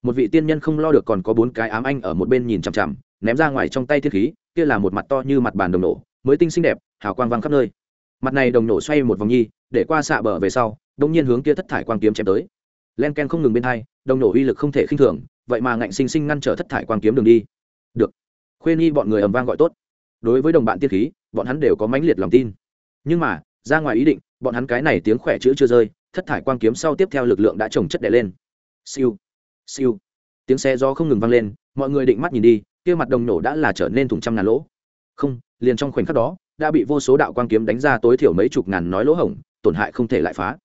Một vị tiên nhân không lo được còn có bốn cái ám anh ở một bên nhìn chằm chằm, ném ra ngoài trong tay thiên khí, kia là một mặt to như mặt bàn đồng nổ, mới tinh xinh đẹp, hào quang văng khắp nơi. Mặt này đồng nổ xoay một vòng nhi, để qua xạ bờ về sau đông nhiên hướng kia thất thải quang kiếm chém tới. Len ken không ngừng bên hai, đồng nổ uy lực không thể khinh thường, vậy mà ngạnh sinh sinh ngăn trở thất thải quang kiếm đường đi. Được. Khuyên nhi bọn người ầm vang gọi tốt. Đối với đồng bạn tiên khí, bọn hắn đều có mãnh liệt lòng tin. Nhưng mà, ra ngoài ý định, bọn hắn cái này tiếng khỏe chữ chưa rơi thất thải quang kiếm sau tiếp theo lực lượng đã trồng chất đè lên. Siêu siêu. Tiếng xe do không ngừng vang lên, mọi người định mắt nhìn đi, kia mặt đồng nổ đã là trở nên thùng trăm ngàn lỗ. Không, liền trong khoảnh khắc đó, đã bị vô số đạo quang kiếm đánh ra tối thiểu mấy chục ngàn nói lỗ hổng, tổn hại không thể lại phá.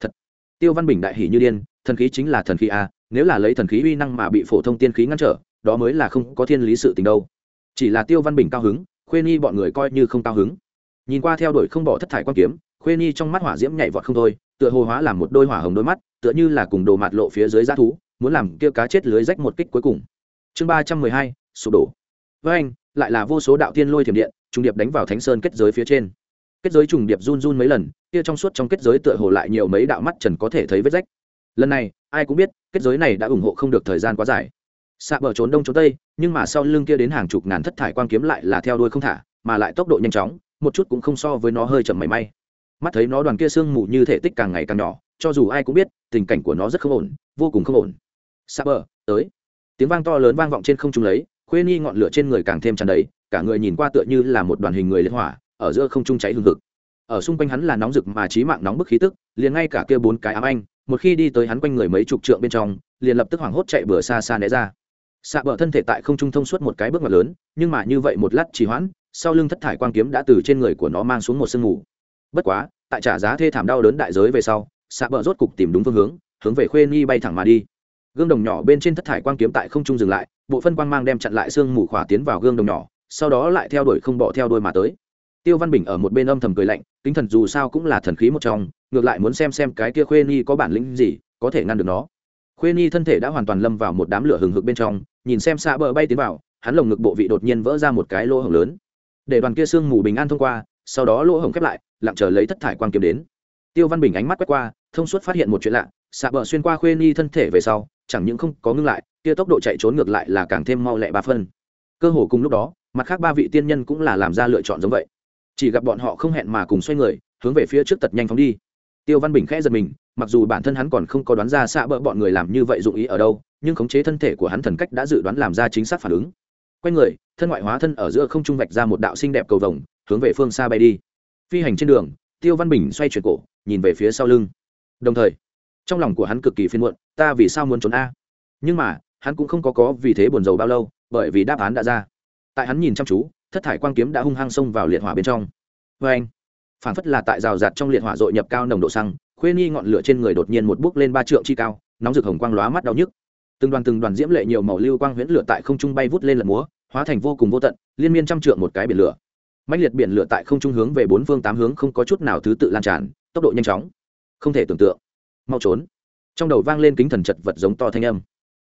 Thật, tiêu văn bình đại hỉ như điên, thần khí chính là thần khí a, nếu là lấy thần khí uy năng mà bị phổ thông tiên khí ngăn trở, đó mới là không có thiên lý sự tình đâu. Chỉ là tiêu văn bình cao hứng, khuê nhi bọn người coi như không cao hứng. Nhìn qua theo đuổi không bỏ thất thải quan kiếm, khuê nhi trong mắt hỏa diễm nhảy vọt không thôi tựa hồ hóa làm một đôi hỏa hồng đôi mắt, tựa như là cùng đồ mạt lộ phía dưới g thú, muốn làm kia cá chết lưới rách một kích cuối cùng. Chương ba trăm mười hai, sụp đổ. Với anh, lại là vô số đạo tiên lôi thiểm điện, trùng điệp đánh vào thánh sơn kết giới phía trên. Kết giới trùng điệp run run mấy lần, kia trong suốt trong kết giới tựa hồ lại nhiều mấy đạo mắt trần có thể thấy vết rách. Lần này, ai cũng biết, kết giới này đã ủng hộ không được thời gian quá dài. Xạ bờ trốn đông trốn tây, nhưng mà sau lưng kia đến hàng chục ngàn thất thải quan kiếm lại là theo đuôi không thả, mà lại tốc độ nhanh chóng, một chút cũng không so với nó hơi chậm mảy may mắt thấy nó đoàn kia sương mù như thể tích càng ngày càng nhỏ, cho dù ai cũng biết, tình cảnh của nó rất không ổn, vô cùng không ổn. Xạ bờ, tới. Tiếng vang to lớn vang vọng trên không trung lấy, khuê nhi ngọn lửa trên người càng thêm tràn đầy, cả người nhìn qua tựa như là một đoàn hình người liên hỏa, ở giữa không trung cháy hương thực ở xung quanh hắn là nóng rực mà trí mạng nóng bức khí tức, liền ngay cả kia bốn cái ám anh, một khi đi tới hắn quanh người mấy chục trượng bên trong, liền lập tức hoảng hốt chạy bừa xa xa né ra. Xạ bờ thân thể tại không trung thông suốt một cái bước ngoặt lớn, nhưng mà như vậy một lát trì hoãn, sau lưng thất thải quang kiếm đã từ trên người của nó mang xuống một sương mù bất quá, tại trả giá thê thảm đau đớn đại giới về sau xạ bờ rốt cục tìm đúng phương hướng hướng về khuê nhi bay thẳng mà đi. Gương đồng nhỏ bên trên thất thải quang kiếm tại không trung dừng lại, bộ phân quang mang đem chặn lại sương mù khỏa tiến vào gương đồng nhỏ, sau đó lại theo đuổi không bỏ theo đuôi mà tới. Tiêu văn bình ở một bên âm thầm cười lạnh tinh thần dù sao cũng là thần khí một trong, ngược lại muốn xem xem cái kia khuê nhi có bản lĩnh gì, có thể ngăn được nó. Khuê nhi thân thể đã hoàn toàn lâm vào một đám lửa hừng hực bên trong, nhìn xem xa bờ bay tiến vào, hắn lồng ngực bộ vị đột nhiên vỡ ra một cái lỗ hổng lớn. Để đoàn kia sương mù bình an thông qua, sau đó lỗ hổng khép lại lặng chờ lấy thất thải quang kiếm đến. Tiêu văn bình ánh mắt quét qua, thông suốt phát hiện một chuyện lạ, xạ bờ xuyên qua khuê nhi thân thể về sau, chẳng những không có ngưng lại, kia tốc độ chạy trốn ngược lại là càng thêm mau lẹ ba phân. Cơ hồ cùng lúc đó, mặt khác ba vị tiên nhân cũng là làm ra lựa chọn giống vậy. Chỉ gặp bọn họ không hẹn mà cùng xoay người, hướng về phía trước tật nhanh phóng đi. Tiêu văn bình khẽ giật mình, mặc dù bản thân hắn còn không có đoán ra xạ bỡ bọn người làm như vậy dụng ý ở đâu, nhưng khống chế thân thể của hắn thần cách đã dự đoán làm ra chính xác phản ứng. Quay người, thân ngoại hóa thân ở giữa không trung vạch ra một đạo xinh đẹp cầu vồng, hướng về phương xa bay đi phi hành trên đường, tiêu văn bình xoay chuyển cổ, nhìn về phía sau lưng. Đồng thời, trong lòng của hắn cực kỳ phiên muộn, ta vì sao muốn trốn a? Nhưng mà, hắn cũng không có có vì thế buồn rầu bao lâu, bởi vì đáp án đã ra. Tại hắn nhìn chăm chú, thất thải quang kiếm đã hung hăng xông vào liệt hỏa bên trong. Vê anh, phản phất là tại rào rạt trong liệt hỏa dội nhập cao nồng độ xăng, khuê nghi ngọn lửa trên người đột nhiên một bước lên ba trượng chi cao, nóng rực hồng quang lóa mắt đau nhức. Từng đoàn từng đoàn diễm lệ nhiều màu lưu quang huyễn lửa tại không trung bay vút lên lật múa, hóa thành vô cùng vô tận, liên miên trăm trượng một cái biển lửa mạnh liệt biển lửa tại không trung hướng về bốn phương tám hướng không có chút nào thứ tự lan tràn, tốc độ nhanh chóng. Không thể tưởng tượng. Mau trốn. Trong đầu vang lên kính thần chật vật giống to thanh âm.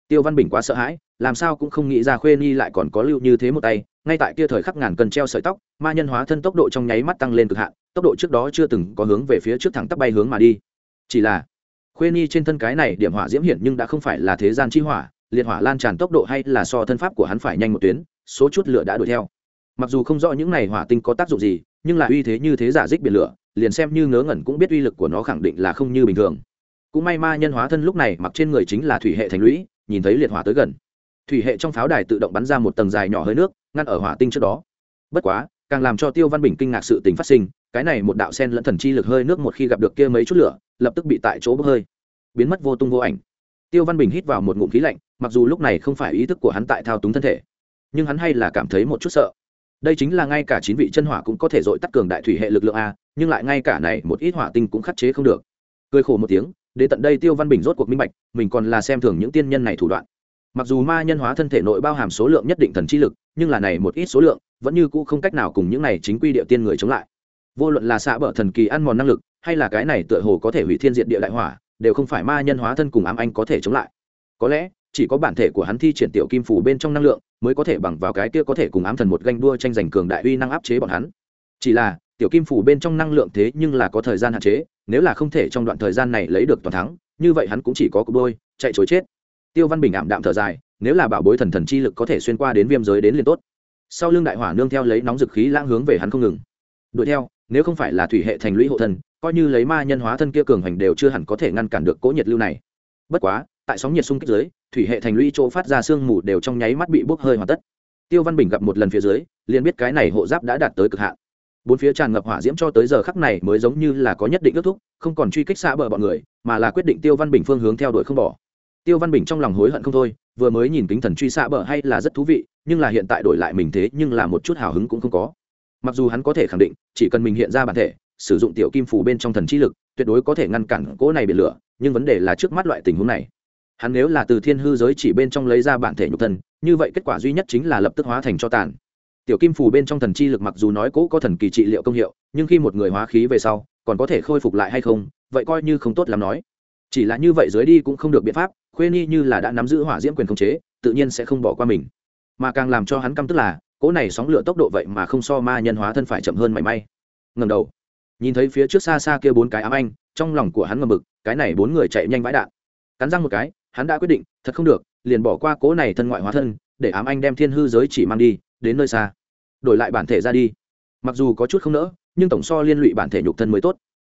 Tiêu văn bình quá sợ hãi, làm sao cũng không nghĩ ra khuê nhi lại còn có lưu như thế một tay, ngay tại kia thời khắc ngàn cần treo sợi tóc, ma nhân hóa thân tốc độ trong nháy mắt tăng lên cực hạn, tốc độ trước đó chưa từng có hướng về phía trước thẳng tắp bay hướng mà đi. Chỉ là, khuê nhi trên thân cái này điểm hỏa diễm hiển nhưng đã không phải là thế gian chi hỏa, liệt hỏa lan tràn tốc độ hay là so thân pháp của hắn phải nhanh một tuyến, số chút lửa đã đuổi theo mặc dù không rõ những này hỏa tinh có tác dụng gì, nhưng là uy thế như thế giả dích biển lửa, liền xem như ngớ ngẩn cũng biết uy lực của nó khẳng định là không như bình thường. Cũng may ma nhân hóa thân lúc này mặc trên người chính là thủy hệ thành lũy, nhìn thấy liệt hỏa tới gần. Thủy hệ trong pháo đài tự động bắn ra một tầng dài nhỏ hơi nước, ngăn ở hỏa tinh trước đó. Bất quá, càng làm cho tiêu văn bình kinh ngạc sự tình phát sinh, cái này một đạo sen lẫn thần chi lực hơi nước một khi gặp được kia mấy chút lửa, lập tức bị tại chỗ bốc hơi. Biến mất vô tung vô ảnh. Tiêu văn bình hít vào một ngụm khí lạnh, mặc dù lúc này không phải ý thức của hắn tại thao túng thân thể, nhưng hắn hay là cảm thấy một chút sợ đây chính là ngay cả chín vị chân hỏa cũng có thể dội tắt cường đại thủy hệ lực lượng a, nhưng lại ngay cả này một ít hỏa tinh cũng khắc chế không được. Cười khổ một tiếng, đến tận đây tiêu văn bình rốt cuộc minh bạch, mình còn là xem thường những tiên nhân này thủ đoạn. Mặc dù ma nhân hóa thân thể nội bao hàm số lượng nhất định thần chi lực, nhưng là này một ít số lượng, vẫn như cũ không cách nào cùng những này chính quy địa tiên người chống lại. Vô luận là xạ bở thần kỳ ăn mòn năng lực, hay là cái này tựa hồ có thể hủy thiên diện địa đại hỏa, đều không phải ma nhân hóa thân cùng ám anh có thể chống lại. Có lẽ, chỉ có bản thể của hắn thi triển tiểu kim phủ bên trong năng lượng mới có thể bằng vào cái kia có thể cùng ám thần một ganh đua tranh giành cường đại uy năng áp chế bọn hắn. Chỉ là, tiểu kim phủ bên trong năng lượng thế nhưng là có thời gian hạn chế, nếu là không thể trong đoạn thời gian này lấy được toàn thắng, như vậy hắn cũng chỉ có cục đôi, chạy chối chết. Tiêu văn bình ảm đạm thở dài, nếu là bảo bối thần thần chi lực có thể xuyên qua đến viêm giới đến liền tốt. Sau lưng đại hỏa nương theo lấy nóng dực khí lãng hướng về hắn không ngừng. Đuổi theo, nếu không phải là thủy hệ thành lũy hộ thần, coi như lấy ma nhân hóa thân kia cường hành đều chưa hẳn có thể ngăn cản được cỗ nhiệt lưu này. Bất quá tại sóng nhiệt xung kích dưới, thủy hệ thành lũy chỗ phát ra sương mù đều trong nháy mắt bị bốc hơi hoàn tất. Tiêu văn bình gặp một lần phía dưới, liền biết cái này hộ giáp đã đạt tới cực hạn. Bốn phía tràn ngập hỏa diễm cho tới giờ khắc này mới giống như là có nhất định ước thúc, không còn truy kích xa bờ bọn người, mà là quyết định tiêu văn bình phương hướng theo đuổi không bỏ. Tiêu văn bình trong lòng hối hận không thôi, vừa mới nhìn kính thần truy xa bờ hay là rất thú vị, nhưng là hiện tại đổi lại mình thế nhưng là một chút hào hứng cũng không có. Mặc dù hắn có thể khẳng định, chỉ cần mình hiện ra bản thể, sử dụng tiểu kim phủ bên trong thần chi lực, tuyệt đối có thể ngăn cản cỗ này bị lửa, nhưng vấn đề là trước mắt loại tình huống này hắn nếu là từ thiên hư giới chỉ bên trong lấy ra bản thể nhục thân, như vậy kết quả duy nhất chính là lập tức hóa thành cho tàn. Tiểu kim Phù bên trong thần chi lực mặc dù nói cố có thần kỳ trị liệu công hiệu, nhưng khi một người hóa khí về sau, còn có thể khôi phục lại hay không, vậy coi như không tốt làm nói. Chỉ là như vậy dưới đi cũng không được biện pháp, khuê ni như là đã nắm giữ hỏa diễm quyền khống chế, tự nhiên sẽ không bỏ qua mình. Mà càng làm cho hắn căm tức là, cỗ này sóng lửa tốc độ vậy mà không so ma nhân hóa thân phải chậm hơn mảy may. Ngầm đầu, nhìn thấy phía trước xa xa kia bốn cái ám anh, trong lòng của hắn ngầm mực, cái này bốn người chạy nhanh vãi đạn. Cắn răng một cái hắn đã quyết định, thật không được, liền bỏ qua cố này thân ngoại hóa thân, để ám anh đem thiên hư giới chỉ mang đi, đến nơi xa. Đổi lại bản thể ra đi. Mặc dù có chút không nỡ, nhưng tổng so liên lụy bản thể nhục thân mới tốt.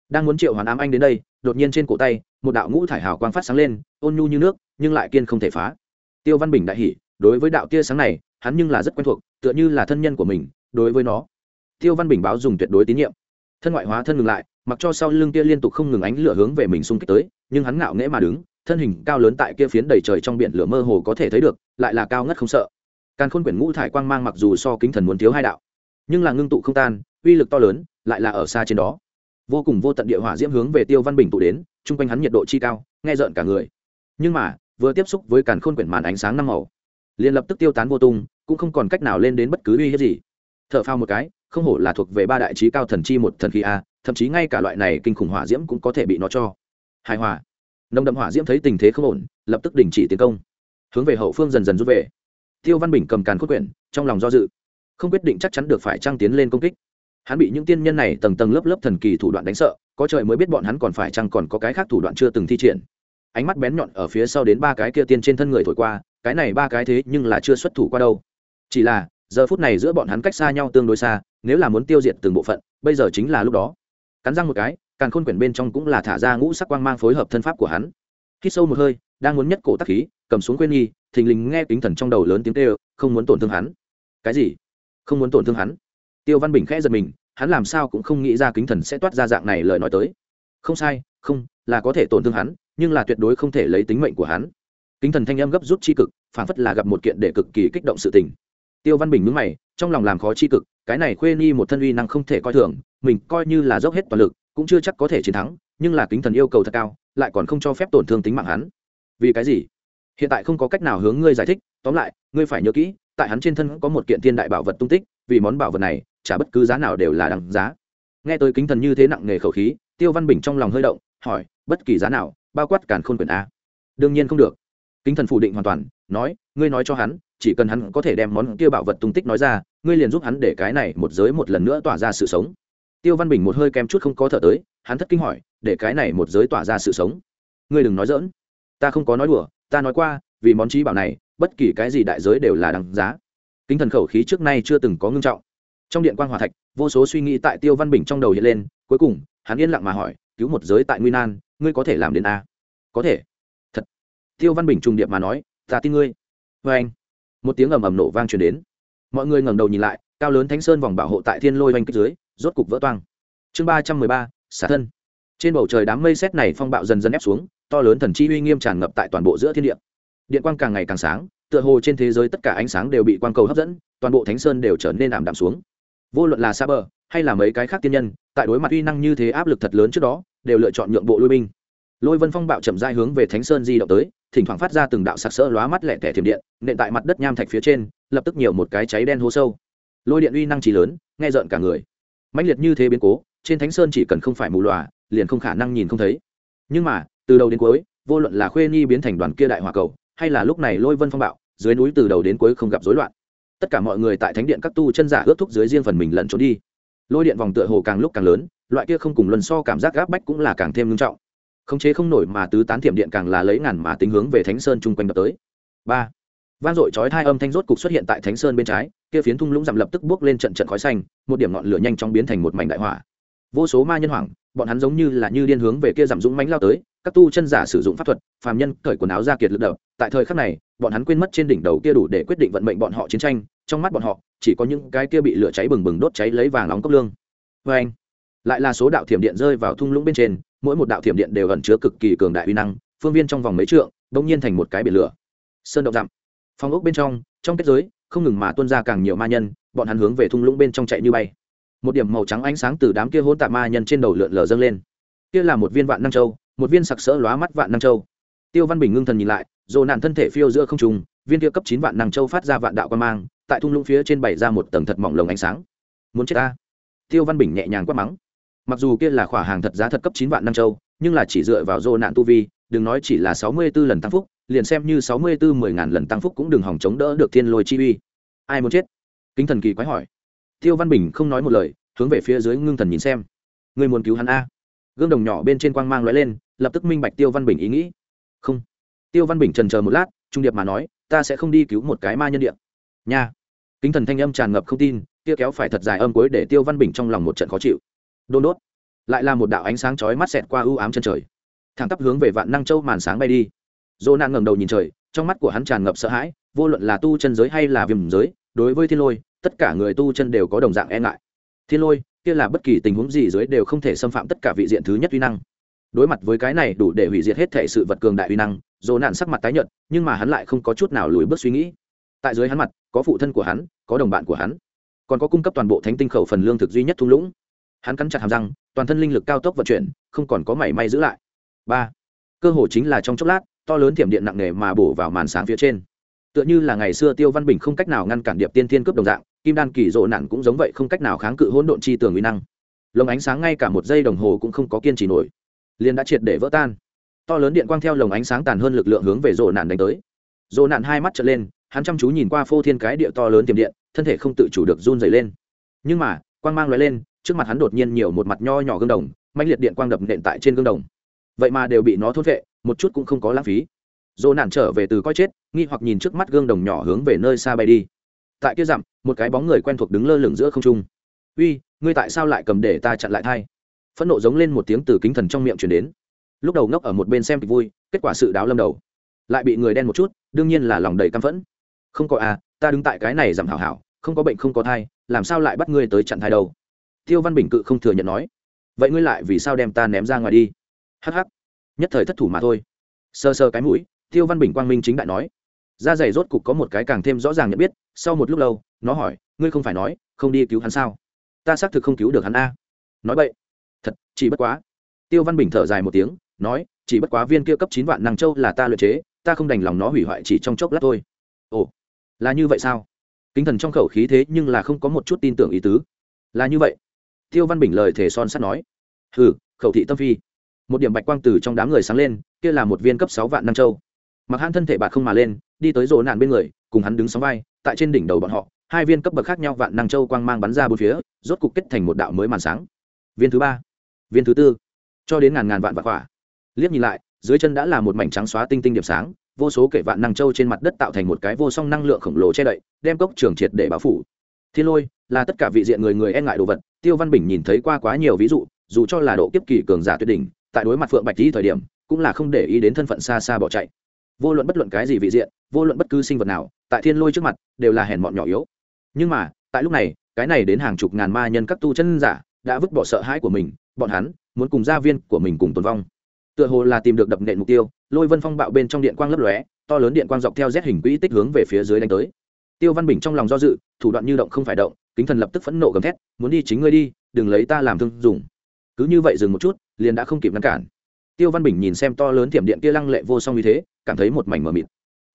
Đang muốn triệu hoàn ám anh đến đây, đột nhiên trên cổ tay, một đạo ngũ thải hào quang phát sáng lên, ôn nhu như nước, nhưng lại kiên không thể phá. Tiêu văn bình đại hỉ, đối với đạo tia sáng này, hắn nhưng là rất quen thuộc, tựa như là thân nhân của mình, đối với nó. Tiêu văn bình báo dùng tuyệt đối tín nhiệm. Thân ngoại hóa thân ngừng lại, mặc cho sau lưng tia liên tục không ngừng ánh lửa hướng về mình xung kích tới, nhưng hắn ngạo nghễ mà đứng thân hình cao lớn tại kia phiến đầy trời trong biển lửa mơ hồ có thể thấy được, lại là cao ngất không sợ. Càn khôn quyển ngũ thải quang mang mặc dù so kính thần muốn thiếu hai đạo, nhưng là ngưng tụ không tan, uy lực to lớn, lại là ở xa trên đó. Vô cùng vô tận địa hỏa diễm hướng về tiêu văn bình tụ đến, chung quanh hắn nhiệt độ chi cao, nghe rợn cả người. Nhưng mà, vừa tiếp xúc với càn khôn quyển màn ánh sáng năm màu, liền lập tức tiêu tán vô tung, cũng không còn cách nào lên đến bất cứ uy hiếp gì. T h ở phao một cái, không hổ là thuộc về ba đại trí cao thần chi một thần khí a, thậm chí ngay cả loại này kinh khủng hỏa diễm cũng có thể bị nó cho. Hài hòa nồng đậm hỏa diễm thấy tình thế không ổn, lập tức đình chỉ tiến công. Hướng về hậu phương dần dần rút về. Tiêu văn bình cầm càn cốt quyển, trong lòng do dự. Không quyết định chắc chắn được phải trăng tiến lên công kích. Hắn bị những tiên nhân này tầng tầng lớp lớp thần kỳ thủ đoạn đánh sợ, có trời mới biết bọn hắn còn phải chăng còn có cái khác thủ đoạn chưa từng thi triển. Ánh mắt bén nhọn ở phía sau đến ba cái kia tiên trên thân người thổi qua, cái này ba cái thế nhưng là chưa xuất thủ qua đâu. Chỉ là, giờ phút này giữa bọn hắn cách xa nhau tương đối xa, nếu là muốn tiêu diệt từng bộ phận, bây giờ chính là lúc đó. Cắn răng một cái càng khôn quyển bên trong cũng là thả ra ngũ sắc quang mang phối hợp thân pháp của hắn. Khi sâu một hơi, đang muốn nhất cổ tắc khí, cầm xuống quên nghi, thình lình nghe kính thần trong đầu lớn tiếng kêu, không muốn tổn thương hắn. Cái gì? Không muốn tổn thương hắn? Tiêu văn bình khẽ giật mình, hắn làm sao cũng không nghĩ ra kính thần sẽ toát ra dạng này lời nói tới. Không sai, không, là có thể tổn thương hắn, nhưng là tuyệt đối không thể lấy tính mệnh của hắn. Kính thần thanh âm gấp rút c h i cực phản phất là gặp một kiện để cực kỳ kích động sự tình. Tiêu văn bình mướn mày, trong lòng làm khó c h i cực, cái này khuê nhi một thân uy năng không thể coi thường, mình coi như là dốc hết toàn lực cũng chưa chắc có thể chiến thắng, nhưng là kính thần yêu cầu thật cao, lại còn không cho phép tổn thương tính mạng hắn. Vì cái gì? Hiện tại không có cách nào hướng ngươi giải thích, tóm lại, ngươi phải nhớ kỹ, tại hắn trên thân có một kiện thiên đại bảo vật tung tích, vì món bảo vật này trả bất cứ giá nào đều là đằng giá. Nghe tới kính thần như thế nặng nghề khẩu khí, tiêu văn bình trong lòng hơi động, hỏi, bất kỳ giá nào, bao quát càn khôn quyền a? Đương nhiên không được. Kính thần phủ định hoàn toàn, nói, ngươi nói cho hắn, chỉ cần hắn có thể đem món kia bảo vật tung tích nói ra, ngươi liền giúp hắn để cái này một giới một lần nữa tỏa ra sự sống tiêu văn bình một hơi kém chút không có thở tới, hắn thất kinh hỏi, để cái này một giới tỏa ra sự sống, ngươi đừng nói dỡn ta không có nói đùa, ta nói qua, vì món trí bảo này, bất kỳ cái gì đại giới đều là đằng giá. Kính thần khẩu khí trước nay chưa từng có ngưng trọng. Trong điện quan hòa thạch, vô số suy nghĩ tại tiêu văn bình trong đầu hiện lên, cuối cùng, hắn yên lặng mà hỏi, cứu một giới tại nguy nan, ngươi có thể làm đến a? Có thể. Thật. Tiêu văn bình trùng điệp mà nói, ta tin ngươi. Vê anh. Một tiếng ầm ầm nổ vang truyền đến. Mọi người ngẩng đầu nhìn lại, cao lớn thánh sơn vòng bảo hộ tại thiên lôi oanh kích dưới rốt cục vỡ toang. Chương ba trăm mười ba, xả thân. Trên bầu trời đám mây xét này phong bạo dần dần ép xuống, to lớn thần chi uy nghiêm tràn ngập tại toàn bộ giữa thiên địa. Điện quang càng ngày càng sáng, tựa hồ trên thế giới tất cả ánh sáng đều bị quang cầu hấp dẫn, toàn bộ thánh sơn đều trở nên ảm đạm xuống. Vô luận là xa bờ hay là mấy cái khác tiên nhân, tại đối mặt uy năng như thế áp lực thật lớn trước đó, đều lựa chọn nhượng bộ lui binh. Lôi vân phong bạo chậm dai hướng về thánh sơn di động tới, thỉnh thoảng phát ra từng đạo sặc sỡ lóa mắt lẹ tẻ thiểm điện, nện tại mặt đất nham thạch phía trên, lập tức nhiều một cái cháy đen hố sâu. Lôi điện uy năng trí lớn, nghe rợn cả người mãnh liệt như thế biến cố, trên thánh sơn chỉ cần không phải mù lòa, liền không khả năng nhìn không thấy. Nhưng mà, từ đầu đến cuối, vô luận là khuê nhi biến thành đoàn kia đại hòa cầu, hay là lúc này lôi vân phong bạo, dưới núi từ đầu đến cuối không gặp rối loạn. Tất cả mọi người tại thánh điện các tu chân giả ước thúc dưới riêng phần mình lẩn trốn đi. Lôi điện vòng tựa hồ càng lúc càng lớn, loại kia không cùng luân so cảm giác gáp bách cũng là càng thêm nghiêm trọng. Khống chế không nổi mà tứ tán thiểm điện càng là lấy ngàn mà tính hướng về thánh sơn chung quanh đập tới. Ba vang dội chói hai âm thanh rốt cục xuất hiện tại thánh sơn bên trái, kia phiến thung lũng dặm lập tức bước lên trận trận khói xanh, một điểm ngọn lửa nhanh chóng biến thành một mảnh đại hỏa. Vô số ma nhân hoảng, bọn hắn giống như là như điên hướng về kia giảm dũng mánh lao tới, các tu chân giả sử dụng pháp thuật, phàm nhân cởi quần áo ra kiệt lực đập, tại thời khắc này, bọn hắn quên mất trên đỉnh đầu kia đủ để quyết định vận mệnh bọn họ chiến tranh, trong mắt bọn họ, chỉ có những cái kia bị lửa cháy bừng bừng đốt cháy lấy vàng nóng cấp lương. Vê anh lại là số đạo thiểm điện rơi vào thung lũng bên trên, mỗi một đạo thiểm điện đều ẩn chứa cực kỳ cường đại uy năng, phương viên trong vòng mấy trượng đông nhiên thành một cái biển lửa. Sơn động dặm phong ốc bên trong trong kết giới, không ngừng mà tuôn ra càng nhiều ma nhân, bọn hắn hướng về thung lũng bên trong chạy như bay. Một điểm màu trắng ánh sáng từ đám kia hỗn tạp ma nhân trên đầu lượn lờ dâng lên. Kia là một viên vạn năng châu, một viên sặc sỡ lóa mắt vạn năng châu. Tiêu văn bình ngưng thần nhìn lại, dồ nạn thân thể phiêu giữa không trùng viên kia cấp chín vạn năng châu phát ra vạn đạo quan mang, tại thung lũng phía trên bày ra một tầng thật mỏng lồng ánh sáng. Muốn chết ta? Tiêu văn bình nhẹ nhàng quát mắng. Mặc dù kia là khỏa hàng thật giá thật cấp chín vạn năng châu, nhưng là chỉ dựa vào dồ nạn tu vi, đừng nói chỉ là sáu mươi 64 lần tăng phúc liền xem như sáu mươi 64 mười ngàn lần tăng phúc cũng đừng hỏng chống đỡ được thiên lôi chi uy. Ai muốn chết? Kính thần kỳ quái hỏi. Tiêu văn bình không nói một lời, hướng về phía dưới ngưng thần nhìn xem. Người muốn cứu hắn a? Gương đồng nhỏ bên trên quang mang l lên, lập tức minh bạch tiêu văn bình ý nghĩ. Không. Tiêu văn bình trần chờ một lát, trung điệp mà nói, ta sẽ không đi cứu một cái ma nhân địa. nha. Kính thần thanh âm tràn ngập không tin, kia kéo phải thật dài âm cuối để tiêu văn bình trong lòng một trận khó chịu. Đôn đốt. Lại là một đạo ánh sáng chói mắt xẹt qua ưu ám chân trời. Thẳng tắp hướng về vạn năng châu màn sáng bay đi dỗ nạn ngẩng đầu nhìn trời, trong mắt của hắn tràn ngập sợ hãi, vô luận là tu chân giới hay là viêm giới, đối với thiên lôi, tất cả người tu chân đều có đồng dạng e ngại. Thiên lôi, kia là bất kỳ tình huống gì dưới đều không thể xâm phạm tất cả vị diện thứ nhất uy năng. Đối mặt với cái này đủ để hủy diệt hết thể sự vật cường đại uy năng dồ nạn sắc mặt tái nhợt, nhưng mà hắn lại không có chút nào lùi bước suy nghĩ. Tại dưới hắn mặt, có phụ thân của hắn, có đồng bạn của hắn, còn có cung cấp toàn bộ thánh tinh khẩu phần lương thực duy nhất thung lũng. Hắn cắn chặt hàm răng, toàn thân linh lực cao tốc vận chuyển, không còn có mảy may giữ lại. Ba, cơ hồ chính là trong chốc lát to lớn thiểm điện nặng nề mà bổ vào màn sáng phía trên. Tựa như là ngày xưa tiêu văn bình không cách nào ngăn cản điệp tiên thiên cướp đồng dạng, kim đan kỳ rộ nản cũng giống vậy không cách nào kháng cự hỗn độn chi tường uy năng. Lồng ánh sáng ngay cả một giây đồng hồ cũng không có kiên trì nổi. Liền đã triệt để vỡ tan. To lớn điện quang theo lồng ánh sáng tàn hơn lực lượng hướng về rộ nạn đánh tới. Rộ nạn hai mắt trở lên, hắn chăm chú nhìn qua phô thiên cái địa to lớn tiềm điện, thân thể không tự chủ được run dày lên. Nhưng mà, quang mang lóe lên, trước mặt hắn đột nhiên nhiều một mặt nho nhỏ gương đồng mạnh liệt điện quang đập nện tại trên gương đồng. Vậy mà đều bị nó thốt vệ một chút cũng không có lãng phí. Dồ nản trở về từ coi chết, nghi hoặc nhìn trước mắt gương đồng nhỏ hướng về nơi xa bay đi. Tại kia dặm, một cái bóng người quen thuộc đứng lơ lửng giữa không trung. Uy, ngươi tại sao lại cầm để ta chặn lại thai? Phẫn nộ giống lên một tiếng từ kính thần trong miệng chuyển đến. Lúc đầu ngốc ở một bên xem kịch vui, kết quả sự đáo lâm đầu. Lại bị người đen một chút, đương nhiên là lòng đầy căm phẫn. Không có à ta đứng tại cái này giảm hảo hảo, không có bệnh không có thai, làm sao lại bắt ngươi tới chặn thai đâu? Tiêu văn bình cự không thừa nhận nói. Vậy ngươi lại vì sao đem ta ném ra ngoài đi? Hh nhất thời thất thủ mà thôi. Sơ sơ cái mũi, tiêu văn bình quang minh chính đại nói. Da dày rốt cục có một cái càng thêm rõ ràng nhận biết, sau một lúc lâu, nó hỏi, ngươi không phải nói, không đi cứu hắn sao? Ta xác thực không cứu được hắn a. Nói vậy thật, chỉ bất quá. Tiêu văn bình thở dài một tiếng, nói, chỉ bất quá viên kia cấp chín vạn năng châu là ta luyện chế, ta không đành lòng nó hủy hoại chỉ trong chốc lát thôi. Ồ, là như vậy sao? Kính thần trong khẩu khí thế nhưng là không có một chút tin tưởng ý tứ. Là như vậy. Tiêu văn bình lời thể son sắt nói. Hừ, khẩu thị tâm phi một điểm bạch quang từ trong đám người sáng lên, kia là một viên cấp sáu vạn năng châu. Mặc hãn thân thể bạc không mà lên, đi tới rộ nạn bên người, cùng hắn đứng sóng vai, tại trên đỉnh đầu bọn họ, hai viên cấp bậc khác nhau vạn năng châu quang mang bắn ra bốn phía, rốt cục kết thành một đạo mới màn sáng. Viên thứ ba, viên thứ tư, cho đến ngàn ngàn vạn vạn quả. Liếc nhìn lại, dưới chân đã là một mảnh trắng xóa tinh tinh điểm sáng, vô số kể vạn năng châu trên mặt đất tạo thành một cái vô song năng lượng khổng lồ che đậy, đem cốc trường triệt để báo phủ. Thiên lôi, là tất cả vị diện người người e ngại đồ vật, tiêu văn bình nhìn thấy qua quá nhiều ví dụ, dù cho là độ kiếp kỳ cường giả tuyệt đỉnh tại đối mặt phượng bạch lý thời điểm, cũng là không để ý đến thân phận xa xa bỏ chạy. Vô luận bất luận cái gì vị diện, vô luận bất cứ sinh vật nào, tại thiên lôi trước mặt, đều là hèn mọn nhỏ yếu. Nhưng mà, tại lúc này, cái này đến hàng chục ngàn ma nhân các tu chân giả, đã vứt bỏ sợ hãi của mình, bọn hắn muốn cùng gia viên của mình cùng tồn vong. Tựa hồ là tìm được đập nện mục tiêu, lôi vân phong bạo bên trong điện quang lấp lóe, to lớn điện quang dọc theo rét hình quỹ tích hướng về phía dưới đánh tới. Tiêu văn bình trong lòng do dự, thủ đoạn như động không phải động, kính thần lập tức phẫn nộ gầm thét, muốn đi chính ngươi đi, đừng lấy ta làm thương dùng. Cứ như vậy dừng một chút liền đã không kịp ngăn cản. Tiêu văn bình nhìn xem to lớn thiểm điện kia lăng lệ vô song như thế, cảm thấy một mảnh mờ mịt.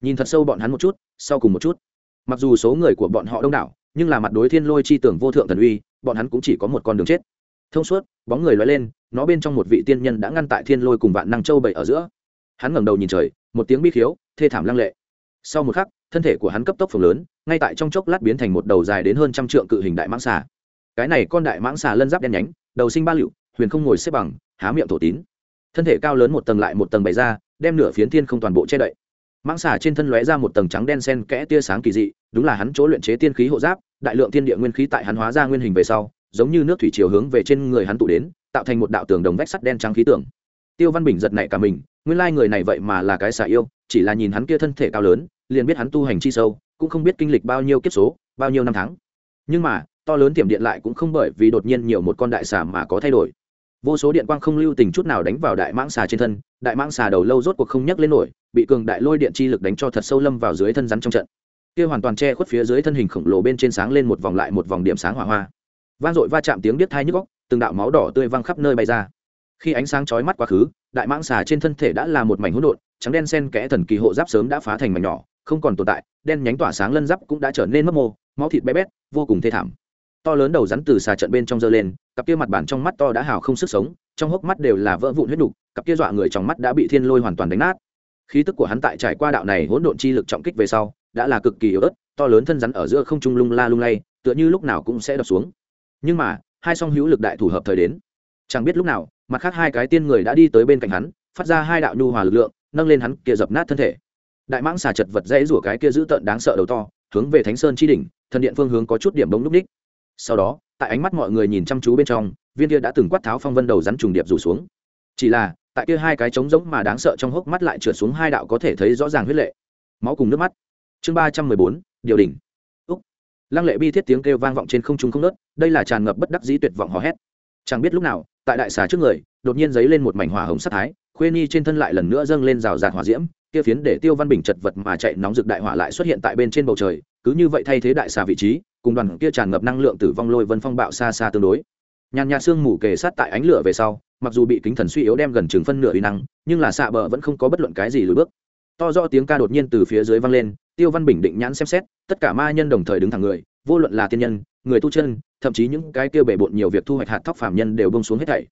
Nhìn thật sâu bọn hắn một chút, sau cùng một chút. Mặc dù số người của bọn họ đông đảo, nhưng là mặt đối thiên lôi chi tưởng vô thượng thần uy, bọn hắn cũng chỉ có một con đường chết. Thông suốt, bóng người loay lên, nó bên trong một vị tiên nhân đã ngăn tại thiên lôi cùng vạn năng châu bảy ở giữa. Hắn ngẩng đầu nhìn trời, một tiếng bi khiếu, thê thảm lăng lệ. Sau một khắc, thân thể của hắn cấp tốc phồng lớn, ngay tại trong chốc lát biến thành một đầu dài đến hơn trăm trượng cự hình đại mãng xà. Cái này con đại mãng xà lân giáp đen nhánh, đầu sinh ba liệu huyền không ngồi xếp bằng há miệng thổ tín. Thân thể cao lớn một tầng lại một tầng bày ra, đem nửa phiến thiên không toàn bộ che đậy. Mãng xà trên thân lóe ra một tầng trắng đen sen kẽ tia sáng kỳ dị, đúng là hắn chỗ luyện chế tiên khí hộ giáp, đại lượng thiên địa nguyên khí tại hắn hóa ra nguyên hình về sau, giống như nước thủy chiều hướng về trên người hắn tụ đến, tạo thành một đạo tường đồng vách sắt đen trắng khí tưởng tiêu văn bình giật nảy cả mình, nguyên lai người này vậy mà là cái xà yêu, chỉ là nhìn hắn kia thân thể cao lớn, liền biết hắn tu hành chi sâu, cũng không biết kinh lịch bao nhiêu kiếp số, bao nhiêu năm tháng. Nhưng mà, to lớn tiềm điện lại cũng không bởi vì đột nhiên nhiều một con đại xà mà có thay đổi vô số điện quang không lưu tình chút nào đánh vào đại mãng xà trên thân, đại mãng xà đầu lâu rốt cuộc không nhấc lên nổi, bị cường đại lôi điện chi lực đánh cho thật sâu lâm vào dưới thân rắn trong trận. Kia hoàn toàn che khuất phía dưới thân hình khổng lồ bên trên sáng lên một vòng lại một vòng điểm sáng hỏa hoa. Vang dội va chạm tiếng biết thai nhức góc từng đạo máu đỏ tươi văng khắp nơi bay ra. Khi ánh sáng chói mắt quá khứ, đại mãng xà trên thân thể đã là một mảnh hỗn độn, trắng đen sen kẽ thần kỳ hộ giáp sớm đã phá thành mảnh nhỏ, không còn tồn tại, đen nhánh tỏa sáng lân giáp cũng đã trở nên mất mô, máu thịt bé bét, vô cùng thê thảm to lớn đầu rắn từ xà trận bên trong dơ lên, cặp kia mặt bản trong mắt to đã hào không sức sống, trong hốc mắt đều là vỡ vụn huyết đục cặp kia dọa người trong mắt đã bị thiên lôi hoàn toàn đánh nát. Khí tức của hắn tại trải qua đạo này hỗn độn chi lực trọng kích về sau, đã là cực kỳ yếu ớt, to lớn thân rắn ở giữa không trung lung la lung lay, tựa như lúc nào cũng sẽ đập xuống. Nhưng mà, hai song hữu lực đại thủ hợp thời đến. Chẳng biết lúc nào, mặt khác hai cái tiên người đã đi tới bên cạnh hắn, phát ra hai đạo nhu hòa lực lượng, nâng lên hắn kia dập nát thân thể. Đại mãng xà chật vật dãy rủa cái kia giữ tợn đáng sợ đầu to, hướng về thánh sơn chi đỉnh, thần điện phương hướng có chút điểm bóng núp ních sau đó, tại ánh mắt mọi người nhìn chăm chú bên trong, viên kia đã từng quát tháo phong vân đầu rắn trùng điệp rủ xuống. Chỉ là, tại kia hai cái trống rỗng mà đáng sợ trong hốc mắt lại trượt xuống hai đạo có thể thấy rõ ràng huyết lệ. Máu cùng nước mắt. Chương ba trăm mười bốn, điều đỉnh. Úc. Lăng lệ bi thiết tiếng kêu vang vọng trên không trung không nớt đây là tràn ngập bất đắc dĩ tuyệt vọng hò hét. Chẳng biết lúc nào, tại đại xà trước người, đột nhiên dấy lên một mảnh hỏa hồng sắc thái, khuê nhi trên thân lại lần nữa dâng lên rào rạt hỏa diễm, kia phiến để tiêu văn bình chật vật mà chạy nóng rực đại hỏa lại xuất hiện tại bên trên bầu trời cứ như vậy thay thế đại xà vị trí, cùng đoàn kia tràn ngập năng lượng tử vong lôi vân phong bạo xa xa tương đối. Nhàn nhạt sương mù kề sát tại ánh lửa về sau, mặc dù bị kính thần suy yếu đem gần chừng phân nửa uy năng, nhưng là xạ bờ vẫn không có bất luận cái gì lùi bước. To do tiếng ca đột nhiên từ phía dưới vang lên, tiêu văn bình định nhãn xem xét, tất cả ma nhân đồng thời đứng thẳng người, vô luận là tiên nhân, người tu chân, thậm chí những cái kia bể bộn nhiều việc thu hoạch hạt thóc phàm nhân đều bông xuống hết thảy.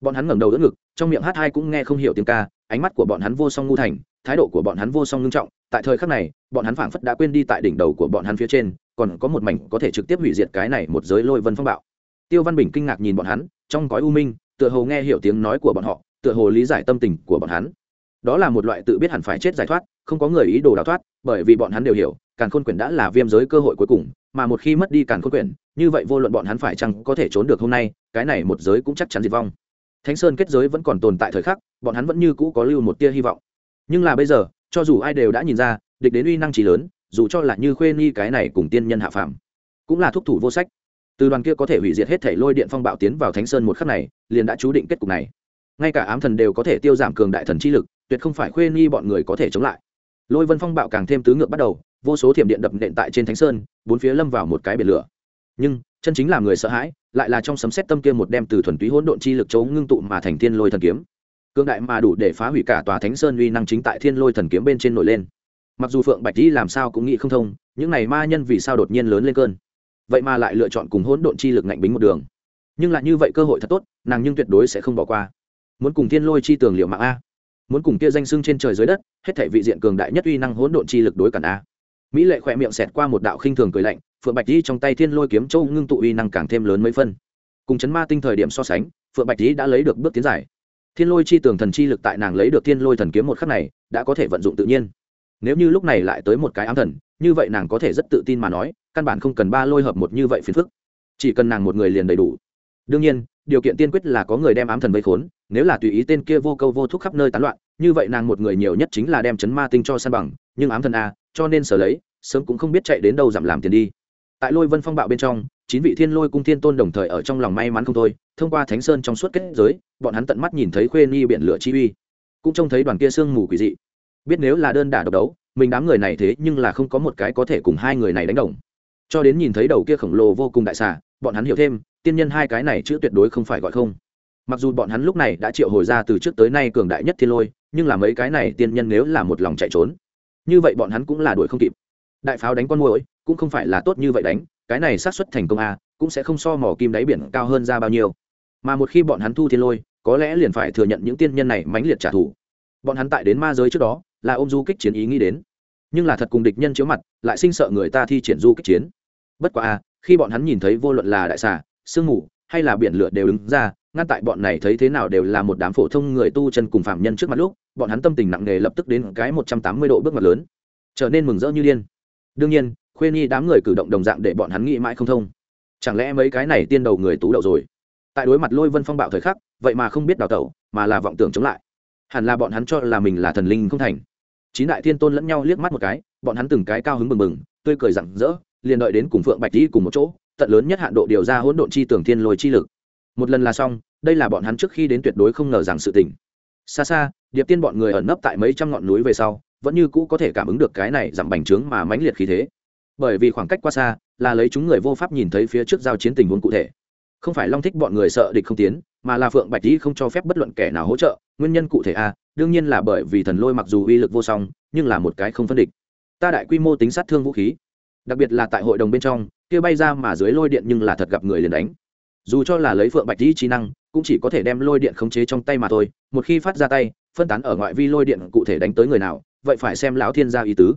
Bọn hắn ngẩng đầu đỡ ngực, trong miệng hát hai cũng nghe không hiểu tiếng ca, ánh mắt của bọn hắn vô song ngu thành, thái độ của bọn hắn vô song ngưng trọng tại thời khắc này, bọn hắn phảng phất đã quên đi tại đỉnh đầu của bọn hắn phía trên, còn có một mảnh có thể trực tiếp hủy diệt cái này một giới lôi vân phong bạo. Tiêu văn bình kinh ngạc nhìn bọn hắn, trong cõi u minh, tựa hồ nghe hiểu tiếng nói của bọn họ, tựa hồ lý giải tâm tình của bọn hắn. Đó là một loại tự biết hẳn phải chết giải thoát, không có người ý đồ đào thoát, bởi vì bọn hắn đều hiểu, càn khôn quyển đã là viêm giới cơ hội cuối cùng, mà một khi mất đi càn khôn quyển như vậy vô luận bọn hắn phải chăng có thể trốn được hôm nay, cái này một giới cũng chắc chắn diệt vong. Thánh sơn kết giới vẫn còn tồn tại thời khắc, bọn hắn vẫn như cũ có lưu một tia hy vọng. Nhưng là bây giờ cho dù ai đều đã nhìn ra, địch đến uy năng trí lớn, dù cho là như khuê nghi cái này cùng tiên nhân hạ phàm, cũng là thúc thủ vô sách. Từ đoàn kia có thể hủy diệt hết thể lôi điện phong bạo tiến vào thánh sơn một khắc này, liền đã chú định kết cục này. Ngay cả ám thần đều có thể tiêu giảm cường đại thần chi lực, tuyệt không phải khuê nghi bọn người có thể chống lại. Lôi vân phong bạo càng thêm tứ ngược bắt đầu, vô số thiểm điện đập nện tại trên thánh sơn, bốn phía lâm vào một cái biển lửa. Nhưng, chân chính là người sợ hãi, lại là trong sấm xét tâm kia một đem từ thuần túy hỗn độn chi lực chấu ngưng tụ mà thành thiên lôi thần kiếm cương đại mà đủ để phá hủy cả tòa thánh sơn uy năng chính tại thiên lôi thần kiếm bên trên nổi lên. Mặc dù phượng bạch đi làm sao cũng nghĩ không thông, những này ma nhân vì sao đột nhiên lớn lên cơn? Vậy mà lại lựa chọn cùng hỗn độn chi lực ngạnh bính một đường. Nhưng lại như vậy cơ hội thật tốt, nàng nhưng tuyệt đối sẽ không bỏ qua. Muốn cùng thiên lôi chi tường liệu mạng a. Muốn cùng kia danh sưng trên trời dưới đất, hết thể vị diện cường đại nhất uy năng hỗn độn chi lực đối cản a. Mỹ lệ khỏe miệng xẹt qua một đạo khinh thường cười lạnh, phượng bạch di trong tay thiên lôi kiếm châu ngưng tụ uy năng càng thêm lớn mấy phân. Cùng chấn ma tinh thời điểm so sánh, phượng bạch di đã lấy được bước tiến giải thiên lôi chi tường thần chi lực tại nàng lấy được thiên lôi thần kiếm một khắc này, đã có thể vận dụng tự nhiên. Nếu như lúc này lại tới một cái ám thần, như vậy nàng có thể rất tự tin mà nói, căn bản không cần ba lôi hợp một như vậy phiền phức. Chỉ cần nàng một người liền đầy đủ. Đương nhiên, điều kiện tiên quyết là có người đem ám thần vây khốn, nếu là tùy ý tên kia vô câu vô thúc khắp nơi tán loạn, như vậy nàng một người nhiều nhất chính là đem chấn ma tinh cho san bằng, nhưng ám thần a, cho nên sở lấy, sớm cũng không biết chạy đến đâu giảm làm tiền đi tại lôi vân phong bạo bên trong, chín vị thiên lôi cung thiên tôn đồng thời ở trong lòng may mắn không thôi, thông qua thánh sơn trong suốt kết giới, bọn hắn tận mắt nhìn thấy khuê nghi biển lửa chi uy. Cũng trông thấy đoàn kia sương mù quỷ dị. Biết nếu là đơn đả độc đấu, mình đám người này thế nhưng là không có một cái có thể cùng hai người này đánh đồng. Cho đến nhìn thấy đầu kia khổng lồ vô cùng đại xà, bọn hắn hiểu thêm, tiên nhân hai cái này chữ tuyệt đối không phải gọi không. Mặc dù bọn hắn lúc này đã triệu hồi ra từ trước tới nay cường đại nhất thiên lôi, nhưng là mấy cái này tiên nhân nếu là một lòng chạy trốn, như vậy bọn hắn cũng là đuổi không kịp. Đại pháo đánh con mồi cũng không phải là tốt như vậy đánh, cái này xác suất thành công a, cũng sẽ không so mỏ kim đáy biển cao hơn ra bao nhiêu. Mà một khi bọn hắn thu thiên lôi, có lẽ liền phải thừa nhận những tiên nhân này mãnh liệt trả thù. Bọn hắn tại đến ma giới trước đó, là ôm du kích chiến ý nghĩ đến. Nhưng là thật cùng địch nhân chiếu mặt, lại sinh sợ người ta thi triển du kích chiến. Bất quá a, khi bọn hắn nhìn thấy vô luận là đại xà, sương mù, hay là biển lửa đều đứng ra, ngăn tại bọn này thấy thế nào đều là một đám phổ thông người tu chân cùng phạm nhân trước mặt lúc, bọn hắn tâm tình nặng nề lập tức đến cái một trăm tám mươi độ bước ngoặt lớn. Trở nên mừng rỡ như điên. Đương nhiên khuê nhi đám người cử động đồng dạng để bọn hắn nghĩ mãi không thông. Chẳng lẽ mấy cái này tiên đầu người tú đậu rồi? Tại đối mặt lôi vân phong bạo thời khắc, vậy mà không biết đào tẩu, mà là vọng tưởng chống lại. Hẳn là bọn hắn cho là mình là thần linh không thành. Chín đại thiên tôn lẫn nhau liếc mắt một cái, bọn hắn từng cái cao hứng mừng mừng tươi cười rặng rỡ, liền đợi đến cùng phượng bạch đi cùng một chỗ, tận lớn nhất hạn độ điều ra hỗn độn chi tưởng thiên lôi chi lực. Một lần là xong, đây là bọn hắn trước khi đến tuyệt đối không ngờ rằng sự tình. Xa xa, điệp tiên bọn người ẩn nấp tại mấy trăm ngọn núi về sau, vẫn như cũ có thể cảm ứng được cái này giảm bành trướng mà mãnh liệt khí thế bởi vì khoảng cách quá xa, là lấy chúng người vô pháp nhìn thấy phía trước giao chiến tình huống cụ thể. Không phải long thích bọn người sợ địch không tiến, mà là phượng bạch dĩ không cho phép bất luận kẻ nào hỗ trợ, nguyên nhân cụ thể a, đương nhiên là bởi vì thần lôi mặc dù uy lực vô song, nhưng là một cái không phân địch. Ta đại quy mô tính sát thương vũ khí, đặc biệt là tại hội đồng bên trong, kia bay ra mà dưới lôi điện nhưng là thật gặp người liền đánh. Dù cho là lấy phượng bạch dĩ trí năng, cũng chỉ có thể đem lôi điện khống chế trong tay mà thôi, một khi phát ra tay, phân tán ở ngoại vi lôi điện cụ thể đánh tới người nào, vậy phải xem lão thiên gia ý tứ.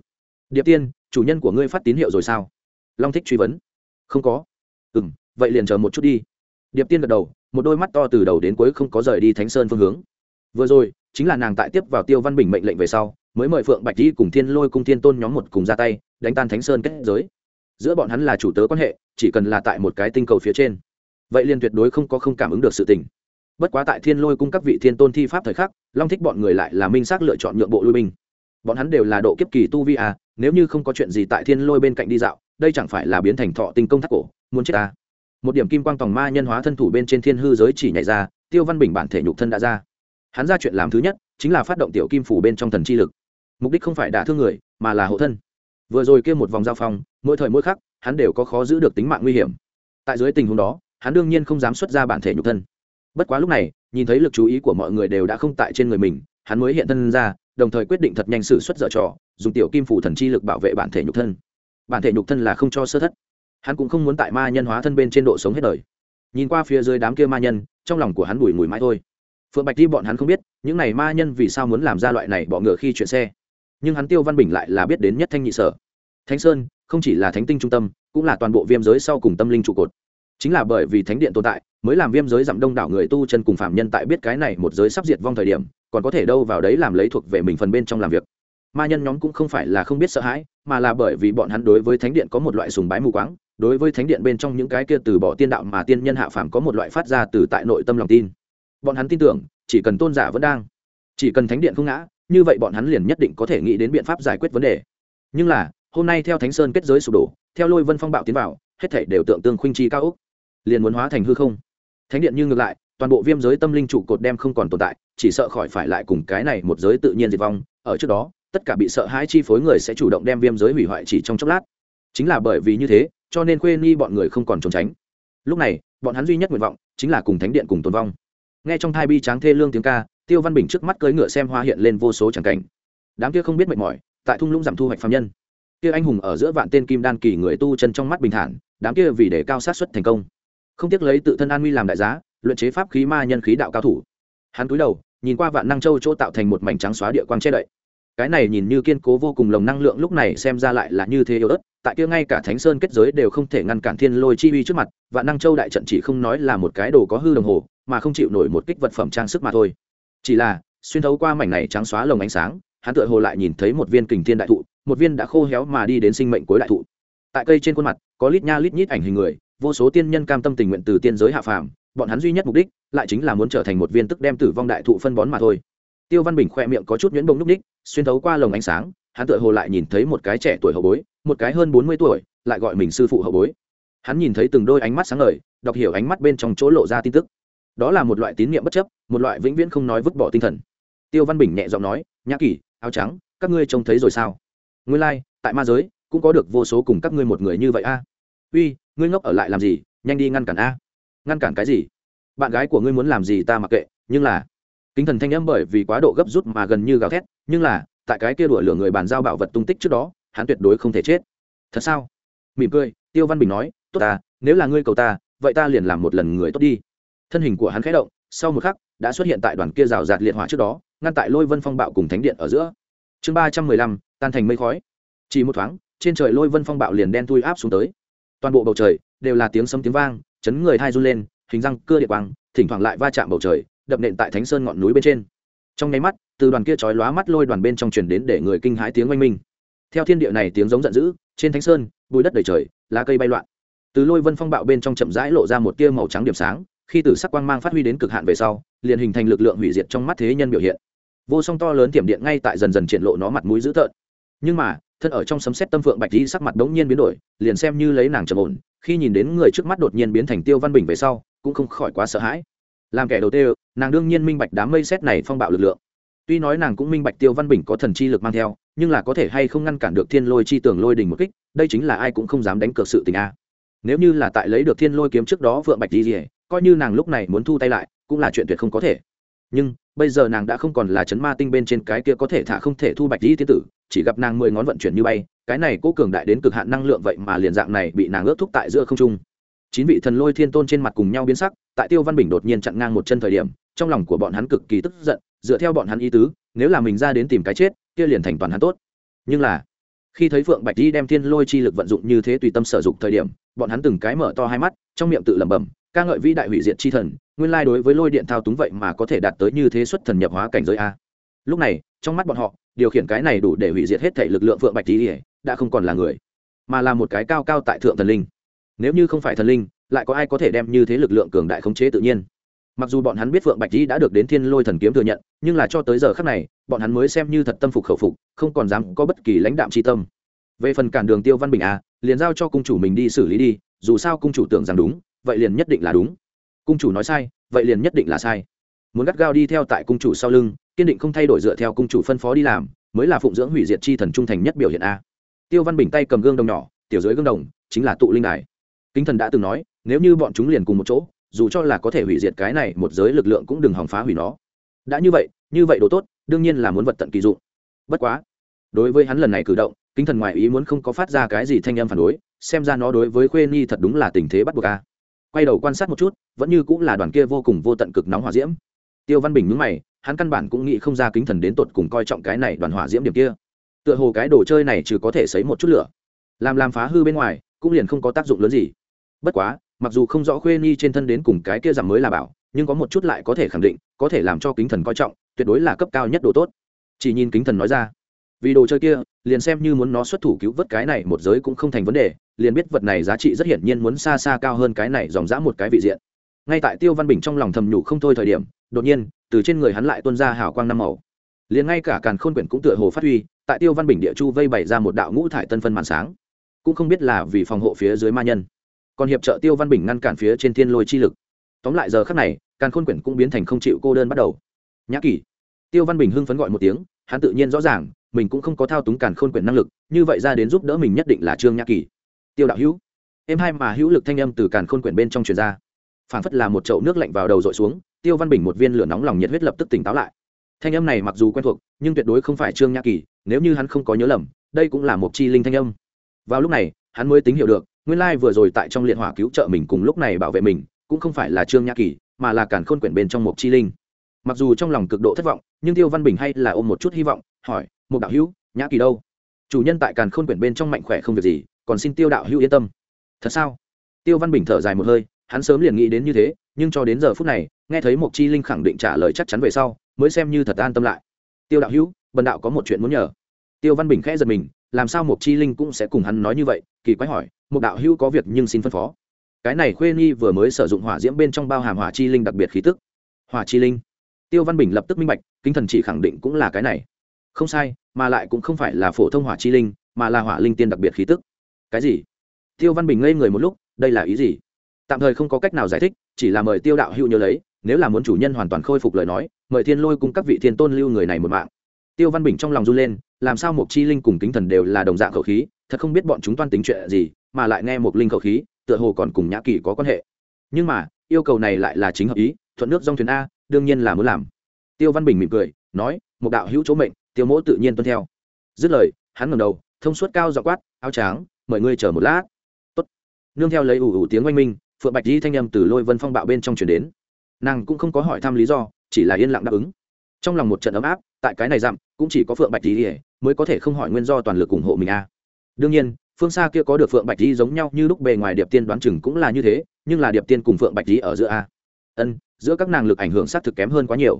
Điệp tiên chủ nhân của ngươi phát tín hiệu rồi sao? Long thích truy vấn. Không có. Ừ m vậy liền chờ một chút đi. Điệp tiên gật đầu, một đôi mắt to từ đầu đến cuối không có rời đi thánh sơn phương hướng. Vừa rồi, chính là nàng tại tiếp vào tiêu văn bình mệnh lệnh về sau, mới mời phượng bạch đi cùng thiên lôi cung thiên tôn nhóm một cùng ra tay, đánh tan thánh sơn kết giới. Giữa bọn hắn là chủ tớ quan hệ, chỉ cần là tại một cái tinh cầu phía trên. Vậy liền tuyệt đối không có không cảm ứng được sự tình. Bất quá tại thiên lôi cung các vị thiên tôn thi pháp thời khắc, long thích bọn người lại là minh xác lựa chọn nhượng bộ lui binh. Bọn hắn đều là độ kiếp kỳ tu vi à nếu như không có chuyện gì tại thiên lôi bên cạnh đi dạo, đây chẳng phải là biến thành thọ tinh công thác cổ, muốn chết ta. Một điểm kim quang tòng ma nhân hóa thân thủ bên trên thiên hư giới chỉ nhảy ra, tiêu văn bình bản thể nhục thân đã ra. Hắn ra chuyện làm thứ nhất, chính là phát động tiểu kim phủ bên trong thần chi lực. Mục đích không phải đả thương người, mà là hộ thân. Vừa rồi kia một vòng giao phong, mỗi thời mỗi khắc, hắn đều có khó giữ được tính mạng nguy hiểm. Tại dưới tình huống đó, hắn đương nhiên không dám xuất ra bản thể nhục thân. Bất quá lúc này, nhìn thấy lực chú ý của mọi người đều đã không tại trên người mình, hắn mới hiện thân ra đồng thời quyết định thật nhanh sự xuất dở trò, dùng tiểu kim phủ thần chi lực bảo vệ bản thể nhục thân. Bản thể nhục thân là không cho sơ thất. Hắn cũng không muốn tại ma nhân hóa thân bên trên độ sống hết đời. Nhìn qua phía dưới đám kia ma nhân, trong lòng của hắn bùi mùi mãi thôi. Phượng bạch đi bọn hắn không biết, những này ma nhân vì sao muốn làm ra loại này bỏ ngựa khi chuyển xe. Nhưng hắn tiêu văn bình lại là biết đến nhất thanh nhị sở. Thánh sơn, không chỉ là thánh tinh trung tâm, cũng là toàn bộ viêm giới sau cùng tâm linh trụ cột. Chính là bởi vì thánh điện tồn tại mới làm viêm giới giảm đông đảo người tu chân cùng phạm nhân tại biết cái này một giới sắp diệt vong thời điểm, còn có thể đâu vào đấy làm lấy thuộc về mình phần bên trong làm việc. Ma nhân nhóm cũng không phải là không biết sợ hãi, mà là bởi vì bọn hắn đối với thánh điện có một loại sùng bái mù quáng, đối với thánh điện bên trong những cái kia từ bỏ tiên đạo mà tiên nhân hạ phàm có một loại phát ra từ tại nội tâm lòng tin. Bọn hắn tin tưởng, chỉ cần tôn giả vẫn đang, chỉ cần thánh điện không ngã, như vậy bọn hắn liền nhất định có thể nghĩ đến biện pháp giải quyết vấn đề. Nhưng là, hôm nay theo thánh sơn kết giới sụp đổ, theo lôi vân phong bạo tiến vào, hết thảy đều tượng tương khuynh chi cao úc liền muốn hóa thành hư không thánh điện như ngược lại, toàn bộ viêm giới tâm linh trụ cột đem không còn tồn tại, chỉ sợ khỏi phải lại cùng cái này một giới tự nhiên diệt vong. Ở trước đó, tất cả bị sợ hãi chi phối người sẽ chủ động đem viêm giới hủy hoại chỉ trong chốc lát. Chính là bởi vì như thế, cho nên khuê ni bọn người không còn trốn tránh. Lúc này, bọn hắn duy nhất nguyện vọng chính là cùng thánh điện cùng tồn vong. Nghe trong thai bi tráng thê lương tiếng ca, tiêu văn bình trước mắt cưỡi ngựa xem hoa hiện lên vô số tràng cảnh. Đám kia không biết mệt mỏi, tại thung lũng giảm thu hoạch phạm nhân. Kia anh hùng ở giữa vạn tên kim đan kỳ người tu chân trong mắt bình thản, đám kia vì để cao sát xuất thành công không tiếc lấy tự thân an nguy làm đại giá, luyện chế pháp khí ma nhân khí đạo cao thủ. Hắn cúi đầu, nhìn qua vạn năng châu chỗ tạo thành một mảnh trắng xóa địa quang che đậy. Cái này nhìn như kiên cố vô cùng lồng năng lượng lúc này xem ra lại là như thế yếu ớt, tại kia ngay cả thánh sơn kết giới đều không thể ngăn cản thiên lôi chi uy trước mặt, vạn năng châu đại trận chỉ không nói là một cái đồ có hư đồng hồ, mà không chịu nổi một kích vật phẩm trang sức mà thôi. Chỉ là, xuyên thấu qua mảnh này trắng xóa lồng ánh sáng, hắn tựa hồ lại nhìn thấy một viên kình thiên đại thụ, một viên đã khô héo mà đi đến sinh mệnh cuối đại thụ. Tại cây trên khuôn mặt, có lít nha lít nhít ảnh hình người vô số tiên nhân cam tâm tình nguyện từ tiên giới hạ phàm bọn hắn duy nhất mục đích lại chính là muốn trở thành một viên tức đem tử vong đại thụ phân bón mà thôi. Tiêu văn bình khoe miệng có chút nhuyễn bông núc ních xuyên thấu qua lồng ánh sáng hắn tựa hồ lại nhìn thấy một cái trẻ tuổi hậu bối một cái hơn bốn mươi tuổi lại gọi mình sư phụ hậu bối. Hắn nhìn thấy từng đôi ánh mắt sáng ngời đọc hiểu ánh mắt bên trong chỗ lộ ra tin tức. Đó là một loại tín nhiệm bất chấp một loại vĩnh viễn không nói vứt bỏ tinh thần. Tiêu văn bình nhẹ giọng nói nhã kỳ áo trắng các ngươi trông thấy rồi sao? Ngươi lai、like, tại ma giới cũng có được vô số cùng các ngươi một người như vậy a uy, ngươi ngốc ở lại làm gì? Nhanh đi ngăn cản a. Ngăn cản cái gì? Bạn gái của ngươi muốn làm gì ta mặc kệ, nhưng là, kính thần thanh âm bởi vì quá độ gấp rút mà gần như gào thét, nhưng là, tại cái kia đuổi lửa người bàn giao bảo vật tung tích trước đó, hắn tuyệt đối không thể chết. Thật sao? Mỉm cười, tiêu văn bình nói, tốt ta, nếu là ngươi cầu ta, vậy ta liền làm một lần người tốt đi. Thân hình của hắn khẽ động, sau một khắc, đã xuất hiện tại đoàn kia rào rạt liệt hỏa trước đó, ngăn tại lôi vân phong bạo cùng thánh điện ở giữa. Chương ba trăm mười lăm, tan thành mây khói. Chỉ một thoáng, trên trời lôi vân phong bạo liền đen thui áp xuống tới toàn bộ bầu trời đều là tiếng sấm tiếng vang, chấn người thai run lên, hình răng cưa địa quang, thỉnh thoảng lại va chạm bầu trời, đập nện tại thánh sơn ngọn núi bên trên. Trong nháy mắt, từ đoàn kia chói lóa mắt lôi đoàn bên trong truyền đến để người kinh hãi tiếng oanh minh. Theo thiên địa này tiếng giống giận dữ, trên thánh sơn bùi đất đầy trời, lá cây bay loạn. Từ lôi vân phong bạo bên trong chậm rãi lộ ra một tia màu trắng điểm sáng, khi tử sắc quang mang phát huy đến cực hạn về sau, liền hình thành lực lượng hủy diệt trong mắt thế nhân biểu hiện. Vô song to lớn tiềm điện ngay tại dần dần triển lộ nó mặt mũi dữ tợn. Nhưng mà thân ở trong sấm xét tâm phượng bạch di sắc mặt đống nhiên biến đổi, liền xem như lấy nàng trầm ổn, khi nhìn đến người trước mắt đột nhiên biến thành tiêu văn bình về sau, cũng không khỏi quá sợ hãi. Làm kẻ đầu tiên, nàng đương nhiên minh bạch đám mây xét này phong bạo lực lượng. Tuy nói nàng cũng minh bạch tiêu văn bình có thần chi lực mang theo, nhưng là có thể hay không ngăn cản được thiên lôi chi tường lôi đình một kích, đây chính là ai cũng không dám đánh cược sự tình a. Nếu như là tại lấy được thiên lôi kiếm trước đó vượng bạch di rỉa coi như nàng lúc này muốn thu tay lại, cũng là chuyện tuyệt không có thể. Nhưng, bây giờ nàng đã không còn là chấn ma tinh bên trên cái kia có thể thả không thể thu bạch di tiên tử chỉ gặp nàng mười ngón vận chuyển như bay, cái này cố cường đại đến cực hạn năng lượng vậy mà liền dạng này bị nàng ướt thúc tại giữa không trung. Chín vị thần lôi thiên tôn trên mặt cùng nhau biến sắc, tại tiêu văn bình đột nhiên chặn ngang một chân thời điểm, trong lòng của bọn hắn cực kỳ tức giận, dựa theo bọn hắn ý tứ, nếu là mình ra đến tìm cái chết, kia liền thành toàn hắn tốt. Nhưng là, khi thấy phượng bạch đi đem thiên lôi chi lực vận dụng như thế tùy tâm sở dụng thời điểm, bọn hắn từng cái mở to hai mắt, trong miệng tự lẩm bẩm, ca ngợi vĩ đại hủy diệt chi thần, nguyên lai đối với lôi điện thao túng vậy mà có thể đạt tới như thế xuất thần nhập hóa cảnh giới a. Lúc này, trong mắt bọn họ điều khiển cái này đủ để hủy diệt hết thể lực lượng phượng bạch tỷ đã không còn là người, mà là một cái cao cao tại thượng thần linh. Nếu như không phải thần linh, lại có ai có thể đem như thế lực lượng cường đại khống chế tự nhiên? Mặc dù bọn hắn biết phượng bạch tỷ đã được đến thiên lôi thần kiếm thừa nhận, nhưng là cho tới giờ khác này, bọn hắn mới xem như thật tâm phục khẩu phục, không còn dám có bất kỳ lãnh đạm tri tâm. Về phần cản đường tiêu văn bình a, liền giao cho cung chủ mình đi xử lý đi, dù sao cung chủ tưởng rằng đúng, vậy liền nhất định là đúng. Cung chủ nói sai, vậy liền nhất định là sai. Muốn gắt gao đi theo tại cung chủ sau lưng kiên định không thay đổi dựa theo cung chủ phân phó đi làm, mới là phụng dưỡng hủy diệt chi thần trung thành nhất biểu hiện a. Tiêu văn bình tay cầm gương đồng nhỏ, tiểu dưới gương đồng, chính là tụ linh đài. Kính thần đã từng nói, nếu như bọn chúng liền cùng một chỗ, dù cho là có thể hủy diệt cái này, một giới lực lượng cũng đừng hòng phá hủy nó. Đã như vậy như vậy đồ tốt, đương nhiên là muốn vật tận kỳ dụng. Bất quá, đối với hắn lần này cử động, kính thần ngoại ý muốn không có phát ra cái gì thanh âm phản đối, xem ra nó đối với khuê nhi thật đúng là tình thế bắt buộc a. Quay đầu quan sát một chút, vẫn như cũng là đoàn kia vô cùng vô tận cực nóng hỏa diễm tiêu văn bình nhúng mày, hắn căn bản cũng nghĩ không ra kính thần đến tột cùng coi trọng cái này đoàn hỏa diễm điểm kia. Tựa hồ cái đồ chơi này trừ có thể xấy một chút lửa, làm làm phá hư bên ngoài, cũng liền không có tác dụng lớn gì. Bất quá, mặc dù không rõ khuê nhi trên thân đến cùng cái kia giảm mới là bảo, nhưng có một chút lại có thể khẳng định, có thể làm cho kính thần coi trọng, tuyệt đối là cấp cao nhất đồ tốt. Chỉ nhìn kính thần nói ra, vì đồ chơi kia, liền xem như muốn nó xuất thủ cứu vớt cái này một giới cũng không thành vấn đề, liền biết vật này giá trị rất hiển nhiên muốn xa xa cao hơn cái này dòng dã một cái vị diện. Ngay tại tiêu văn bình trong lòng thầm nhủ không thôi thời điểm đột nhiên, từ trên người hắn lại tuôn ra hào quang năm màu. Liền ngay cả càn khôn quyển cũng tựa hồ phát huy, tại tiêu văn bình địa chu vây bày ra một đạo ngũ thải tân phân màn sáng. Cũng không biết là vì phòng hộ phía dưới ma nhân, còn hiệp trợ tiêu văn bình ngăn cản phía trên thiên lôi chi lực. Tóm lại giờ khắc này, càn khôn quyển cũng biến thành không chịu cô đơn bắt đầu. Nhã kỷ, tiêu văn bình hưng phấn gọi một tiếng, hắn tự nhiên rõ ràng, mình cũng không có thao túng càn khôn quyển năng lực, như vậy ra đến giúp đỡ mình nhất định là trương nhã kỷ. tiêu đạo hữu em hai mà hữu lực thanh âm từ càn khôn quyển bên trong truyền ra. Phản phất là một chậu nước lạnh vào đầu dội xuống tiêu văn bình một viên lửa nóng lòng nhiệt huyết lập tức tỉnh táo lại. Thanh âm này mặc dù quen thuộc, nhưng tuyệt đối không phải trương nhã kỳ, nếu như hắn không có nhớ lầm, đây cũng là một chi linh thanh âm. Vào lúc này, hắn mới tính hiểu được, nguyên lai vừa rồi tại trong liệt hỏa cứu trợ mình cùng lúc này bảo vệ mình, cũng không phải là trương nhã kỳ, mà là càn khôn quyển bên trong một chi linh. Mặc dù trong lòng cực độ thất vọng, nhưng tiêu văn bình hay là ôm một chút hy vọng, hỏi, một đạo hữu, nhã kỳ đâu? Chủ nhân tại càn khôn quyển bên trong mạnh khỏe không việc gì, còn xin tiêu đạo hữu yên tâm. Thật sao? Tiêu văn bình thở dài một hơi, hắn sớm liền nghĩ đến như thế, nhưng cho đến giờ phút này nghe thấy mộc chi linh khẳng định trả lời chắc chắn về sau, mới xem như thật an tâm lại. Tiêu đạo hữu, bần đạo có một chuyện muốn nhờ. Tiêu văn bình khẽ giật mình, làm sao mộc chi linh cũng sẽ cùng hắn nói như vậy, kỳ quái hỏi, mộc đạo hữu có việc nhưng xin phân phó. Cái này khuê nhi vừa mới sử dụng hỏa diễm bên trong bao hàm hỏa chi linh đặc biệt khí tức. Hỏa chi linh? Tiêu văn bình lập tức minh bạch kinh thần chỉ khẳng định cũng là cái này. Không sai, mà lại cũng không phải là phổ thông hỏa chi linh, mà là hỏa linh tiên đặc biệt khí tức. Cái gì? Tiêu văn bình ngây người một lúc, đây là ý gì? Tạm thời không có cách nào giải thích, chỉ là mời tiêu đạo hữu nhớ lấy nếu là muốn chủ nhân hoàn toàn khôi phục lời nói, mời thiên lôi cùng các vị thiên tôn lưu người này một mạng. Tiêu văn bình trong lòng run lên, làm sao một chi linh cùng kính thần đều là đồng dạng khẩu khí, thật không biết bọn chúng toan tính chuyện gì, mà lại nghe một linh khẩu khí, tựa hồ còn cùng nhã kỳ có quan hệ. Nhưng mà, yêu cầu này lại là chính hợp ý, thuận nước dòng thuyền a, đương nhiên là muốn làm. Tiêu văn bình mỉm cười, nói một đạo hữu chỗ mệnh, tiêu mỗ tự nhiên tuân theo. Dứt lời, hắn ngầm đầu, thông suốt cao dọ quát, áo tráng, mời ngươi chờ một lát. Tốt. nương theo lấy ủ ủ tiếng oanh minh, phượng bạch di thanh â m từ lôi vân phong bạo bên trong chuyển đến nàng cũng không có hỏi thăm lý do, chỉ là yên lặng đáp ứng. Trong lòng một trận ấm áp, tại cái này dặm, cũng chỉ có phượng bạch lý mới có thể không hỏi nguyên do toàn lực ủng hộ mình a. Đương nhiên, phương xa kia có được phượng bạch lý giống nhau như lúc bề ngoài điệp tiên đoán chừng cũng là như thế, nhưng là điệp tiên cùng phượng bạch lý ở giữa a. Ân, giữa các nàng lực ảnh hưởng xác thực kém hơn quá nhiều.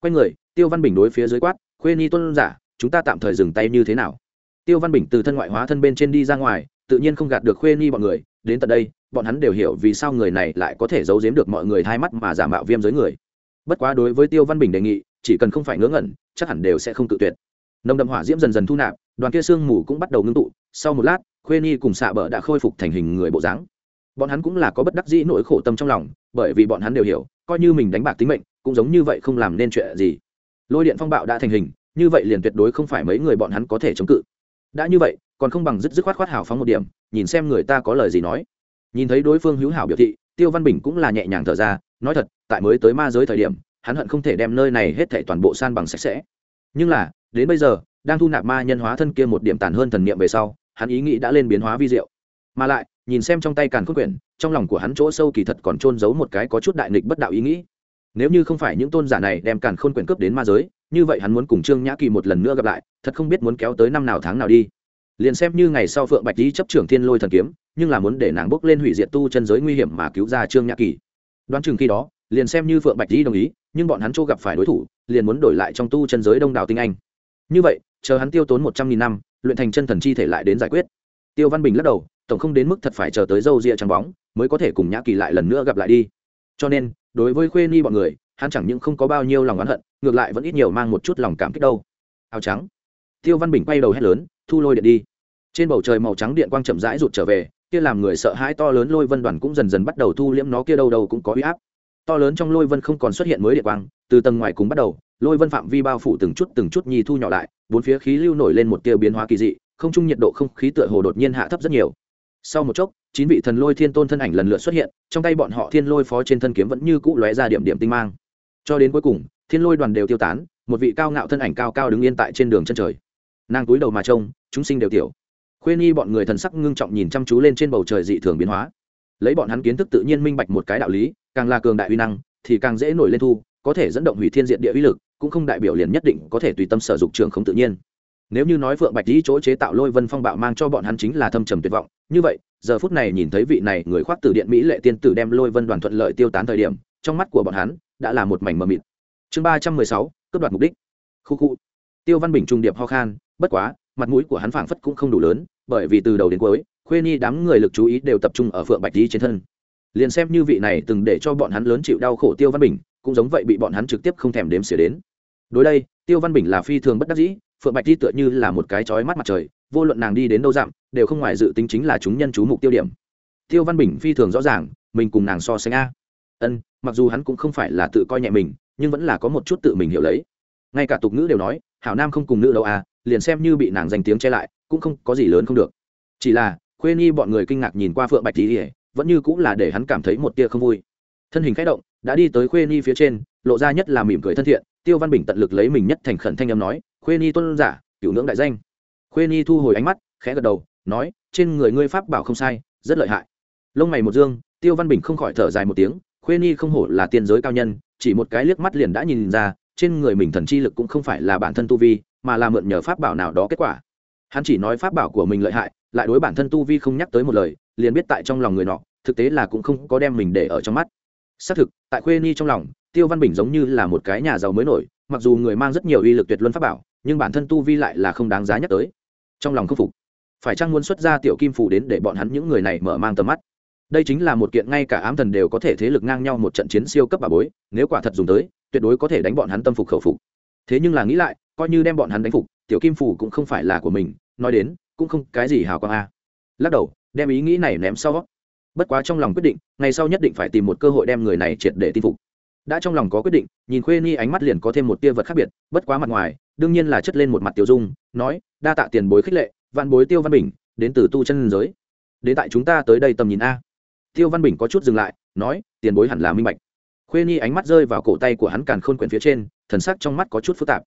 Quay người, tiêu văn bình đối phía dưới quát, khuê ni tuân giả, chúng ta tạm thời dừng tay như thế nào? Tiêu văn bình từ thân ngoại hóa thân bên trên đi ra ngoài, tự nhiên không gạt được khuê ni bọn người, đến tận đây bọn hắn đều hiểu vì sao người này lại có thể giấu giếm được mọi người hai mắt mà giả mạo viêm giới người. Bất quá đối với tiêu văn bình đề nghị, chỉ cần không phải ngớ ngẩn, chắc hẳn đều sẽ không tự tuyệt. Nồng đậm hỏa diễm dần dần thu nạp, đoàn kia sương mù cũng bắt đầu ngưng tụ, sau một lát, khuê Nhi cùng xạ bờ đã khôi phục thành hình người bộ dáng. Bọn hắn cũng là có bất đắc dĩ nỗi khổ tâm trong lòng, bởi vì bọn hắn đều hiểu, coi như mình đánh bạc tính mệnh, cũng giống như vậy không làm nên chuyện gì. Lôi điện phong bạo đã thành hình, như vậy liền tuyệt đối không phải mấy người bọn hắn có thể chống cự. Đã như vậy, còn không bằng dứt dứt khoát khoát hảo phóng một điểm, nhìn xem người ta có lời gì nói nhìn thấy đối phương hữu hảo biểu thị, tiêu văn bình cũng là nhẹ nhàng thở ra, nói thật, tại mới tới ma giới thời điểm, hắn hận không thể đem nơi này hết thảy toàn bộ san bằng sạch sẽ. Nhưng là, đến bây giờ, đang thu nạp ma nhân hóa thân kia một điểm tàn hơn thần niệm về sau, hắn ý nghĩ đã lên biến hóa vi diệu. Mà lại, nhìn xem trong tay càn khôn quyển, trong lòng của hắn chỗ sâu kỳ thật còn trôn giấu một cái có chút đại nghịch bất đạo ý nghĩ. Nếu như không phải những tôn giả này đem càn khôn quyển cướp đến ma giới, như vậy hắn muốn cùng trương nhã kỳ một lần nữa gặp lại, thật không biết muốn kéo tới năm nào tháng nào đi liền xem như ngày sau phượng bạch lý chấp trưởng thiên lôi thần kiếm, nhưng là muốn để nàng bước lên hủy diệt tu chân giới nguy hiểm mà cứu ra trương nhã kỳ. Đoán chừng khi đó, liền xem như phượng bạch lý đồng ý, nhưng bọn hắn chỗ gặp phải đối thủ, liền muốn đổi lại trong tu chân giới đông đảo tinh anh. Như vậy, chờ hắn tiêu tốn một trăm nghìn năm, luyện thành chân thần chi thể lại đến giải quyết. Tiêu văn bình lắc đầu, tổng không đến mức thật phải chờ tới dâu rịa trắng bóng, mới có thể cùng nhã kỳ lại lần nữa gặp lại đi. Cho nên, đối với khuê ni bọn người, hắn chẳng những không có bao nhiêu lòng oán hận, ngược lại vẫn ít nhiều mang một chút lòng cảm kích đâu. Áo trắng. Tiêu văn bình quay đầu hét lớn thu lôi điện đi. Trên bầu trời màu trắng điện quang chậm rãi rụt trở về, kia làm người sợ hãi to lớn lôi vân đoàn cũng dần dần bắt đầu thu liễm nó kia đâu đâu cũng có uy áp. To lớn trong lôi vân không còn xuất hiện mới điện quang, từ tầng ngoài cùng bắt đầu, lôi vân phạm vi bao phủ từng chút từng chút nhi thu nhỏ lại, bốn phía khí lưu nổi lên một tia biến hóa kỳ dị, không trung nhiệt độ không khí tựa hồ đột nhiên hạ thấp rất nhiều. Sau một chốc, chín vị thần lôi thiên tôn thân ảnh lần lượt xuất hiện, trong tay bọn họ thiên lôi phó trên thân kiếm vẫn như cũ lóe ra điểm điểm tinh mang. Cho đến cuối cùng, thiên lôi đoàn đều tiêu tán, một vị cao ngạo thân ảnh cao cao đứng yên tại trên đường chân trời nàng túi đầu mà trông, chúng sinh đều tiểu. Khuê nhi bọn người thần sắc ngưng trọng nhìn chăm chú lên trên bầu trời dị thường biến hóa. Lấy bọn hắn kiến thức tự nhiên minh bạch một cái đạo lý, càng là cường đại uy năng, thì càng dễ nổi lên thu, có thể dẫn động hủy thiên diện địa uy lực, cũng không đại biểu liền nhất định có thể tùy tâm sở dục trường không tự nhiên. Nếu như nói phượng bạch dĩ chỗ chế tạo lôi vân phong bạo mang cho bọn hắn chính là thâm trầm tuyệt vọng, như vậy, giờ phút này nhìn thấy vị này người khoác từ điện mỹ lệ tiên tử đem lôi vân đoàn thuận lợi tiêu tán thời điểm, trong mắt của bọn hắn đã là một mảnh mờ mịt. Chương ba trăm mười sáu, cướp đoạt mục đích. Khu khu. Tiêu văn bình trung điệp ho khan bất quá, mặt mũi của hắn phảng phất cũng không đủ lớn, bởi vì từ đầu đến cuối, khuê nhi đám người lực chú ý đều tập trung ở phượng bạch di trên thân. Liền xem như vị này từng để cho bọn hắn lớn chịu đau khổ tiêu văn bình, cũng giống vậy bị bọn hắn trực tiếp không thèm đếm xỉa đến. Đối đây, tiêu văn bình là phi thường bất đắc dĩ, phượng bạch di tựa như là một cái chói mắt mặt trời, vô luận nàng đi đến đâu dặm, đều không ngoài dự tính chính là chúng nhân chú mục tiêu điểm. Tiêu văn bình phi thường rõ ràng, mình cùng nàng so sánh a. Ân, mặc dù hắn cũng không phải là tự coi nhẹ mình, nhưng vẫn là có một chút tự mình hiểu lấy. Ngay cả tục ngữ đều nói, hảo nam không cùng nữ đâu a liền xem như bị nàng danh tiếng che lại, cũng không có gì lớn không được. Chỉ là, khuê nhi bọn người kinh ngạc nhìn qua phượng bạch di vẫn như cũng là để hắn cảm thấy một tia không vui. Thân hình k h ẽ động, đã đi tới khuê nhi phía trên, lộ ra nhất là mỉm cười thân thiện, tiêu văn bình tận lực lấy mình nhất thành khẩn thanh âm nói, khuê nhi tôn giả cựu ngưỡng đại danh. Khuê nhi thu hồi ánh mắt, khẽ gật đầu, nói, trên người ngươi pháp bảo không sai, rất lợi hại. Lông mày một dương, tiêu văn bình không khỏi thở dài một tiếng, khuê nhi không hổ là tiên giới cao nhân, chỉ một cái liếc mắt liền đã nhìn ra, trên người mình thần chi lực cũng không phải là bản thân tu vi mà là mượn nhờ pháp bảo nào đó kết quả. Hắn chỉ nói pháp bảo của mình lợi hại, lại đối bản thân tu vi không nhắc tới một lời, liền biết tại trong lòng người nọ, thực tế là cũng không có đem mình để ở trong mắt. Xác thực, tại khuê ni trong lòng, tiêu văn bình giống như là một cái nhà giàu mới nổi, mặc dù người mang rất nhiều uy lực tuyệt luân pháp bảo, nhưng bản thân tu vi lại là không đáng giá nhắc tới. Trong lòng khâm phục. Phải chăng muốn xuất ra tiểu kim phủ đến để bọn hắn những người này mở mang tầm mắt? Đây chính là một kiện ngay cả ám thần đều có thể thế lực ngang nhau một trận chiến siêu cấp bà bối, nếu quả thật dùng tới, tuyệt đối có thể đánh bọn hắn tâm phục khẩu phục. Thế nhưng là nghĩ lại coi như đem bọn hắn đánh phục, tiểu kim phủ cũng không phải là của mình, nói đến, cũng không cái gì hào quang a. Lắc đầu, đem ý nghĩ này ném sau. Bất quá trong lòng quyết định, ngày sau nhất định phải tìm một cơ hội đem người này triệt để tin phục. Đã trong lòng có quyết định, nhìn khuê ni ánh mắt liền có thêm một tia vật khác biệt, bất quá mặt ngoài, đương nhiên là chất lên một mặt tiêu dung, nói, đa tạ tiền bối khích lệ văn bối tiêu văn bình, đến từ tu chân giới. Đến tại chúng ta tới đây tầm nhìn a. Tiêu văn bình có chút dừng lại, nói, tiền bối hẳn là minh bạch. Khuê ni ánh mắt rơi vào cổ tay của hắn càn khôn quyển phía trên, thần sắc trong mắt có chút phức tạp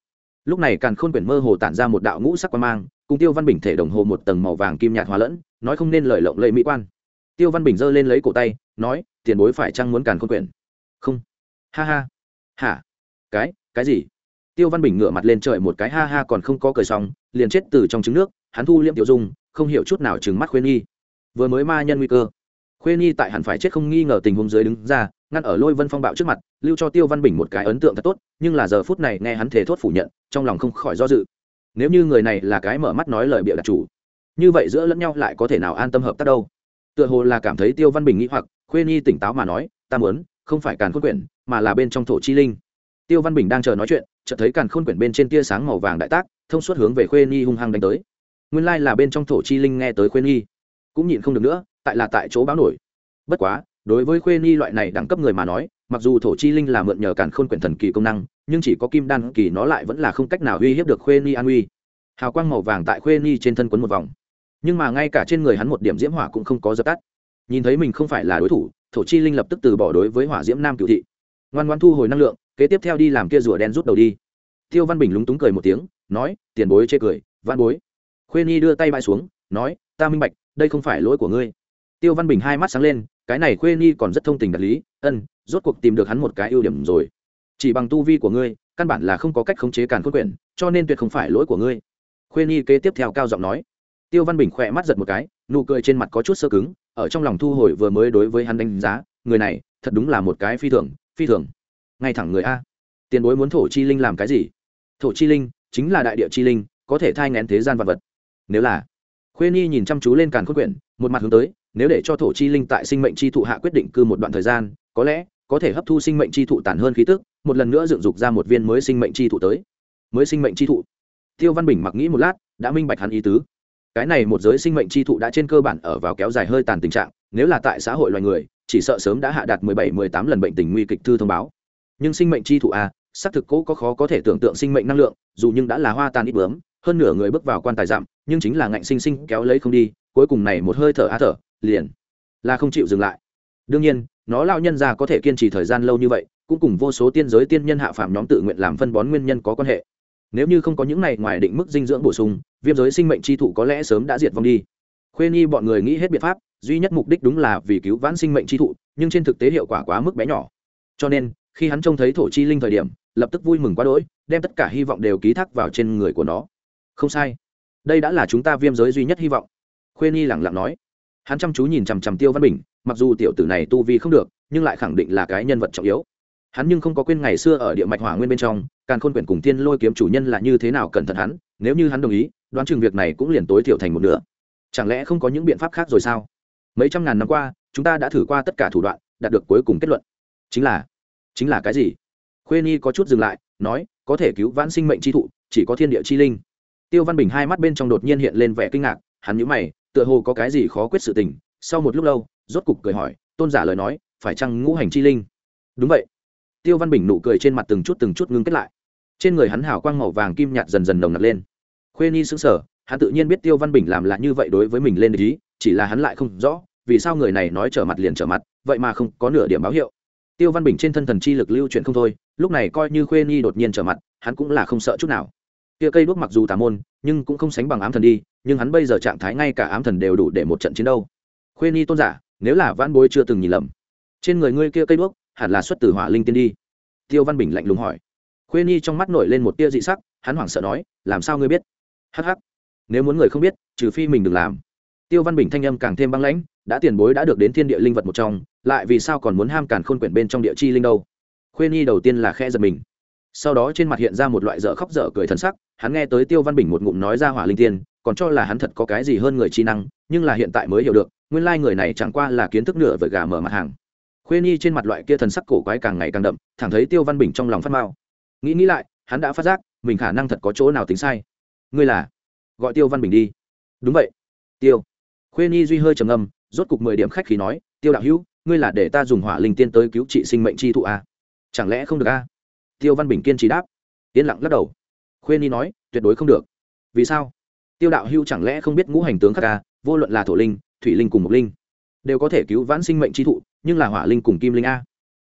lúc này càn khôn quyển mơ hồ tản ra một đạo ngũ sắc quan mang, cùng tiêu văn bình thể đồng hồ một tầng màu vàng kim nhạt hóa lẫn, nói không nên lời lộng lẫy mỹ quan. Tiêu văn bình giơ lên lấy cổ tay, nói, tiền bối phải chăng muốn càn khôn quyển? Không. Ha ha. Hả? Cái cái gì? Tiêu văn bình ngửa mặt lên trời một cái, ha ha, còn không có cười xong, liền chết từ trong trứng nước. Hắn thu liêm tiểu dung, không hiểu chút nào chừng mắt khuyên nghi vừa mới ma nhân nguy cơ. Khuyên nghi tại hẳn phải chết không nghi ngờ tình huống dưới đứng ra ngăn ở lôi vân phong bạo trước mặt, lưu cho tiêu văn bình một cái ấn tượng thật tốt, nhưng là giờ phút này nghe hắn thề thốt phủ nhận, trong lòng không khỏi do dự. Nếu như người này là cái mở mắt nói lời bịa đặt chủ, như vậy giữa lẫn nhau lại có thể nào an tâm hợp tác đâu? Tựa hồ là cảm thấy tiêu văn bình nghĩ hoặc, khuê nhi tỉnh táo mà nói, ta muốn, không phải càn khôn quyển, mà là bên trong thổ chi linh. Tiêu văn bình đang chờ nói chuyện, chợt thấy càn khôn quyển bên trên tia sáng màu vàng đại tác, thông suốt hướng về khuê nhi hung hăng đánh tới. Nguyên lai là bên trong thổ chi linh nghe tới khuê nhi cũng nhịn không được nữa, tại là tại chỗ báo nổi. Bất quá đối với khuê ni loại này đẳng cấp người mà nói, mặc dù thổ chi linh là mượn nhờ cản khôn quyển thần kỳ công năng, nhưng chỉ có kim đan kỳ nó lại vẫn là không cách nào uy hiếp được khuê ni an uy. Hào quang màu vàng tại khuê ni trên thân quấn một vòng. Nhưng mà ngay cả trên người hắn một điểm diễm hỏa cũng không có dập tắt. Nhìn thấy mình không phải là đối thủ, thổ chi linh lập tức từ bỏ đối với hỏa diễm nam cựu thị. Ngoan ngoan thu hồi năng lượng, kế tiếp theo đi làm kia rùa đen rút đầu đi. Tiêu văn bình lúng túng cười một tiếng, nói, tiền bối chê cười văn bối. Khuê ni đưa tay bãi xuống, nói, ta minh bạch, đây không phải lỗi của ngươi. Tiêu văn bình hai mắt sáng lên cái này khuyên nhi còn rất thông tình đạt lý, ân, rốt cuộc tìm được hắn một cái ưu điểm rồi. Chỉ bằng tu vi của ngươi, căn bản là không có cách khống chế càn khôn quyển cho nên tuyệt không phải lỗi của ngươi. Khuyên nhi kế tiếp theo cao giọng nói. Tiêu văn bình khỏe mắt giật một cái, nụ cười trên mặt có chút sơ cứng, ở trong lòng thu hồi vừa mới đối với hắn đánh giá, người này, thật đúng là một cái phi thường phi thường. Ngay thẳng người a. Tiền bối muốn thổ chi linh làm cái gì? Thổ chi linh, chính là đại địa chi linh, có thể thai ngén thế gian vật vật. Nếu là. Khuê nhi nhìn chăm chú lên càn khôn quyển một mặt hướng tới nếu để cho thổ chi linh tại sinh mệnh chi thụ hạ quyết định cư một đoạn thời gian, có lẽ có thể hấp thu sinh mệnh chi thụ tàn hơn khí tức, một lần nữa dựng dục ra một viên mới sinh mệnh chi thụ tới. Mới sinh mệnh chi thụ. Tiêu văn bình mặc nghĩ một lát, đã minh bạch hắn ý tứ. Cái này một giới sinh mệnh chi thụ đã trên cơ bản ở vào kéo dài hơi tàn tình trạng, nếu là tại xã hội loài người, chỉ sợ sớm đã hạ đạt mười bảy, mười tám lần bệnh tình nguy kịch thư thông báo. Nhưng sinh mệnh chi thụ a xác thực cố có khó có thể tưởng tượng sinh mệnh năng lượng, dù nhưng đã là hoa tàn ít bướm, hơn nửa người bước vào quan tài giảm nhưng chính là ngạnh sinh sinh kéo lấy không đi, cuối cùng này một hơi thở á thở liền là không chịu dừng lại. Đương nhiên, nó lao nhân ra có thể kiên trì thời gian lâu như vậy, cũng cùng vô số tiên giới tiên nhân hạ phạm nhóm tự nguyện làm phân bón nguyên nhân có quan hệ. Nếu như không có những này ngoài định mức dinh dưỡng bổ sung, viêm giới sinh mệnh tri thụ có lẽ sớm đã diệt vong đi. Khuê nhi bọn người nghĩ hết biện pháp, duy nhất mục đích đúng là vì cứu vãn sinh mệnh tri thụ, nhưng trên thực tế hiệu quả quá mức bé nhỏ. Cho nên, khi hắn trông thấy thổ chi linh thời điểm, lập tức vui mừng quá đỗi, đem tất cả hy vọng đều ký thác vào trên người của nó. Không sai. Đây đã là chúng ta viêm giới duy nhất hy vọng. Khuê nhi lẳng lặng nói hắn chăm chú nhìn chằm chằm tiêu văn bình, mặc dù tiểu tử này tu vi không được, nhưng lại khẳng định là cái nhân vật trọng yếu. Hắn nhưng không có quên ngày xưa ở địa mạch hỏa nguyên bên trong càng khôn quyển cùng tiên lôi kiếm chủ nhân là như thế nào cẩn thận hắn, nếu như hắn đồng ý, đoán chừng việc này cũng liền tối thiểu thành một nửa. Chẳng lẽ không có những biện pháp khác rồi sao? Mấy trăm ngàn năm qua, chúng ta đã thử qua tất cả thủ đoạn, đạt được cuối cùng kết luận. Chính là chính là cái gì? Khuê nhi có chút dừng lại, nói, có thể cứu vãn sinh mệnh chi thụ, chỉ có thiên địa chi linh. Tiêu văn bình hai mắt bên trong đột nhiên hiện lên vẻ kinh ngạc, hắn nhíu mày tựa hồ có cái gì khó quyết sự tình, sau một lúc lâu, rốt cục cười hỏi, tôn giả lời nói, phải chăng ngũ hành chi linh? Đúng vậy. Tiêu văn bình nụ cười trên mặt từng chút từng chút ngưng kết lại. Trên người hắn hào quang màu vàng kim nhạt dần dần nồng nặc lên. Khuê nhi sững sờ, hắn tự nhiên biết tiêu văn bình làm là như vậy đối với mình lên ý, chỉ là hắn lại không rõ, vì sao người này nói trở mặt liền trở mặt, vậy mà không có nửa điểm báo hiệu. Tiêu văn bình trên thân thần chi lực lưu chuyển không thôi, lúc này coi như khuê nhi đột nhiên trở mặt, hắn cũng là không sợ chút nào kia cây đuốc mặc dù tà môn, nhưng cũng không sánh bằng ám thần đi, nhưng hắn bây giờ trạng thái ngay cả ám thần đều đủ để một trận chiến đâu. Khuê nhi tôn giả, nếu là vãn bối chưa từng nhìn lầm, trên người ngươi kia cây đuốc, hẳn là xuất từ hỏa linh tiên đi. Tiêu văn bình lạnh lùng hỏi. Khuê nhi trong mắt nổi lên một tia dị sắc, hắn hoảng sợ nói, làm sao ngươi biết? Hh nếu muốn người không biết, trừ phi mình đừng làm. Tiêu văn bình thanh âm càng thêm băng lãnh, đã tiền bối đã được đến thiên địa linh vật một trong, lại vì sao còn muốn ham càn khôn quyển bên trong địa chi linh đâu? Khuê nhi đầu tiên là khe giật mình sau đó trên mặt hiện ra một loại dở khóc dở cười thân sắc, hắn nghe tới tiêu văn bình một ngụm nói ra hỏa linh tiên, còn cho là hắn thật có cái gì hơn người chi năng, nhưng là hiện tại mới hiểu được, nguyên lai người này chẳng qua là kiến thức nửa vời gà mở mặt hàng. Khuê nhi trên mặt loại kia thần sắc cổ quái càng ngày càng đậm, thẳng thấy tiêu văn bình trong lòng phát mao nghĩ nghĩ lại, hắn đã phát giác, mình khả năng thật có chỗ nào tính sai. Ngươi là? Gọi tiêu văn bình đi. Đúng vậy. Tiêu. Khuê nhi duy hơi trầm ngâm, rốt cục mười điểm khách khí nói, tiêu đạo hữu, ngươi là để ta dùng hỏa linh tiên tới cứu trị sinh mệnh chi thụ à? chẳng lẽ không được a à? Tiêu văn bình kiên trì đáp. Yên lặng lắc đầu. Khuê nhi nói, tuyệt đối không được. Vì sao? Tiêu đạo Hưu chẳng lẽ không biết ngũ hành tướng khắc ca vô luận là thổ linh, thủy linh cùng mộc linh, đều có thể cứu vãn sinh mệnh chi thụ, nhưng là hỏa linh cùng kim linh a.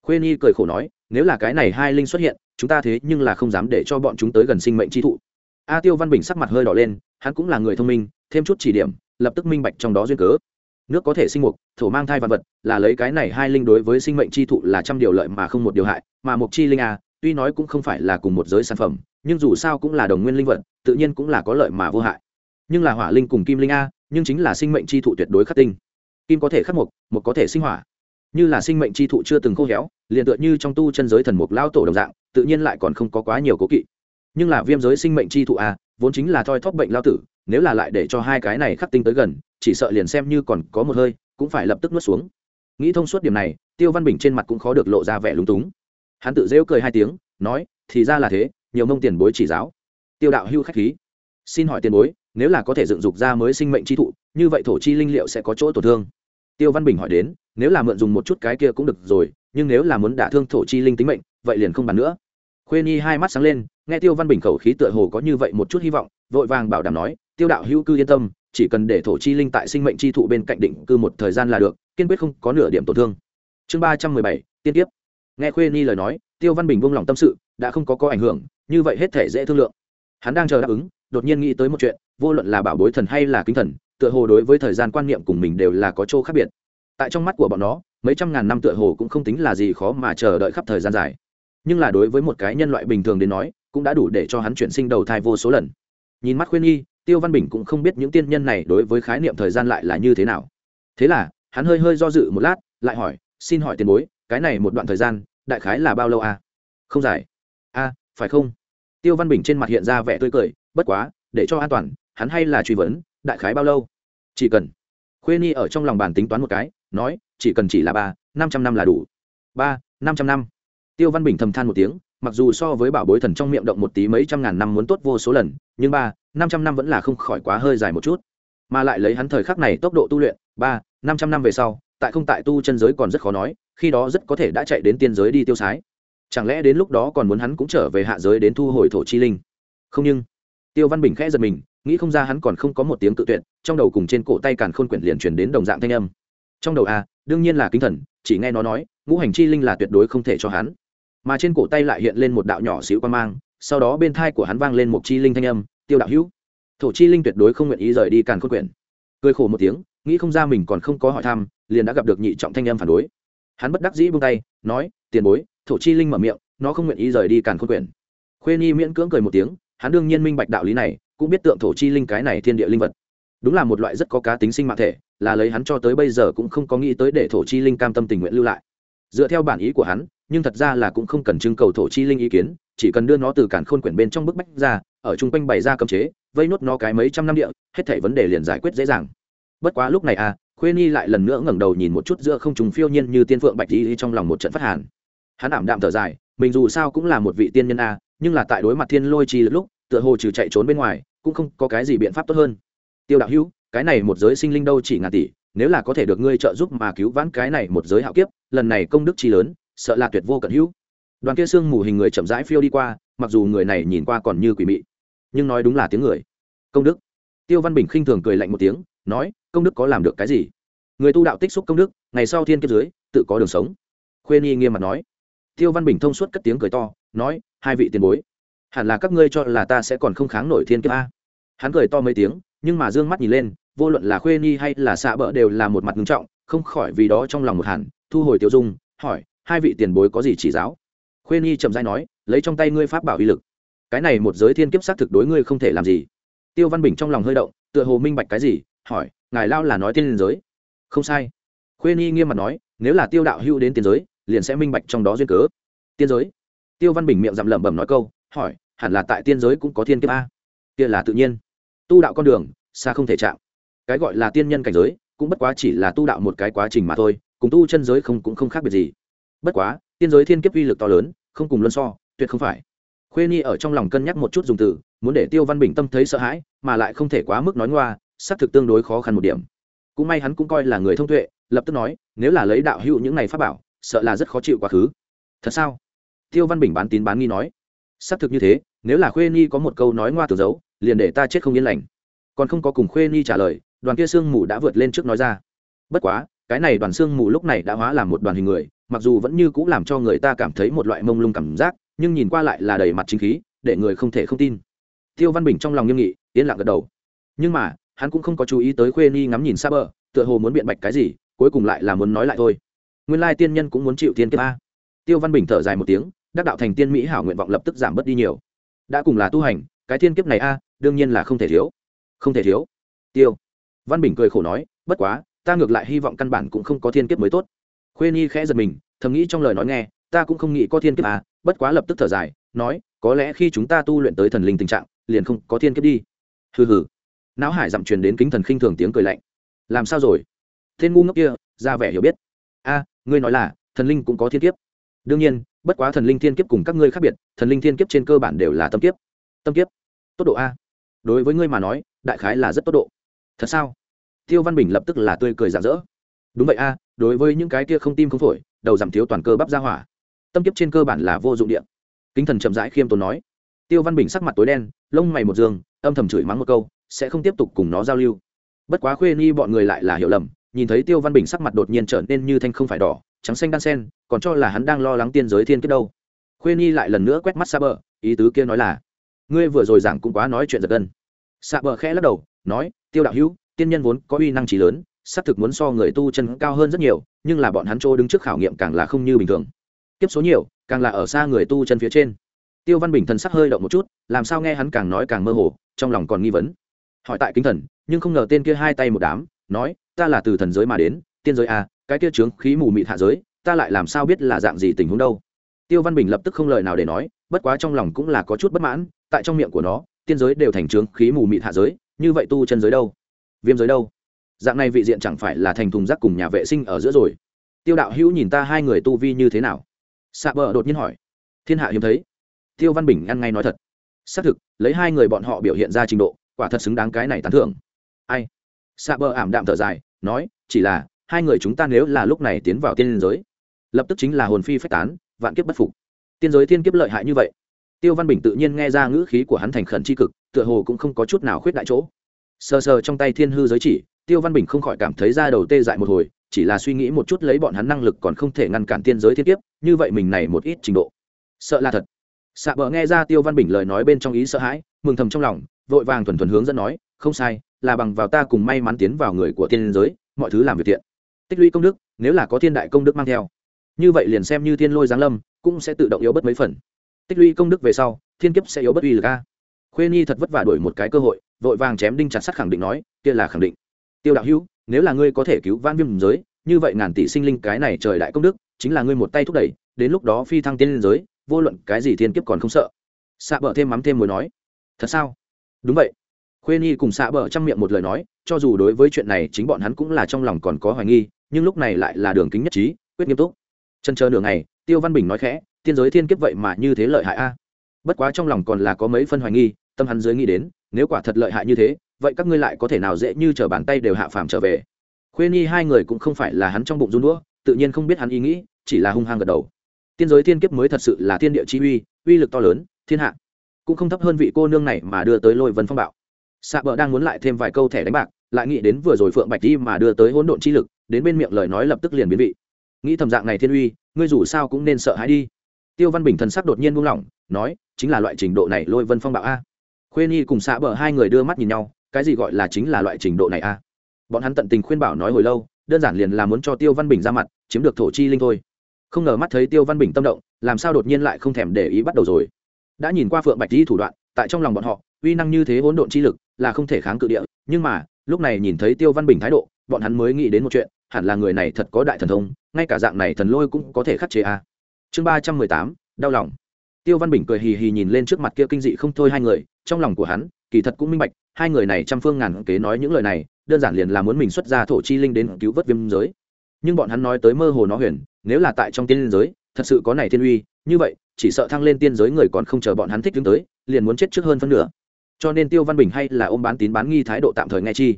Khuê nhi cười khổ nói, nếu là cái này hai linh xuất hiện, chúng ta thế nhưng là không dám để cho bọn chúng tới gần sinh mệnh chi thụ. A tiêu văn bình sắc mặt hơi đỏ lên, hắn cũng là người thông minh, thêm chút chỉ điểm, lập tức minh bạch trong đó duyên cớ. Nước có thể sinh mục thổ mang thai vật vật, là lấy cái này hai linh đối với sinh mệnh chi thụ là trăm điều lợi mà không một điều hại, mà mục chi linh a tuy nói cũng không phải là cùng một giới sản phẩm, nhưng dù sao cũng là đồng nguyên linh vật, tự nhiên cũng là có lợi mà vô hại. Nhưng là hỏa linh cùng kim linh a, nhưng chính là sinh mệnh chi thụ tuyệt đối khắc tinh. Kim có thể khắc mục mộc có thể sinh hỏa. Như là sinh mệnh chi thụ chưa từng khô héo, liền tựa như trong tu chân giới thần mục lao tổ đồng dạng, tự nhiên lại còn không có quá nhiều cố kỵ. Nhưng là viêm giới sinh mệnh chi thụ a, vốn chính là thoi thóp bệnh lao tử, nếu là lại để cho hai cái này khắc tinh tới gần, chỉ sợ liền xem như còn có một hơi, cũng phải lập tức nuốt xuống. Nghĩ thông suốt điểm này, tiêu văn bình trên mặt cũng khó được lộ ra vẻ lúng túng hắn tự rêu cười hai tiếng, nói, thì ra là thế, nhiều mông tiền bối chỉ giáo. Tiêu đạo hưu khách khí. Xin hỏi tiền bối, nếu là có thể dựng dục ra mới sinh mệnh chi thụ, như vậy thổ chi linh liệu sẽ có chỗ tổn thương? Tiêu văn bình hỏi đến, nếu là mượn dùng một chút cái kia cũng được rồi, nhưng nếu là muốn đả thương thổ chi linh tính mệnh, vậy liền không bàn nữa. Khuê nhi hai mắt sáng lên, nghe tiêu văn bình khẩu khí tựa hồ có như vậy một chút hy vọng, vội vàng bảo đảm nói, tiêu đạo hữu cư yên tâm, chỉ cần để thổ chi linh tại sinh mệnh chi thụ bên cạnh định cư một thời gian là được, kiên quyết không có nửa điểm tổn thương. Chương ba trăm mười bảy, tiên tiếp nghe khuê nhi lời nói, tiêu văn bình buông lòng tâm sự, đã không có có ảnh hưởng, như vậy hết thể dễ thương lượng. Hắn đang chờ đáp ứng, đột nhiên nghĩ tới một chuyện, vô luận là bảo bối thần hay là kính thần, tựa hồ đối với thời gian quan niệm cùng mình đều là có chỗ khác biệt. Tại trong mắt của bọn nó, mấy trăm ngàn năm tựa hồ cũng không tính là gì khó mà chờ đợi khắp thời gian dài. Nhưng là đối với một cái nhân loại bình thường đến nói, cũng đã đủ để cho hắn chuyển sinh đầu thai vô số lần. Nhìn mắt khuyên nhi tiêu văn bình cũng không biết những tiên nhân này đối với khái niệm thời gian lại là như thế nào. Thế là, hắn hơi hơi do dự một lát, lại hỏi, xin hỏi tiền bối cái này một đoạn thời gian, đại khái là bao lâu à? không dài. A phải không? Tiêu văn bình trên mặt hiện ra vẻ tươi cười, bất quá, để cho an toàn, hắn hay là truy vấn, đại khái bao lâu? Chỉ cần. Khuê nhi ở trong lòng bàn tính toán một cái, nói, chỉ cần chỉ là ba, năm trăm năm là đủ. Ba, năm trăm năm. Tiêu văn bình thầm than một tiếng, mặc dù so với bảo bối thần trong miệng động một tí mấy trăm ngàn năm muốn tốt vô số lần, nhưng ba, năm trăm năm vẫn là không khỏi quá hơi dài một chút. Mà lại lấy hắn thời khắc này tốc độ tu luyện, ba, năm trăm năm về sau tại không tại tu chân giới còn rất khó nói, khi đó rất có thể đã chạy đến tiên giới đi tiêu sái. Chẳng lẽ đến lúc đó còn muốn hắn cũng trở về hạ giới đến thu hồi thổ chi linh? Không nhưng, tiêu văn bình khẽ giật mình, nghĩ không ra hắn còn không có một tiếng tự tuyệt, trong đầu cùng trên cổ tay càn khôn quyển liền chuyển đến đồng dạng thanh âm. Trong đầu a đương nhiên là kính thần, chỉ nghe nó nói, ngũ hành chi linh là tuyệt đối không thể cho hắn. Mà trên cổ tay lại hiện lên một đạo nhỏ xíu quan mang, sau đó bên thai của hắn vang lên một chi linh thanh âm, tiêu đạo hữu. Thổ chi linh tuyệt đối không nguyện ý rời đi càn khôn quyển. Cười khổ một tiếng, nghĩ không ra mình còn không có hỏi thăm liền đã gặp được nhị trọng thanh âm phản đối. Hắn bất đắc dĩ buông tay, nói, tiền bối. Thổ chi linh mở miệng, nó không nguyện ý rời đi càn khôn quyển khuê nhi miễn cưỡng cười một tiếng, hắn đương nhiên minh bạch đạo lý này, cũng biết tượng thổ chi linh cái này thiên địa linh vật. Đúng là một loại rất có cá tính sinh mạng thể, là lấy hắn cho tới bây giờ cũng không có nghĩ tới để thổ chi linh cam tâm tình nguyện lưu lại. Dựa theo bản ý của hắn, nhưng thật ra là cũng không cần trưng cầu thổ chi linh ý kiến, chỉ cần đưa nó từ cản khôn quyển bên trong bức bách ra, ở chung quanh bày ra cấm chế, vây nốt nó cái mấy trăm năm địa, hết thảy vấn đề liền giải quyết dễ dàng. Bất quá lúc này à khuê nhi lại lần nữa ngẩng đầu nhìn một chút giữa không trùng phiêu nhiên như tiên phượng bạch di trong lòng một trận phát hàn. Hắn ảm đạm thở dài, mình dù sao cũng là một vị tiên nhân a, nhưng là tại đối mặt thiên lôi chi lúc, tựa hồ trừ chạy trốn bên ngoài, cũng không có cái gì biện pháp tốt hơn. Tiêu đạo hữu, cái này một giới sinh linh đâu chỉ ngàn tỷ, nếu là có thể được ngươi trợ giúp mà cứu vãn cái này một giới hạo kiếp, lần này công đức chi lớn, sợ là tuyệt vô cận hữu. Đoàn kia sương mù hình người chậm rãi phiêu đi qua, mặc dù người này nhìn qua còn như quỷ mị, nhưng nói đúng là tiếng người. Công đức. Tiêu văn bình khinh thường cười lạnh một tiếng nói, công đức có làm được cái gì? Người tu đạo tích xúc công đức, ngày sau thiên kiếp dưới, tự có đường sống. Khuê nhi nghiêm mặt nói. Tiêu văn bình thông suốt cất tiếng cười to, nói, hai vị tiền bối, hẳn là các ngươi cho là ta sẽ còn không kháng nổi thiên kiếp a. Hắn cười to mấy tiếng, nhưng mà d ư ơ n g mắt nhìn lên, vô luận là khuê nhi hay là xạ bỡ đều là một mặt ngưng trọng, không khỏi vì đó trong lòng một hẳn, thu hồi tiêu dung, hỏi, hai vị tiền bối có gì chỉ giáo? Khuê nhi chậm dai nói, lấy trong tay ngươi pháp bảo uy lực. Cái này một giới thiên kiếp xác thực đối ngươi không thể làm gì. Tiêu văn bình trong lòng hơi động, tựa hồ minh bạch cái gì hỏi, ngài lao là nói tiên giới? Không sai. Khuê nhi nghiêm mặt nói, nếu là tiêu đạo hưu đến tiên giới, liền sẽ minh bạch trong đó duyên cớ. Tiên giới? Tiêu văn bình miệng dặm lẩm bẩm nói câu, hỏi, hẳn là tại tiên giới cũng có thiên kiếp a? Kia là tự nhiên. Tu đạo con đường, xa không thể chạm. Cái gọi là tiên nhân cảnh giới, cũng bất quá chỉ là tu đạo một cái quá trình mà thôi, cùng tu chân giới không, cũng không khác biệt gì. Bất quá, tiên giới thiên kiếp uy lực to lớn, không cùng luân so, tuyệt không phải. Khuê nhi ở trong lòng cân nhắc một chút dùng từ, muốn để tiêu văn bình tâm thấy sợ hãi, mà lại không thể quá mức nói ngoa xác thực tương đối khó khăn một điểm. Cũng may hắn cũng coi là người thông tuệ, lập tức nói, nếu là lấy đạo hữu những này pháp bảo, sợ là rất khó chịu quá khứ. Thật sao? Tiêu văn bình bán tín bán nghi nói. Xác thực như thế, nếu là khuê nhi có một câu nói ngoa từ dấu liền để ta chết không yên lành. Còn không có cùng khuê nhi trả lời, đoàn kia sương mù đã vượt lên trước nói ra. Bất quá, cái này đoàn sương mù lúc này đã hóa làm một đoàn hình người, mặc dù vẫn như cũng làm cho người ta cảm thấy một loại mông lung cảm giác, nhưng nhìn qua lại là đầy mặt chính khí, để người không thể không tin. Tiêu văn bình trong lòng nghiêm nghị, yên lặng gật đầu. Nhưng mà hắn cũng không có chú ý tới khuê nhi ngắm nhìn xa bờ tựa hồ muốn biện bạch cái gì, cuối cùng lại là muốn nói lại thôi. Nguyên lai tiên nhân cũng muốn chịu tiên kiếp a. Tiêu văn bình thở dài một tiếng, đắc đạo thành tiên mỹ hảo nguyện vọng lập tức giảm bớt đi nhiều. Đã cùng là tu hành, cái thiên kiếp này a, đương nhiên là không thể thiếu. Không thể thiếu. Tiêu văn bình cười khổ nói, bất quá, ta ngược lại hy vọng căn bản cũng không có thiên kiếp mới tốt. Khuê nhi khẽ giật mình, thầm nghĩ trong lời nói nghe, ta cũng không nghĩ có thiên kiếp à bất quá lập tức thở dài, nói, có lẽ khi chúng ta tu luyện tới thần linh tình trạng, liền không có thiên kiếp đi. Hừ hừ não hải dặm truyền đến kính thần khinh thường tiếng cười lạnh. Làm sao rồi? Tên ngu ngốc kia, ra vẻ hiểu biết. A, ngươi nói là, thần linh cũng có thiên kiếp. Đương nhiên, bất quá thần linh thiên kiếp cùng các ngươi khác biệt, thần linh thiên kiếp trên cơ bản đều là tâm kiếp. Tâm kiếp? Tốc độ a. Đối với ngươi mà nói, đại khái là rất tốc độ. Thật sao? Tiêu văn bình lập tức là tươi cười rạng rỡ. Đúng vậy a, đối với những cái kia không tim không phổi, đầu giảm thiếu toàn cơ bắp ra hỏa. Tâm kiếp trên cơ bản là vô dụng điện kính thần chậm rãi khiêm tốn nói. Tiêu văn bình sắc mặt tối đen, lông mày một giường âm thầm chửi mắng một câu sẽ không tiếp tục cùng nó giao lưu. Bất quá khuê Nhi bọn người lại là hiểu lầm, nhìn thấy tiêu văn bình sắc mặt đột nhiên trở nên như thanh không phải đỏ, trắng xanh đan sen, còn cho là hắn đang lo lắng tiên giới thiên kết đâu. Khuê nhi lại lần nữa quét mắt xa bờ ý tứ kia nói là, ngươi vừa rồi giảng cũng quá nói chuyện giật gân. Xa bờ khẽ lắc đầu, nói, tiêu đạo hữu, tiên nhân vốn có uy năng trí lớn, xác thực muốn so người tu chân cao hơn rất nhiều, nhưng là bọn hắn chỗ đứng trước khảo nghiệm càng là không như bình thường. Tiếp số nhiều, càng là ở xa người tu chân phía trên. Tiêu văn bình thần sắc hơi động một chút, làm sao nghe hắn càng nói càng mơ hồ, trong lòng còn nghi vấn hỏi tại kính thần, nhưng không ngờ tên kia hai tay một đám, nói, ta là từ thần giới mà đến, tiên giới à cái kia trướng khí mù mịt hạ giới, ta lại làm sao biết là dạng gì tình huống đâu? Tiêu văn bình lập tức không lời nào để nói, bất quá trong lòng cũng là có chút bất mãn, tại trong miệng của nó, tiên giới đều thành trướng khí mù mịt hạ giới, như vậy tu chân giới đâu? Viêm giới đâu? Dạng này vị diện chẳng phải là thành thùng rác cùng nhà vệ sinh ở giữa rồi. Tiêu đạo hữu nhìn ta hai người tu vi như thế nào? Xạ bờ đột nhiên hỏi. Thiên hạ hiếm thấy. Tiêu văn bình ăn ngay nói thật. Xác thực, lấy hai người bọn họ biểu hiện ra trình độ quả thật xứng đáng cái này tán thưởng. Ai? Xạ bờ ảm đạm thở dài, nói, chỉ là, hai người chúng ta nếu là lúc này tiến vào tiên giới, lập tức chính là hồn phi phách tán, vạn kiếp bất phục. Tiên giới thiên kiếp lợi hại như vậy. Tiêu văn bình tự nhiên nghe ra ngữ khí của hắn thành khẩn c h i cực, tựa hồ cũng không có chút nào khuyết đại chỗ. Sờ sờ trong tay thiên hư giới chỉ, tiêu văn bình không khỏi cảm thấy ra đầu tê dại một hồi, chỉ là suy nghĩ một chút lấy bọn hắn năng lực còn không thể ngăn cản tiên giới thiên kiếp, như vậy mình này một ít trình độ. Sợ là thật. Xạ bờ nghe ra tiêu văn bình lời nói bên trong ý sợ hãi, mừng thầm trong lòng vội vàng thuần thuần hướng dẫn nói, không sai, là bằng vào ta cùng may mắn tiến vào người của tiên giới, mọi thứ làm việc thiện. Tích lũy công đức, nếu là có thiên đại công đức mang theo, như vậy liền xem như thiên lôi giáng lâm, cũng sẽ tự động yếu bất mấy phần. Tích lũy công đức về sau, thiên kiếp sẽ yếu bất uy lực a. Khuê nhi thật vất vả đổi một cái cơ hội, vội vàng chém đinh chặt sắt khẳng định nói, kia là khẳng định. Tiêu đạo hữu, nếu là ngươi có thể cứu van viêm giới, như vậy ngàn tỷ sinh linh cái này trời đại công đức, chính là ngươi một tay thúc đẩy, đến lúc đó phi thăng tiên liên giới, vô luận cái gì thiên kiếp còn không sợ. Xạ bờ thêm mắm thêm mối nói, thật sao? Đúng vậy. Khuê nhi cùng xạ bờ chăm miệng một lời nói, cho dù đối với chuyện này chính bọn hắn cũng là trong lòng còn có hoài nghi, nhưng lúc này lại là đường kính nhất trí, quyết nghiêm túc. Chân chờ nửa ngày, tiêu văn bình nói khẽ, tiên giới thiên kiếp vậy mà như thế lợi hại a? Bất quá trong lòng còn là có mấy phân hoài nghi, tâm hắn dưới nghĩ đến, nếu quả thật lợi hại như thế, vậy các ngươi lại có thể nào dễ như chở bàn tay đều hạ phàm trở về? Khuê nhi hai người cũng không phải là hắn trong bụng run đũa, tự nhiên không biết hắn ý nghĩ, chỉ là hung hăng gật đầu. Tiên giới thiên kiếp mới thật sự là thiên địa chi uy uy lực to lớn, thiên hạ cũng không thấp hơn vị cô nương này mà đưa tới lôi vân phong bạo. Xạ bờ đang muốn lại thêm vài câu thẻ đánh bạc, lại nghĩ đến vừa rồi phượng bạch đi mà đưa tới hỗn độn chi lực, đến bên miệng lời nói lập tức liền biến vị. Nghĩ thầm dạng này thiên uy, ngươi dù sao cũng nên sợ hãi đi. Tiêu văn bình thần sắc đột nhiên buông lỏng, nói, chính là loại trình độ này lôi vân phong bạo a. Khuê nhi cùng xạ bờ hai người đưa mắt nhìn nhau, cái gì gọi là chính là loại trình độ này a? Bọn hắn tận tình khuyên bảo nói hồi lâu, đơn giản liền là muốn cho tiêu văn bình ra mặt, chiếm được thổ chi linh thôi. Không ngờ mắt thấy tiêu văn bình tâm động, làm sao đột nhiên lại không thèm để ý bắt đầu rồi đã nhìn qua phượng bạch di thủ đoạn, tại trong lòng bọn họ, uy năng như thế hỗn độn chi lực là không thể kháng cự địa, nhưng mà, lúc này nhìn thấy tiêu văn bình thái độ, bọn hắn mới nghĩ đến một chuyện, hẳn là người này thật có đại thần thông, ngay cả dạng này thần lôi cũng có thể khắc chế a. Chương ba trăm mười tám, đau lòng. Tiêu văn bình cười hì hì nhìn lên trước mặt kia kinh dị không thôi hai người, trong lòng của hắn, kỳ thật cũng minh bạch, hai người này trăm phương ngàn kế nói những lời này, đơn giản liền là muốn mình xuất ra thổ chi linh đến cứu vớt viêm giới. Nhưng bọn hắn nói tới mơ hồ nó huyền, nếu là tại trong tiên giới, thật sự có này thiên uy, như vậy chỉ sợ thăng lên tiên giới người còn không chờ bọn hắn thích đứng tới, liền muốn chết trước hơn phân nửa. Cho nên tiêu văn bình hay là ôm bán tín bán nghi thái độ tạm thời nghe chi.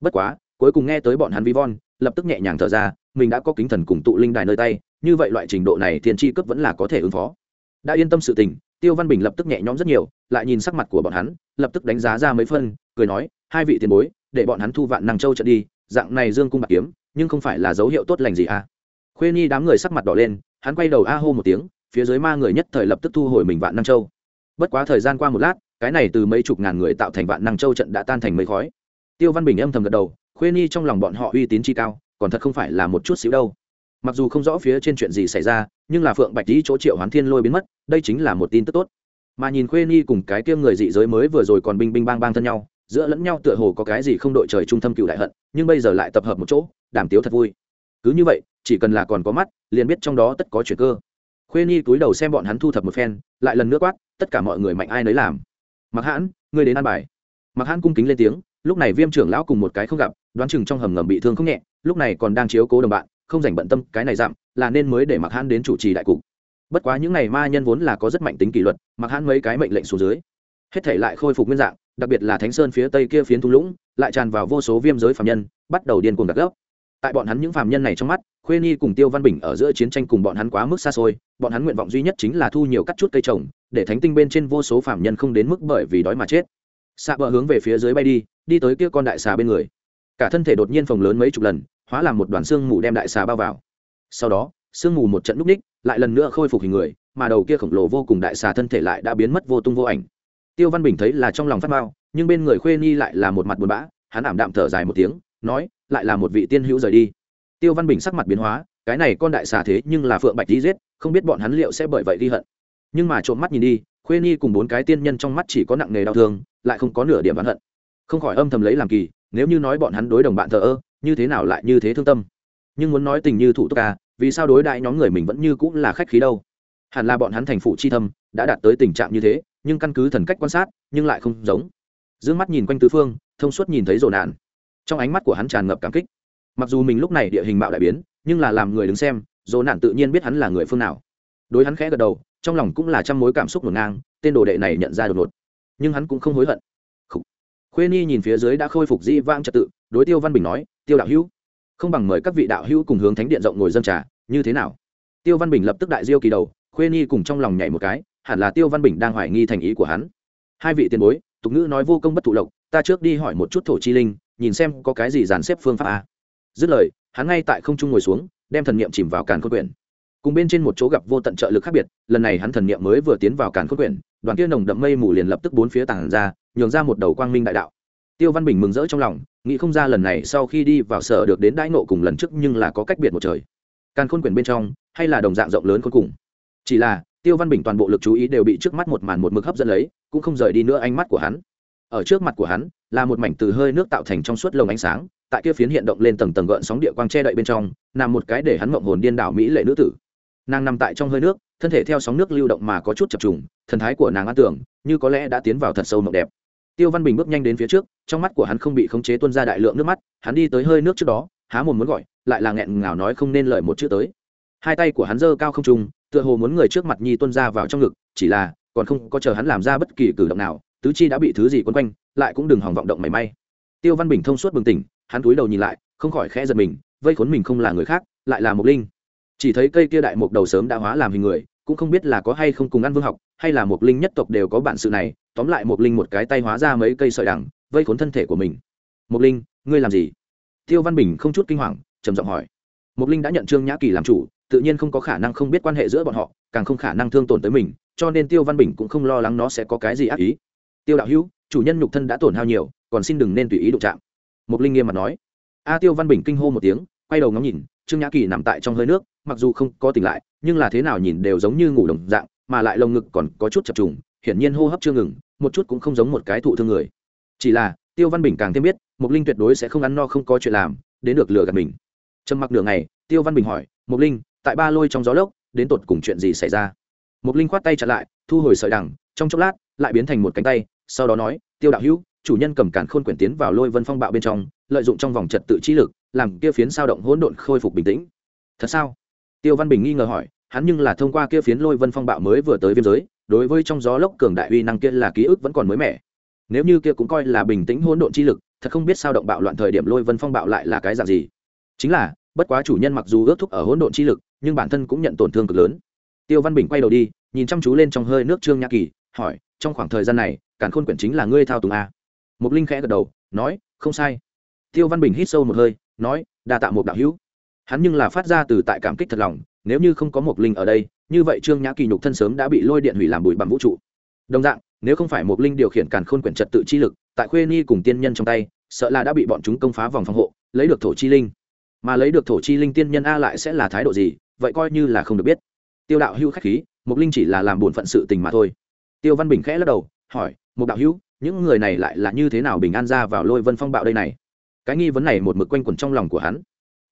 Bất quá, cuối cùng nghe tới bọn hắn vi von, lập tức nhẹ nhàng thở ra, mình đã có kính thần cùng tụ linh đài nơi tay, như vậy loại trình độ này thiên tri cấp vẫn là có thể ứng phó. Đã yên tâm sự tình, tiêu văn bình lập tức nhẹ nhõm rất nhiều, lại nhìn sắc mặt của bọn hắn, lập tức đánh giá ra mấy phân, cười nói, hai vị tiền bối, để bọn hắn thu vạn năng châu trận đi, dạng này dương cung bạc kiếm, nhưng không phải là dấu hiệu tốt lành gì à? Khuê nhi đám người sắc mặt đỏ lên, hắn quay đầu a hô một tiếng phía dưới ma người nhất thời lập tức thu hồi mình vạn năng châu. Bất quá thời gian qua một lát, cái này từ mấy chục ngàn người tạo thành vạn năng châu trận đã tan thành mây khói. Tiêu văn bình âm thầm gật đầu khuê nhi trong lòng bọn họ uy tín chi cao, còn thật không phải là một chút xíu đâu. Mặc dù không rõ phía trên chuyện gì xảy ra, nhưng là phượng bạch lý chỗ triệu hoán thiên lôi biến mất, đây chính là một tin tức tốt. Mà nhìn khuê nhi cùng cái kia người dị giới mới vừa rồi còn binh binh bang bang thân nhau, giữa lẫn nhau tựa hồ có cái gì không đội trời trung thâm cựu đại hận, nhưng bây giờ lại tập hợp một chỗ, đàm tiếu thật vui. Cứ như vậy, chỉ cần là còn có mắt, liền biết trong đó tất có chuyện cơ khuê nhi túi đầu xem bọn hắn thu thập một phen, lại lần nữa quát, tất cả mọi người mạnh ai nấy làm? Mặc hãn, ngươi đến ăn bài. Mặc hãn cung kính lên tiếng, lúc này viêm trưởng lão cùng một cái không gặp, đoán chừng trong hầm ngầm bị thương không nhẹ, lúc này còn đang chiếu cố đồng bạn, không dành bận tâm, cái này dặm, là nên mới để mặc hãn đến chủ trì đại cục. Bất quá những ngày ma nhân vốn là có rất mạnh tính kỷ luật mặc hãn mấy cái mệnh lệnh xuống dưới. Hết thể lại khôi phục nguyên dạng, đặc biệt là thánh sơn phía tây kia phiến thung lũng, lại tràn vào vô số viêm giới phạm nhân, bắt đầu điên cuồng đặc gốc tại bọn hắn những phạm nhân này trong mắt, khuê nhi cùng tiêu văn bình ở giữa chiến tranh cùng bọn hắn quá mức xa xôi, bọn hắn nguyện vọng duy nhất chính là thu nhiều cắt chút cây trồng, để thánh tinh bên trên vô số phạm nhân không đến mức bởi vì đói mà chết. Xạ bờ hướng về phía dưới bay đi đi tới kia con đại xà bên người. Cả thân thể đột nhiên phồng lớn mấy chục lần, hóa làm một đoàn xương mù đem đại xà bao vào. Sau đó sương mù một trận núp ních, lại lần nữa khôi phục hình người, mà đầu kia khổng lồ vô cùng đại xà thân thể lại đã biến mất vô tung vô ảnh. Tiêu văn bình thấy là trong lòng phát bao nhưng bên người khuê nhi lại là một mặt buồn bã, hắn ảm đạm thở dài một tiếng, nói lại là một vị tiên hữu rời đi. Tiêu văn bình sắc mặt biến hóa, cái này con đại xà thế nhưng là phượng bạch đi giết, không biết bọn hắn liệu sẽ bởi vậy ghi hận. Nhưng mà trộm mắt nhìn đi, khuê nhi cùng bốn cái tiên nhân trong mắt chỉ có nặng nề đau thương, lại không có nửa điểm oán hận. Không khỏi âm thầm lấy làm kỳ, nếu như nói bọn hắn đối đồng bạn thờ ơ, như thế nào lại như thế thương tâm? Nhưng muốn nói tình như thủ túc ca à, vì sao đối đại nhóm người mình vẫn như cũng là khách khí đâu? Hẳn là bọn hắn thành phụ chi thâm, đã đạt tới tình trạng như thế, nhưng căn cứ thần cách quan sát, nhưng lại không giống. D mắt nhìn quanh tứ phương, thông suốt nhìn thấy rồ nạn trong ánh mắt của hắn tràn ngập cảm kích. Mặc dù mình lúc này địa hình mạo đại biến, nhưng là làm người đứng xem, dỗ nạn tự nhiên biết hắn là người phương nào. Đối hắn khẽ gật đầu, trong lòng cũng là trăm mối cảm xúc ngổn ngang, tên đồ đệ này nhận ra đột ngột. Nhưng hắn cũng không hối hận. Khuê ni nhìn phía dưới đã khôi phục dĩ vang trật tự, đối tiêu văn bình nói, tiêu đạo hữu, không bằng mời các vị đạo hữu cùng hướng thánh điện rộng ngồi dân trà, như thế nào? Tiêu văn bình lập tức đại diêu kỳ đầu, khuê ni cùng trong lòng nhảy một cái, hẳn là tiêu văn bình đang hoài nghi thành ý của hắn. Hai vị tiền bối, tục ngữ nói vô công bất thụ lộc, ta trước đi hỏi một chút thổ chi linh nhìn xem có cái gì dàn xếp phương pháp a. Dứt lời, hắn ngay tại không trung ngồi xuống, đem thần niệm chìm vào càn khôn quyển. Cùng bên trên một chỗ gặp vô tận trợ lực khác biệt, lần này hắn thần niệm mới vừa tiến vào càn khôn quyển, đoàn kia nồng đậm mây mù liền lập tức bốn phía tảng ra, nhường ra một đầu quang minh đại đạo. Tiêu văn bình mừng rỡ trong lòng, nghĩ không ra lần này sau khi đi vào sở được đến đãi nộ cùng lần trước nhưng là có cách biệt một trời. Càn khôn quyển bên trong, hay là đồng dạng rộng lớn cuối cùng. Chỉ là, tiêu văn bình toàn bộ lực chú ý đều bị trước mắt một màn một mực hấp dẫn lấy, cũng không rời đi nữa ánh mắt của hắn ở trước mặt của hắn là một mảnh từ hơi nước tạo thành trong suốt lồng ánh sáng, tại kia phiến hiện động lên tầng tầng gợn sóng địa quang che đậy bên trong, nằm một cái để hắn mộng hồn điên đảo mỹ lệ nữ tử. Nàng nằm tại trong hơi nước, thân thể theo sóng nước lưu động mà có chút chập trùng, thần thái của nàng an tưởng, như có lẽ đã tiến vào thật sâu mộng đẹp. Tiêu văn bình bước nhanh đến phía trước, trong mắt của hắn không bị khống chế tuôn ra đại lượng nước mắt, hắn đi tới hơi nước trước đó, há mồm muốn gọi, lại là nghẹn ngào nói không nên lời một chữ tới. Hai tay của hắn giơ cao không trung, tựa hồ muốn người trước mặt nhi tuôn ra vào trong ngực, chỉ là còn không có chờ hắn làm ra bất kỳ cử động nào tứ chi đã bị thứ gì quấn quanh, lại cũng đừng hòng vọng động mảy may. Tiêu văn bình thông suốt bừng tỉnh, hắn cúi đầu nhìn lại, không khỏi khẽ giật mình, vây khốn mình không là người khác, lại là mục linh. Chỉ thấy cây kia đại mục đầu sớm đã hóa làm hình người, cũng không biết là có hay không cùng ăn vương học, hay là mục linh nhất tộc đều có bản sự này, tóm lại mục linh một cái tay hóa ra mấy cây sợi đằng, vây khốn thân thể của mình. Mục linh, ngươi làm gì? Tiêu văn bình không chút kinh hoàng, trầm giọng hỏi. Mục linh đã nhận trương nhã kỳ làm chủ, tự nhiên không có khả năng không biết quan hệ giữa bọn họ, càng không khả năng thương tổn tới mình, cho nên tiêu văn bình cũng không lo lắng nó sẽ có cái gì ác ý tiêu đạo hữu, chủ nhân nhục thân đã tổn hao nhiều, còn xin đừng nên tùy ý đụng chạm. Mục linh nghiêm mặt nói. A tiêu văn bình kinh hô một tiếng, quay đầu ngắm nhìn, trương nhã kỳ nằm tại trong hơi nước, mặc dù không có tỉnh lại, nhưng là thế nào nhìn đều giống như ngủ đồng dạng, mà lại lồng ngực còn có chút chập trùng, hiển nhiên hô hấp chưa ngừng, một chút cũng không giống một cái thụ thương người. Chỉ là, tiêu văn bình càng thêm biết mục linh tuyệt đối sẽ không ăn no không có chuyện làm, đến được lừa gạt mình. Trầm mặc nửa ngày, tiêu văn bình hỏi mục linh, tại ba lôi trong gió lốc, đến tột cùng chuyện gì xảy ra? Mục linh khoát tay chặn lại, thu hồi sợi đằng, trong chốc lát, lại biến thành một cánh tay sau đó nói, tiêu đạo hữu, chủ nhân cầm cản khôn quyển tiến vào lôi vân phong bạo bên trong, lợi dụng trong vòng trật tự trí lực, làm kia phiến sao động hỗn độn khôi phục bình tĩnh. Thật sao? Tiêu văn bình nghi ngờ hỏi, hắn nhưng là thông qua kia phiến lôi vân phong bạo mới vừa tới biên giới, đối với trong gió lốc cường đại uy năng kia là ký ức vẫn còn mới mẻ. Nếu như kia cũng coi là bình tĩnh hỗn độn chi lực, thật không biết sao động bạo loạn thời điểm lôi vân phong bạo lại là cái dạng gì. Chính là, bất quá chủ nhân mặc dù ước thúc ở hỗn độn chi lực, nhưng bản thân cũng nhận tổn thương cực lớn. Tiêu văn bình quay đầu đi, nhìn chăm chú lên trong hơi nước trương nhã kỳ, hỏi, trong khoảng thời gian này càn khôn quyển chính là ngươi thao túng à? a mục linh khẽ gật đầu, nói, không sai. Tiêu văn bình hít sâu một hơi, nói, đa tạ một đạo hữu. Hắn nhưng là phát ra từ tại cảm kích thật lòng, nếu như không có mục linh ở đây, như vậy trương nhã kỳ nhục thân sớm đã bị lôi điện hủy làm bụi bằng vũ trụ. Đồng dạng, nếu không phải mục linh điều khiển càn khôn quyển trật tự chi lực, tại khuê ni cùng tiên nhân trong tay, sợ là đã bị bọn chúng công phá vòng phòng hộ, lấy được thổ chi linh. Mà lấy được thổ chi linh tiên nhân a lại sẽ là thái độ gì, vậy coi như là không được biết. Tiêu đạo hữu khách khí mục linh chỉ là làm bổn phận sự tình mà thôi. Tiêu văn bình khẽ lắc đầu, hỏi một đạo hữu, những người này lại là như thế nào bình an ra vào lôi vân phong bạo đây này? Cái nghi vấn này một mực quanh quẩn trong lòng của hắn.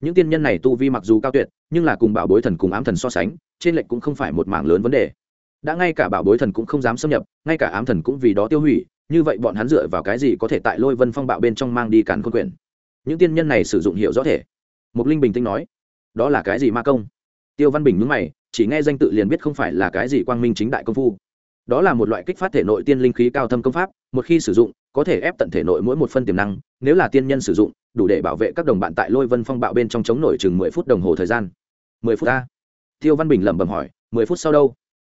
Những tiên nhân này tu vi mặc dù cao tuyệt, nhưng là cùng bảo bối thần cùng ám thần so sánh, trên lệnh cũng không phải một mảng lớn vấn đề. Đã ngay cả bảo bối thần cũng không dám xâm nhập, ngay cả ám thần cũng vì đó tiêu hủy, như vậy bọn hắn dựa vào cái gì có thể tại lôi vân phong bạo bên trong mang đi cản quân quyền? Những tiên nhân này sử dụng hiệu rõ thể. Mục linh bình tĩnh nói, đó là cái gì ma công? Tiêu văn bình nhúng mày, chỉ nghe danh tự liền biết không phải là cái gì quang minh chính đại công phu đó là một loại kích phát thể nội tiên linh khí cao thâm công pháp, một khi sử dụng, có thể ép tận thể nội mỗi một phân tiềm năng, nếu là tiên nhân sử dụng, đủ để bảo vệ các đồng bạn tại lôi vân phong bạo bên trong chống nổi chừng mười phút đồng hồ thời gian. Mười phút ta tiêu văn bình lẩm bẩm hỏi, mười phút sau đâu?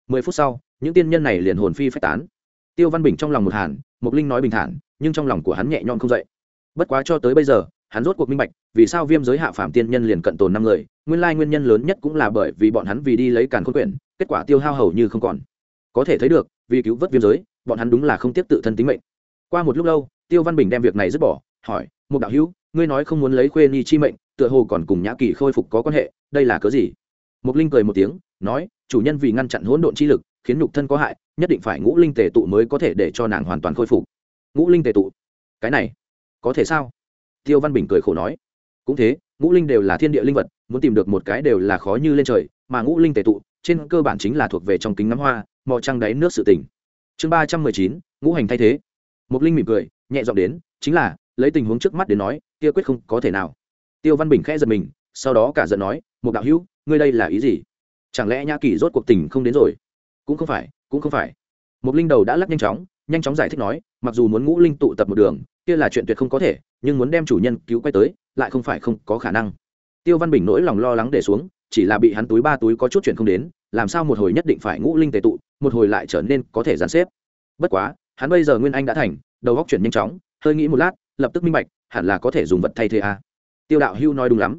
Mười phút sau, những tiên nhân này liền hồn phi phách tán. Tiêu văn bình trong lòng một hàn, mục linh nói bình thản, nhưng trong lòng của hắn nhẹ nhõm không dậy. Bất quá cho tới bây giờ, hắn rốt cuộc minh bạch, vì sao viêm giới hạ phạm tiên nhân liền cận tồn năm người, nguyên lai nguyên nhân lớn nhất cũng là bởi vì bọn hắn vì đi lấy càn khôn quyển, kết quả tiêu hao hầu như không còn có thể thấy được, vì cứu vớt viêm giới, bọn hắn đúng là không tiếp tự thân tính mệnh. Qua một lúc lâu, tiêu văn bình đem việc này dứt bỏ, hỏi một đạo hữu, ngươi nói không muốn lấy khuê ni chi mệnh, tựa hồ còn cùng nhã kỳ khôi phục có quan hệ, đây là cớ gì? Mục linh cười một tiếng, nói, chủ nhân vì ngăn chặn hỗn độn chi lực, khiến nhục thân có hại, nhất định phải ngũ linh tề tụ mới có thể để cho nàng hoàn toàn khôi phục. Ngũ linh tề tụ? Cái này, có thể sao? Tiêu văn bình cười khổ nói. Cũng thế, ngũ linh đều là thiên địa linh vật, muốn tìm được một cái đều là khó như lên trời, mà ngũ linh tề tụ, trên cơ bản chính là thuộc về trong kính ngắm hoa mò trăng đáy nước sự tỉnh chương ba trăm mười chín, ngũ hành thay thế. Mục linh mỉm cười, nhẹ giọng đến, chính là, lấy tình huống trước mắt đến nói, kia quyết không có thể nào. Tiêu văn bình khẽ giật mình, sau đó cả giận nói một đạo hữu, ngươi đây là ý gì? Chẳng lẽ nhã kỳ rốt cuộc tình không đến rồi? Cũng không phải, cũng không phải. Một linh đầu đã lắc nhanh chóng nhanh chóng giải thích nói, mặc dù muốn ngũ linh tụ tập một đường, kia là chuyện tuyệt không có thể, nhưng muốn đem chủ nhân cứu quay tới, lại không phải không có khả năng. Tiêu văn bình nỗi lòng lo lắng để xuống, chỉ là bị hắn túi ba túi có chút chuyện không đến làm sao một hồi nhất định phải ngũ linh tề tụ, một hồi lại trở nên có thể gián xếp. Bất quá, hắn bây giờ nguyên anh đã thành, đầu góc chuyển nhanh chóng, hơi nghĩ một lát, lập tức minh bạch, hẳn là có thể dùng vật thay thế a. À. tiêu đạo hưu nói đúng lắm.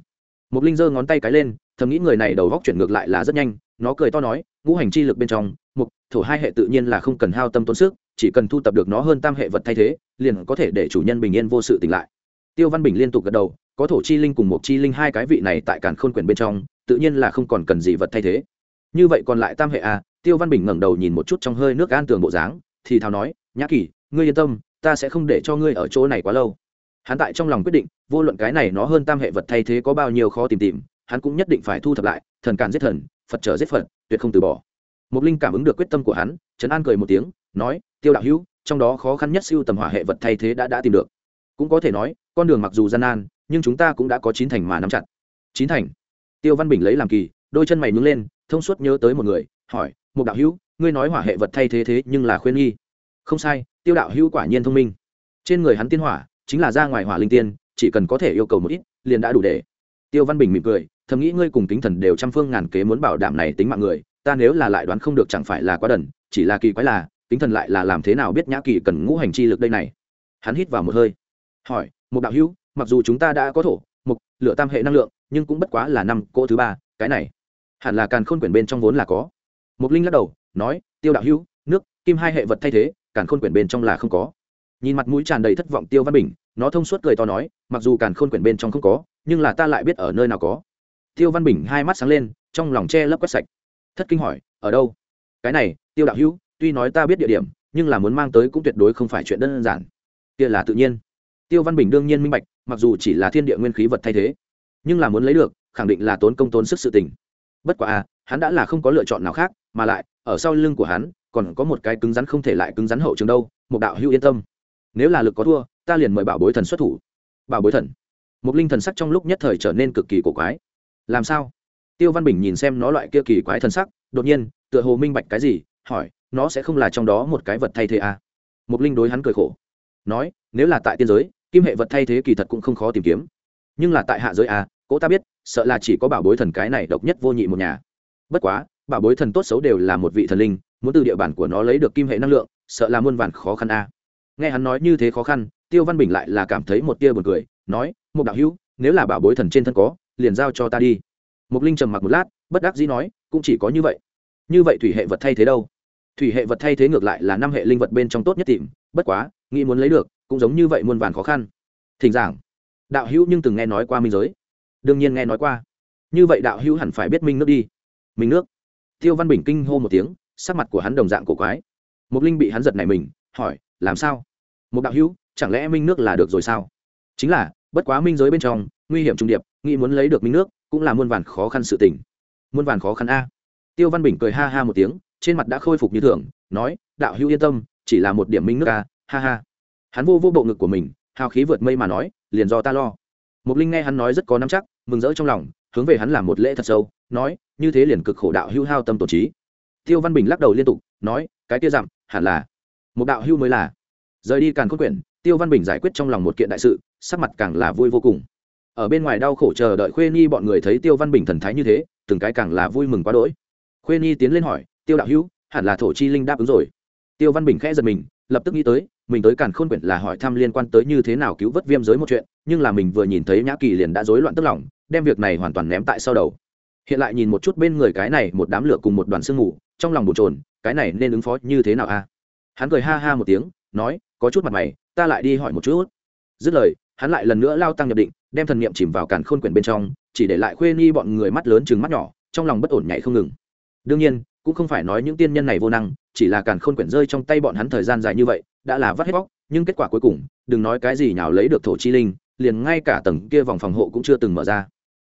Một linh giơ ngón tay cái lên, thầm nghĩ người này đầu góc chuyển ngược lại là rất nhanh, nó cười to nói, ngũ hành chi lực bên trong mục thổ hai hệ tự nhiên là không cần hao tâm tốn sức, chỉ cần thu tập được nó hơn tam hệ vật thay thế, liền có thể để chủ nhân bình yên vô sự tỉnh lại. Tiêu văn bình liên tục gật đầu, có thổ chi linh cùng một chi linh hai cái vị này tại càn khôn quyển bên trong, tự nhiên là không còn cần gì vật thay thế như vậy còn lại tam hệ à? Tiêu văn bình ngẩng đầu nhìn một chút trong hơi nước an tường bộ dáng, thì thào nói, nhã kỳ, ngươi yên tâm, ta sẽ không để cho ngươi ở chỗ này quá lâu. Hắn tại trong lòng quyết định, vô luận cái này nó hơn tam hệ vật thay thế có bao nhiêu khó tìm tìm, hắn cũng nhất định phải thu thập lại, thần càn giết thần, phật trở giết phật, tuyệt không từ bỏ. Một linh cảm ứng được quyết tâm của hắn, trấn an cười một tiếng, nói, tiêu đạo hữu, trong đó khó khăn nhất siêu tầm hỏa hệ vật thay thế đã đã tìm được. Cũng có thể nói, con đường mặc dù gian nan, nhưng chúng ta cũng đã có chín thành mà nắm chặt. Chín thành. Tiêu văn bình lấy làm kỳ, đôi chân mày nhướng lên thông suốt nhớ tới một người, hỏi một đạo hữu, ngươi nói hỏa hệ vật thay thế thế nhưng là khuyên nghi. Không sai, tiêu đạo hữu quả nhiên thông minh. Trên người hắn tiên hỏa, chính là ra ngoài hỏa linh tiên, chỉ cần có thể yêu cầu một ít, liền đã đủ để. Tiêu văn bình mỉm cười, thầm nghĩ ngươi cùng tính thần đều trăm phương ngàn kế muốn bảo đảm này tính mạng người, ta nếu là lại đoán không được chẳng phải là quá đần, chỉ là kỳ quái là tính thần lại là làm thế nào biết nhã kỳ cần ngũ hành chi lực đây này? Hắn hít vào một hơi, hỏi một đạo hữu, mặc dù chúng ta đã có thổ, mục, lửa tam hệ năng lượng, nhưng cũng bất quá là năm cỗ thứ ba, cái này hẳn là càn khôn quyển bên trong vốn là có. Mục linh lắc đầu, nói, tiêu đạo hữu, nước, kim hai hệ vật thay thế, càn khôn quyển bên trong là không có. Nhìn mặt mũi tràn đầy thất vọng tiêu văn bình, nó thông suốt cười to nói, mặc dù càn khôn quyển bên trong không có, nhưng là ta lại biết ở nơi nào có. Tiêu văn bình hai mắt sáng lên, trong lòng che lấp quét sạch. Thất kinh hỏi, ở đâu? Cái này, tiêu đạo hữu, tuy nói ta biết địa điểm, nhưng là muốn mang tới cũng tuyệt đối không phải chuyện đơn giản. Kia là tự nhiên. Tiêu văn bình đương nhiên minh bạch, mặc dù chỉ là thiên địa nguyên khí vật thay thế, nhưng là muốn lấy được, khẳng định là tốn công tốn sức sự tình bất quá à hắn đã là không có lựa chọn nào khác mà lại ở sau lưng của hắn còn có một cái cứng rắn không thể lại cứng rắn hậu trường đâu một đạo hữu yên tâm. Nếu là lực có thua ta liền mời bảo bối thần xuất thủ. Bảo bối thần. Một linh thần sắc trong lúc nhất thời trở nên cực kỳ cổ quái. Làm sao? Tiêu văn bình nhìn xem nó loại kia kỳ quái thần sắc đột nhiên tựa hồ minh bạch cái gì hỏi nó sẽ không là trong đó một cái vật thay thế à? một linh đối hắn cười khổ. Nói nếu là tại tiên giới kim hệ vật thay thế kỳ thật cũng không khó tìm kiếm. Nhưng là tại hạ giới à, cố ta biết sợ là chỉ có bảo bối thần cái này độc nhất vô nhị một nhà. Bất quá, bảo bối thần tốt xấu đều là một vị thần linh, muốn từ địa bàn của nó lấy được kim hệ năng lượng, sợ là muôn vàn khó khăn a. Nghe hắn nói như thế khó khăn, tiêu văn bình lại là cảm thấy một tia buồn cười, nói một đạo hữu, nếu là bảo bối thần trên thân có, liền giao cho ta đi. Mục linh trầm mặc một lát, bất đắc dĩ nói, cũng chỉ có như vậy. Như vậy thủy hệ vật thay thế đâu? Thủy hệ vật thay thế ngược lại là năm hệ linh vật bên trong tốt nhất tìm, bất quá, nghĩ muốn lấy được, cũng giống như vậy muôn vàn khó khăn. Thỉnh giảng. Đạo hữu nhưng từng nghe nói qua minh giới đương nhiên nghe nói qua. Như vậy đạo hữu hẳn phải biết minh nước đi. Minh nước? Tiêu văn bình kinh hô một tiếng, sắc mặt của hắn đồng dạng cổ quái. Mục linh bị hắn giật này mình, hỏi, làm sao? Một đạo hữu, chẳng lẽ minh nước là được rồi sao? Chính là, bất quá minh giới bên trong, nguy hiểm trung điệp, nghĩ muốn lấy được minh nước cũng là muôn vàn khó khăn sự tình. Muôn vàn khó khăn a? Tiêu văn bình cười ha ha một tiếng, trên mặt đã khôi phục như thường, nói, đạo hữu yên tâm, chỉ là một điểm minh nước a, ha ha. Hắn vô vô bộ ngực của mình, hào khí vượt mây mà nói, liền do ta lo. Mục linh nghe hắn nói rất có nắm chắc mừng rỡ trong lòng, hướng về hắn làm một lễ thật sâu, nói, như thế liền cực khổ đạo hưu hao tâm tổ trí. Tiêu văn bình lắc đầu liên tục, nói, cái kia dặm, hẳn là một đạo hưu mới là. Rời đi càn cốt quyển, tiêu văn bình giải quyết trong lòng một kiện đại sự, sắc mặt càng là vui vô cùng. Ở bên ngoài đau khổ chờ đợi khuê nhi bọn người thấy tiêu văn bình thần thái như thế, từng cái càng là vui mừng quá đỗi. Khuê nhi tiến lên hỏi, tiêu đạo hữu, hẳn là thổ chi linh đáp ứng rồi. Tiêu văn bình khẽ giật mình, lập tức nghĩ tới mình tới càn khôn quyển là hỏi thăm liên quan tới như thế nào cứu vớt viêm giới một chuyện, nhưng là mình vừa nhìn thấy nhã kỳ liền đã rối loạn tức lòng, đem việc này hoàn toàn ném tại sau đầu. Hiện lại nhìn một chút bên người cái này một đám lửa cùng một đoàn sương mù, trong lòng bồn trồn cái này nên ứng phó như thế nào a hắn cười ha ha một tiếng, nói, có chút mặt mày, ta lại đi hỏi một chút. Dứt lời, hắn lại lần nữa lao tăng nhập định, đem thần niệm chìm vào càn khôn quyển bên trong, chỉ để lại khuê nghi bọn người mắt lớn chừng mắt nhỏ, trong lòng bất ổn nhảy không ngừng. Đương nhiên, cũng không phải nói những tiên nhân này vô năng, chỉ là càn khôn quyển rơi trong tay bọn hắn thời gian dài như vậy đã là vắt hết bóc, nhưng kết quả cuối cùng, đừng nói cái gì nào lấy được thổ chi linh, liền ngay cả tầng kia vòng phòng hộ cũng chưa từng mở ra.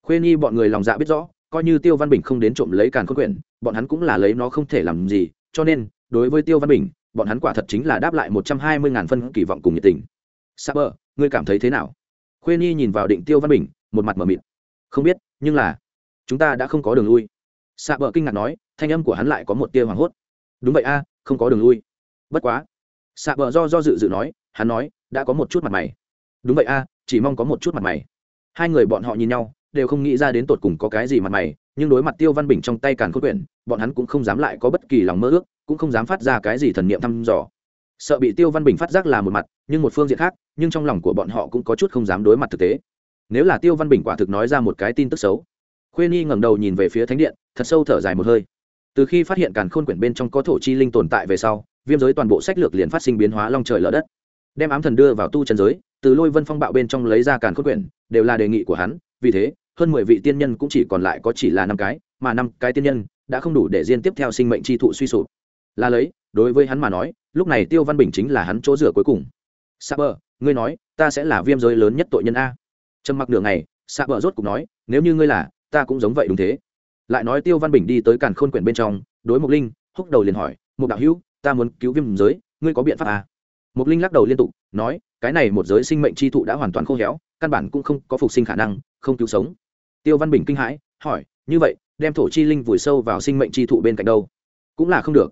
Khuê nhi bọn người lòng dạ biết rõ, coi như tiêu văn bình không đến trộm lấy càn khôn quyển, bọn hắn cũng là lấy nó không thể làm gì, cho nên, đối với tiêu văn bình, bọn hắn quả thật chính là đáp lại một trăm hai mươi ngàn phân kỳ vọng cùng nhiệt tình. Sa bờ, ngươi cảm thấy thế nào? Khuê nhi nhìn vào định tiêu văn bình, một mặt mờ mịt. Không biết, nhưng là, chúng ta đã không có đường lui. Sa bờ kinh ngạc nói, thanh âm của hắn lại có một tia hoảng hốt. Đúng vậy a, không có đường lui. Bất quá xạ bờ do do dự dự nói, hắn nói, đã có một chút mặt mày. Đúng vậy a, chỉ mong có một chút mặt mày. Hai người bọn họ nhìn nhau, đều không nghĩ ra đến tột cùng có cái gì mặt mày, nhưng đối mặt tiêu văn bình trong tay càn khôn quyển, bọn hắn cũng không dám lại có bất kỳ lòng mơ ước, cũng không dám phát ra cái gì thần niệm thăm dò. Sợ bị tiêu văn bình phát giác là một mặt, nhưng một phương diện khác, nhưng trong lòng của bọn họ cũng có chút không dám đối mặt thực tế. Nếu là tiêu văn bình quả thực nói ra một cái tin tức xấu, khuê nhi ngẩng đầu nhìn về phía thánh điện, thật sâu thở dài một hơi. Từ khi phát hiện càn khôn quyển bên trong có thổ chi linh tồn tại về sau viêm giới toàn bộ sách lược liền phát sinh biến hóa long trời lở đất. Đem ám thần đưa vào tu chân giới, từ lôi vân phong bạo bên trong lấy ra càn khôn quyển, đều là đề nghị của hắn, vì thế, hơn mười vị tiên nhân cũng chỉ còn lại có chỉ là năm cái, mà năm cái tiên nhân đã không đủ để riêng tiếp theo sinh mệnh chi thụ suy sụp. Là lấy, đối với hắn mà nói, lúc này tiêu văn bình chính là hắn chỗ rửa cuối cùng. Sa bờ, ngươi nói, ta sẽ là viêm giới lớn nhất tội nhân a. Trầm mặc nửa ngày, sa bờ rốt cục nói, nếu như ngươi là, ta cũng giống vậy đúng thế. Lại nói tiêu văn bình đi tới càn khôn quyển bên trong, đối mục linh, húc đầu liền hỏi mục đạo hữu ta muốn cứu viêm giới, ngươi có biện pháp à? mục linh lắc đầu liên tục, nói, cái này một giới sinh mệnh chi thụ đã hoàn toàn khô héo, căn bản cũng không có phục sinh khả năng, không cứu sống. Tiêu văn bình kinh hãi, hỏi, như vậy, đem thổ chi linh vùi sâu vào sinh mệnh chi thụ bên cạnh đâu? Cũng là không được.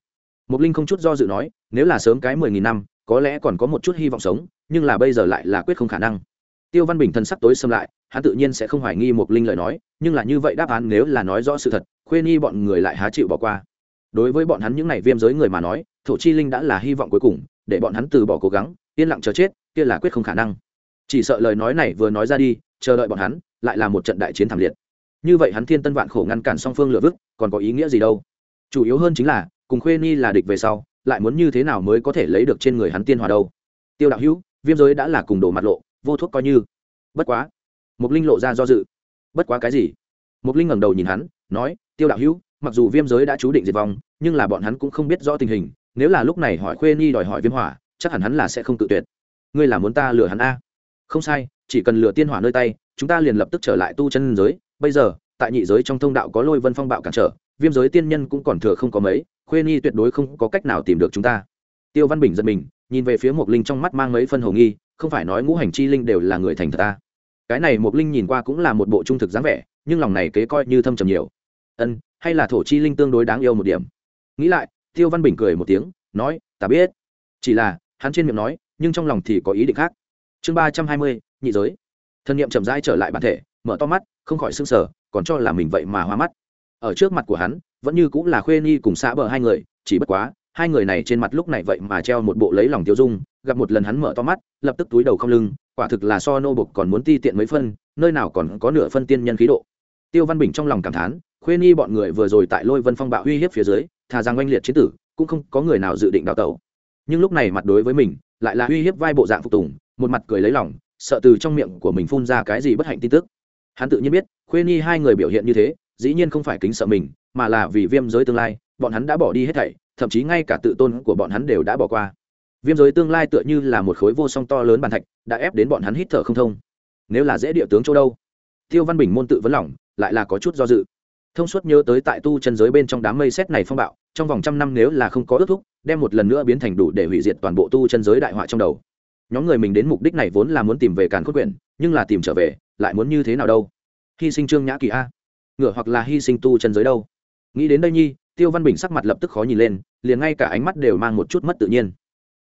Mục linh không chút do dự nói, nếu là sớm cái mười nghìn năm, có lẽ còn có một chút hy vọng sống, nhưng là bây giờ lại là quyết không khả năng. Tiêu văn bình thân sắc tối xâm lại, hắn tự nhiên sẽ không hoài nghi mục linh lời nói, nhưng là như vậy đáp án nếu là nói rõ sự thật, khuê nghi bọn người lại há chịu bỏ qua. Đối với bọn hắn những n à y viêm giới người mà nói thổ chi linh đã là hy vọng cuối cùng, để bọn hắn từ bỏ cố gắng, yên lặng chờ chết, kia là quyết không khả năng. Chỉ sợ lời nói này vừa nói ra đi, chờ đợi bọn hắn, lại là một trận đại chiến thảm liệt. Như vậy hắn thiên tân vạn khổ ngăn cản song phương lựa vức còn có ý nghĩa gì đâu? Chủ yếu hơn chính là, cùng khuê ni là địch về sau, lại muốn như thế nào mới có thể lấy được trên người hắn tiên hòa đâu? Tiêu đạo hữu, viêm giới đã là cùng đổ mặt lộ, vô thuốc coi như. Bất quá. Mục linh lộ ra do dự. Bất quá cái gì? Mục linh ngẩng đầu nhìn hắn, nói, tiêu đạo hữu, mặc dù viêm giới đã chú định diệt vong, nhưng là bọn hắn cũng không biết rõ tình hình nếu là lúc này hỏi khuê Nhi đòi hỏi viêm hỏa, chắc hẳn hắn là sẽ không tự tuyệt. Ngươi là muốn ta lừa hắn a? Không sai, chỉ cần lừa tiên hỏa nơi tay, chúng ta liền lập tức trở lại tu chân giới. Bây giờ, tại nhị giới trong thông đạo có lôi vân phong bạo cản trở, viêm giới tiên nhân cũng còn thừa không có mấy, khuê nhi tuyệt đối không có cách nào tìm được chúng ta. Tiêu văn bình giật mình, nhìn về phía mộc linh trong mắt mang mấy phân hồ nghi, không phải nói ngũ hành chi linh đều là người thành thật ta. Cái này mộc linh nhìn qua cũng là một bộ trung thực dáng vẻ, nhưng lòng này kế coi như thâm trầm nhiều. Ân, hay là thổ chi linh tương đối đáng yêu một điểm. Nghĩ lại tiêu văn bình cười một tiếng nói ta biết. Chỉ là hắn trên miệng nói nhưng trong lòng thì có ý định khác. Chương ba trăm hai mươi nhị giới. Thân nhiệm chậm rãi trở lại bản thể mở to mắt không khỏi s sờ, sở còn cho là mình vậy mà hoa mắt. Ở trước mặt của hắn vẫn như cũng là khuê nhi cùng xã bờ hai người chỉ bất quá hai người này trên mặt lúc này vậy mà treo một bộ lấy lòng tiêu dung gặp một lần hắn mở to mắt lập tức túi đầu không lưng quả thực là so nô bục còn muốn ti tiện mấy phân nơi nào còn có nửa phân tiên nhân khí độ. Tiêu văn bình trong lòng cảm thán khuê nhi bọn người vừa rồi tại lôi vân phong bạo uy hiếp phía dưới thà rằng oanh liệt chiến tử, cũng không có người nào dự định đào tẩu. Nhưng lúc này mặt đối với mình, lại là uy hiếp vai bộ dạng phục tùng, một mặt cười lấy lòng, sợ từ trong miệng của mình phun ra cái gì bất hạnh tin tức. Hắn tự nhiên biết, khuê nhi hai người biểu hiện như thế, dĩ nhiên không phải kính sợ mình, mà là vì viêm giới tương lai, bọn hắn đã bỏ đi hết thảy, thậm chí ngay cả tự tôn của bọn hắn đều đã bỏ qua. Viêm giới tương lai tựa như là một khối vô song to lớn bàn thạch, đã ép đến bọn hắn hít thở không thông. Nếu là dễ địa tướng châu đâu? Tiêu văn bình môn tự vấn lỏng lại là có chút do dự thông suốt nhớ tới tại tu chân giới bên trong đám mây xét này phong bạo, trong vòng trăm năm nếu là không có ước thúc, đem một lần nữa biến thành đủ để hủy diệt toàn bộ tu chân giới đại họa trong đầu. Nhóm người mình đến mục đích này vốn là muốn tìm về càn cốt quyển, nhưng là tìm trở về, lại muốn như thế nào đâu? Hy sinh trương nhã kỳ a. Ngựa hoặc là hy sinh tu chân giới đâu? Nghĩ đến đây nhi, tiêu văn bình sắc mặt lập tức khó nhìn lên, liền ngay cả ánh mắt đều mang một chút mất tự nhiên.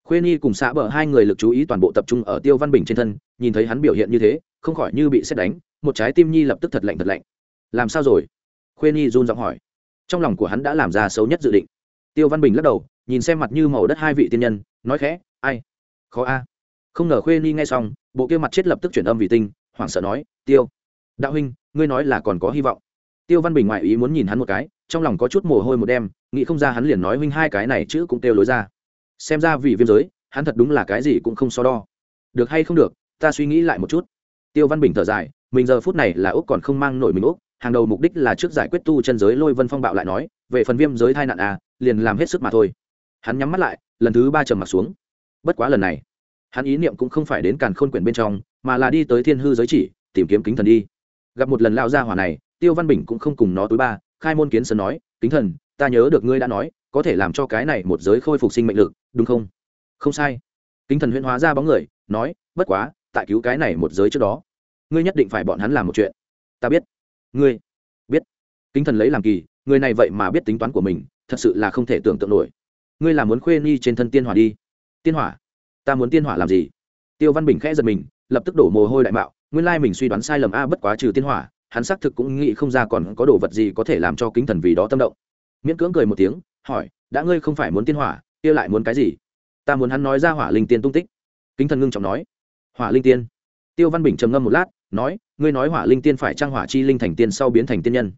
Khuê nhi cùng xã bờ hai người lực chú ý toàn bộ tập trung ở tiêu văn bình trên thân, nhìn thấy hắn biểu hiện như thế, không khỏi như bị xét đánh, một trái tim nhi lập tức thật lạnh thật lạnh. Làm sao rồi? Khuê nhi run giọng hỏi. Trong lòng của hắn đã làm ra xấu nhất dự định. Tiêu văn bình lắc đầu, nhìn xem mặt như màu đất hai vị tiên nhân, nói khẽ, ai? Khó a. Không ngờ khuê nhi nghe xong, bộ kia mặt chết lập tức chuyển âm vì tinh, hoảng sợ nói, tiêu, đạo huynh, ngươi nói là còn có hy vọng. Tiêu văn bình ngoại ý muốn nhìn hắn một cái, trong lòng có chút mồ hôi một đêm, nghĩ không ra hắn liền nói huynh hai cái này chữ cũng kêu lối ra. Xem ra vì viêm giới, hắn thật đúng là cái gì cũng không so đo. Được hay không được, ta suy nghĩ lại một chút. Tiêu văn bình thở dài, mình giờ phút này là úc còn không mang nổi mình úc hàng đầu mục đích là trước giải quyết tu chân giới lôi vân phong bạo lại nói, về phần viêm giới thai nạn à liền làm hết sức mà thôi. Hắn nhắm mắt lại, lần thứ ba trầm mặt xuống. Bất quá lần này, hắn ý niệm cũng không phải đến càn khôn quyển bên trong, mà là đi tới thiên hư giới chỉ, tìm kiếm kính thần đi. Gặp một lần lao ra hỏa này, tiêu văn bình cũng không cùng nó tối ba, khai môn kiến sơn nói, kính thần, ta nhớ được ngươi đã nói, có thể làm cho cái này một giới khôi phục sinh mệnh lực, đúng không? Không sai. Kính thần huyễn hóa ra bóng người, nói, bất quá, tại cứu cái này một giới trước đó, ngươi nhất định phải bọn hắn làm một chuyện. Ta biết ngươi biết. Kính thần lấy làm kỳ, người này vậy mà biết tính toán của mình, thật sự là không thể tưởng tượng nổi. Ngươi là muốn khuê nhi trên thân tiên hỏa đi. Tiên hỏa? Ta muốn tiên hỏa làm gì? Tiêu văn bình khẽ giật mình, lập tức đổ mồ hôi đại mạo, nguyên lai mình suy đoán sai lầm a, bất quá trừ tiên hỏa, hắn xác thực cũng nghĩ không ra còn có đồ vật gì có thể làm cho kính thần vì đó tâm động. Miễn cưỡng cười một tiếng, hỏi, đã ngươi không phải muốn tiên hỏa, kia lại muốn cái gì? Ta muốn hắn nói ra hỏa linh tiên tung tích. Kính thần ngưng trọng nói. Hỏa linh tiên? Tiêu văn bình trầm ngâm một lát, nói ngươi nói hỏa linh tiên phải trang hỏa chi linh thành tiên sau biến thành tiên nhân.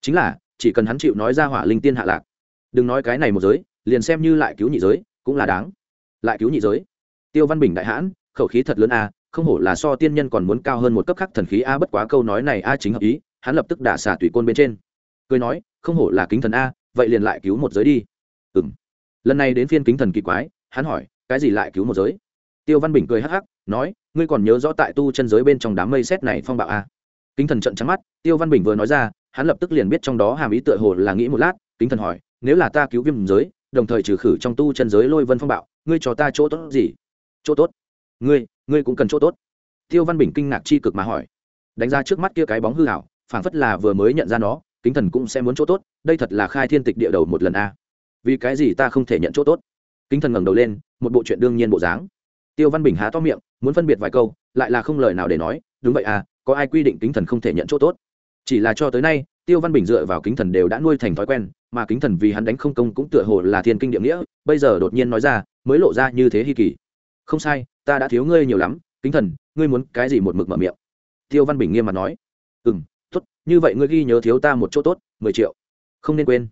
Chính là, chỉ cần hắn chịu nói ra hỏa linh tiên hạ lạc. Đừng nói cái này một giới, liền xem như lại cứu nhị giới, cũng là đáng. Lại cứu nhị giới. Tiêu văn bình đại hãn, khẩu khí thật lớn a, không hổ là so tiên nhân còn muốn cao hơn một cấp khắc thần khí a, bất quá câu nói này a chính hợp ý, hắn lập tức đả xả tùy côn bên trên. Cười nói, không hổ là kính thần a, vậy liền lại cứu một giới đi. Ừng lần này đến phiên kính thần kỳ quái, hắn hỏi, cái gì lại cứu một giới? Tiêu văn bình cười hắc hắc, nói ngươi còn nhớ rõ tại tu chân giới bên trong đám mây xét này phong bạo a kính thần trận trắng mắt, tiêu văn bình vừa nói ra, hắn lập tức liền biết trong đó hàm ý tựa hồ là nghĩ một lát, kính thần hỏi, nếu là ta cứu viêm giới, đồng thời trừ khử trong tu chân giới lôi vân phong bạo, ngươi cho ta chỗ tốt gì? Chỗ tốt? Ngươi ngươi cũng cần chỗ tốt. Tiêu văn bình kinh ngạc chi cực mà hỏi. Đánh ra trước mắt kia cái bóng hư hảo phảng phất là vừa mới nhận ra nó, kính thần cũng sẽ muốn chỗ tốt, đây thật là khai thiên tịch địa đầu một lần a vì cái gì ta không thể nhận chỗ tốt? Kính thần ngẩng đầu lên, một bộ chuyện đương nhiên bộ dáng. Tiêu văn bình há to miệng muốn phân biệt vài câu, lại là không lời nào để nói, đúng vậy à có ai quy định kính thần không thể nhận chỗ tốt? Chỉ là cho tới nay, tiêu văn bình dựa vào kính thần đều đã nuôi thành thói quen, mà kính thần vì hắn đánh không công cũng tựa hồ là thiên kinh địa nghĩa, bây giờ đột nhiên nói ra, mới lộ ra như thế hi kỳ. Không sai, ta đã thiếu ngươi nhiều lắm, kính thần, ngươi muốn cái gì một mực mở miệng? Tiêu văn bình nghiêm mặt nói. Ừ m t ố t như vậy ngươi ghi nhớ thiếu ta một chỗ tốt, mười triệu. Không nên quên.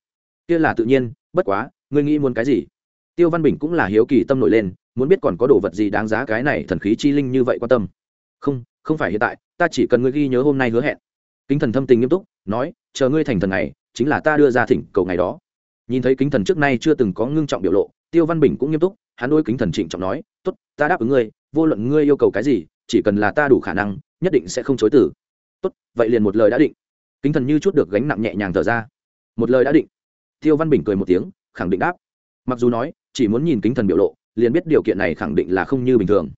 Kia là tự nhiên, bất quá, ngươi nghĩ muốn cái gì? Tiêu văn bình cũng là hiếu kỳ tâm nổi lên, muốn biết còn có đồ vật gì đáng giá cái này thần khí chi linh như vậy quan tâm. Không không phải hiện tại, ta chỉ cần ngươi ghi nhớ hôm nay hứa hẹn. Kính thần thâm tình nghiêm túc, nói, chờ ngươi thành thần này chính là ta đưa ra thỉnh cầu ngày đó. Nhìn thấy kính thần trước nay chưa từng có ngưng trọng biểu lộ, tiêu văn bình cũng nghiêm túc, hắn đôi kính thần trịnh trọng nói, tốt, ta đáp ứng ngươi, vô luận ngươi yêu cầu cái gì, chỉ cần là ta đủ khả năng, nhất định sẽ không chối tử tốt, vậy liền một lời đã định. Kính thần như chút được gánh nặng nhẹ nhàng thở ra. Một lời đã định. Tiêu văn bình cười một tiếng, khẳng định đáp. Mặc dù nói chỉ muốn nhìn kính thần biểu lộ, liền biết điều kiện này khẳng định là không như bình thường.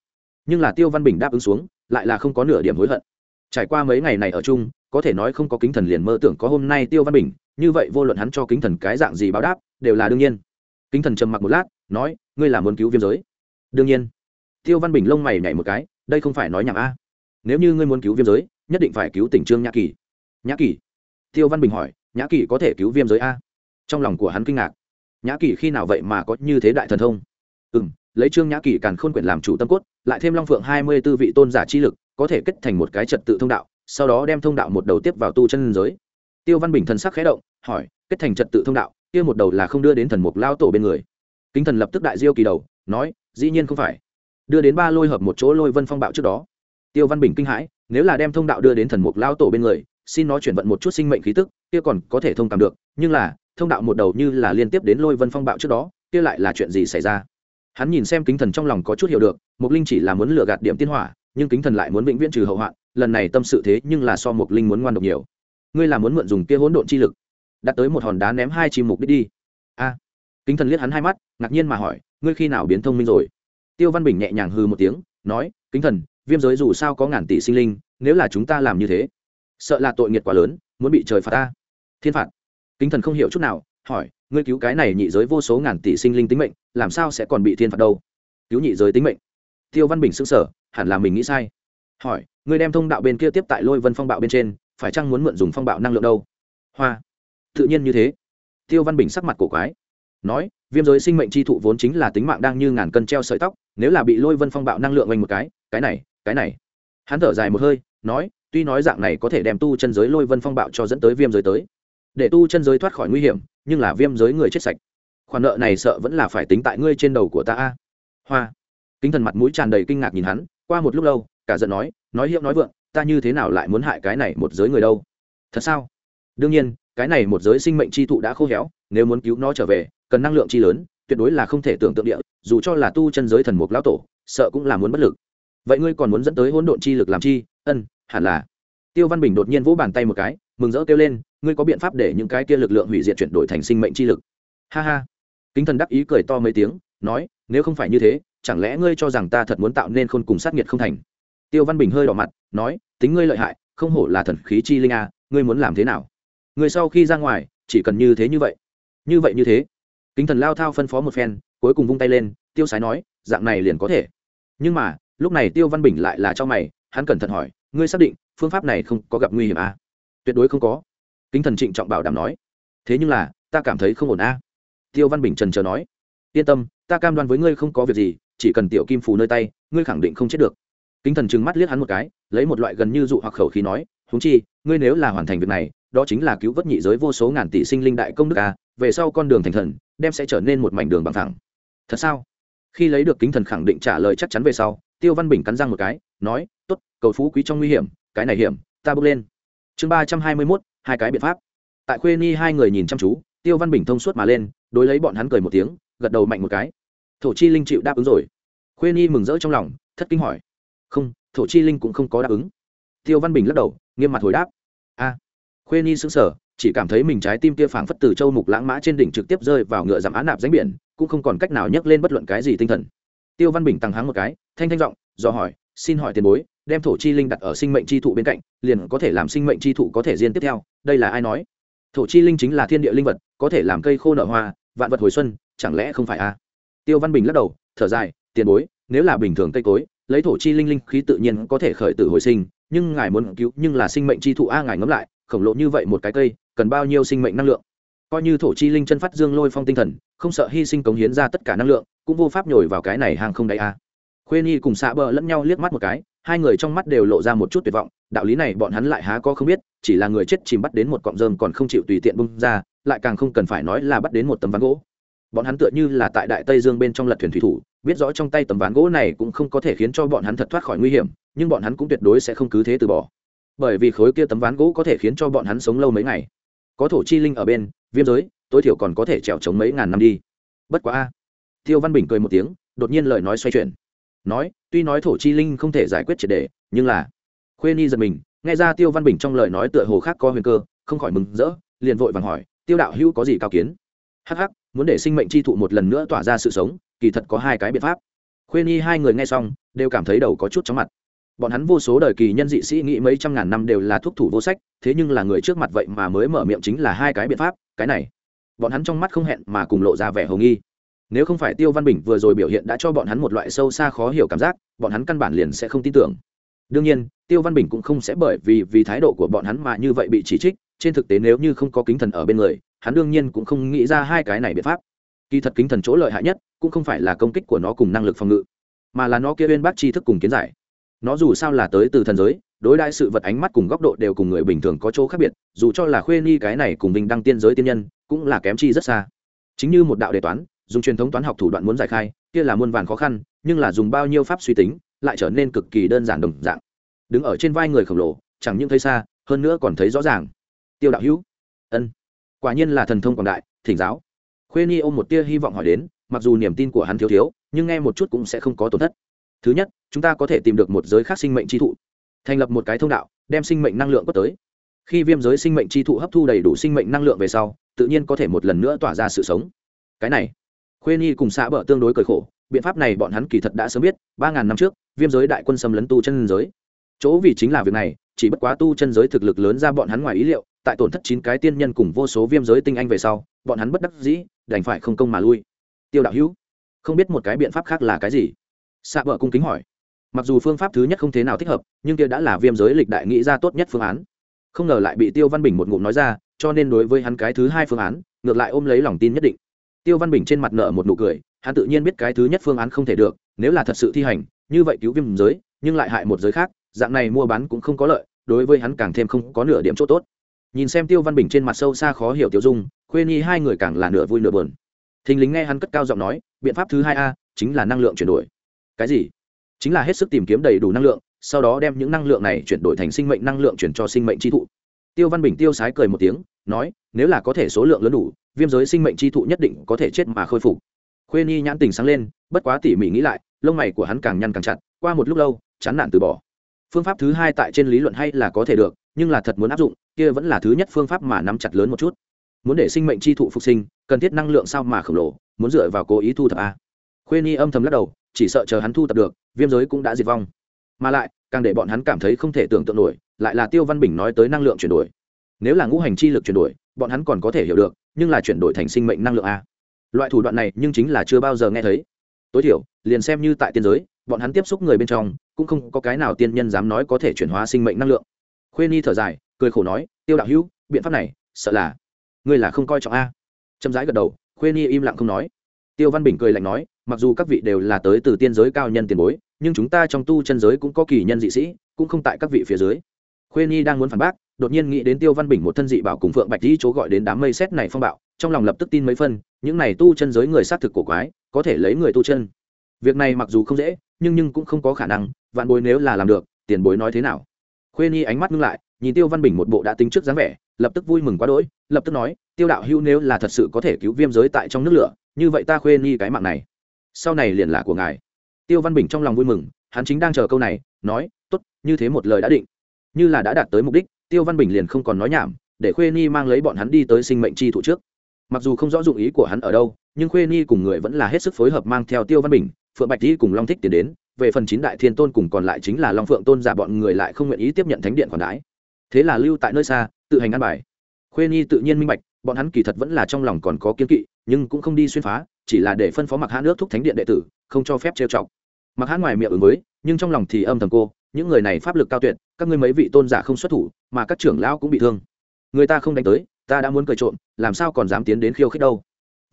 Nhưng là tiêu văn bình đáp ứng xuống, lại là không có nửa điểm hối hận. Trải qua mấy ngày này ở chung, có thể nói không có kính thần liền mơ tưởng có hôm nay tiêu văn bình, như vậy vô luận hắn cho kính thần cái dạng gì báo đáp, đều là đương nhiên. Kính thần trầm mặc một lát, nói, ngươi là muốn cứu viêm giới? Đương nhiên. Tiêu văn bình lông mày nhảy một cái, đây không phải nói nhảm a. Nếu như ngươi muốn cứu viêm giới, nhất định phải cứu tỉnh trương nhã kỳ. Nhã kỳ? Tiêu văn bình hỏi, nhã kỳ có thể cứu viêm giới a? Trong lòng của hắn kinh ngạc nhã kỳ khi nào vậy mà có như thế đại thần thông? Ừ m lấy trương nhã kỳ càn khôn quyển làm chủ tâm cốt, lại thêm long phượng hai mươi b ố vị tôn giả chi lực, có thể kết thành một cái trật tự thông đạo, sau đó đem thông đạo một đầu tiếp vào tu chân giới. Tiêu văn bình thần sắc khẽ động, hỏi, kết thành trật tự thông đạo, kia một đầu là không đưa đến thần mục lao tổ bên người. Kính thần lập tức đại diêu kỳ đầu, nói, dĩ nhiên không phải. Đưa đến ba lôi hợp một chỗ lôi vân phong bạo trước đó. Tiêu văn bình kinh hãi, nếu là đem thông đạo đưa đến thần mục lao tổ bên người, xin nó chuyển vận một chút sinh mệnh khí tức, kia còn có thể thông cảm được, nhưng là thông đạo một đầu như là liên tiếp đến lôi vân phong bạo trước đó, kia lại là chuyện gì xảy ra? Hắn nhìn xem kính thần trong lòng có chút hiểu được mục linh chỉ là muốn lừa gạt điểm tiên hỏa, nhưng kính thần lại muốn vĩnh viễn trừ hậu hoạn, lần này tâm sự thế nhưng là so mục linh muốn ngoan độc nhiều. Ngươi là muốn mượn dùng kia hỗn độn chi lực, đặt tới một hòn đá ném hai chim mục đích đi. A. Kính thần liếc hắn hai mắt, ngạc nhiên mà hỏi, ngươi khi nào biến thông minh rồi? Tiêu văn bình nhẹ nhàng hư một tiếng, nói, kính thần, viêm giới dù sao có ngàn tỷ sinh linh, nếu là chúng ta làm như thế, sợ là tội nghiệt quá lớn, muốn bị trời phạt ta. Thiên phạt kính thần không hiểu chút nào, hỏi, ngươi cứu cái này nhị giới vô số ngàn tỷ sinh linh tính mệnh, làm sao sẽ còn bị thiên phạt đâu? Cứu nhị giới tính mệnh. Tiêu văn bình sững sờ, hẳn là mình nghĩ sai. Hỏi, ngươi đem thông đạo bên kia tiếp tại lôi vân phong bạo bên trên, phải chăng muốn mượn dùng phong bạo năng lượng đâu? Hoa. Tự nhiên như thế. Tiêu văn bình sắc mặt cổ quái. Nói, viêm giới sinh mệnh chi thụ vốn chính là tính mạng đang như ngàn cân treo sợi tóc, nếu là bị lôi vân phong bạo năng lượng oanh một cái cái này cái này. Hắn thở dài một hơi, nói, tuy nói dạng này có thể đem tu chân giới lôi vân phong bạo cho dẫn tới viêm giới tới để tu chân giới thoát khỏi nguy hiểm, nhưng là viêm giới người chết sạch. Khoản nợ này sợ vẫn là phải tính tại ngươi trên đầu của ta a. Hoa. Kính thần mặt mũi tràn đầy kinh ngạc nhìn hắn, qua một lúc lâu, cả giận nói nói hiệu nói vượng, ta như thế nào lại muốn hại cái này một giới người đâu? Thật sao? Đương nhiên, cái này một giới sinh mệnh chi thụ đã khô héo, nếu muốn cứu nó trở về, cần năng lượng chi lớn, tuyệt đối là không thể tưởng tượng địa, dù cho là tu chân giới thần mục lão tổ, sợ cũng là muốn bất lực. Vậy ngươi còn muốn dẫn tới hỗn độn chi lực làm chi? Ân, hẳn là. Tiêu văn bình đột nhiên vỗ bàn tay một cái, mừng rỡ kêu lên ngươi có biện pháp để những cái kia lực lượng hủy diệt chuyển đổi thành sinh mệnh chi lực? Ha ha. Kính thần đắc ý cười to mấy tiếng, nói, nếu không phải như thế, chẳng lẽ ngươi cho rằng ta thật muốn tạo nên khôn cùng sát nhiệt không thành? Tiêu văn bình hơi đỏ mặt, nói, tính ngươi lợi hại, không hổ là thần khí chi linh a, ngươi muốn làm thế nào? Ngươi sau khi ra ngoài, chỉ cần như thế như vậy. Như vậy như thế. Kính thần lao thao phân phó một phen, cuối cùng vung tay lên, tiêu sái nói, dạng này liền có thể. Nhưng mà, lúc này tiêu văn bình lại là cho mày, hắn cẩn thận hỏi, ngươi xác định, phương pháp này không có gặp nguy hiểm à? tuyệt đối không có kính thần trịnh trọng bảo đảm nói, thế nhưng là, ta cảm thấy không ổn a. À? tiêu văn bình trần chờ nói, yên tâm, ta cam đoan với ngươi không có việc gì, chỉ cần tiểu kim phù nơi tay, ngươi khẳng định không chết được. Kính thần trừng mắt liếc hắn một cái, lấy một loại gần như dụ hoặc khẩu khí nói húng chi, ngươi nếu là hoàn thành việc này, đó chính là cứu vớt nhị giới vô số ngàn tỷ sinh linh đại công đức a, về sau con đường thành thần, đem sẽ trở nên một mảnh đường bằng thẳng. Thật sao? Khi lấy được kính thần khẳng định trả lời chắc chắn về sau, tiêu văn bình cắn răng một cái, nói t ố t cầu phú quý trong nguy hiểm, cái này hiểm, ta bước lên. Chương ba trăm hai mươi mốt hai cái biện pháp. Tại khuê ni hai người nhìn chăm chú, tiêu văn bình thông suốt mà lên, đối lấy bọn hắn cười một tiếng, gật đầu mạnh một cái. Thổ chi linh chịu đáp ứng rồi. Khuê ni mừng rỡ trong lòng, thất kinh hỏi. Không, thổ chi linh cũng không có đáp ứng. Tiêu văn bình lắc đầu, nghiêm mặt hồi đáp. A. Khuê ni xứng sở chỉ cảm thấy mình trái tim kia phảng phất từ châu mục lãng mã trên đỉnh trực tiếp rơi vào ngựa giảm án nạp danh biển, cũng không còn cách nào nhấc lên bất luận cái gì tinh thần. Tiêu văn bình tăng háng một cái, thanh thanh giọng do hỏi, xin hỏi tiền bối đem thổ chi linh đặt ở sinh mệnh chi thụ bên cạnh, liền có thể làm sinh mệnh chi thụ có thể diên tiếp theo. Đây là ai nói? Thổ chi linh chính là thiên địa linh vật, có thể làm cây khô nở hoa, vạn vật hồi xuân, chẳng lẽ không phải a tiêu văn bình lắc đầu, thở dài, tiền bối, nếu là bình thường cây cối, lấy thổ chi linh linh khí tự nhiên có thể khởi tử hồi sinh, nhưng ngài muốn cứu, nhưng là sinh mệnh chi thụ a, ngài ngẫm lại, khổng lồ như vậy một cái cây, cần bao nhiêu sinh mệnh năng lượng? Coi như thổ chi linh chân phát dương lôi phong tinh thần, không sợ hy sinh cống hiến ra tất cả năng lượng, cũng vô pháp nhồi vào cái này hàng không đáy a. Khuê nhi cùng xạ bờ lẫn nhau liếc mắt một cái hai người trong mắt đều lộ ra một chút tuyệt vọng, đạo lý này bọn hắn lại há có không biết, chỉ là người chết chìm bắt đến một cọng rơm còn không chịu tùy tiện bung ra, lại càng không cần phải nói là bắt đến một tấm ván gỗ. Bọn hắn tựa như là tại đại tây dương bên trong lật thuyền thủy thủ, biết rõ trong tay tấm ván gỗ này cũng không có thể khiến cho bọn hắn thật thoát khỏi nguy hiểm, nhưng bọn hắn cũng tuyệt đối sẽ không cứ thế từ bỏ. Bởi vì khối kia tấm ván gỗ có thể khiến cho bọn hắn sống lâu mấy ngày. Có thổ chi linh ở bên, viêm giới, tối thiểu còn có thể trèo trống mấy ngàn năm đi. Bất quá a. Tiêu văn bình cười một tiếng, đột nhiên lời nói xoay chuyển nói, tuy nói thổ chi linh không thể giải quyết triệt đề, nhưng là, khuê ni giật mình, nghe ra tiêu văn bình trong lời nói tựa hồ khác có huyền cơ, không khỏi mừng rỡ, liền vội vàng hỏi, tiêu đạo hữu có gì cao kiến? Hắc hắc, muốn để sinh mệnh chi thụ một lần nữa tỏa ra sự sống, kỳ thật có hai cái biện pháp. Khuê ni hai người nghe xong, đều cảm thấy đầu có chút chóng mặt. Bọn hắn vô số đời kỳ nhân dị sĩ nghĩ mấy trăm ngàn năm đều là thuốc thủ vô sách, thế nhưng là người trước mặt vậy mà mới mở miệng chính là hai cái biện pháp, cái này. Bọn hắn trong mắt không hẹn mà cùng lộ ra vẻ hồng nghi nếu không phải tiêu văn bình vừa rồi biểu hiện đã cho bọn hắn một loại sâu xa khó hiểu cảm giác, bọn hắn căn bản liền sẽ không tin tưởng. Đương nhiên, tiêu văn bình cũng không sẽ bởi vì vì thái độ của bọn hắn mà như vậy bị chỉ trích, trên thực tế nếu như không có kính thần ở bên người, hắn đương nhiên cũng không nghĩ ra hai cái này biện pháp. Kỳ thật kính thần chỗ lợi hại nhất cũng không phải là công kích của nó cùng năng lực phòng ngự, mà là nó kia bên bác tri thức cùng kiến giải. Nó dù sao là tới từ thần giới, đối đại sự vật ánh mắt cùng góc độ đều cùng người bình thường có chỗ khác biệt, dù cho là khuê ni cái này cùng bình đăng tiên giới tiên nhân, cũng là kém chi rất xa. Chính như một đạo đề toán dùng truyền thống toán học thủ đoạn muốn giải khai, kia là muôn vàn khó khăn, nhưng là dùng bao nhiêu pháp suy tính, lại trở nên cực kỳ đơn giản đồng dạng. Đứng ở trên vai người khổng lồ, chẳng những thấy xa, hơn nữa còn thấy rõ ràng. Tiêu đạo hữu. Ân. Quả nhiên là thần thông quảng đại, thỉnh giáo. Khuê ni ôm một tia hy vọng hỏi đến, mặc dù niềm tin của hắn thiếu thiếu, nhưng nghe một chút cũng sẽ không có tổn thất. Thứ nhất, chúng ta có thể tìm được một giới khác sinh mệnh tri thụ. Thành lập một cái thông đạo, đem sinh mệnh năng lượng có tới. Khi viêm giới sinh mệnh tri thụ hấp thu đầy đủ sinh mệnh năng lượng về sau, tự nhiên có thể một lần nữa tỏa ra sự sống. Cái này khuê nhi cùng xã bờ tương đối cởi khổ, biện pháp này bọn hắn kỳ thật đã sớm biết, ba ngàn năm trước, viêm giới đại quân xâm lấn tu chân giới. Chỗ vì chính là việc này, chỉ bất quá tu chân giới thực lực lớn ra bọn hắn ngoài ý liệu, tại tổn thất chín cái tiên nhân cùng vô số viêm giới tinh anh về sau, bọn hắn bất đắc dĩ, đành phải không công mà lui. Tiêu đạo hữu, không biết một cái biện pháp khác là cái gì? Xạ bờ cung kính hỏi. Mặc dù phương pháp thứ nhất không thế nào thích hợp, nhưng kia đã là viêm giới lịch đại nghĩ ra tốt nhất phương án. Không ngờ lại bị tiêu văn bình một ngụm nói ra, cho nên đối với hắn cái thứ hai phương án, ngược lại ôm lấy lòng tin nhất định tiêu văn bình trên mặt nợ một nụ cười, hắn tự nhiên biết cái thứ nhất phương án không thể được, nếu là thật sự thi hành, như vậy cứu viêm giới, nhưng lại hại một giới khác, dạng này mua bán cũng không có lợi, đối với hắn càng thêm không có nửa điểm chỗ tốt. Nhìn xem tiêu văn bình trên mặt sâu xa khó hiểu tiêu dung khuê nhi hai người càng là nửa vui nửa buồn. Thình lính nghe hắn cất cao giọng nói, biện pháp thứ hai a, chính là năng lượng chuyển đổi. Cái gì? Chính là hết sức tìm kiếm đầy đủ năng lượng, sau đó đem những năng lượng này chuyển đổi thành sinh mệnh năng lượng chuyển cho sinh mệnh chi thụ tiêu văn bình tiêu sái cười một tiếng, nói, nếu là có thể số lượng lớn đủ, viêm giới sinh mệnh chi thụ nhất định có thể chết mà khôi phục. Khuê nhi nhãn tình sáng lên, bất quá tỉ mỉ nghĩ lại, lông mày của hắn càng nhăn càng chặt, qua một lúc lâu, chán nản từ bỏ. Phương pháp thứ hai tại trên lý luận hay là có thể được, nhưng là thật muốn áp dụng, kia vẫn là thứ nhất phương pháp mà nắm chặt lớn một chút. Muốn để sinh mệnh chi thụ phục sinh, cần thiết năng lượng sao mà khổng lồ, muốn dựa vào cố ý thu thập a. Khuê nhi âm thầm lắc đầu, chỉ sợ chờ hắn thu thập được, viêm giới cũng đã diệt vong. Mà lại, càng để bọn hắn cảm thấy không thể tưởng tượng nổi lại là tiêu văn bình nói tới năng lượng chuyển đổi. Nếu là ngũ hành chi lực chuyển đổi, bọn hắn còn có thể hiểu được, nhưng là chuyển đổi thành sinh mệnh năng lượng a. Loại thủ đoạn này nhưng chính là chưa bao giờ nghe thấy. Tối thiểu, liền xem như tại tiên giới, bọn hắn tiếp xúc người bên trong, cũng không có cái nào tiên nhân dám nói có thể chuyển hóa sinh mệnh năng lượng. Khuê nhi thở dài, cười khổ nói, tiêu đạo hữu, biện pháp này, sợ là ngươi là không coi trọng a. Châm rãi gật đầu, khuê nhi im lặng không nói. Tiêu văn bình cười lạnh nói, mặc dù các vị đều là tới từ tiên giới cao nhân tiền bối, nhưng chúng ta trong tu chân giới cũng có kỳ nhân dị sĩ, cũng không tại các vị phía dưới khuê nhi đang muốn phản bác, đột nhiên nghĩ đến tiêu văn bình một thân dị bảo cùng phượng bạch di chỗ gọi đến đám mây xét này phong bạo, trong lòng lập tức tin mấy phân, những này tu chân giới người xác thực cổ quái, có thể lấy người tu chân. Việc này mặc dù không dễ, nhưng nhưng cũng không có khả năng, vạn bối nếu là làm được, tiền bối nói thế nào? Khuê nhi ánh mắt ngưng lại, nhìn tiêu văn bình một bộ đã tính trước dáng vẻ, lập tức vui mừng quá đỗi, lập tức nói, tiêu đạo hữu nếu là thật sự có thể cứu viêm giới tại trong nước lửa, như vậy ta khuê nhi cái mạng này, sau này liền là của ngài. Tiêu văn bình trong lòng vui mừng, hắn chính đang chờ câu này, nói t ố t như thế một lời đã định như là đã đạt tới mục đích, tiêu văn bình liền không còn nói nhảm, để khuê nhi mang lấy bọn hắn đi tới sinh mệnh chi thủ trước. Mặc dù không rõ dụng ý của hắn ở đâu, nhưng khuê nhi cùng người vẫn là hết sức phối hợp mang theo tiêu văn bình, phượng bạch đi cùng long thích tiến đến, về phần chín đại thiên tôn cùng còn lại chính là long phượng tôn giả bọn người lại không nguyện ý tiếp nhận thánh điện còn đái thế là lưu tại nơi xa, tự hành ăn bài. Khuê nhi tự nhiên minh bạch, bọn hắn kỳ thật vẫn là trong lòng còn có kiên kỵ, nhưng cũng không đi xuyên phá, chỉ là để phân phó mặc hãn nước thúc thánh điện đệ tử, không cho phép trêu chọc. Mặc hãn ngoài miệng ứng với, nhưng trong lòng thì âm thầm cô, những người này pháp lực cao tuyệt các ngươi mấy vị tôn giả không xuất thủ, mà các trưởng lão cũng bị thương. Người ta không đánh tới, ta đã muốn cười trộm, làm sao còn dám tiến đến khiêu khích đâu.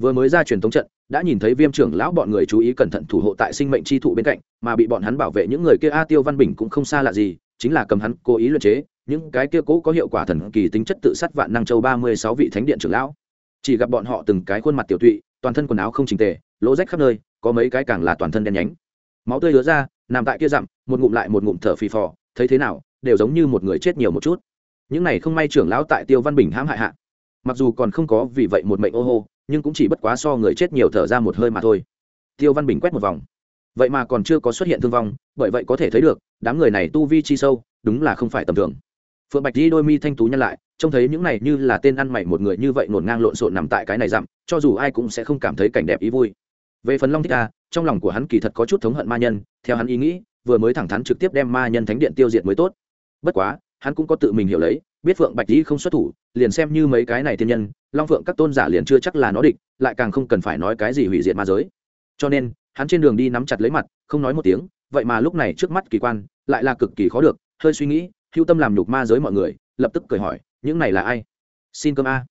Vừa mới ra truyền thống trận, đã nhìn thấy viêm trưởng lão bọn người chú ý cẩn thận thủ hộ tại sinh mệnh chi thụ bên cạnh, mà bị bọn hắn bảo vệ những người kia, a tiêu văn bình cũng không xa lạ gì, chính là cầm hắn cố ý luyện chế, những cái kia cố có hiệu quả thần kỳ tính chất tự sát vạn năng châu ba mươi sáu vị thánh điện trưởng lão. Chỉ gặp bọn họ từng cái khuôn mặt tiểu tụy, toàn thân quần áo không chỉnh tề, lỗ rách khắp nơi, có mấy cái càng là toàn thân đen nhánh. Máu tươi lứa ra, nằm tại kia dặm, một ngụm lại một ngụm thở phì phò thấy thế nào, đều giống như một người chết nhiều một chút. Những này không may trưởng lão tại tiêu văn bình hãm hại hạ. Mặc dù còn không có vì vậy một mệnh ô hô, nhưng cũng chỉ bất quá so người chết nhiều thở ra một hơi mà thôi. Tiêu văn bình quét một vòng. Vậy mà còn chưa có xuất hiện thương vong, bởi vậy có thể thấy được, đám người này tu vi chi sâu, đúng là không phải tầm thường. Phượng bạch di đôi mi thanh tú nhăn lại, trông thấy những này như là tên ăn mày một người như vậy nổn ngang lộn xộn nằm tại cái này dặm, cho dù ai cũng sẽ không cảm thấy cảnh đẹp ý vui. Về phần long thích a trong lòng của hắn kỳ thật có chút thống hận ma nhân, theo hắn ý nghĩ vừa mới thẳng thắn trực tiếp đem ma nhân thánh điện tiêu diệt mới tốt. Bất quá, hắn cũng có tự mình hiểu lấy, biết phượng bạch dĩ không xuất thủ, liền xem như mấy cái này thiên nhân, long phượng các tôn giả liền chưa chắc là nó địch, lại càng không cần phải nói cái gì hủy diệt ma giới. Cho nên, hắn trên đường đi nắm chặt lấy mặt, không nói một tiếng, vậy mà lúc này trước mắt kỳ quan, lại là cực kỳ khó được, hơi suy nghĩ, hưu tâm làm nhục ma giới mọi người, lập tức cười hỏi, những này là ai? Xin cơm a.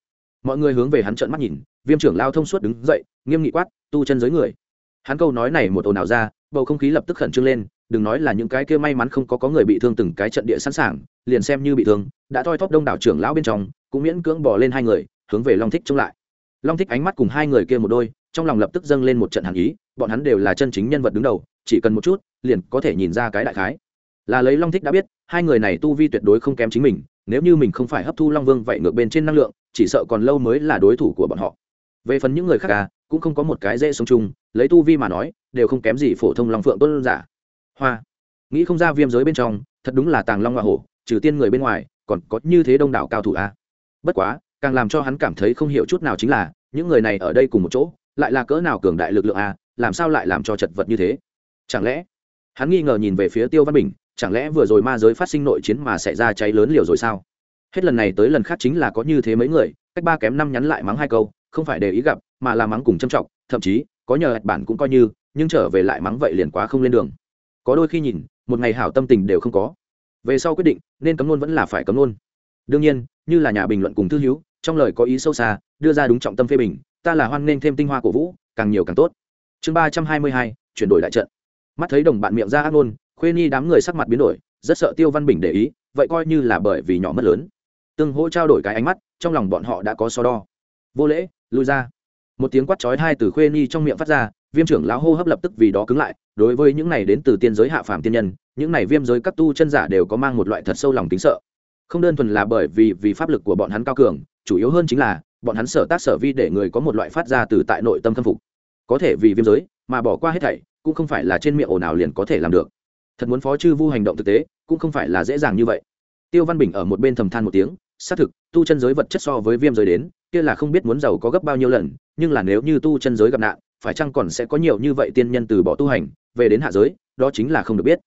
Mọi người hướng về hắn trợn mắt nhìn, viêm trưởng lao thông suốt đứng dậy, nghiêm nghị quát, tu chân giới người. Hắn câu nói này một ồn nào ra bầu không khí lập tức khẩn trương lên, đừng nói là những cái kia may mắn không có có người bị thương từng cái trận địa sẵn sàng, liền xem như bị thương, đã thoi thóp đông đảo trưởng lão bên trong, cũng miễn cưỡng bỏ lên hai người, hướng về long thích chống lại. Long thích ánh mắt cùng hai người kia một đôi, trong lòng lập tức dâng lên một trận hàn ý, bọn hắn đều là chân chính nhân vật đứng đầu, chỉ cần một chút, liền có thể nhìn ra cái đại khái. Là lấy long thích đã biết, hai người này tu vi tuyệt đối không kém chính mình, nếu như mình không phải hấp thu long vương vậy ngược bên trên năng lượng, chỉ sợ còn lâu mới là đối thủ của bọn họ. Về phần những người khác à cũng không có một cái dễ sống chung, lấy tu vi mà nói, đều không kém gì phổ thông long phượng tuân giả. Hoa. Nghĩ không ra viêm giới bên trong, thật đúng là tàng long hoa hổ, trừ tiên người bên ngoài, còn có như thế đông đảo cao thủ a. Bất quá, càng làm cho hắn cảm thấy không hiểu chút nào chính là, những người này ở đây cùng một chỗ, lại là cỡ nào cường đại lực lượng a, làm sao lại làm cho chật vật như thế? Chẳng lẽ, hắn nghi ngờ nhìn về phía tiêu văn bình, chẳng lẽ vừa rồi ma giới phát sinh nội chiến mà xảy ra cháy lớn liều rồi sao? Hết lần này tới lần khác chính là có như thế mấy người, cách ba kém năm nhắn lại mắng hai câu, không phải để ý gặp mà là mắng cùng châm trọng, thậm chí, có nhờ hạt bản cũng coi như, nhưng trở về lại mắng vậy liền quá không lên đường. Có đôi khi nhìn, một ngày hảo tâm tình đều không có. Về sau quyết định, nên cấm luôn vẫn là phải cấm luôn. Đương nhiên, như là nhà bình luận cùng thư hữu, trong lời có ý sâu xa, đưa ra đúng trọng tâm phê bình, ta là hoan nghênh thêm tinh hoa của vũ, càng nhiều càng tốt. Chương ba trăm hai mươi hai, chuyển đổi đại trận. Mắt thấy đồng bạn miệng ra ác ngôn, khuê nhi đám người sắc mặt biến đổi, rất sợ tiêu văn bình để ý, vậy coi như là bởi vì nhỏ mất lớn. Tương hỗ trao đổi cái ánh mắt, trong lòng bọn họ đã có so đo. Vô lễ, lui ra một tiếng quát chói hai từ khuê nhi trong miệng phát ra, viêm trưởng lão hô hấp lập tức vì đó cứng lại, đối với những này đến từ tiên giới hạ phàm tiên nhân, những này viêm giới các tu chân giả đều có mang một loại thật sâu lòng tính sợ. Không đơn thuần là bởi vì vì pháp lực của bọn hắn cao cường, chủ yếu hơn chính là, bọn hắn sở tác sở vi để người có một loại phát ra từ tại nội tâm khâm phục. Có thể vì viêm giới mà bỏ qua hết thảy, cũng không phải là trên miệng ồn ào liền có thể làm được. Thật muốn phó chư vu hành động thực tế, cũng không phải là dễ dàng như vậy. Tiêu văn bình ở một bên thầm than một tiếng, xác thực, tu chân giới vật chất so với viêm giới đến kia là không biết muốn giàu có gấp bao nhiêu lần, nhưng là nếu như tu chân giới gặp nạn, phải chăng còn sẽ có nhiều như vậy tiên nhân từ bỏ tu hành, về đến hạ giới, đó chính là không được biết.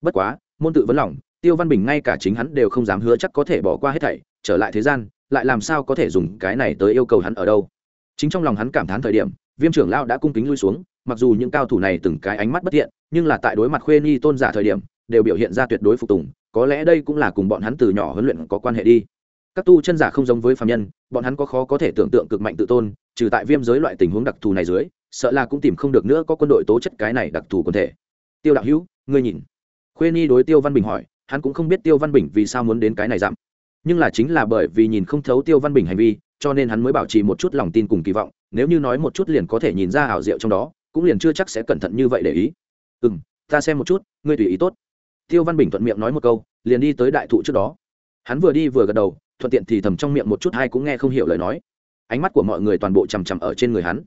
Bất quá, môn tự vấn lòng, tiêu văn bình ngay cả chính hắn đều không dám hứa chắc có thể bỏ qua hết thảy, trở lại thế gian, lại làm sao có thể dùng cái này tới yêu cầu hắn ở đâu. Chính trong lòng hắn cảm thán thời điểm, viêm trưởng lao đã cung kính lui xuống, mặc dù những cao thủ này từng cái ánh mắt bất thiện, nhưng là tại đối mặt khuê ni tôn giả thời điểm, đều biểu hiện ra tuyệt đối phục tùng, có lẽ đây cũng là cùng bọn hắn từ nhỏ huấn luyện có quan hệ đi các tu chân giả không giống với phạm nhân, bọn hắn có khó có thể tưởng tượng cực mạnh tự tôn, trừ tại viêm giới loại tình huống đặc thù này dưới, sợ là cũng tìm không được nữa có quân đội tố chất cái này đặc thù quần thể. Tiêu đạo hữu, ngươi nhìn. Khuê ni đối tiêu văn bình hỏi, hắn cũng không biết tiêu văn bình vì sao muốn đến cái này giảm nhưng là chính là bởi vì nhìn không thấu tiêu văn bình hành vi, cho nên hắn mới bảo trì một chút lòng tin cùng kỳ vọng, nếu như nói một chút liền có thể nhìn ra ảo diệu trong đó, cũng liền chưa chắc sẽ cẩn thận như vậy để ý. Ừ m ta xem một chút, ngươi tùy ý tốt. Tiêu văn bình thuận miệng nói một câu, liền đi tới đại thụ trước đó. Hắn vừa đi vừa gật đầu thuận tiện thì thầm trong miệng một chút hay cũng nghe không hiểu lời nói. Ánh mắt của mọi người toàn bộ chằm chằm ở trên người hắn.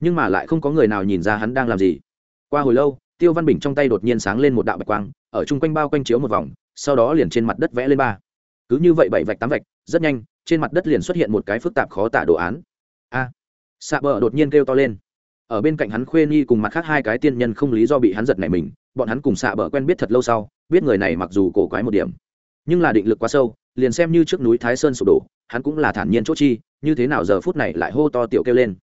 Nhưng mà lại không có người nào nhìn ra hắn đang làm gì. Qua hồi lâu tiêu văn bình trong tay đột nhiên sáng lên một đạo bạch quang ở chung quanh bao quanh chiếu một vòng sau đó liền trên mặt đất vẽ lên ba. Cứ như vậy bảy vạch tám vạch rất nhanh trên mặt đất liền xuất hiện một cái phức tạp khó tả đồ án. A! À, xạ bờ đột nhiên kêu to lên. Ở bên cạnh hắn khuê nhi cùng mặt khác hai cái tiên nhân không lý do bị hắn giật này mình bọn hắn cùng xạ bờ quen biết thật lâu sau biết người này mặc dù cổ quái một điểm nhưng là định lực quá sâu, liền xem như trước núi thái sơn sụp đổ, hắn cũng là thản nhiên chốt chi, như thế nào giờ phút này lại hô to tiểu kêu lên.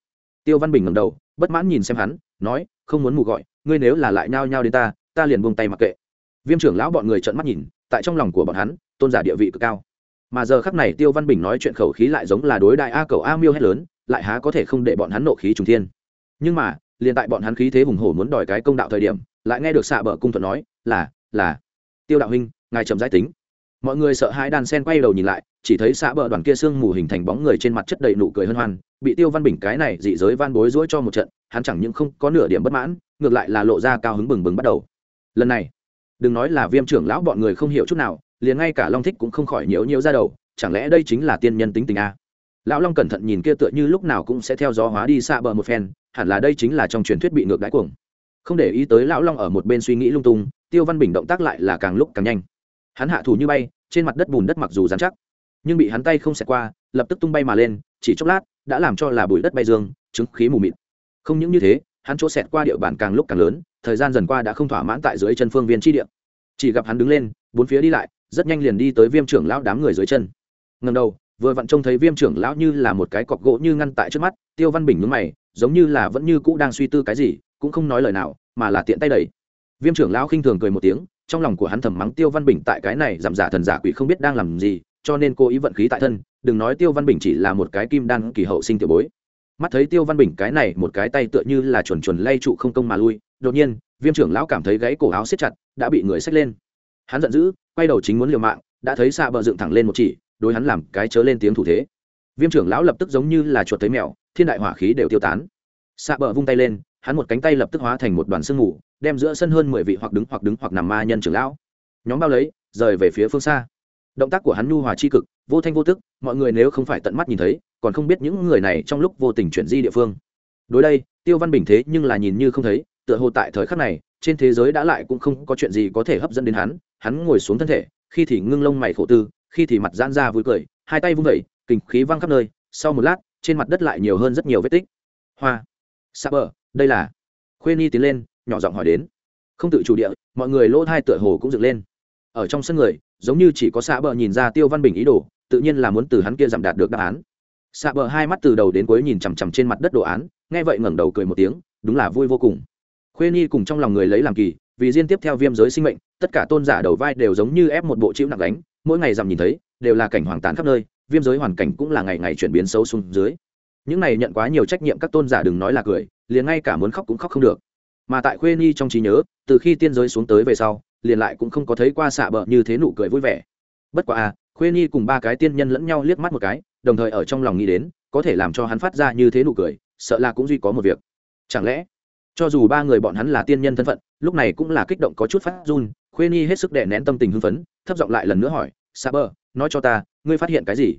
Tiêu văn bình ngầm đầu, bất mãn nhìn xem hắn, nói, không muốn mù gọi, ngươi nếu là lại nhao nhao đến ta ta liền buông tay mặc kệ. Viêm trưởng lão bọn người trợn mắt nhìn, tại trong lòng của bọn hắn, tôn giả địa vị cực cao. Mà giờ khắc này tiêu văn bình nói chuyện khẩu khí lại giống là đối đại a cầu a miêu hét lớn, lại há có thể không để bọn hắn nộ khí trùng thiên. Nhưng mà, liền tại bọn hắn khí thế hùng hổ muốn đòi cái công đạo thời điểm, lại nghe được xạ bờ cung thuận nói, là là. Tiêu đạo huynh, ngài chậm giải tính mọi người sợ hãi đan sen quay đầu nhìn lại, chỉ thấy xã bờ đoàn kia sương mù hình thành bóng người trên mặt chất đầy nụ cười hân hoan, bị tiêu văn bình cái này dị giới van bối rỗi cho một trận, hắn chẳng những không có nửa điểm bất mãn, ngược lại là lộ ra cao hứng bừng bừng bắt đầu. Lần này, đừng nói là viêm trưởng lão bọn người không hiểu chút nào, liền ngay cả long thích cũng không khỏi nhiễu nhiễu ra đầu, chẳng lẽ đây chính là tiên nhân tính tình a? Lão long cẩn thận nhìn kia tựa như lúc nào cũng sẽ theo gió hóa đi xa bờ một phen, hẳn là đây chính là trong truyền thuyết bị ngược đáy cuồng. Không để ý tới lão long ở một bên suy nghĩ lung tung, tiêu văn bình động tác lại là càng lúc càng nhanh hắn hạ thủ như bay, trên mặt đất bùn đất mặc dù dán chắc, nhưng bị hắn tay không xẹt qua, lập tức tung bay mà lên, chỉ chốc lát, đã làm cho là bụi đất bay dương, chứng khí mù mịt. Không những như thế, hắn chỗ xẹt qua địa bàn càng lúc càng lớn, thời gian dần qua đã không thỏa mãn tại dưới chân phương viên tri địa. Chỉ gặp hắn đứng lên, bốn phía đi lại, rất nhanh liền đi tới viêm trưởng lão đám người dưới chân. Ngầm đầu, vừa vặn trông thấy viêm trưởng lão như là một cái cọc gỗ như ngăn tại trước mắt, tiêu văn bình nhúng mày, giống như là vẫn như cũ đang suy tư cái gì, cũng không nói lời nào, mà là tiện tay đẩy. Viêm trưởng lão khinh thường cười một tiếng trong lòng của hắn thầm mắng tiêu văn bình tại cái này giảm giả thần giả quỷ không biết đang làm gì, cho nên cô ý vận khí tại thân, đừng nói tiêu văn bình chỉ là một cái kim đan kỳ hậu sinh tiểu bối. Mắt thấy tiêu văn bình cái này một cái tay tựa như là chuẩn chuẩn lay trụ không công mà lui, đột nhiên, viêm trưởng lão cảm thấy gáy cổ áo siết chặt, đã bị người xách lên. Hắn giận dữ, quay đầu chính muốn liều mạng, đã thấy xạ bờ dựng thẳng lên một chỉ, đối hắn làm cái chớ lên tiếng thủ thế. Viêm trưởng lão lập tức giống như là chuột thấy mèo, thiên đại hỏa khí đều tiêu tán. Xạ bờ vung tay lên hắn một cánh tay lập tức hóa thành một đoàn sương mù, đem giữa sân hơn mười vị hoặc đứng hoặc đứng hoặc nằm ma nhân trưởng lão, nhóm bao lấy, rời về phía phương xa. Động tác của hắn nhu hòa c h i cực, vô thanh vô tức, mọi người nếu không phải tận mắt nhìn thấy, còn không biết những người này trong lúc vô tình chuyển di địa phương. Đối đây, tiêu văn bình thế nhưng là nhìn như không thấy, tựa hồ tại thời khắc này, trên thế giới đã lại cũng không có chuyện gì có thể hấp dẫn đến hắn. Hắn ngồi xuống thân thể, khi thì ngưng lông mày khổ tư, khi thì mặt giãn ra vui cười, hai tay vung vẩy kinh khí văng khắp nơi, sau một lát, trên mặt đất lại nhiều hơn rất nhiều vết tích. Hoa. Sa bờ đây là khuê nhi tiến lên nhỏ giọng hỏi đến không tự chủ địa mọi người lỗ thai tựa hồ cũng dựng lên ở trong sân người giống như chỉ có xạ bờ nhìn ra tiêu văn bình ý đồ tự nhiên là muốn từ hắn kia giảm đạt được đáp án xạ bờ hai mắt từ đầu đến cuối nhìn chằm chằm trên mặt đất đồ án nghe vậy ngẩng đầu cười một tiếng đúng là vui vô cùng khuê nhi cùng trong lòng người lấy làm kỳ vì riêng tiếp theo viêm giới sinh mệnh tất cả tôn giả đầu vai đều giống như ép một bộ chịu nặng đánh mỗi ngày dằm nhìn thấy đều là cảnh hoàng tàn khắp nơi viêm giới hoàn cảnh cũng là ngày ngày chuyển biến xấu xuống dưới những này nhận quá nhiều trách nhiệm các tôn giả đừng nói là cười, liền ngay cả muốn khóc cũng khóc không được. Mà tại khuê nhi trong trí nhớ, từ khi tiên giới xuống tới về sau, liền lại cũng không có thấy qua xạ bờ như thế nụ cười vui vẻ. Bất quá à khuê nhi cùng ba cái tiên nhân lẫn nhau liếc mắt một cái, đồng thời ở trong lòng nghĩ đến, có thể làm cho hắn phát ra như thế nụ cười, sợ là cũng duy có một việc. Chẳng lẽ, cho dù ba người bọn hắn là tiên nhân thân phận, lúc này cũng là kích động có chút phát run, khuê nhi hết sức đè nén tâm tình hưng phấn, thấp giọng lại lần nữa hỏi, xạ bờ nói cho ta, ngươi phát hiện cái gì?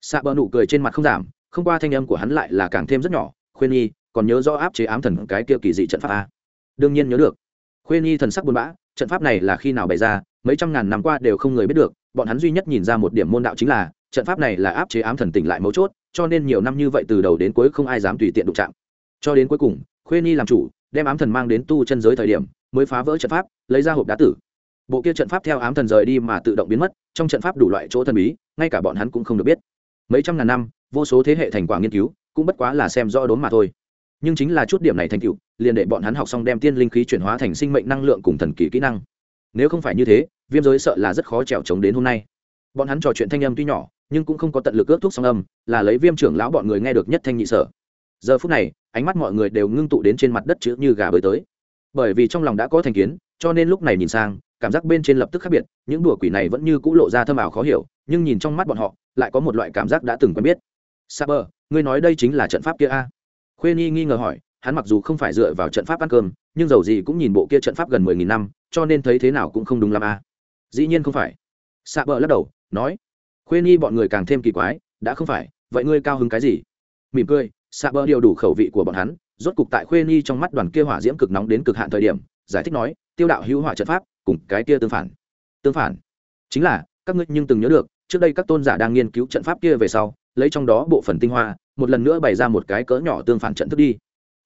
Xạ bờ nụ cười trên mặt không giảm không qua thanh âm của hắn lại là càng thêm rất nhỏ Khuyên nhi, còn nhớ rõ áp chế ám thần cái kia kỳ dị trận pháp a đương nhiên nhớ được. Khuyên nhi thần sắc buồn bã, trận pháp này là khi nào bày ra, mấy trăm ngàn năm qua đều không người biết được, bọn hắn duy nhất nhìn ra một điểm môn đạo chính là, trận pháp này là áp chế ám thần tỉnh lại mấu chốt, cho nên nhiều năm như vậy từ đầu đến cuối không ai dám tùy tiện đụng chạm. Cho đến cuối cùng Khuyên Nhi làm chủ, đem ám thần mang đến tu chân giới thời điểm, mới phá vỡ trận pháp, lấy ra hộp đá tử. Bộ kia trận pháp theo ám thần rời đi mà tự động biến mất, trong trận pháp đủ loại chỗ thần bí, ngay cả bọn hắn cũng không được biết mấy trăm ngàn năm, vô số thế hệ thành quả nghiên cứu, cũng bất quá là xem rõ đốn mà thôi. Nhưng chính là chút điểm này thành tựu, liền để bọn hắn học xong đem tiên linh khí chuyển hóa thành sinh mệnh năng lượng cùng thần kỳ kỹ năng. Nếu không phải như thế, viêm giới sợ là rất khó trèo trống đến hôm nay. Bọn hắn trò chuyện thanh âm tuy nhỏ, nhưng cũng không có tận lực ước thuốc song âm, là lấy viêm trưởng lão bọn người nghe được nhất thanh nhị sở. Giờ phút này, ánh mắt mọi người đều ngưng tụ đến trên mặt đất chữ như gà bơi tới. Bởi vì trong lòng đã có thành kiến, cho nên lúc này nhìn sang, cảm giác bên trên lập tức khác biệt, những đùa quỷ này vẫn như cũ lộ ra thâm ảo khó hiểu, nhưng nhìn trong mắt bọn họ lại có một loại cảm giác đã từng quen biết. Saber, ngươi nói đây chính là trận pháp kia a? Khuê nhi nghi ngờ hỏi hắn mặc dù không phải dựa vào trận pháp ăn cơm nhưng dầu gì cũng nhìn bộ kia trận pháp gần mười nghìn năm cho nên thấy thế nào cũng không đúng lắm a. Dĩ nhiên không phải. Saber lắc đầu nói khuê nhi bọn người càng thêm kỳ quái đã không phải vậy ngươi cao hứng cái gì? Mỉm cười Saber điều đủ khẩu vị của bọn hắn rốt cục tại khuê nhi trong mắt đoàn kia hỏa diễm cực nóng đến cực hạn thời điểm giải thích nói tiêu đạo hữu hỏa trận pháp cùng cái kia tương phản. Tương phản? Chính là các ngươi nhưng từng nhớ được trước đây các tôn giả đang nghiên cứu trận pháp kia về sau, lấy trong đó bộ phần tinh hoa, một lần nữa bày ra một cái cỡ nhỏ tương phản trận thức đi.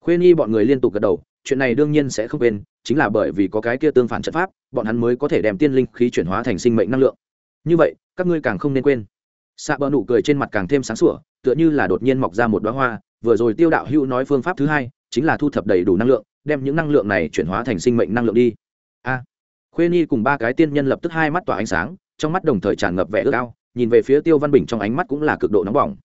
Khuê nhi bọn người liên tục gật đầu, chuyện này đương nhiên sẽ không quên, chính là bởi vì có cái kia tương phản trận pháp, bọn hắn mới có thể đem tiên linh khí chuyển hóa thành sinh mệnh năng lượng. Như vậy, các ngươi càng không nên quên. Xạ bờ nụ cười trên mặt càng thêm sáng sủa, tựa như là đột nhiên mọc ra một đoá hoa, vừa rồi tiêu đạo hữu nói phương pháp thứ hai, chính là thu thập đầy đủ năng lượng, đem những năng lượng này chuyển hóa thành sinh mệnh năng lượng đi. A. Khuê nhi cùng ba cái tiên nhân lập tức hai mắt tỏa ánh sáng trong mắt đồng thời tràn ngập vẻ ước ao, nhìn về phía tiêu văn bình trong ánh mắt cũng là cực độ nóng bỏng.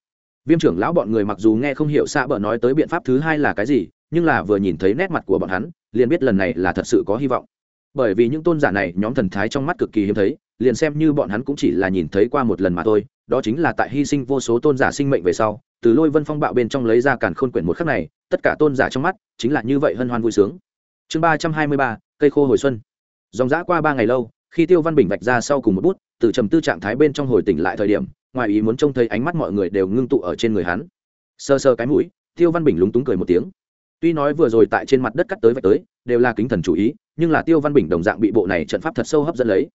Viêm trưởng lão bọn người mặc dù nghe không hiểu xa bờ nói tới biện pháp thứ hai là cái gì, nhưng là vừa nhìn thấy nét mặt của bọn hắn, liền biết lần này là thật sự có hy vọng. Bởi vì những tôn giả này, nhóm thần thái trong mắt cực kỳ hiếm thấy, liền xem như bọn hắn cũng chỉ là nhìn thấy qua một lần mà thôi, đó chính là tại hy sinh vô số tôn giả sinh mệnh về sau, từ lôi vân phong bạo bên trong lấy ra càn khôn quyển một khắc này, tất cả tôn giả trong mắt chính là như vậy hân hoan vui sướng. Chương ba trăm hai mươi ba, cây khô hồi xuân. Dòng dã qua ba ngày lâu, khi tiêu văn bình vạch ra sau cùng một bút từ trầm tư trạng thái bên trong hồi tỉnh lại thời điểm, ngoài ý muốn trông thấy ánh mắt mọi người đều ngưng tụ ở trên người hắn. Sơ sơ cái mũi, tiêu văn bình lúng túng cười một tiếng. Tuy nói vừa rồi tại trên mặt đất cắt tới vạch tới, đều là kính thần chủ ý, nhưng là tiêu văn bình đồng dạng bị bộ này trận pháp thật sâu hấp dẫn lấy.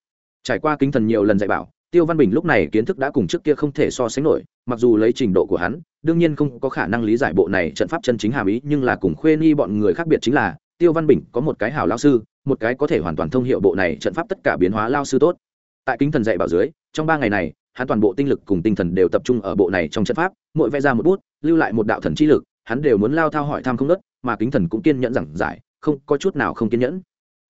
Trải qua kính thần nhiều lần dạy bảo, tiêu văn bình lúc này kiến thức đã cùng trước kia không thể so sánh nổi, mặc dù lấy trình độ của hắn, đương nhiên không có khả năng lý giải bộ này trận pháp chân chính hàm ý, nhưng là cùng khuê nghi bọn người khác biệt chính là, tiêu văn bình có một cái hảo lao sư, một cái có thể hoàn toàn thông hiệu bộ này trận pháp tất cả biến hóa lao sư tốt tại kính thần dạy bảo dưới, trong ba ngày này, hắn toàn bộ tinh lực cùng tinh thần đều tập trung ở bộ này trong trận pháp, mỗi vẽ ra một bút, lưu lại một đạo thần chi lực, hắn đều muốn lao thao hỏi thăm không nớt mà kính thần cũng kiên nhẫn giảng giải, không, có chút nào không kiên nhẫn.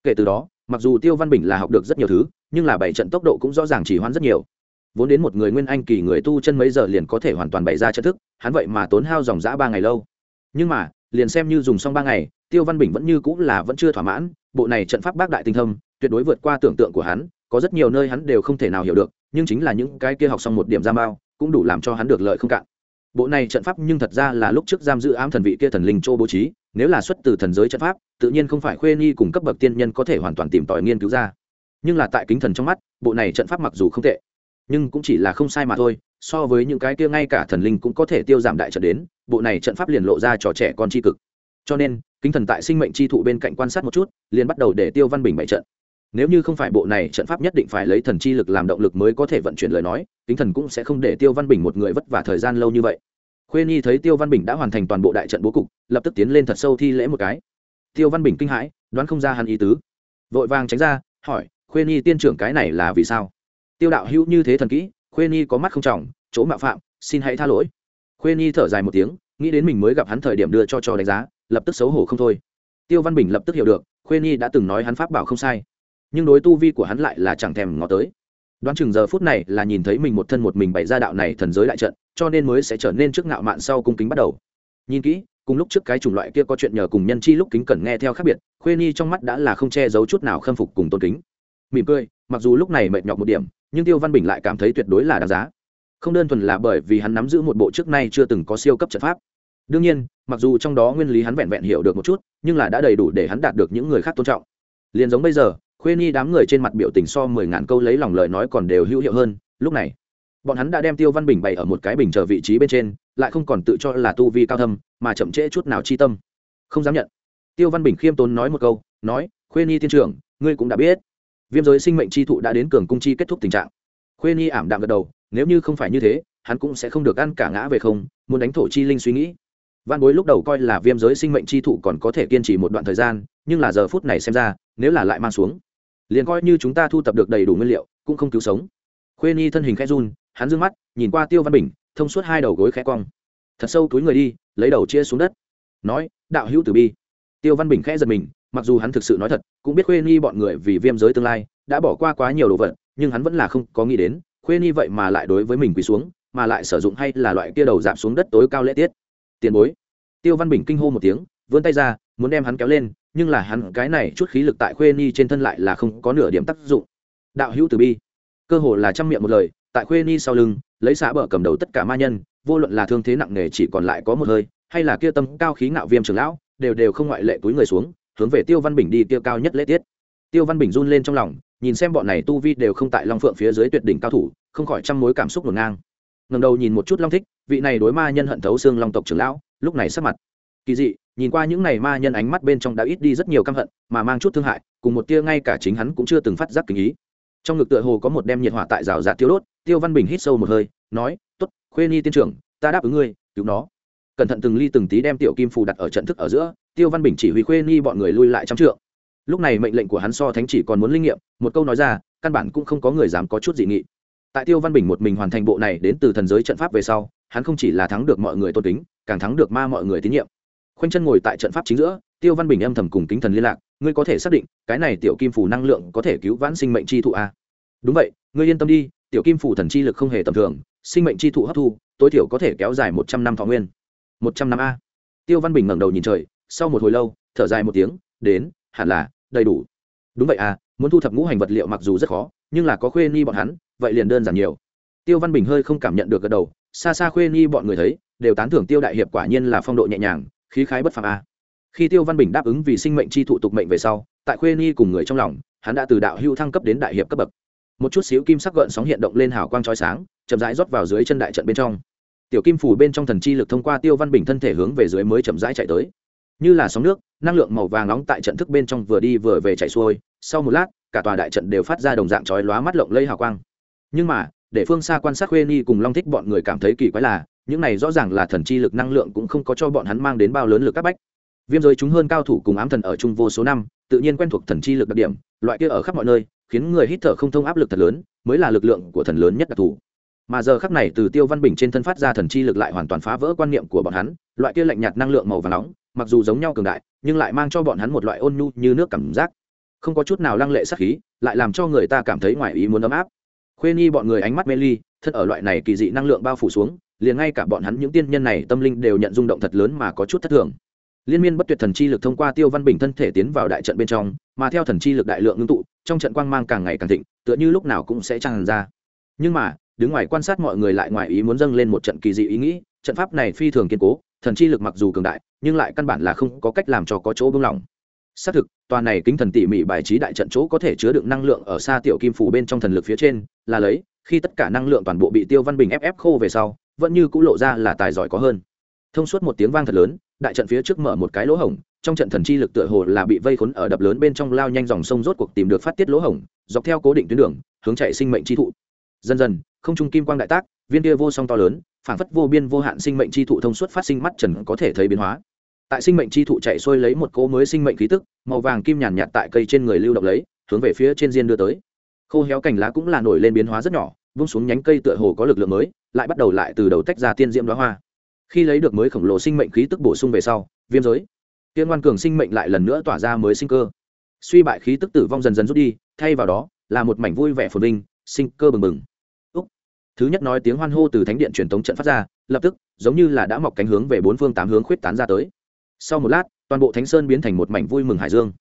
Kể từ đó, mặc dù tiêu văn bình là học được rất nhiều thứ, nhưng là bảy trận tốc độ cũng rõ ràng chỉ hoãn rất nhiều. Vốn đến một người nguyên anh kỳ người tu chân mấy giờ liền có thể hoàn toàn bày ra trận thức, hắn vậy mà tốn hao dòng dã ba ngày lâu. Nhưng mà, liền xem như dùng xong ba ngày, tiêu văn bình vẫn như cũng là vẫn chưa thỏa mãn, bộ này trận pháp bác đại tinh thâm tuyệt đối vượt qua tưởng tượng của hắn có rất nhiều nơi hắn đều không thể nào hiểu được, nhưng chính là những cái kia học xong một điểm giam bao, cũng đủ làm cho hắn được lợi không cạn. Bộ này trận pháp nhưng thật ra là lúc trước giam giữ ám thần vị kia thần linh châu bố trí, nếu là xuất từ thần giới trận pháp, tự nhiên không phải khuê nhi cùng cấp bậc tiên nhân có thể hoàn toàn tìm tòi nghiên cứu ra. Nhưng là tại kính thần trong mắt, bộ này trận pháp mặc dù không tệ, nhưng cũng chỉ là không sai mà thôi, so với những cái kia ngay cả thần linh cũng có thể tiêu giảm đại trận đến, bộ này trận pháp liền lộ ra trò trẻ con tri cực. Cho nên, kính thần tại sinh mệnh chi thụ bên cạnh quan sát một chút, liền bắt đầu để tiêu văn bình bày trận nếu như không phải bộ này trận pháp nhất định phải lấy thần chi lực làm động lực mới có thể vận chuyển lời nói tính thần cũng sẽ không để tiêu văn bình một người vất vả thời gian lâu như vậy. Khuê nhi thấy tiêu văn bình đã hoàn thành toàn bộ đại trận bố cục, lập tức tiến lên thật sâu thi lễ một cái. Tiêu văn bình kinh hãi, đoán không ra hắn ý tứ. Vội vàng tránh ra, hỏi, khuê nhi tiên trưởng cái này là vì sao? Tiêu đạo hữu như thế thần kỹ, khuê nhi có mắt không trọng, chỗ mạo phạm, xin hãy tha lỗi. Khuê nhi thở dài một tiếng, nghĩ đến mình mới gặp hắn thời điểm đưa cho trò đánh giá, lập tức xấu hổ không thôi. Tiêu văn bình lập tức hiểu được, khuê nhi đã từng nói hắn pháp bảo không sai nhưng đối tu vi của hắn lại là chẳng thèm ngó tới. Đoán chừng giờ phút này là nhìn thấy mình một thân một mình bày ra đạo này thần giới đại trận, cho nên mới sẽ trở nên trước ngạo mạn sau cung kính bắt đầu. Nhìn kỹ, cùng lúc trước cái chủng loại kia có chuyện nhờ cùng nhân chi lúc kính cẩn nghe theo khác biệt, khuê nhi trong mắt đã là không che giấu chút nào khâm phục cùng tôn kính. Mỉm cười, mặc dù lúc này mệt nhọc một điểm, nhưng tiêu văn bình lại cảm thấy tuyệt đối là đáng giá. Không đơn thuần là bởi vì hắn nắm giữ một bộ trước nay chưa từng có siêu cấp trận pháp. Đương nhiên, mặc dù trong đó nguyên lý hắn vẹn vẹn hiểu được một chút, nhưng là đã đầy đủ để hắn đạt được những người khác tôn trọng. Liền giống bây giờ khuê nhi đám người trên mặt biểu tình so mười ngàn câu lấy lòng lời nói còn đều hữu hiệu hơn, lúc này, bọn hắn đã đem tiêu văn bình bày ở một cái bình chờ vị trí bên trên, lại không còn tự cho là tu vi cao thâm, mà chậm trễ chút nào chi tâm. Không dám nhận. Tiêu văn bình khiêm tốn nói một câu, nói, khuê nhi tiên trưởng, ngươi cũng đã biết, viêm giới sinh mệnh chi thụ đã đến cường cung chi kết thúc tình trạng. Khuê nhi ảm đạm gật đầu, nếu như không phải như thế, hắn cũng sẽ không được ăn cả ngã về không, muốn đánh thổ chi linh suy nghĩ. Văn bối lúc đầu coi là viêm giới sinh mệnh chi thụ còn có thể kiên trì một đoạn thời gian, nhưng là giờ phút này xem ra, nếu là lại mang xuống liền coi như chúng ta thu tập được đầy đủ nguyên liệu, cũng không cứu sống. Khuê nhi thân hình khẽ run, hắn d ư ơ n g mắt, nhìn qua tiêu văn bình, thông suốt hai đầu gối khẽ cong. Thật sâu túi người đi, lấy đầu chia xuống đất. Nói, đạo hữu tử bi. Tiêu văn bình khẽ giật mình, mặc dù hắn thực sự nói thật, cũng biết khuê nhi bọn người vì viêm giới tương lai, đã bỏ qua quá nhiều đồ vật, nhưng hắn vẫn là không có nghĩ đến, khuê nhi vậy mà lại đối với mình quỳ xuống, mà lại sử dụng hay là loại kia đầu giảm xuống đất tối cao lễ tiết. Tiền bối. Tiêu văn bình kinh hô một tiếng, vươn tay ra, muốn đem hắn kéo lên nhưng là hắn cái này chút khí lực tại khuê ni trên thân lại là không có nửa điểm tác dụng. Đạo hữu từ bi. Cơ hồ là trăm miệng một lời, tại khuê ni sau lưng, lấy xã bờ cầm đầu tất cả ma nhân, vô luận là thương thế nặng nề chỉ còn lại có một hơi, hay là kia tâm cao khí ngạo viêm trường lão, đều đều không ngoại lệ túi người xuống, hướng về tiêu văn bình đi tiêu cao nhất lễ tiết. Tiêu văn bình run lên trong lòng, nhìn xem bọn này tu vi đều không tại long phượng phía dưới tuyệt đỉnh cao thủ, không khỏi trăm mối cảm xúc ngổn ngang. Ngầm đầu nhìn một chút long thích, vị này đối ma nhân hận thấu xương long tộc trưởng lão, lúc này sắc mặt kỳ dị, nhìn qua những ngày ma nhân ánh mắt bên trong đã ít đi rất nhiều căm hận, mà mang chút thương hại, cùng một tia ngay cả chính hắn cũng chưa từng phát giác kinh ý. Trong ngực tựa hồ có một đem nhiệt hỏa tại rào rạt tiêu đốt, tiêu văn bình hít sâu một hơi, nói t ố t khuê ni tiên trưởng, ta đáp ứng ngươi, cứu nó. Cẩn thận từng ly từng tí đem tiểu kim phù đặt ở trận thức ở giữa, tiêu văn bình chỉ huy khuê ni bọn người lui lại trăm trượng. Lúc này mệnh lệnh của hắn so thánh chỉ còn muốn linh nghiệm, một câu nói ra, căn bản cũng không có người dám có chút dị nghị. Tại tiêu văn bình một mình hoàn thành bộ này đến từ thần giới trận pháp về sau, hắn không chỉ là thắng được mọi người tôn kính, càng thắng được ma mọi người tín nhiệm khoanh chân ngồi tại trận pháp chính giữa, tiêu văn bình âm thầm cùng kính thần liên lạc, ngươi có thể xác định, cái này tiểu kim phủ năng lượng có thể cứu vãn sinh mệnh chi thụ a đúng vậy, ngươi yên tâm đi, tiểu kim phủ thần chi lực không hề tầm thường, sinh mệnh chi thụ hấp thu, tối thiểu có thể kéo dài một trăm năm thọ nguyên. Một trăm năm a. Tiêu văn bình ngẩng đầu nhìn trời, sau một hồi lâu, thở dài một tiếng, đến, hẳn là, đầy đủ. Đúng vậy à muốn thu thập ngũ hành vật liệu mặc dù rất khó, nhưng là có khuê ni bọn hắn, vậy liền đơn giản nhiều. Tiêu văn bình hơi không cảm nhận được gật đầu, xa xa khuê ni bọn người thấy, đều tán thưởng tiêu đại hiệp quả nhiên là phong độ nhẹ nhàng khí khái bất phàm a khi tiêu văn bình đáp ứng vì sinh mệnh chi thụ tục mệnh về sau, tại khuê ni cùng người trong lòng, hắn đã từ đạo hưu thăng cấp đến đại hiệp cấp bậc. Một chút xíu kim sắc gợn sóng hiện động lên hào quang chói sáng, chậm rãi rót vào dưới chân đại trận bên trong. Tiểu kim phủ bên trong thần chi lực thông qua tiêu văn bình thân thể hướng về dưới mới chậm rãi chạy tới. Như là sóng nước, năng lượng màu vàng nóng tại trận thức bên trong vừa đi vừa về chạy xuôi, sau một lát, cả tòa đại trận đều phát ra đồng dạng chói lóa mắt lộng lây hào quang. Nhưng mà để phương xa quan sát khuê ni cùng long thích bọn người cảm thấy kỳ quái là, những này rõ ràng là thần chi lực năng lượng cũng không có cho bọn hắn mang đến bao lớn lực các bách. Viêm giới chúng hơn cao thủ cùng ám thần ở chung vô số năm, tự nhiên quen thuộc thần chi lực đặc điểm, loại kia ở khắp mọi nơi, khiến người hít thở không thông áp lực thật lớn, mới là lực lượng của thần lớn nhất đặc thù. Mà giờ khắc này từ tiêu văn bình trên thân phát ra thần chi lực lại hoàn toàn phá vỡ quan niệm của bọn hắn, loại kia lạnh nhạt năng lượng màu và nóng, mặc dù giống nhau cường đại, nhưng lại mang cho bọn hắn một loại ôn nhu như nước cảm giác. Không có chút nào lăng lệ sắc khí, lại làm cho người ta cảm thấy ngoài ý muốn ấm áp khuê nhi bọn người ánh mắt mê ly thân ở loại này kỳ dị năng lượng bao phủ xuống, liền ngay cả bọn hắn những tiên nhân này tâm linh đều nhận rung động thật lớn mà có chút thất thường. Liên miên bất tuyệt thần chi lực thông qua tiêu văn bình thân thể tiến vào đại trận bên trong, mà theo thần chi lực đại lượng ngưng tụ, trong trận quang mang càng ngày càng thịnh, tựa như lúc nào cũng sẽ tràn ra. Nhưng mà, đứng ngoài quan sát mọi người lại ngoài ý muốn dâng lên một trận kỳ dị ý nghĩ, trận pháp này phi thường kiên cố, thần chi lực mặc dù cường đại, nhưng lại căn bản là không có cách làm cho có chỗ buông lỏng xác thực, tòa này kính thần tỉ mỉ bài trí đại trận chỗ có thể chứa đựng năng lượng ở xa tiểu kim phủ bên trong thần lực phía trên, là lấy, khi tất cả năng lượng toàn bộ bị tiêu văn bình ép ép khô về sau, vẫn như cũ lộ ra là tài giỏi có hơn. Thông suốt một tiếng vang thật lớn, đại trận phía trước mở một cái lỗ hổng, trong trận thần chi lực tựa hồ là bị vây khốn ở đập lớn bên trong lao nhanh dòng sông rốt cuộc tìm được phát tiết lỗ hổng, dọc theo cố định tuyến đường, hướng chạy sinh mệnh chi thụ. Dần dần, không trung kim quang đại tác, viên kia vô song to lớn phản phất vô biên vô hạn sinh mệnh chi thụ thông suốt phát sinh mắt trần có thể thấy biến hóa tại sinh mệnh chi thụ chạy xuôi lấy một cỗ mới sinh mệnh khí tức, màu vàng kim nhàn nhạt tại cây trên người lưu động lấy, hướng về phía trên diên đưa tới. Khô héo cành lá cũng là nổi lên biến hóa rất nhỏ, vung xuống nhánh cây tựa hồ có lực lượng mới, lại bắt đầu lại từ đầu tách ra tiên diễm đoá hoa. Khi lấy được mới khổng lồ sinh mệnh khí tức bổ sung về sau, viêm giới, tiên ngoan cường sinh mệnh lại lần nữa tỏa ra mới sinh cơ. Suy bại khí tức tử vong dần dần rút đi, thay vào đó, là một mảnh vui vẻ phồn vinh, sinh cơ bừng bừng. Úc. thứ nhất nói tiếng hoan hô từ thánh điện truyền thống trận phát ra, lập tức, giống như là đã mọc cánh hướng về bốn phương tám hướng khuyết tán ra tới sau một lát, toàn bộ thánh sơn biến thành một mảnh vui mừng hải dương.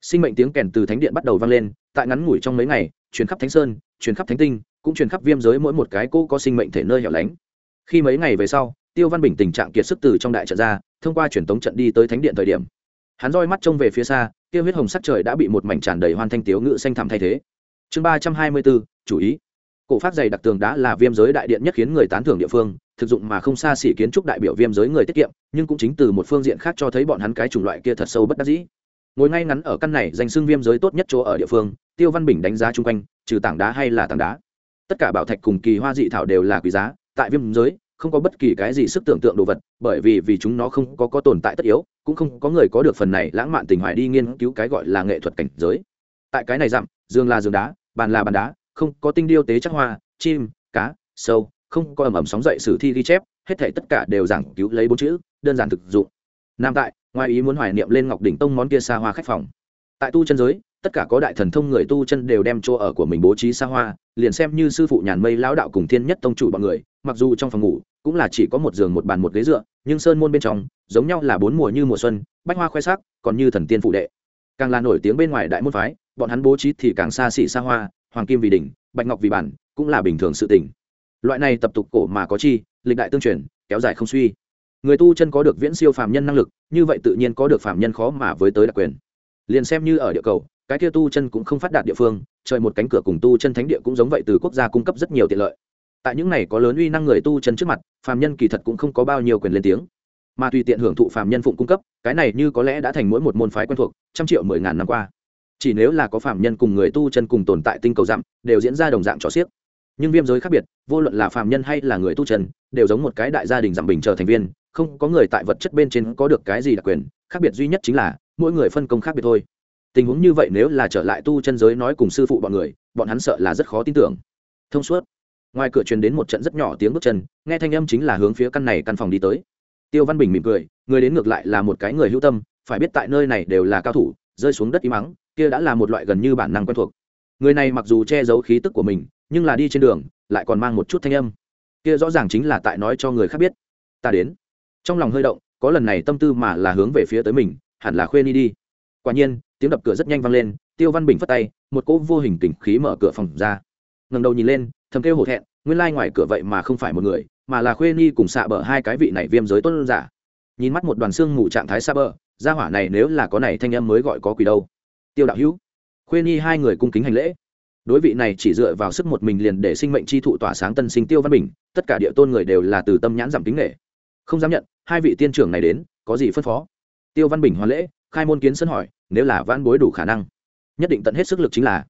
Sinh mệnh tiếng kèn từ thánh điện bắt đầu vang lên, tại ngắn ngủi trong mấy ngày, truyền khắp thánh sơn, truyền khắp thánh tinh, cũng truyền khắp viêm giới mỗi một cái cô có sinh mệnh thể nơi hẻo lánh. Khi mấy ngày về sau, tiêu văn bình tình trạng kiệt sức từ trong đại trận ra, thông qua truyền tống trận đi tới thánh điện thời điểm. Hắn roi mắt trông về phía xa tiêu huyết hồng sắc trời đã bị một mảnh tràn đầy hoan thanh tiếu ngự xanh thảm thay thế. Chương ba trăm hai mươi bốn chủ ý cổ phát dày đặc tường đã là viêm giới đại điện nhất khiến người tán thưởng địa phương, thực dụng mà không xa xỉ kiến trúc đại biểu viêm giới người tiết kiệm, nhưng cũng chính từ một phương diện khác cho thấy bọn hắn cái chủng loại kia thật sâu bất đắc dĩ. Ngồi ngay ngắn ở căn này danh xưng viêm giới tốt nhất chỗ ở địa phương, tiêu văn bình đánh giá chung quanh, trừ tảng đá hay là tảng đá. Tất cả bảo thạch cùng kỳ hoa dị thảo đều là quý giá, tại viêm giới, không có bất kỳ cái gì sức tưởng tượng đồ vật, bởi vì vì chúng nó không có có tồn tại tất yếu, cũng không có người có được phần này lãng mạn tình hoài đi nghiên cứu cái gọi là nghệ thuật cảnh giới. Tại cái này dặm dương là giường đá, bàn là bàn đá không có tinh điêu tế chắc hoa, chim, cá, sâu, không có ẩm ẩm sóng dậy sử thi ghi chép, hết thể tất cả đều giảng cứu lấy bốn chữ, đơn giản thực dụng. Nam tại, ngoài ý muốn hoài niệm lên ngọc đỉnh tông món kia xa hoa khách phòng. Tại tu chân giới, tất cả có đại thần thông người tu chân đều đem chỗ ở của mình bố trí xa hoa, liền xem như sư phụ nhàn mây lão đạo cùng thiên nhất tông chủ bọn người, mặc dù trong phòng ngủ, cũng là chỉ có một giường một bàn một ghế dựa, nhưng sơn môn bên trong, giống nhau là bốn mùa như mùa xuân, bách hoa khoe sắc, còn như thần tiên phụ đệ. Càng là nổi tiếng bên ngoài đại môn phái, bọn hắn bố trí thì càng xa xỉ xa hoa hoàng kim vì đỉnh, bạch ngọc vì bản, cũng là bình thường sự tình. Loại này tập tục cổ mà có chi, lịch đại tương truyền, kéo dài không suy. Người tu chân có được viễn siêu phàm nhân năng lực, như vậy tự nhiên có được phàm nhân khó mà với tới đặc quyền. Liền xem như ở địa cầu, cái kia tu chân cũng không phát đạt địa phương, trời một cánh cửa cùng tu chân thánh địa cũng giống vậy từ quốc gia cung cấp rất nhiều tiện lợi. Tại những này có lớn uy năng người tu chân trước mặt, phàm nhân kỳ thật cũng không có bao nhiêu quyền lên tiếng. Mà tùy tiện hưởng thụ phàm nhân phụng cung cấp, cái này như có lẽ đã thành mỗi một môn phái quen thuộc, trăm triệu mười ngàn năm qua chỉ nếu là có phạm nhân cùng người tu chân cùng tồn tại tinh cầu dặm đều diễn ra đồng dạng trò xiếc. Nhưng viêm giới khác biệt, vô luận là phạm nhân hay là người tu chân, đều giống một cái đại gia đình dặm bình chờ thành viên, không có người tại vật chất bên trên có được cái gì đặc quyền, khác biệt duy nhất chính là, mỗi người phân công khác biệt thôi. Tình huống như vậy nếu là trở lại tu chân giới nói cùng sư phụ bọn người, bọn hắn sợ là rất khó tin tưởng. Thông suốt. Ngoài cửa truyền đến một trận rất nhỏ tiếng bước chân, nghe thanh âm chính là hướng phía căn này căn phòng đi tới. Tiêu văn bình mỉm cười, người đến ngược lại là một cái người hữu tâm, phải biết tại nơi này đều là cao thủ, rơi xuống đất im mắng kia đã là một loại gần như bản năng quen thuộc. Người này mặc dù che giấu khí tức của mình, nhưng là đi trên đường, lại còn mang một chút thanh âm. Kia rõ ràng chính là tại nói cho người khác biết. Ta đến. Trong lòng hơi động, có lần này tâm tư mà là hướng về phía tới mình, hẳn là khuê ni đi. Quả nhiên, tiếng đập cửa rất nhanh vang lên, tiêu văn bình phất tay, một cỗ vô hình kình khí mở cửa phòng ra. Ngầm đầu nhìn lên, thầm kêu hổ thẹn, nguyên lai ngoài cửa vậy mà không phải một người, mà là khuê ni cùng xạ bờ hai cái vị này viêm giới tuân giả. Nhìn mắt một đoàn xương ngủ trạng thái xa bờ, gia hỏa này nếu là có này thanh âm mới gọi có quỷ đâu tiêu đạo hữu. Khuê nhi hai người cung kính hành lễ. Đối vị này chỉ dựa vào sức một mình liền để sinh mệnh chi thụ tỏa sáng tân sinh tiêu văn bình, tất cả địa tôn người đều là từ tâm nhãn giảm tính nghệ không dám nhận, hai vị tiên trưởng này đến, có gì phân phó? Tiêu văn bình hoàn lễ, khai môn kiến sân hỏi, nếu là văn bối đủ khả năng. Nhất định tận hết sức lực chính là